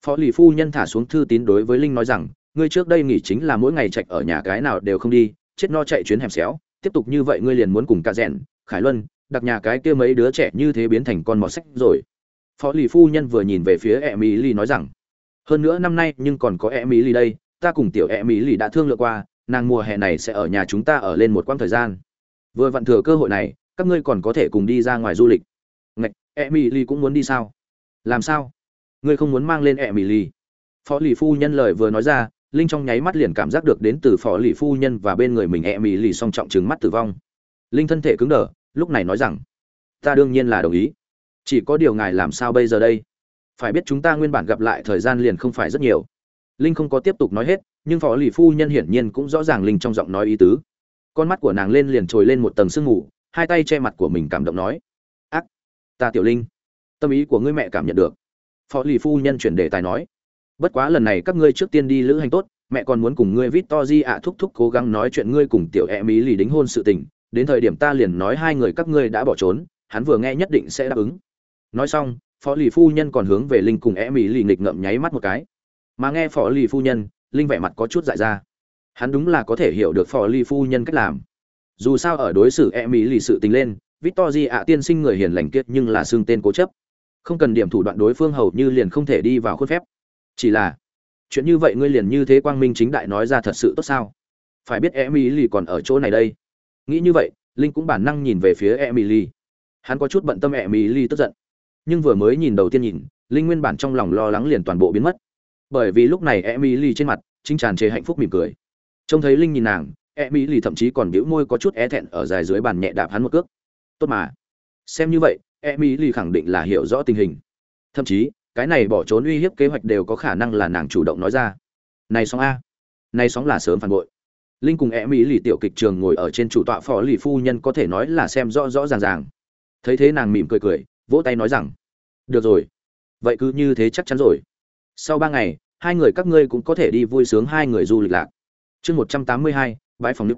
Phó lì phu nhân thả xuống thư tín đối với linh nói rằng, ngươi trước đây nghỉ chính là mỗi ngày chạy ở nhà cái nào đều không đi, chết no chạy chuyến hẻm xéo, tiếp tục như vậy ngươi liền muốn cùng ca rèn, khải luân đặc nhà cái kia mấy đứa trẻ như thế biến thành con mọt sách rồi. Phó lì phu nhân vừa nhìn về phía e mỹ lì nói rằng, hơn nữa năm nay nhưng còn có e mỹ lì đây, ta cùng tiểu e mỹ lì đã thương lượng qua, nàng mùa hè này sẽ ở nhà chúng ta ở lên một quãng thời gian. Vừa vặn thừa cơ hội này, các ngươi còn có thể cùng đi ra ngoài du lịch. Ngạch e mỹ lì cũng muốn đi sao? Làm sao? Ngươi không muốn mang lên e mỹ lì? Phó lì phu nhân lời vừa nói ra, linh trong nháy mắt liền cảm giác được đến từ phó lì phu nhân và bên người mình e mỹ lì song trọng trừng mắt tử vong. Linh thân thể cứng đờ lúc này nói rằng, ta đương nhiên là đồng ý. Chỉ có điều ngài làm sao bây giờ đây? Phải biết chúng ta nguyên bản gặp lại thời gian liền không phải rất nhiều. Linh không có tiếp tục nói hết, nhưng phó lì phu nhân hiển nhiên cũng rõ ràng linh trong giọng nói ý tứ. Con mắt của nàng lên liền trồi lên một tầng sương mù, hai tay che mặt của mình cảm động nói, ác! Ta tiểu linh, tâm ý của ngươi mẹ cảm nhận được. Phó lì phu nhân chuyển đề tài nói, bất quá lần này các ngươi trước tiên đi lữ hành tốt, mẹ còn muốn cùng ngươi vít to di ạ thúc thúc cố gắng nói chuyện ngươi cùng tiểu e ý lì đính hôn sự tình đến thời điểm ta liền nói hai người các ngươi đã bỏ trốn, hắn vừa nghe nhất định sẽ đáp ứng. Nói xong, phó lì phu nhân còn hướng về linh cùng e mỹ lì nghịch ngậm nháy mắt một cái. Mà nghe phó lì phu nhân, linh vẻ mặt có chút dại ra. Hắn đúng là có thể hiểu được phó lì phu nhân cách làm. Dù sao ở đối xử e mỹ lì sự tình lên, victor ạ tiên sinh người hiền lành kiệt nhưng là xương tên cố chấp. Không cần điểm thủ đoạn đối phương hầu như liền không thể đi vào khuôn phép. Chỉ là, chuyện như vậy ngươi liền như thế quang minh chính đại nói ra thật sự tốt sao? Phải biết e mỹ lì còn ở chỗ này đây nghĩ như vậy, linh cũng bản năng nhìn về phía emily. Hắn có chút bận tâm emily tức giận. Nhưng vừa mới nhìn đầu tiên nhìn, linh nguyên bản trong lòng lo lắng liền toàn bộ biến mất. Bởi vì lúc này emily trên mặt, chính tràn trề hạnh phúc mỉm cười. Trông thấy linh nhìn nàng, emily thậm chí còn bĩu môi có chút e thẹn ở dài dưới bàn nhẹ đạp hắn một cước. Tốt mà. Xem như vậy, emily khẳng định là hiểu rõ tình hình. Thậm chí, cái này bỏ trốn uy hiếp kế hoạch đều có khả năng là nàng chủ động nói ra. Này sóng a. Này sóng là sớm phản bội linh cùng e mỹ lì tiểu kịch trường ngồi ở trên chủ tọa phó lì phu nhân có thể nói là xem rõ rõ ràng ràng. Thấy thế nàng mỉm cười cười, vỗ tay nói rằng, được rồi, vậy cứ như thế chắc chắn rồi. Sau ba ngày, hai người các ngươi cũng có thể đi vui sướng hai người du lịch lạc. Chương một trăm tám mươi hai, bãi phòng nước.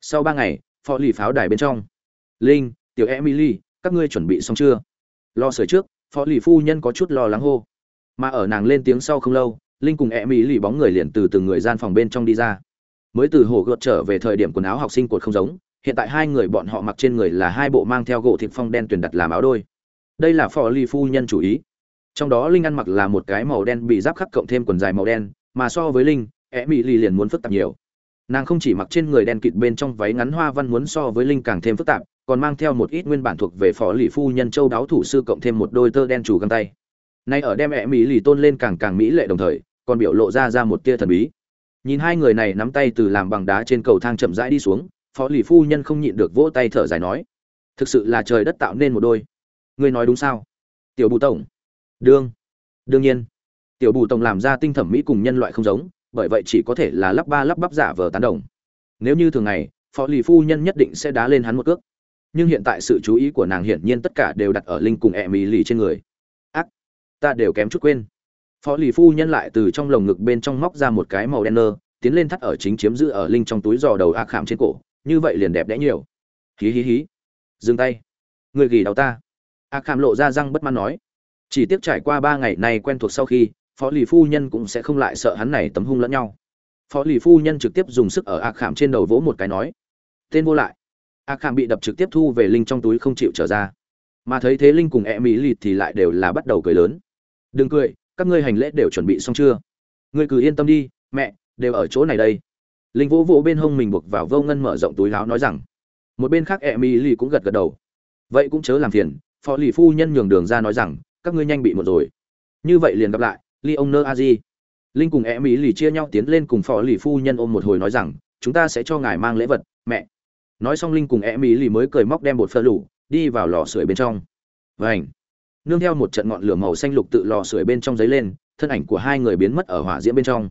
Sau ba ngày phó lì pháo đài bên trong. Linh, tiểu emily các ngươi chuẩn bị xong chưa? Lo sửa trước phó lì phu nhân có chút lo lắng hô. Mà ở nàng lên tiếng sau không lâu, linh cùng emily bóng người liền từ từng người gian phòng bên trong đi ra mới từ hồ gợt trở về thời điểm quần áo học sinh cột không giống, hiện tại hai người bọn họ mặc trên người là hai bộ mang theo gỗ thịt phong đen tuyển đặt làm áo đôi. Đây là phò ly phu nhân chủ ý. Trong đó linh ăn mặc là một cái màu đen bị giáp khắc cộng thêm quần dài màu đen, mà so với linh e mỹ lì liền muốn phức tạp nhiều. Nàng không chỉ mặc trên người đen kịt bên trong váy ngắn hoa văn muốn so với linh càng thêm phức tạp, còn mang theo một ít nguyên bản thuộc về phó lì phu nhân châu đáo thủ sư cộng thêm một đôi tơ đen chủ găng tay. Nay ở đem e mỹ lì tôn lên càng càng mỹ lệ đồng thời, còn biểu lộ ra ra một tia thần bí nhìn hai người này nắm tay từ làm bằng đá trên cầu thang chậm rãi đi xuống, phó lì phu nhân không nhịn được vỗ tay thở dài nói, thực sự là trời đất tạo nên một đôi. Ngươi nói đúng sao? Tiểu bù tổng. Đương. Đương nhiên. Tiểu bù tổng làm ra tinh thẩm mỹ cùng nhân loại không giống, bởi vậy chỉ có thể là lắp ba lắp bắp giả vờ tán đồng. Nếu như thường ngày, phó lì phu nhân nhất định sẽ đá lên hắn một cước. Nhưng hiện tại sự chú ý của nàng hiển nhiên tất cả đều đặt ở linh cùng ẹ mì lì trên người. Ác, ta đều kém chút quên phó lì phu nhân lại từ trong lồng ngực bên trong móc ra một cái màu đen nơ, tiến lên thắt ở chính chiếm giữ ở linh trong túi giò đầu ác khảm trên cổ, như vậy liền đẹp đẽ nhiều. Hí hí hí. Dừng tay. Người gỉ đau ta. Ác khảm lộ ra răng bất mãn nói. Chỉ tiếc trải qua ba ngày này quen thuộc sau khi, phó lì phu nhân cũng sẽ không lại sợ hắn này tấm hung lẫn nhau. Phó lì phu nhân trực tiếp dùng sức ở ác khảm trên đầu vỗ một cái nói. Tên vô lại. Ác khảm bị đập trực tiếp thu về linh trong túi không chịu trở ra. Mà thấy thế linh cùng e mỹ lịt thì lại đều là bắt đầu cười lớn. Đừng cười các ngươi hành lễ đều chuẩn bị xong chưa? Ngươi cứ yên tâm đi, mẹ, đều ở chỗ này đây. Linh vỗ vỗ bên hông mình buộc vào vô ngân mở rộng túi láo nói rằng. Một bên khác e mi lì cũng gật gật đầu. Vậy cũng chớ làm phiền, phó lì phu nhân nhường đường ra nói rằng, các ngươi nhanh bị một rồi. Như vậy liền gặp lại li ông nơ a di linh cùng e mỹ lì chia nhau tiến lên cùng phó lì phu nhân ôm một hồi nói rằng, chúng ta sẽ cho ngài mang lễ vật, mẹ. Nói xong linh cùng e mỹ lì mới cười móc đem bột phơ lủ đi vào lò sưởi bên trong. Vảnh nương theo một trận ngọn lửa màu xanh lục tự lò sưởi bên trong giấy lên, thân ảnh của hai người biến mất ở hỏa diễm bên trong.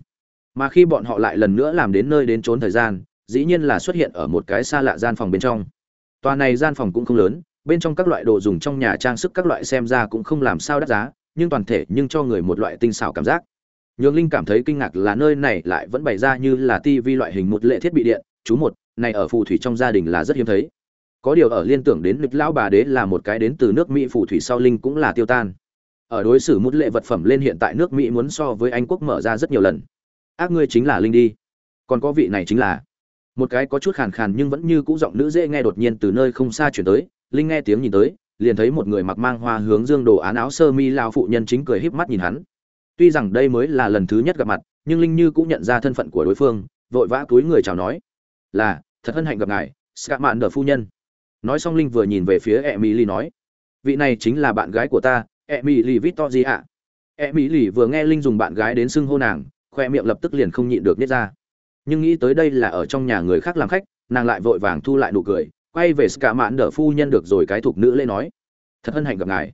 Mà khi bọn họ lại lần nữa làm đến nơi đến trốn thời gian, dĩ nhiên là xuất hiện ở một cái xa lạ gian phòng bên trong. Tòa này gian phòng cũng không lớn, bên trong các loại đồ dùng trong nhà trang sức các loại xem ra cũng không làm sao đắt giá, nhưng toàn thể nhưng cho người một loại tinh xảo cảm giác. Nhường linh cảm thấy kinh ngạc là nơi này lại vẫn bày ra như là tivi loại hình một lệ thiết bị điện. Chú một, này ở phù thủy trong gia đình là rất hiếm thấy có điều ở liên tưởng đến lịch lão bà đế là một cái đến từ nước mỹ phù thủy sau linh cũng là tiêu tan. Ở đối xử một lệ vật phẩm lên hiện tại nước mỹ muốn so với anh quốc mở ra rất nhiều lần. Ác ngươi chính là linh đi. Còn có vị này chính là. Một cái có chút khàn khàn nhưng vẫn như cũ giọng nữ dễ nghe đột nhiên từ nơi không xa chuyển tới, linh nghe tiếng nhìn tới, liền thấy một người mặc mang hoa hướng dương đồ án áo sơ mi lao phụ nhân chính cười híp mắt nhìn hắn. Tuy rằng đây mới là lần thứ nhất gặp mặt, nhưng linh như cũng nhận ra thân phận của đối phương, vội vã túi người chào nói. Là, thật hân hạnh gặp ngài ska mạn đờ phu nhân nói xong linh vừa nhìn về phía emily nói, vị này chính là bạn gái của ta, emily to gì ạ emily vừa nghe linh dùng bạn gái đến xưng hô nàng, khoe miệng lập tức liền không nhịn được nhét ra. Nhưng nghĩ tới đây là ở trong nhà người khác làm khách, nàng lại vội vàng thu lại nụ cười, quay về ska mãn đỡ phu nhân được rồi cái thuộc nữ lễ nói, thật hân hạnh gặp ngài.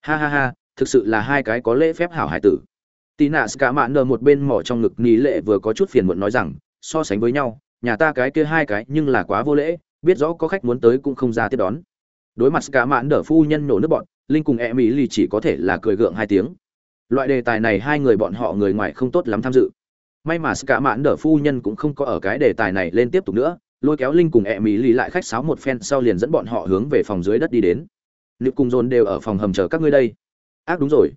Ha ha ha, thực sự là hai cái có lễ phép hảo hải tử. Tí nạ ska mãn đỡ một bên mỏ trong ngực ní lệ vừa có chút phiền muộn nói rằng, so sánh với nhau, nhà ta cái kia hai cái nhưng là quá vô lễ biết rõ có khách muốn tới cũng không ra tiếp đón. Đối mặt cả mạn đỡ phu nhân nổ nước bọn, linh cùng e mỹ lì chỉ có thể là cười gượng hai tiếng. Loại đề tài này hai người bọn họ người ngoài không tốt lắm tham dự. May mà cả mạn đỡ phu nhân cũng không có ở cái đề tài này lên tiếp tục nữa, lôi kéo linh cùng e mỹ lì lại khách sáo một phen sau liền dẫn bọn họ hướng về phòng dưới đất đi đến. Liệu cùng dồn đều ở phòng hầm chờ các ngươi đây. Ác đúng rồi.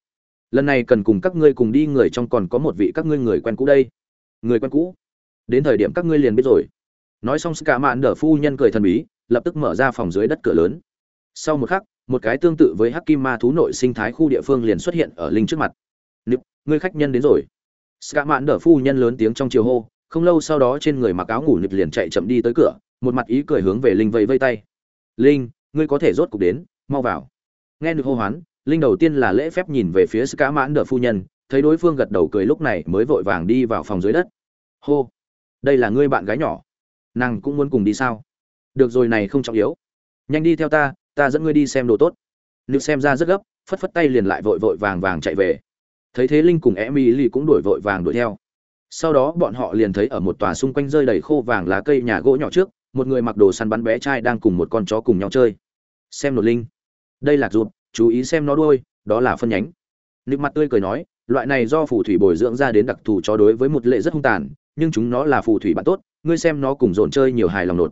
Lần này cần cùng các ngươi cùng đi, người trong còn có một vị các ngươi người quen cũ đây. Người quen cũ. Đến thời điểm các ngươi liền biết rồi nói xong cả mạn đỡ phu nhân cười thần bí, lập tức mở ra phòng dưới đất cửa lớn. Sau một khắc, một cái tương tự với hắc kim ma thú nội sinh thái khu địa phương liền xuất hiện ở linh trước mặt. Nịp ngươi khách nhân đến rồi. Cả mạn đỡ phu nhân lớn tiếng trong chiều hô, không lâu sau đó trên người mặc áo ngủ nịp liền chạy chậm đi tới cửa, một mặt ý cười hướng về linh vây vây tay. Linh, ngươi có thể rốt cục đến, mau vào. Nghe được hô hoán, linh đầu tiên là lễ phép nhìn về phía cả mạn đỡ phu nhân, thấy đối phương gật đầu cười lúc này mới vội vàng đi vào phòng dưới đất. Hô, đây là ngươi bạn gái nhỏ nàng cũng muốn cùng đi sao? Được rồi này không trọng yếu. Nhanh đi theo ta ta dẫn ngươi đi xem đồ tốt. Nữ xem ra rất gấp, phất phất tay liền lại vội vội vàng vàng chạy về. Thấy thế linh cùng emily cũng đuổi vội vàng đuổi theo. Sau đó bọn họ liền thấy ở một tòa xung quanh rơi đầy khô vàng lá cây nhà gỗ nhỏ trước, một người mặc đồ săn bắn bé trai đang cùng một con chó cùng nhau chơi. Xem nột linh. Đây là rụt, chú ý xem nó đuôi, đó là phân nhánh. Nịp mặt tươi cười nói, loại này do phù thủy bồi dưỡng ra đến đặc thù chó đối với một lệ rất hung tàn, nhưng chúng nó là phù thủy bạn tốt ngươi xem nó cùng dồn chơi nhiều hài lòng nột.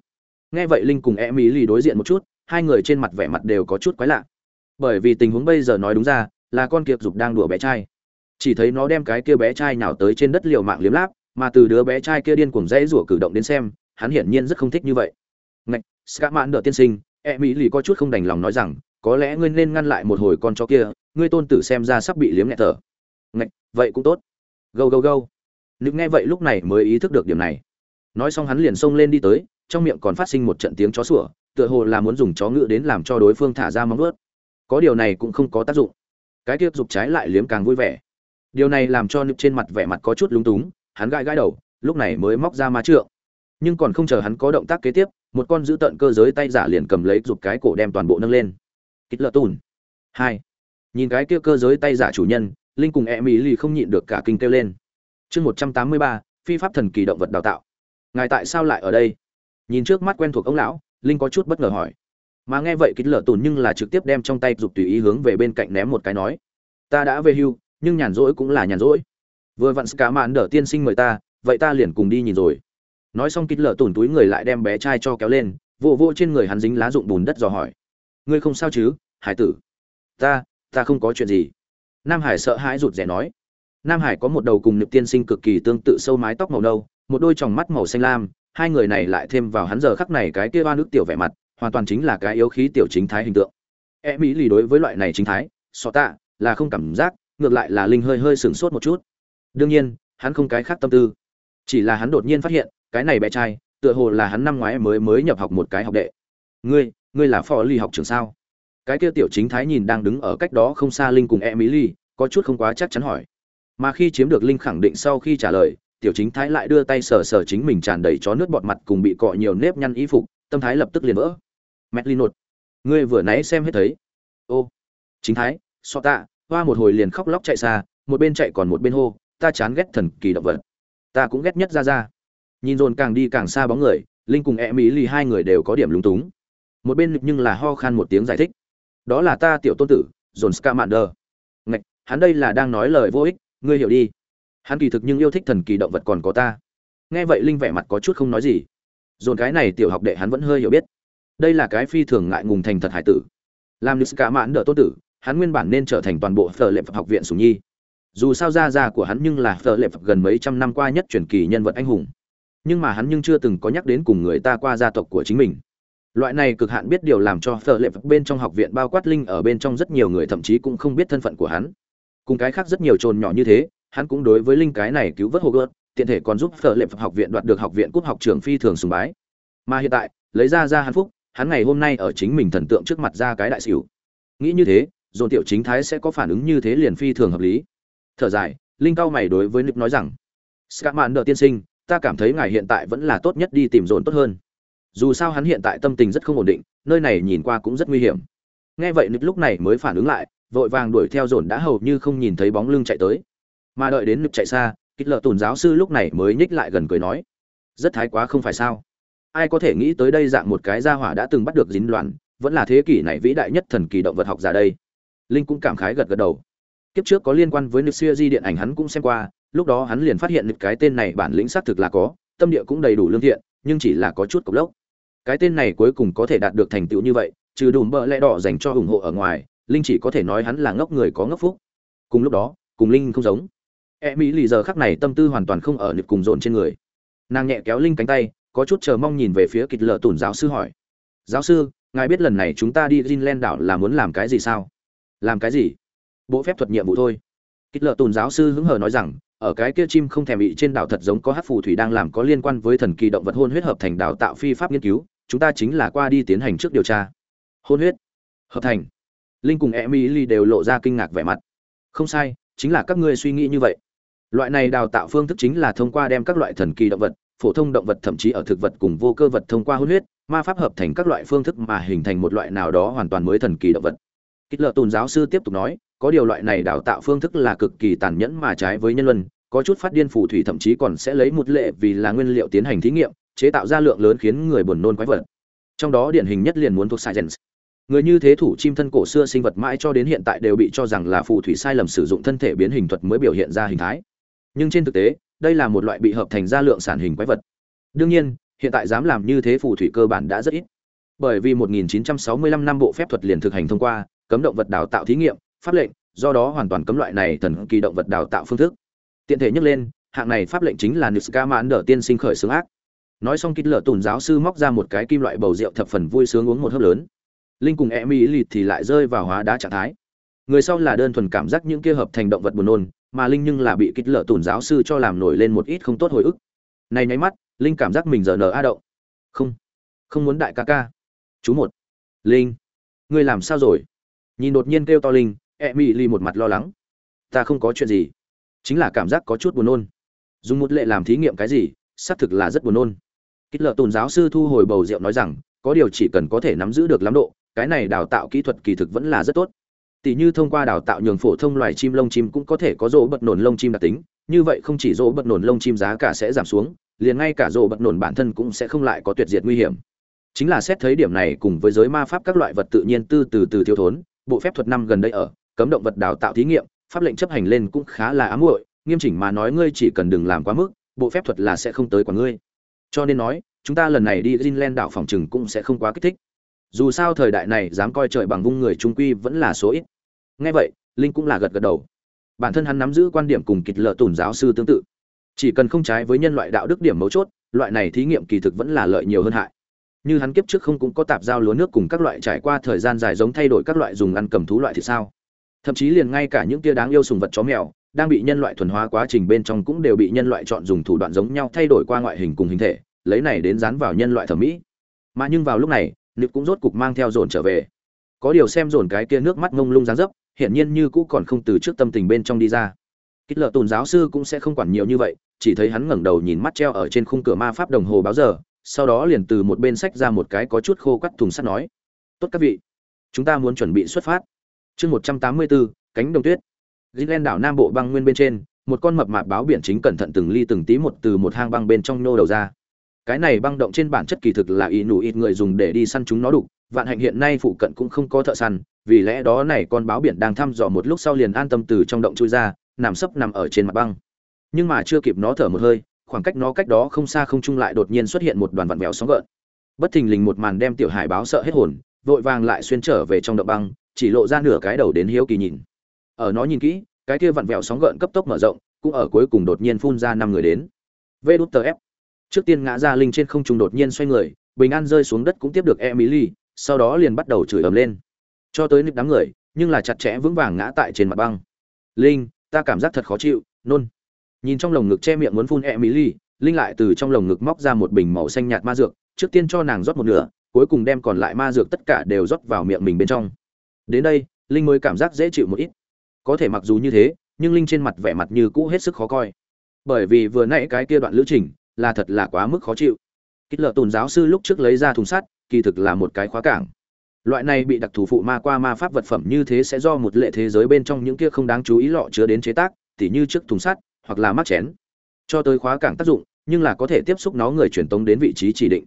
Nghe vậy linh cùng e mỹ lì đối diện một chút, hai người trên mặt vẻ mặt đều có chút quái lạ. Bởi vì tình huống bây giờ nói đúng ra, là con kiệt dục đang đùa bé trai. Chỉ thấy nó đem cái kia bé trai nào tới trên đất liều mạng liếm láp, mà từ đứa bé trai kia điên cuồng dãy rủa cử động đến xem, hắn hiển nhiên rất không thích như vậy. Ngạch, ska mãn đỡ tiên sinh e mỹ lì có chút không đành lòng nói rằng, có lẽ ngươi nên ngăn lại một hồi con chó kia, ngươi tôn tử xem ra sắp bị liếm nhẹ thở. Ngạch, vậy cũng tốt. Gâu gâu gâu. Nữ nghe vậy lúc này mới ý thức được điểm này nói xong hắn liền xông lên đi tới, trong miệng còn phát sinh một trận tiếng chó sủa, tựa hồ là muốn dùng chó ngựa đến làm cho đối phương thả ra móng vuốt. Có điều này cũng không có tác dụng. Cái tiếp dục trái lại liếm càng vui vẻ. Điều này làm cho nực trên mặt vẻ mặt có chút lúng túng, hắn gãi gãi đầu, lúc này mới móc ra ma trượng. Nhưng còn không chờ hắn có động tác kế tiếp, một con giữ tận cơ giới tay giả liền cầm lấy giục cái cổ đem toàn bộ nâng lên. Kích lợ tùn. Hai. Nhìn cái kia cơ giới tay giả chủ nhân, linh cùng e mỹ lì không nhịn được cả kinh kêu lên. Chương một trăm tám mươi ba, phi pháp thần kỳ động vật đào tạo ngài tại sao lại ở đây? Nhìn trước mắt quen thuộc ông lão, linh có chút bất ngờ hỏi. Mà nghe vậy kích lở tùn nhưng là trực tiếp đem trong tay giục tùy ý hướng về bên cạnh ném một cái nói. Ta đã về hưu, nhưng nhàn rỗi cũng là nhàn rỗi. Vừa vặn cả mạn đỡ tiên sinh mời ta, vậy ta liền cùng đi nhìn rồi. Nói xong kích lở tùn túi người lại đem bé trai cho kéo lên vô vô trên người hắn dính lá rụng bùn đất dò hỏi. Ngươi không sao chứ, hải tử? Ta ta không có chuyện gì. Nam hải sợ hãi rụt rè nói. Nam hải có một đầu cùng nực tiên sinh cực kỳ tương tự sâu mái tóc màu nâu một đôi tròng mắt màu xanh lam, hai người này lại thêm vào hắn giờ khắc này cái kia ba nước tiểu vẻ mặt, hoàn toàn chính là cái yếu khí tiểu chính thái hình tượng. E mỹ lì đối với loại này chính thái so tạ, là không cảm giác, ngược lại là linh hơi hơi sửng sốt một chút. Đương nhiên, hắn không cái khác tâm tư. Chỉ là hắn đột nhiên phát hiện, cái này bé trai, tựa hồ là hắn năm ngoái mới mới nhập học một cái học đệ. Ngươi ngươi là phó ly học trường sao? Cái kia tiểu chính thái nhìn đang đứng ở cách đó không xa linh cùng e mỹ ly có chút không quá chắc chắn hỏi. Mà khi chiếm được linh khẳng định sau khi trả lời tiểu chính thái lại đưa tay sờ sờ chính mình tràn đầy chó nước bọt mặt cùng bị cọ nhiều nếp nhăn y phục, tâm thái lập tức liền vỡ. Mét ly nột, ngươi vừa nãy xem hết thấy. Ô, chính thái, so tạ hoa một hồi liền khóc lóc chạy xa, một bên chạy còn một bên hô, ta chán ghét thần kỳ động vật. Ta cũng ghét nhất ra ra nhìn dồn càng đi càng xa bóng người, linh cùng e mỹ lì hai người đều có điểm lúng túng. Một bên nhưng là ho khan một tiếng giải thích. Đó là ta tiểu tôn tử dồn scamander. Ngạch, hắn đây là đang nói lời vô ích, ngươi hiểu đi hắn kỳ thực nhưng yêu thích thần kỳ động vật còn có ta. Nghe vậy linh vẻ mặt có chút không nói gì. Dồn cái này tiểu học đệ hắn vẫn hơi hiểu biết. Đây là cái phi thường ngại ngùng thành thật hải tử. Làm nữ cả mãn đỡ tôn tử, hắn nguyên bản nên trở thành toàn bộ phở lệ học viện sùng nhi. Dù sao gia gia của hắn nhưng là phở lệ gần mấy trăm năm qua nhất truyền kỳ nhân vật anh hùng. Nhưng mà hắn nhưng chưa từng có nhắc đến cùng người ta qua gia tộc của chính mình. Loại này cực hạn biết điều làm cho phở lệ bên trong học viện bao quát linh ở bên trong rất nhiều người thậm chí cũng không biết thân phận của hắn. Cùng cái khác rất nhiều trồn nhỏ như thế hắn cũng đối với linh cái này cứu vớt hồ tiện thể còn giúp phở lệ học viện đoạt được học viện cúp học trưởng phi thường sùng bái. Mà hiện tại, lấy ra ra hắn phúc, hắn ngày hôm nay ở chính mình thần tượng trước mặt ra cái đại xỉu. Nghĩ như thế, dồn tiểu chính thái sẽ có phản ứng như thế liền phi thường hợp lý. Thở dài, linh cao mày đối với nịp nói rằng, scatman đợi tiên sinh, ta cảm thấy ngài hiện tại vẫn là tốt nhất đi tìm dồn tốt hơn. Dù sao hắn hiện tại tâm tình rất không ổn định, nơi này nhìn qua cũng rất nguy hiểm. Nghe vậy nịp lúc này mới phản ứng lại, vội vàng đuổi theo dồn đã hầu như không nhìn thấy bóng lưng chạy tới mà đợi đến lực chạy xa kích lợ tùn giáo sư lúc này mới nhích lại gần cười nói, rất thái quá không phải sao? Ai có thể nghĩ tới đây dạng một cái gia hỏa đã từng bắt được dính loạn, vẫn là thế kỷ này vĩ đại nhất thần kỳ động vật học giả đây. Linh cũng cảm khái gật gật đầu. Kiếp trước có liên quan với nước xưa di điện ảnh hắn cũng xem qua, lúc đó hắn liền phát hiện được cái tên này bản lĩnh xác thực là có, tâm địa cũng đầy đủ lương thiện, nhưng chỉ là có chút cộc lốc. Cái tên này cuối cùng có thể đạt được thành tựu như vậy, trừ đùm bợ lẽ đỏ dành cho ủng hộ ở ngoài, linh chỉ có thể nói hắn là ngốc người có ngốc phúc. Cùng lúc đó, cùng linh không giống e mỹ lì giờ khắc này tâm tư hoàn toàn không ở nực cùng dồn trên người. Nàng nhẹ kéo linh cánh tay, có chút chờ mong nhìn về phía kịch lợ tùn giáo sư hỏi. Giáo sư, ngài biết lần này chúng ta đi Greenland đảo là muốn làm cái gì sao? Làm cái gì? Bộ phép thuật nhiệm vụ thôi. Kịch lợ tùn giáo sư hứng hờ nói rằng, ở cái kia chim không thèm bị trên đảo thật giống có hát phù thủy đang làm có liên quan với thần kỳ động vật hôn huyết hợp thành đào tạo phi pháp nghiên cứu, chúng ta chính là qua đi tiến hành trước điều tra. Hôn huyết? Hợp thành? Linh cùng E mỹ lì đều lộ ra kinh ngạc vẻ mặt. Không sai, chính là các ngươi suy nghĩ như vậy loại này đào tạo phương thức chính là thông qua đem các loại thần kỳ động vật, phổ thông động vật thậm chí ở thực vật cùng vô cơ vật thông qua hôn huyết, ma pháp hợp thành các loại phương thức mà hình thành một loại nào đó hoàn toàn mới thần kỳ động vật. Kích lợ tôn giáo sư tiếp tục nói, có điều loại này đào tạo phương thức là cực kỳ tàn nhẫn mà trái với nhân luân, có chút phát điên phù thủy thậm chí còn sẽ lấy một lệ vì là nguyên liệu tiến hành thí nghiệm, chế tạo ra lượng lớn khiến người buồn nôn quái vật. Trong đó điển hình nhất liền muốn thuộc science. Người như thế thủ chim thân cổ xưa sinh vật mãi cho đến hiện tại đều bị cho rằng là phù thủy sai lầm sử dụng thân thể biến hình thuật mới biểu hiện ra hình thái nhưng trên thực tế đây là một loại bị hợp thành ra lượng sản hình quái vật đương nhiên hiện tại dám làm như thế phù thủy cơ bản đã rất ít bởi vì 1965 năm bộ phép thuật liền thực hành thông qua cấm động vật đào tạo thí nghiệm pháp lệnh do đó hoàn toàn cấm loại này thần kỳ động vật đào tạo phương thức tiện thể nhắc lên hạng này pháp lệnh chính là Niska Mãn Đở tiên sinh khởi xướng ác. Nói xong kít lở tùn giáo sư móc ra một cái kim loại bầu rượu thập phần vui sướng uống một hớp lớn. Linh cùng Emily thì lại rơi vào hóa đá trạng thái. Người sau là đơn thuần cảm giác những kia hợp thành động vật buồn nôn, mà Linh nhưng là bị kích lợ tùn giáo sư cho làm nổi lên một ít không tốt hồi ức. Này nháy mắt, Linh cảm giác mình giờ nở a động. Không, không muốn đại ca ca. Chú một. Linh, ngươi làm sao rồi? Nhìn đột nhiên kêu to Linh, e mỹ ly một mặt lo lắng. Ta không có chuyện gì, chính là cảm giác có chút buồn nôn dùng một lệ làm thí nghiệm cái gì xác thực là rất buồn nôn kích lợ tùn giáo sư thu hồi bầu rượu nói rằng có điều chỉ cần có thể nắm giữ được lắm độ cái này đào tạo kỹ thuật kỳ thực vẫn là rất tốt tỷ như thông qua đào tạo nhường phổ thông loài chim lông chim cũng có thể có rỗ bật nổn lông chim đặc tính, như vậy không chỉ rỗ bật nổn lông chim giá cả sẽ giảm xuống, liền ngay cả rỗ bật nổn bản thân cũng sẽ không lại có tuyệt diệt nguy hiểm. Chính là xét thấy điểm này cùng với giới ma pháp các loại vật tự nhiên tư từ từ thiếu thốn, bộ phép thuật năm gần đây ở, cấm động vật đào tạo thí nghiệm, pháp lệnh chấp hành lên cũng khá là ám muội, nghiêm chỉnh mà nói ngươi chỉ cần đừng làm quá mức, bộ phép thuật là sẽ không tới quả ngươi. Cho nên nói, chúng ta lần này đi greenland đảo phòng trừng cũng sẽ không quá kích thích. Dù sao thời đại này dám coi trời bằng vung người trung quy vẫn là số ít nghe vậy, linh cũng là gật gật đầu. Bản thân hắn nắm giữ quan điểm cùng kịch lợ tùn giáo sư tương tự. Chỉ cần không trái với nhân loại đạo đức điểm mấu chốt, loại này thí nghiệm kỳ thực vẫn là lợi nhiều hơn hại. Như hắn kiếp trước không cũng có tạp giao lúa nước cùng các loại trải qua thời gian dài giống thay đổi các loại dùng ăn cầm thú loại thì sao? Thậm chí liền ngay cả những tia đáng yêu sùng vật chó mèo, đang bị nhân loại thuần hóa quá trình bên trong cũng đều bị nhân loại chọn dùng thủ đoạn giống nhau thay đổi qua ngoại hình cùng hình thể, lấy này đến dán vào nhân loại thẩm mỹ. Mà nhưng vào lúc này nịp cũng rốt cục mang theo dồn trở về. Có điều xem dồn cái kia nước mắt ngông lung dáng dấp hiển nhiên như cũ còn không từ trước tâm tình bên trong đi ra. Kích lợ tồn giáo sư cũng sẽ không quản nhiều như vậy chỉ thấy hắn ngẩng đầu nhìn mắt treo ở trên khung cửa ma pháp đồng hồ báo giờ sau đó liền từ một bên sách ra một cái có chút khô quắt thùng sắt nói tốt các vị chúng ta muốn chuẩn bị xuất phát. Chương một trăm tám mươi bốn cánh đồng tuyết. Greenland đảo Nam Bộ băng nguyên bên trên, một con mập mạp báo biển chính cẩn thận từng ly từng tí một từ một hang băng bên trong nô đầu ra. Cái này băng động trên bản chất kỳ thực là ý nụ ít người dùng để đi săn chúng nó đủ, vạn hạnh hiện nay phụ cận cũng không có thợ săn, vì lẽ đó này con báo biển đang thăm dò một lúc sau liền an tâm từ trong động chui ra, nằm sấp nằm ở trên mặt băng. Nhưng mà chưa kịp nó thở một hơi, khoảng cách nó cách đó không xa không trung lại đột nhiên xuất hiện một đoàn vặn vẹo sóng gợn. Bất thình lình một màn đem tiểu hải báo sợ hết hồn, vội vàng lại xuyên trở về trong động băng, chỉ lộ ra nửa cái đầu đến hiếu kỳ nhìn ở nó nhìn kỹ cái kia vặn vẹo sóng gợn cấp tốc mở rộng cũng ở cuối cùng đột nhiên phun ra năm người đến vê đút tờ ép trước tiên ngã ra linh trên không trung đột nhiên xoay người bình an rơi xuống đất cũng tiếp được emily sau đó liền bắt đầu chửi ầm lên cho tới nịp đám người, nhưng là chặt chẽ vững vàng ngã tại trên mặt băng. Linh, ta cảm giác thật khó chịu, nôn. Nhìn trong lồng ngực che miệng muốn phun e mỹ ly linh lại từ trong lồng ngực móc ra một bình màu xanh nhạt ma dược, trước tiên cho nàng rót một nửa, cuối cùng đem còn lại ma dược tất cả đều rót vào miệng mình bên trong. Đến đây, linh mới cảm giác dễ chịu một ít. Có thể mặc dù như thế, nhưng linh trên mặt vẻ mặt như cũ hết sức khó coi. Bởi vì vừa nãy cái kia đoạn lữ trình, là thật là quá mức khó chịu. Kích lợ tôn giáo sư lúc trước lấy ra thùng sắt, kỳ thực là một cái khóa cảng loại này bị đặc thù phụ ma qua ma pháp vật phẩm như thế sẽ do một lệ thế giới bên trong những kia không đáng chú ý lọ chứa đến chế tác, tỉ như trước thùng sắt, hoặc là mắc chén. Cho tới khóa cảng tác dụng, nhưng là có thể tiếp xúc nó người truyền tống đến vị trí chỉ định.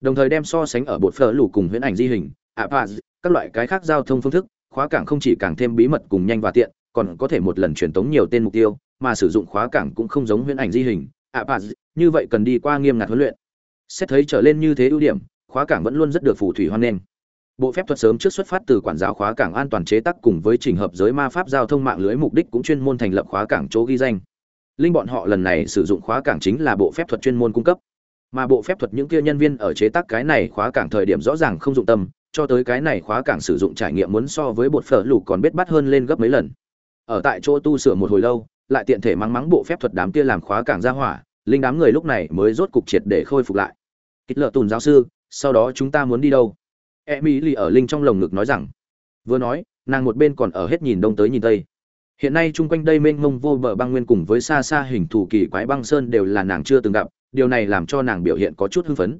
Đồng thời đem so sánh ở bột phở lủ cùng huyễn ảnh di hình apaz các loại cái khác giao thông phương thức, khóa cảng không chỉ càng thêm bí mật cùng nhanh và tiện, còn có thể một lần truyền tống nhiều tên mục tiêu, mà sử dụng khóa cảng cũng không giống huyễn ảnh di hình, ạ như vậy cần đi qua nghiêm ngặt huấn luyện. Xét thấy trở lên như thế ưu điểm, khóa cảng vẫn luôn rất được phù thủy hoan nghênh bộ phép thuật sớm trước xuất phát từ quản giáo khóa cảng an toàn chế tác cùng với trình hợp giới ma pháp giao thông mạng lưới mục đích cũng chuyên môn thành lập khóa cảng chỗ ghi danh. Linh bọn họ lần này sử dụng khóa cảng chính là bộ phép thuật chuyên môn cung cấp. Mà bộ phép thuật những kia nhân viên ở chế tác cái này khóa cảng thời điểm rõ ràng không dụng tâm, cho tới cái này khóa cảng sử dụng trải nghiệm muốn so với bột phở lục còn biết bắt hơn lên gấp mấy lần. Ở tại chỗ tu sửa một hồi lâu, lại tiện thể mắng mắng bộ phép thuật đám kia làm khóa cảng ra hỏa, linh đám người lúc này mới rốt cục triệt để khôi phục lại. Kích lợ tùn giáo sư, sau đó chúng ta muốn đi đâu? Emily ở linh trong lồng ngực nói rằng, vừa nói, nàng một bên còn ở hết nhìn đông tới nhìn tây. Hiện nay chung quanh đây mênh mông vô bờ băng nguyên cùng với xa xa hình thù kỳ quái băng sơn đều là nàng chưa từng gặp, điều này làm cho nàng biểu hiện có chút hưng phấn.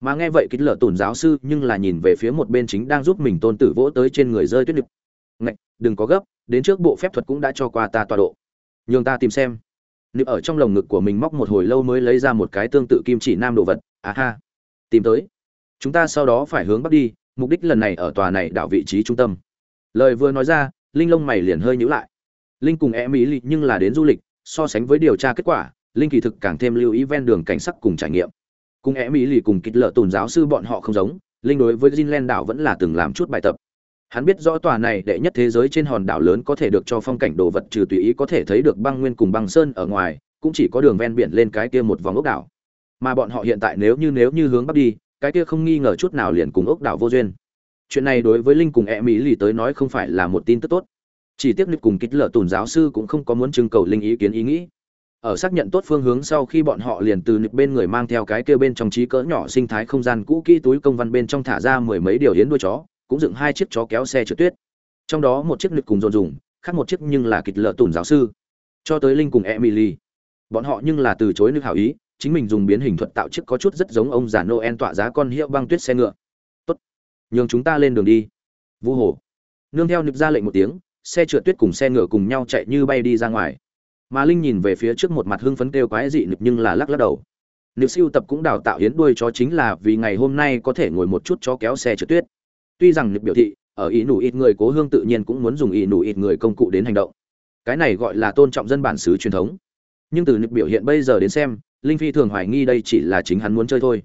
Mà nghe vậy kích lợ tổn giáo sư nhưng là nhìn về phía một bên chính đang giúp mình tôn tử vỗ tới trên người rơi tuyết nực ngạch, đừng có gấp, đến trước bộ phép thuật cũng đã cho qua ta tọa độ. Nhường ta tìm xem. Nịp ở trong lồng ngực của mình móc một hồi lâu mới lấy ra một cái tương tự kim chỉ nam đồ vật. À ha tìm tới. Chúng ta sau đó phải hướng bắc đi mục đích lần này ở tòa này đảo vị trí trung tâm. Lời vừa nói ra, linh lông mày liền hơi nhíu lại. Linh cùng em ý nhưng là đến du lịch, so sánh với điều tra kết quả, linh kỳ thực càng thêm lưu ý ven đường cảnh sắc cùng trải nghiệm. Cùng em ý lì cùng kịch lợ tôn giáo sư bọn họ không giống, linh đối với Jinlen đảo vẫn là từng làm chút bài tập. Hắn biết rõ tòa này đệ nhất thế giới trên hòn đảo lớn có thể được cho phong cảnh đồ vật trừ tùy ý có thể thấy được băng nguyên cùng băng sơn ở ngoài, cũng chỉ có đường ven biển lên cái kia một vòng ốc đảo. Mà bọn họ hiện tại nếu như nếu như hướng bắc đi cái kia không nghi ngờ chút nào liền cùng ốc đảo vô duyên. Chuyện này đối với linh cùng e mỹ lì tới nói không phải là một tin tức tốt. Chỉ tiếc nịp cùng kích lợ tùn giáo sư cũng không có muốn trưng cầu linh ý kiến ý nghĩ. Ở xác nhận tốt phương hướng sau khi bọn họ liền từ nịp bên người mang theo cái kia bên trong trí cỡ nhỏ sinh thái không gian cũ kỹ túi công văn bên trong thả ra mười mấy điều hiến đuôi chó, cũng dựng hai chiếc chó kéo xe trượt tuyết. Trong đó một chiếc nịp cùng dồn dùng, khác một chiếc nhưng là kịch lợ tùn giáo sư. Cho tới linh cùng e mỹ lì, bọn họ nhưng là từ chối nịp hảo ý chính mình dùng biến hình thuật tạo chiếc có chút rất giống ông già noel tọa giá con hiệu băng tuyết xe ngựa. Tốt, nhường chúng ta lên đường đi. Vu hồ. Nương theo nịp ra lệnh một tiếng, xe trượt tuyết cùng xe ngựa cùng nhau chạy như bay đi ra ngoài. Mà linh nhìn về phía trước một mặt hưng phấn kêu quái dị nịp nhưng là lắc lắc đầu. Nịp siêu tập cũng đào tạo hiến đuôi chó chính là vì ngày hôm nay có thể ngồi một chút chó kéo xe trượt tuyết. Tuy rằng nịp biểu thị, ở ý nủ ít người cố hương tự nhiên cũng muốn dùng ý nủ ít người công cụ đến hành động. Cái này gọi là tôn trọng dân bản xứ truyền thống. Nhưng từ nịp biểu hiện bây giờ đến xem linh phi thường hoài nghi đây chỉ là chính hắn muốn chơi thôi.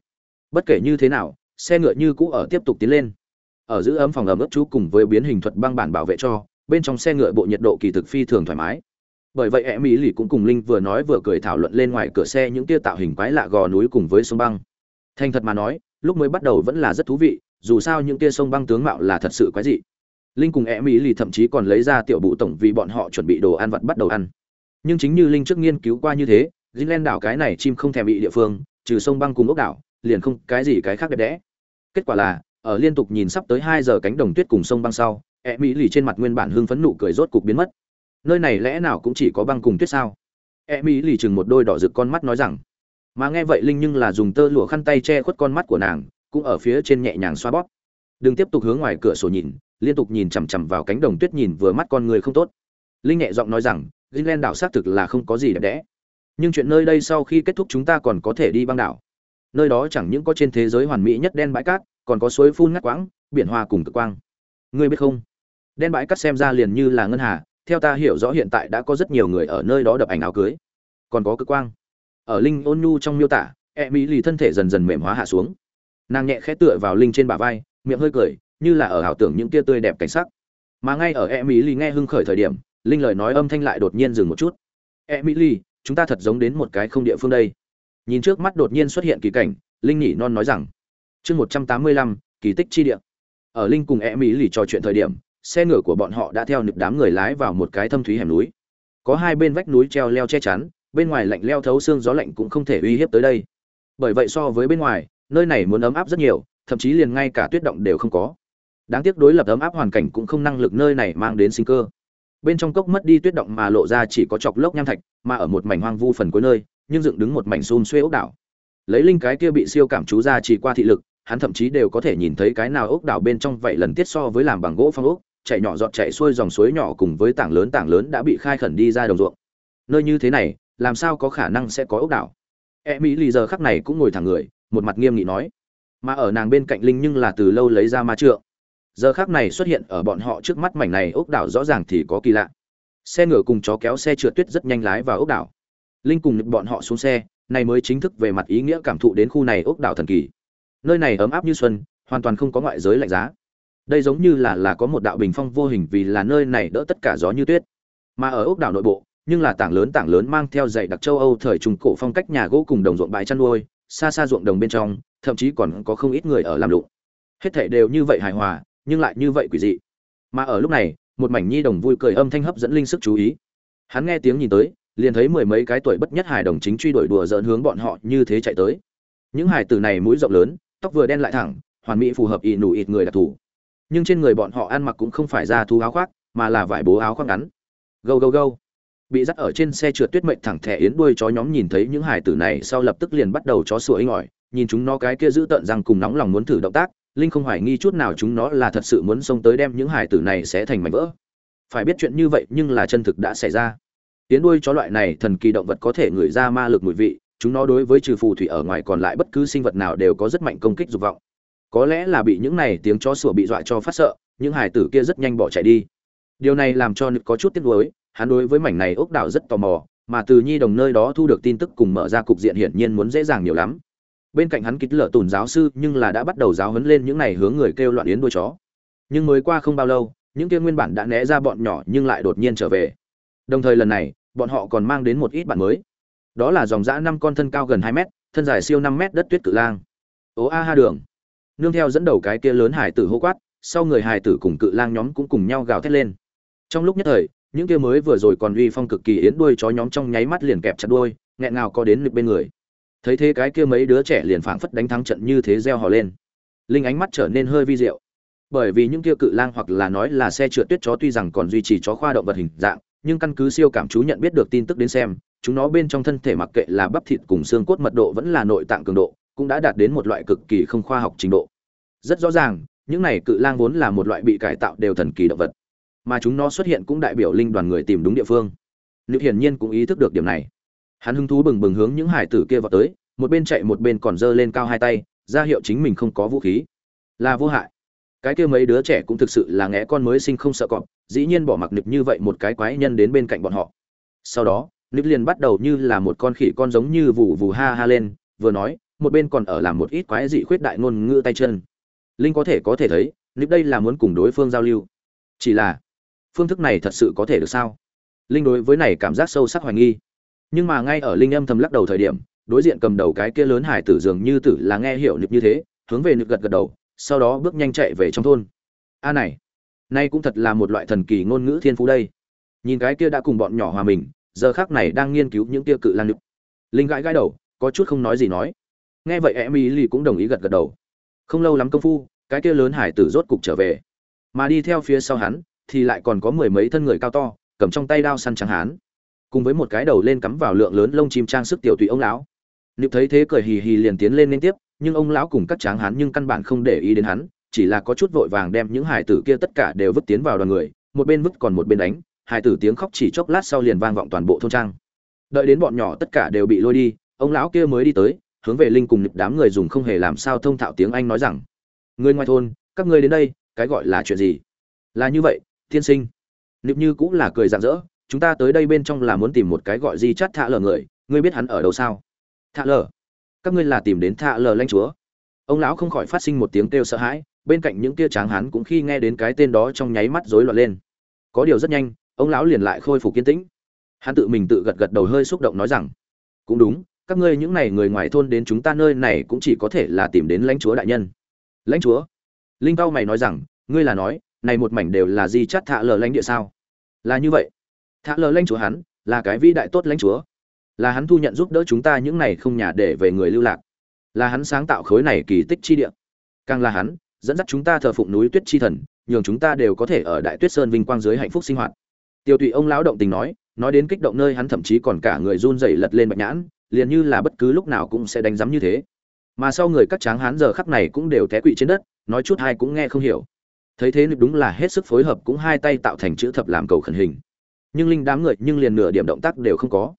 Bất kể như thế nào, xe ngựa như cũ ở tiếp tục tiến lên. Ở giữ ấm phòng ấm ướp chú cùng với biến hình thuật băng bản bảo vệ cho, bên trong xe ngựa bộ nhiệt độ kỳ thực phi thường thoải mái. Bởi vậy em mỹ lì cũng cùng linh vừa nói vừa cười thảo luận lên ngoài cửa xe những tia tạo hình quái lạ gò núi cùng với sông băng. Thành thật mà nói, lúc mới bắt đầu vẫn là rất thú vị, dù sao những tia sông băng tướng mạo là thật sự quái dị. Linh cùng em mỹ lì thậm chí còn lấy ra tiểu bụ tổng vì bọn họ chuẩn bị đồ ăn vặt bắt đầu ăn. Nhưng chính như linh trước nghiên cứu qua như thế Greenland đảo cái này chim không thèm bị địa phương, trừ sông băng cùng ốc đảo, liền không cái gì cái khác đẹp đẽ. Kết quả là, ở liên tục nhìn sắp tới hai giờ cánh đồng tuyết cùng sông băng sau, e mỹ lì trên mặt nguyên bản hưng phấn nụ cười rốt cục biến mất. Nơi này lẽ nào cũng chỉ có băng cùng tuyết sao? E mỹ lì chừng một đôi đỏ rực con mắt nói rằng. Mà nghe vậy Linh nhưng là dùng tơ lụa khăn tay che khuất con mắt của nàng, cũng ở phía trên nhẹ nhàng xoa bóp. Đừng tiếp tục hướng ngoài cửa sổ nhìn, liên tục nhìn chằm chằm vào cánh đồng tuyết nhìn vừa mắt con người không tốt. Linh nhẹ giọng nói rằng, Greenland đảo xác thực là không có gì đẹp đẽ nhưng chuyện nơi đây sau khi kết thúc chúng ta còn có thể đi băng đảo. Nơi đó chẳng những có trên thế giới hoàn mỹ nhất đen bãi cát, còn có suối phun ngắt quãng, biển hoa cùng cực quang. Ngươi biết không? Đen bãi cát xem ra liền như là ngân hà, theo ta hiểu rõ hiện tại đã có rất nhiều người ở nơi đó đập ảnh áo cưới. Còn có cực quang. Ở linh ôn nhu trong miêu tả e mỹ lì thân thể dần dần mềm hóa hạ xuống. Nàng nhẹ khẽ tựa vào linh trên bả vai, miệng hơi cười, như là ở ảo tưởng những tia tươi đẹp cảnh sắc. Mà ngay ở e mỹ lì nghe hưng khởi thời điểm, linh lời nói âm thanh lại đột nhiên dừng một chút. E mỹ lì chúng ta thật giống đến một cái không địa phương đây. Nhìn trước mắt đột nhiên xuất hiện kỳ cảnh, linh nhỉ non nói rằng, chương một trăm tám mươi lăm, kỳ tích chi địa. Ở linh cùng e mỹ lì trò chuyện thời điểm, xe ngựa của bọn họ đã theo nực đám người lái vào một cái thâm thúy hẻm núi. Có hai bên vách núi treo leo che chắn, bên ngoài lạnh leo thấu xương gió lạnh cũng không thể uy hiếp tới đây. Bởi vậy so với bên ngoài, nơi này muốn ấm áp rất nhiều, thậm chí liền ngay cả tuyết động đều không có. Đáng tiếc đối lập ấm áp hoàn cảnh cũng không năng lực nơi này mang đến sinh cơ bên trong cốc mất đi tuyết động mà lộ ra chỉ có chọc lốc nham thạch, mà ở một mảnh hoang vu phần cuối nơi, nhưng dựng đứng một mảnh xôn xuê ốc đảo. Lấy linh cái kia bị siêu cảm chú ra chỉ qua thị lực, hắn thậm chí đều có thể nhìn thấy cái nào ốc đảo bên trong vậy lần tiết so với làm bằng gỗ phong ốc, chạy nhỏ giọt chạy xuôi dòng suối nhỏ cùng với tảng lớn tảng lớn đã bị khai khẩn đi ra đồng ruộng. Nơi như thế này, làm sao có khả năng sẽ có ốc đảo? E mỹ lì giờ khắc này cũng ngồi thẳng người, một mặt nghiêm nghị nói. Mà ở nàng bên cạnh linh nhưng là từ lâu lấy ra ma trượng giờ khác này xuất hiện ở bọn họ trước mắt mảnh này ốc đảo rõ ràng thì có kỳ lạ. Xe ngựa cùng chó kéo xe trượt tuyết rất nhanh lái vào ốc đảo. Linh cùng bọn họ xuống xe, này mới chính thức về mặt ý nghĩa cảm thụ đến khu này ốc đảo thần kỳ. Nơi này ấm áp như xuân, hoàn toàn không có ngoại giới lạnh giá. Đây giống như là là có một đạo bình phong vô hình vì là nơi này đỡ tất cả gió như tuyết. Mà ở ốc đảo nội bộ, nhưng là tảng lớn tảng lớn mang theo dạy đặc châu âu thời trung cổ phong cách nhà gỗ cùng đồng ruộng bãi chăn nuôi, xa xa ruộng đồng bên trong, thậm chí còn có không ít người ở làm lụng. Hết thảy đều như vậy hài hòa nhưng lại như vậy quỷ dị. Mà ở lúc này, một mảnh nhi đồng vui cười âm thanh hấp dẫn linh sức chú ý. Hắn nghe tiếng nhìn tới, liền thấy mười mấy cái tuổi bất nhất hài đồng chính truy đuổi đùa dỡn hướng bọn họ như thế chạy tới. Những hài tử này mũi rộng lớn, tóc vừa đen lại thẳng, hoàn mỹ phù hợp y nụ ịt người đặc thù. Nhưng trên người bọn họ ăn mặc cũng không phải da thú áo khoác, mà là vải bố áo khoác ngắn. Gâu gâu gâu. Bị dắt ở trên xe trượt tuyết mệnh thẳng thẻ yến đuôi chó nhóm nhìn thấy những hài tử này sau lập tức liền bắt đầu chó sủa inh ỏi, nhìn chúng nó cái kia giữ tận răng cùng nóng lòng muốn thử động tác linh không hoài nghi chút nào chúng nó là thật sự muốn xông tới đem những hải tử này sẽ thành mảnh vỡ. Phải biết chuyện như vậy nhưng là chân thực đã xảy ra. Tiến đuôi chó loại này thần kỳ động vật có thể ngửi ra ma lực mùi vị, chúng nó đối với trừ phù thủy ở ngoài còn lại bất cứ sinh vật nào đều có rất mạnh công kích dục vọng. Có lẽ là bị những này tiếng chó sủa bị dọa cho phát sợ, những hải tử kia rất nhanh bỏ chạy đi. Điều này làm cho nực có chút tiếc nuối, hắn đối với mảnh này ốc đảo rất tò mò, mà từ nhi đồng nơi đó thu được tin tức cùng mở ra cục diện hiển nhiên muốn dễ dàng nhiều lắm bên cạnh hắn kích lở tùn giáo sư nhưng là đã bắt đầu giáo huấn lên những này hướng người kêu loạn yến đuôi chó. Nhưng mới qua không bao lâu, những kia nguyên bản đã né ra bọn nhỏ nhưng lại đột nhiên trở về. Đồng thời lần này, bọn họ còn mang đến một ít bạn mới. Đó là dòng dã năm con thân cao gần hai mét, thân dài siêu năm mét đất tuyết cự lang. Ố a ha đường. Nương theo dẫn đầu cái kia lớn hải tử hô quát, sau người hải tử cùng cự lang nhóm cũng cùng nhau gào thét lên. Trong lúc nhất thời, những kia mới vừa rồi còn uy phong cực kỳ yến đuôi chó nhóm trong nháy mắt liền kẹp chặt đuôi, nghẹn ngào có đến lực bên người thấy thế cái kia mấy đứa trẻ liền phảng phất đánh thắng trận như thế reo hò lên. Linh ánh mắt trở nên hơi vi diệu. Bởi vì những kia cự lang hoặc là nói là xe trượt tuyết chó tuy rằng còn duy trì chó khoa động vật hình dạng, nhưng căn cứ siêu cảm chú nhận biết được tin tức đến xem, chúng nó bên trong thân thể mặc kệ là bắp thịt cùng xương cốt mật độ vẫn là nội tạng cường độ, cũng đã đạt đến một loại cực kỳ không khoa học trình độ. Rất rõ ràng, những này cự lang vốn là một loại bị cải tạo đều thần kỳ động vật. Mà chúng nó xuất hiện cũng đại biểu linh đoàn người tìm đúng địa phương. Nữ hiển nhiên cũng ý thức được điểm này hắn hứng thú bừng bừng hướng những hải tử kia vào tới, một bên chạy một bên còn giơ lên cao hai tay, ra hiệu chính mình không có vũ khí. Là vô hại. Cái kia mấy đứa trẻ cũng thực sự là ngẽ con mới sinh không sợ cọp, dĩ nhiên bỏ mặc nịp như vậy một cái quái nhân đến bên cạnh bọn họ. Sau đó nịp liền bắt đầu như là một con khỉ con giống như vù vù ha ha lên, vừa nói, một bên còn ở làm một ít quái dị khuyết đại ngôn ngữ tay chân. Linh có thể có thể thấy nịp đây là muốn cùng đối phương giao lưu. Chỉ là, phương thức này thật sự có thể được sao? Linh đối với này cảm giác sâu sắc hoài nghi nhưng mà ngay ở linh âm thầm lắc đầu thời điểm, đối diện cầm đầu cái kia lớn hải tử dường như tử là nghe hiểu nực như thế, hướng về nực gật gật đầu, sau đó bước nhanh chạy về trong thôn. A này, nay cũng thật là một loại thần kỳ ngôn ngữ thiên phú đây. Nhìn cái kia đã cùng bọn nhỏ hòa mình, giờ khác này đang nghiên cứu những tia cự lan nực linh gãi gãi đầu, có chút không nói gì nói. Nghe vậy em y lì cũng đồng ý gật gật đầu. Không lâu lắm công phu, cái kia lớn hải tử rốt cục trở về. Mà đi theo phía sau hắn, thì lại còn có mười mấy thân người cao to, cầm trong tay đao săn trắng hán cùng với một cái đầu lên cắm vào lượng lớn lông chim trang sức tiểu tụy ông lão. Nịp thấy thế cười hì hì liền tiến lên liên tiếp, nhưng ông lão cùng các tráng hán nhưng căn bản không để ý đến hắn, chỉ là có chút vội vàng đem những hải tử kia tất cả đều vứt tiến vào đoàn người, một bên vứt còn một bên đánh hải tử tiếng khóc chỉ chốc lát sau liền vang vọng toàn bộ thôn trang. Đợi đến bọn nhỏ tất cả đều bị lôi đi, ông lão kia mới đi tới, hướng về linh cùng nịp đám người dùng không hề làm sao thông thạo tiếng anh nói rằng, người ngoài thôn, các ngươi đến đây, cái gọi là chuyện gì? Là như vậy, tiên sinh. Nịp như cũng là cười rạng rỡ chúng ta tới đây bên trong là muốn tìm một cái gọi di chát thạ lờ người, ngươi biết hắn ở đâu sao? Thạ lờ, các ngươi là tìm đến thạ lờ lanh chúa. Ông lão không khỏi phát sinh một tiếng kêu sợ hãi, bên cạnh những tia tráng hắn cũng khi nghe đến cái tên đó trong nháy mắt rối loạn lên. Có điều rất nhanh, ông lão liền lại khôi phục kiên tĩnh. Hắn tự mình tự gật gật đầu hơi xúc động nói rằng, cũng đúng, các ngươi những này người ngoài thôn đến chúng ta nơi này cũng chỉ có thể là tìm đến lãnh chúa đại nhân. Lãnh chúa? Linh cao mày nói rằng, ngươi là nói, này một mảnh đều là di chắt thạ lờ lãnh địa sao? Là như vậy. Thả lờ lãnh chúa hắn, là cái vĩ đại tốt lãnh chúa. Là hắn thu nhận giúp đỡ chúng ta những này không nhà để về người lưu lạc. Là hắn sáng tạo khối này kỳ tích chi địa. Càng là hắn, dẫn dắt chúng ta thờ phụng núi tuyết chi thần, nhường chúng ta đều có thể ở đại tuyết sơn vinh quang dưới hạnh phúc sinh hoạt. Tiêu tụy ông lão động tình nói nói đến kích động nơi hắn thậm chí còn cả người run rẩy lật lên bạch nhãn, liền như là bất cứ lúc nào cũng sẽ đánh giám như thế. Mà sau người các tráng hán giờ khắc này cũng đều té quỵ trên đất, nói chút hai cũng nghe không hiểu. Thấy thế đúng là hết sức phối hợp cũng hai tay tạo thành chữ thập làm cầu khẩn hình nhưng linh đám người nhưng liền nửa điểm động tác đều không có.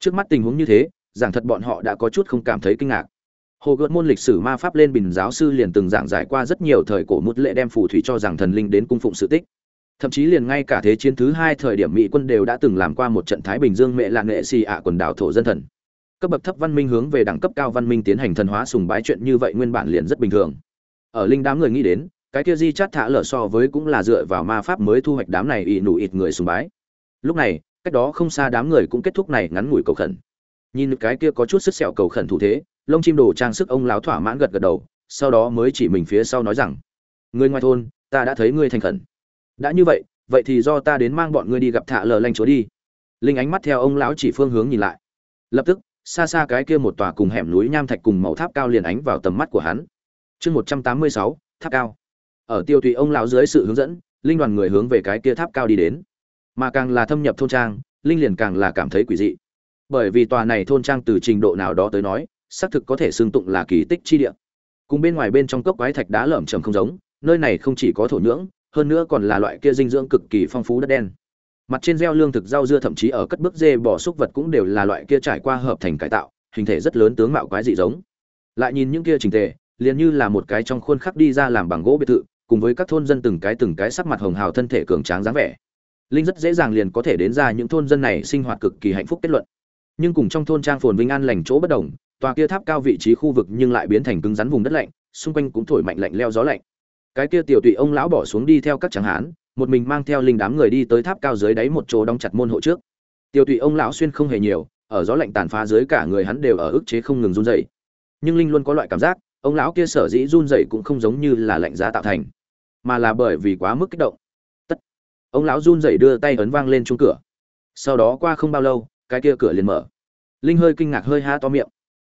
Trước mắt tình huống như thế, giảng thật bọn họ đã có chút không cảm thấy kinh ngạc. Hồ gợt môn lịch sử ma pháp lên bình giáo sư liền từng giảng giải qua rất nhiều thời cổ một lệ đem phù thủy cho rằng thần linh đến cung phụng sự tích. Thậm chí liền ngay cả thế chiến thứ hai thời điểm mỹ quân đều đã từng làm qua một trận thái bình dương mẹ là nghệ xì ạ quần đảo thổ dân thần. Cấp bậc thấp văn minh hướng về đẳng cấp cao văn minh tiến hành thần hóa sùng bái chuyện như vậy nguyên bản liền rất bình thường. Ở linh đám người nghĩ đến, cái kia di chát thả lở so với cũng là dựa vào ma pháp mới thu hoạch đám này ỵ nụ ít người sùng bái lúc này, cách đó không xa đám người cũng kết thúc này ngắn ngủi cầu khẩn. Nhìn cái kia có chút sức sẹo cầu khẩn thủ thế, lông chim đồ trang sức ông láo thỏa mãn gật gật đầu, sau đó mới chỉ mình phía sau nói rằng, người ngoài thôn, ta đã thấy ngươi thành khẩn. Đã như vậy vậy thì do ta đến mang bọn ngươi đi gặp thạ lờ lanh chúa đi. Linh ánh mắt theo ông lão chỉ phương hướng nhìn lại. Lập tức, xa xa cái kia một tòa cùng hẻm núi nham thạch cùng màu tháp cao liền ánh vào tầm mắt của hắn. Chương một trăm tám mươi sáu, tháp cao. Ở tiêu tùy ông lão dưới sự hướng dẫn, linh đoàn người hướng về cái kia tháp cao đi đến mà càng là thâm nhập thôn trang, linh liền càng là cảm thấy quỷ dị. Bởi vì tòa này thôn trang từ trình độ nào đó tới nói, xác thực có thể xương tụng là kỳ tích chi địa. Cùng bên ngoài bên trong cốc quái thạch đá lởm chởm không giống, nơi này không chỉ có thổ nhưỡng, hơn nữa còn là loại kia dinh dưỡng cực kỳ phong phú đất đen. Mặt trên gieo lương thực rau dưa thậm chí ở cất bước dê bò súc vật cũng đều là loại kia trải qua hợp thành cải tạo, hình thể rất lớn tướng mạo quái dị giống. Lại nhìn những kia trình tề, liền như là một cái trong khuôn khắc đi ra làm bằng gỗ biệt thự, cùng với các thôn dân từng cái từng cái sắc mặt hồng hào thân thể cường tráng dáng vẻ linh rất dễ dàng liền có thể đến ra những thôn dân này sinh hoạt cực kỳ hạnh phúc kết luận. Nhưng cùng trong thôn trang phồn vinh an lành chỗ bất đồng, tòa kia tháp cao vị trí khu vực nhưng lại biến thành cứng rắn vùng đất lạnh, xung quanh cũng thổi mạnh lạnh leo gió lạnh. Cái kia tiểu tụy ông lão bỏ xuống đi theo các tráng hán, một mình mang theo linh đám người đi tới tháp cao dưới đáy một chỗ đóng chặt môn hộ trước. Tiểu tụy ông lão xuyên không hề nhiều, ở gió lạnh tàn phá dưới cả người hắn đều ở ức chế không ngừng run rẩy. Nhưng linh luôn có loại cảm giác, ông lão kia sở dĩ run rẩy cũng không giống như là lạnh giá tạo thành, mà là bởi vì quá mức kích động ông lão run rẩy đưa tay ấn vang lên chung cửa. Sau đó qua không bao lâu, cái kia cửa liền mở. Linh hơi kinh ngạc hơi há to miệng.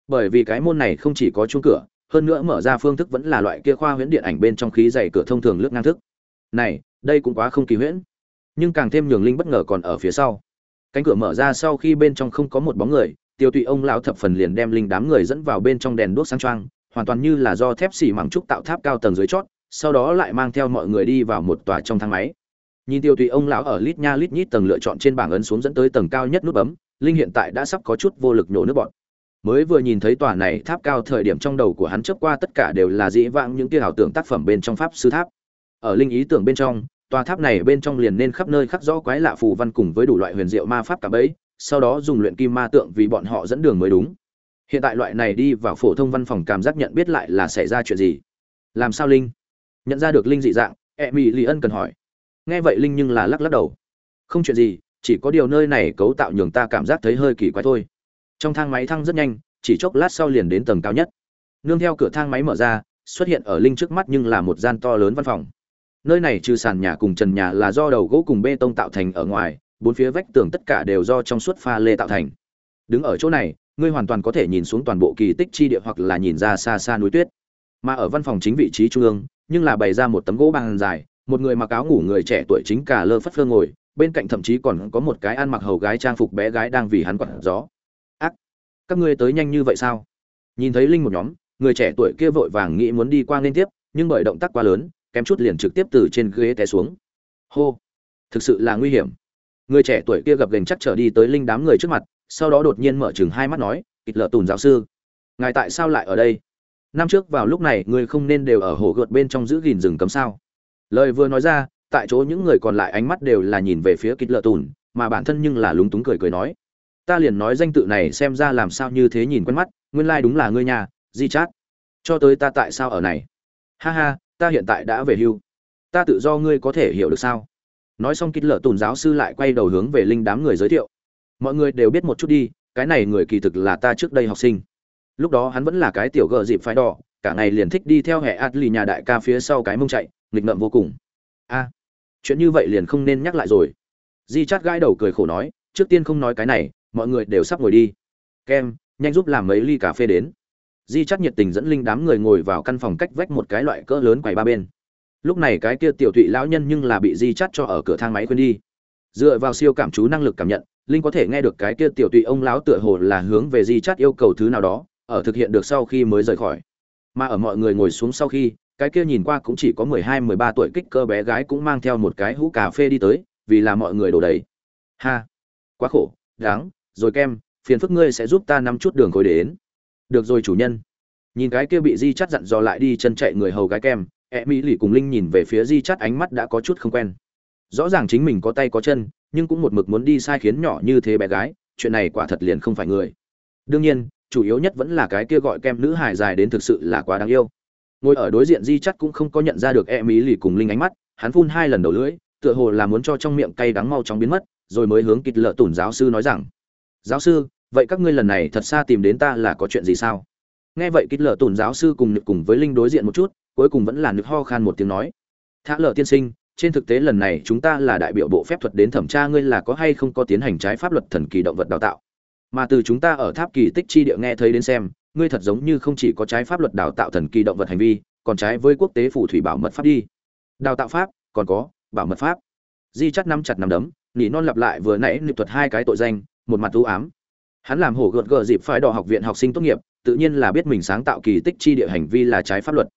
Bởi vì cái môn này không chỉ có chung cửa, hơn nữa mở ra phương thức vẫn là loại kia khoa huyễn điện ảnh bên trong khí dày cửa thông thường lướt ngang thức. Này, đây cũng quá không kỳ huyễn. Nhưng càng thêm nhường linh bất ngờ còn ở phía sau. Cánh cửa mở ra sau khi bên trong không có một bóng người, tiêu tụy ông lão thập phần liền đem linh đám người dẫn vào bên trong đèn đuốc sang trang hoàn toàn như là do thép xỉ mảng trúc tạo tháp cao tầng dưới chót, sau đó lại mang theo mọi người đi vào một tòa trong thang máy nhìn tiêu tụy ông lão ở lít nha lít nhít tầng lựa chọn trên bảng ấn xuống dẫn tới tầng cao nhất nút bấm, linh hiện tại đã sắp có chút vô lực nhổ nước bọn. Mới vừa nhìn thấy tòa này tháp cao thời điểm trong đầu của hắn chớp qua tất cả đều là dĩ vãng những kia ảo tưởng tác phẩm bên trong pháp sư tháp. Ở linh ý tưởng bên trong, tòa tháp này bên trong liền nên khắp nơi khắc rõ quái lạ phù văn cùng với đủ loại huyền diệu ma pháp cả bấy, sau đó dùng luyện kim ma tượng vì bọn họ dẫn đường mới đúng. Hiện tại loại này đi vào phổ thông văn phòng cảm giác nhận biết lại là xảy ra chuyện gì? Làm sao linh? Nhận ra được linh dị dạng e mỹ lì ân cần hỏi nghe vậy linh nhưng là lắc lắc đầu. Không chuyện gì, chỉ có điều nơi này cấu tạo nhường ta cảm giác thấy hơi kỳ quái thôi. Trong thang máy thăng rất nhanh, chỉ chốc lát sau liền đến tầng cao nhất. Nương theo cửa thang máy mở ra, xuất hiện ở linh trước mắt nhưng là một gian to lớn văn phòng. Nơi này trừ sàn nhà cùng trần nhà là do đầu gỗ cùng bê tông tạo thành ở ngoài, bốn phía vách tường tất cả đều do trong suốt pha lê tạo thành. Đứng ở chỗ này, ngươi hoàn toàn có thể nhìn xuống toàn bộ kỳ tích chi địa hoặc là nhìn ra xa xa núi tuyết. Mà ở văn phòng chính vị trí trung ương, nhưng là bày ra một tấm gỗ bằng dài một người mặc áo ngủ người trẻ tuổi chính cả lơ phất phơ ngồi, bên cạnh thậm chí còn có một cái ăn mặc hầu gái trang phục bé gái đang vì hắn quặn gió. Ác, các ngươi tới nhanh như vậy sao? Nhìn thấy linh một nhóm, người trẻ tuổi kia vội vàng nghĩ muốn đi qua liên tiếp, nhưng bởi động tác quá lớn, kém chút liền trực tiếp từ trên ghế té xuống. Hô, thực sự là nguy hiểm. Người trẻ tuổi kia gập gành chắc trở đi tới linh đám người trước mặt, sau đó đột nhiên mở chừng hai mắt nói kịch lợ tùn giáo sư, ngài tại sao lại ở đây? Năm trước vào lúc này người không nên đều ở hồ gợt bên trong giữ gìn rừng cấm sao? Lời vừa nói ra, tại chỗ những người còn lại ánh mắt đều là nhìn về phía kịch lợ tùn, mà bản thân nhưng là lúng túng cười cười nói, ta liền nói danh tự này xem ra làm sao như thế nhìn quen mắt, nguyên lai、like、đúng là ngươi nhà di chát. Cho tới ta tại sao ở này? Ha ha, ta hiện tại đã về hưu. Ta tự do ngươi có thể hiểu được sao? Nói xong kịch lợ tùn giáo sư lại quay đầu hướng về linh đám người giới thiệu, mọi người đều biết một chút đi, cái này người kỳ thực là ta trước đây học sinh. Lúc đó hắn vẫn là cái tiểu gợ dịp phái đỏ, cả ngày liền thích đi theo hệ Atli nhà đại ca phía sau cái mông chạy nghịch ngợm vô cùng. A, chuyện như vậy liền không nên nhắc lại rồi. Di chát gãi đầu cười khổ nói, trước tiên không nói cái này, mọi người đều sắp ngồi đi. Kem, nhanh giúp làm mấy ly cà phê đến. Di chắt nhiệt tình dẫn linh đám người ngồi vào căn phòng cách vách một cái loại cỡ lớn quầy ba bên. Lúc này cái kia tiểu thụy lão nhân nhưng là bị di chắt cho ở cửa thang máy quên đi. Dựa vào siêu cảm chú năng lực cảm nhận, linh có thể nghe được cái kia tiểu thụy ông lão tựa hồ là hướng về di chắt yêu cầu thứ nào đó, ở thực hiện được sau khi mới rời khỏi. Mà ở mọi người ngồi xuống sau khi cái kia nhìn qua cũng chỉ có mười hai, mười ba tuổi kích cơ bé gái cũng mang theo một cái hũ cà phê đi tới, vì là mọi người đổ đầy. Ha, quá khổ, đáng, rồi kem, phiền phức ngươi sẽ giúp ta nắm chút đường khối đến. Được rồi chủ nhân. Nhìn cái kia bị di chắt dặn dò lại đi chân chạy người hầu gái kem e mỹ lì cùng linh nhìn về phía di chắt ánh mắt đã có chút không quen. Rõ ràng chính mình có tay có chân, nhưng cũng một mực muốn đi sai khiến nhỏ như thế bé gái, chuyện này quả thật liền không phải người. Đương nhiên, chủ yếu nhất vẫn là cái kia gọi kem nữ hài dài đến thực sự là quá đáng yêu ngồi ở đối diện di chắt cũng không có nhận ra được e mỹ lì cùng linh ánh mắt, hắn phun hai lần đầu lưỡi, tựa hồ là muốn cho trong miệng cay đắng mau chóng biến mất, rồi mới hướng kịch lợ tủn giáo sư nói rằng, giáo sư, vậy các ngươi lần này thật xa tìm đến ta là có chuyện gì sao? Nghe vậy kích lợ tổn giáo sư cùng nực cùng với linh đối diện một chút, cuối cùng vẫn là nực ho khan một tiếng nói, thả lợ tiên sinh, trên thực tế lần này chúng ta là đại biểu bộ phép thuật đến thẩm tra ngươi là có hay không có tiến hành trái pháp luật thần kỳ động vật đào tạo. Mà từ chúng ta ở tháp kỳ tích chi địa nghe thấy đến xem ngươi thật giống như không chỉ có trái pháp luật đào tạo thần kỳ động vật hành vi, còn trái với quốc tế phù thủy bảo mật pháp đi. Đào tạo pháp, còn có, bảo mật pháp. Di chắt nắm chặt nắm đấm, nỉ non lặp lại vừa nãy niệm thuật hai cái tội danh, một mặt ưu ám. Hắn làm hổ gợt gờ dịp phải đỏ học viện học sinh tốt nghiệp, tự nhiên là biết mình sáng tạo kỳ tích chi địa hành vi là trái pháp luật.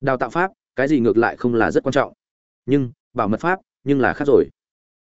Đào tạo pháp, cái gì ngược lại không là rất quan trọng. Nhưng, bảo mật pháp, nhưng là khác rồi.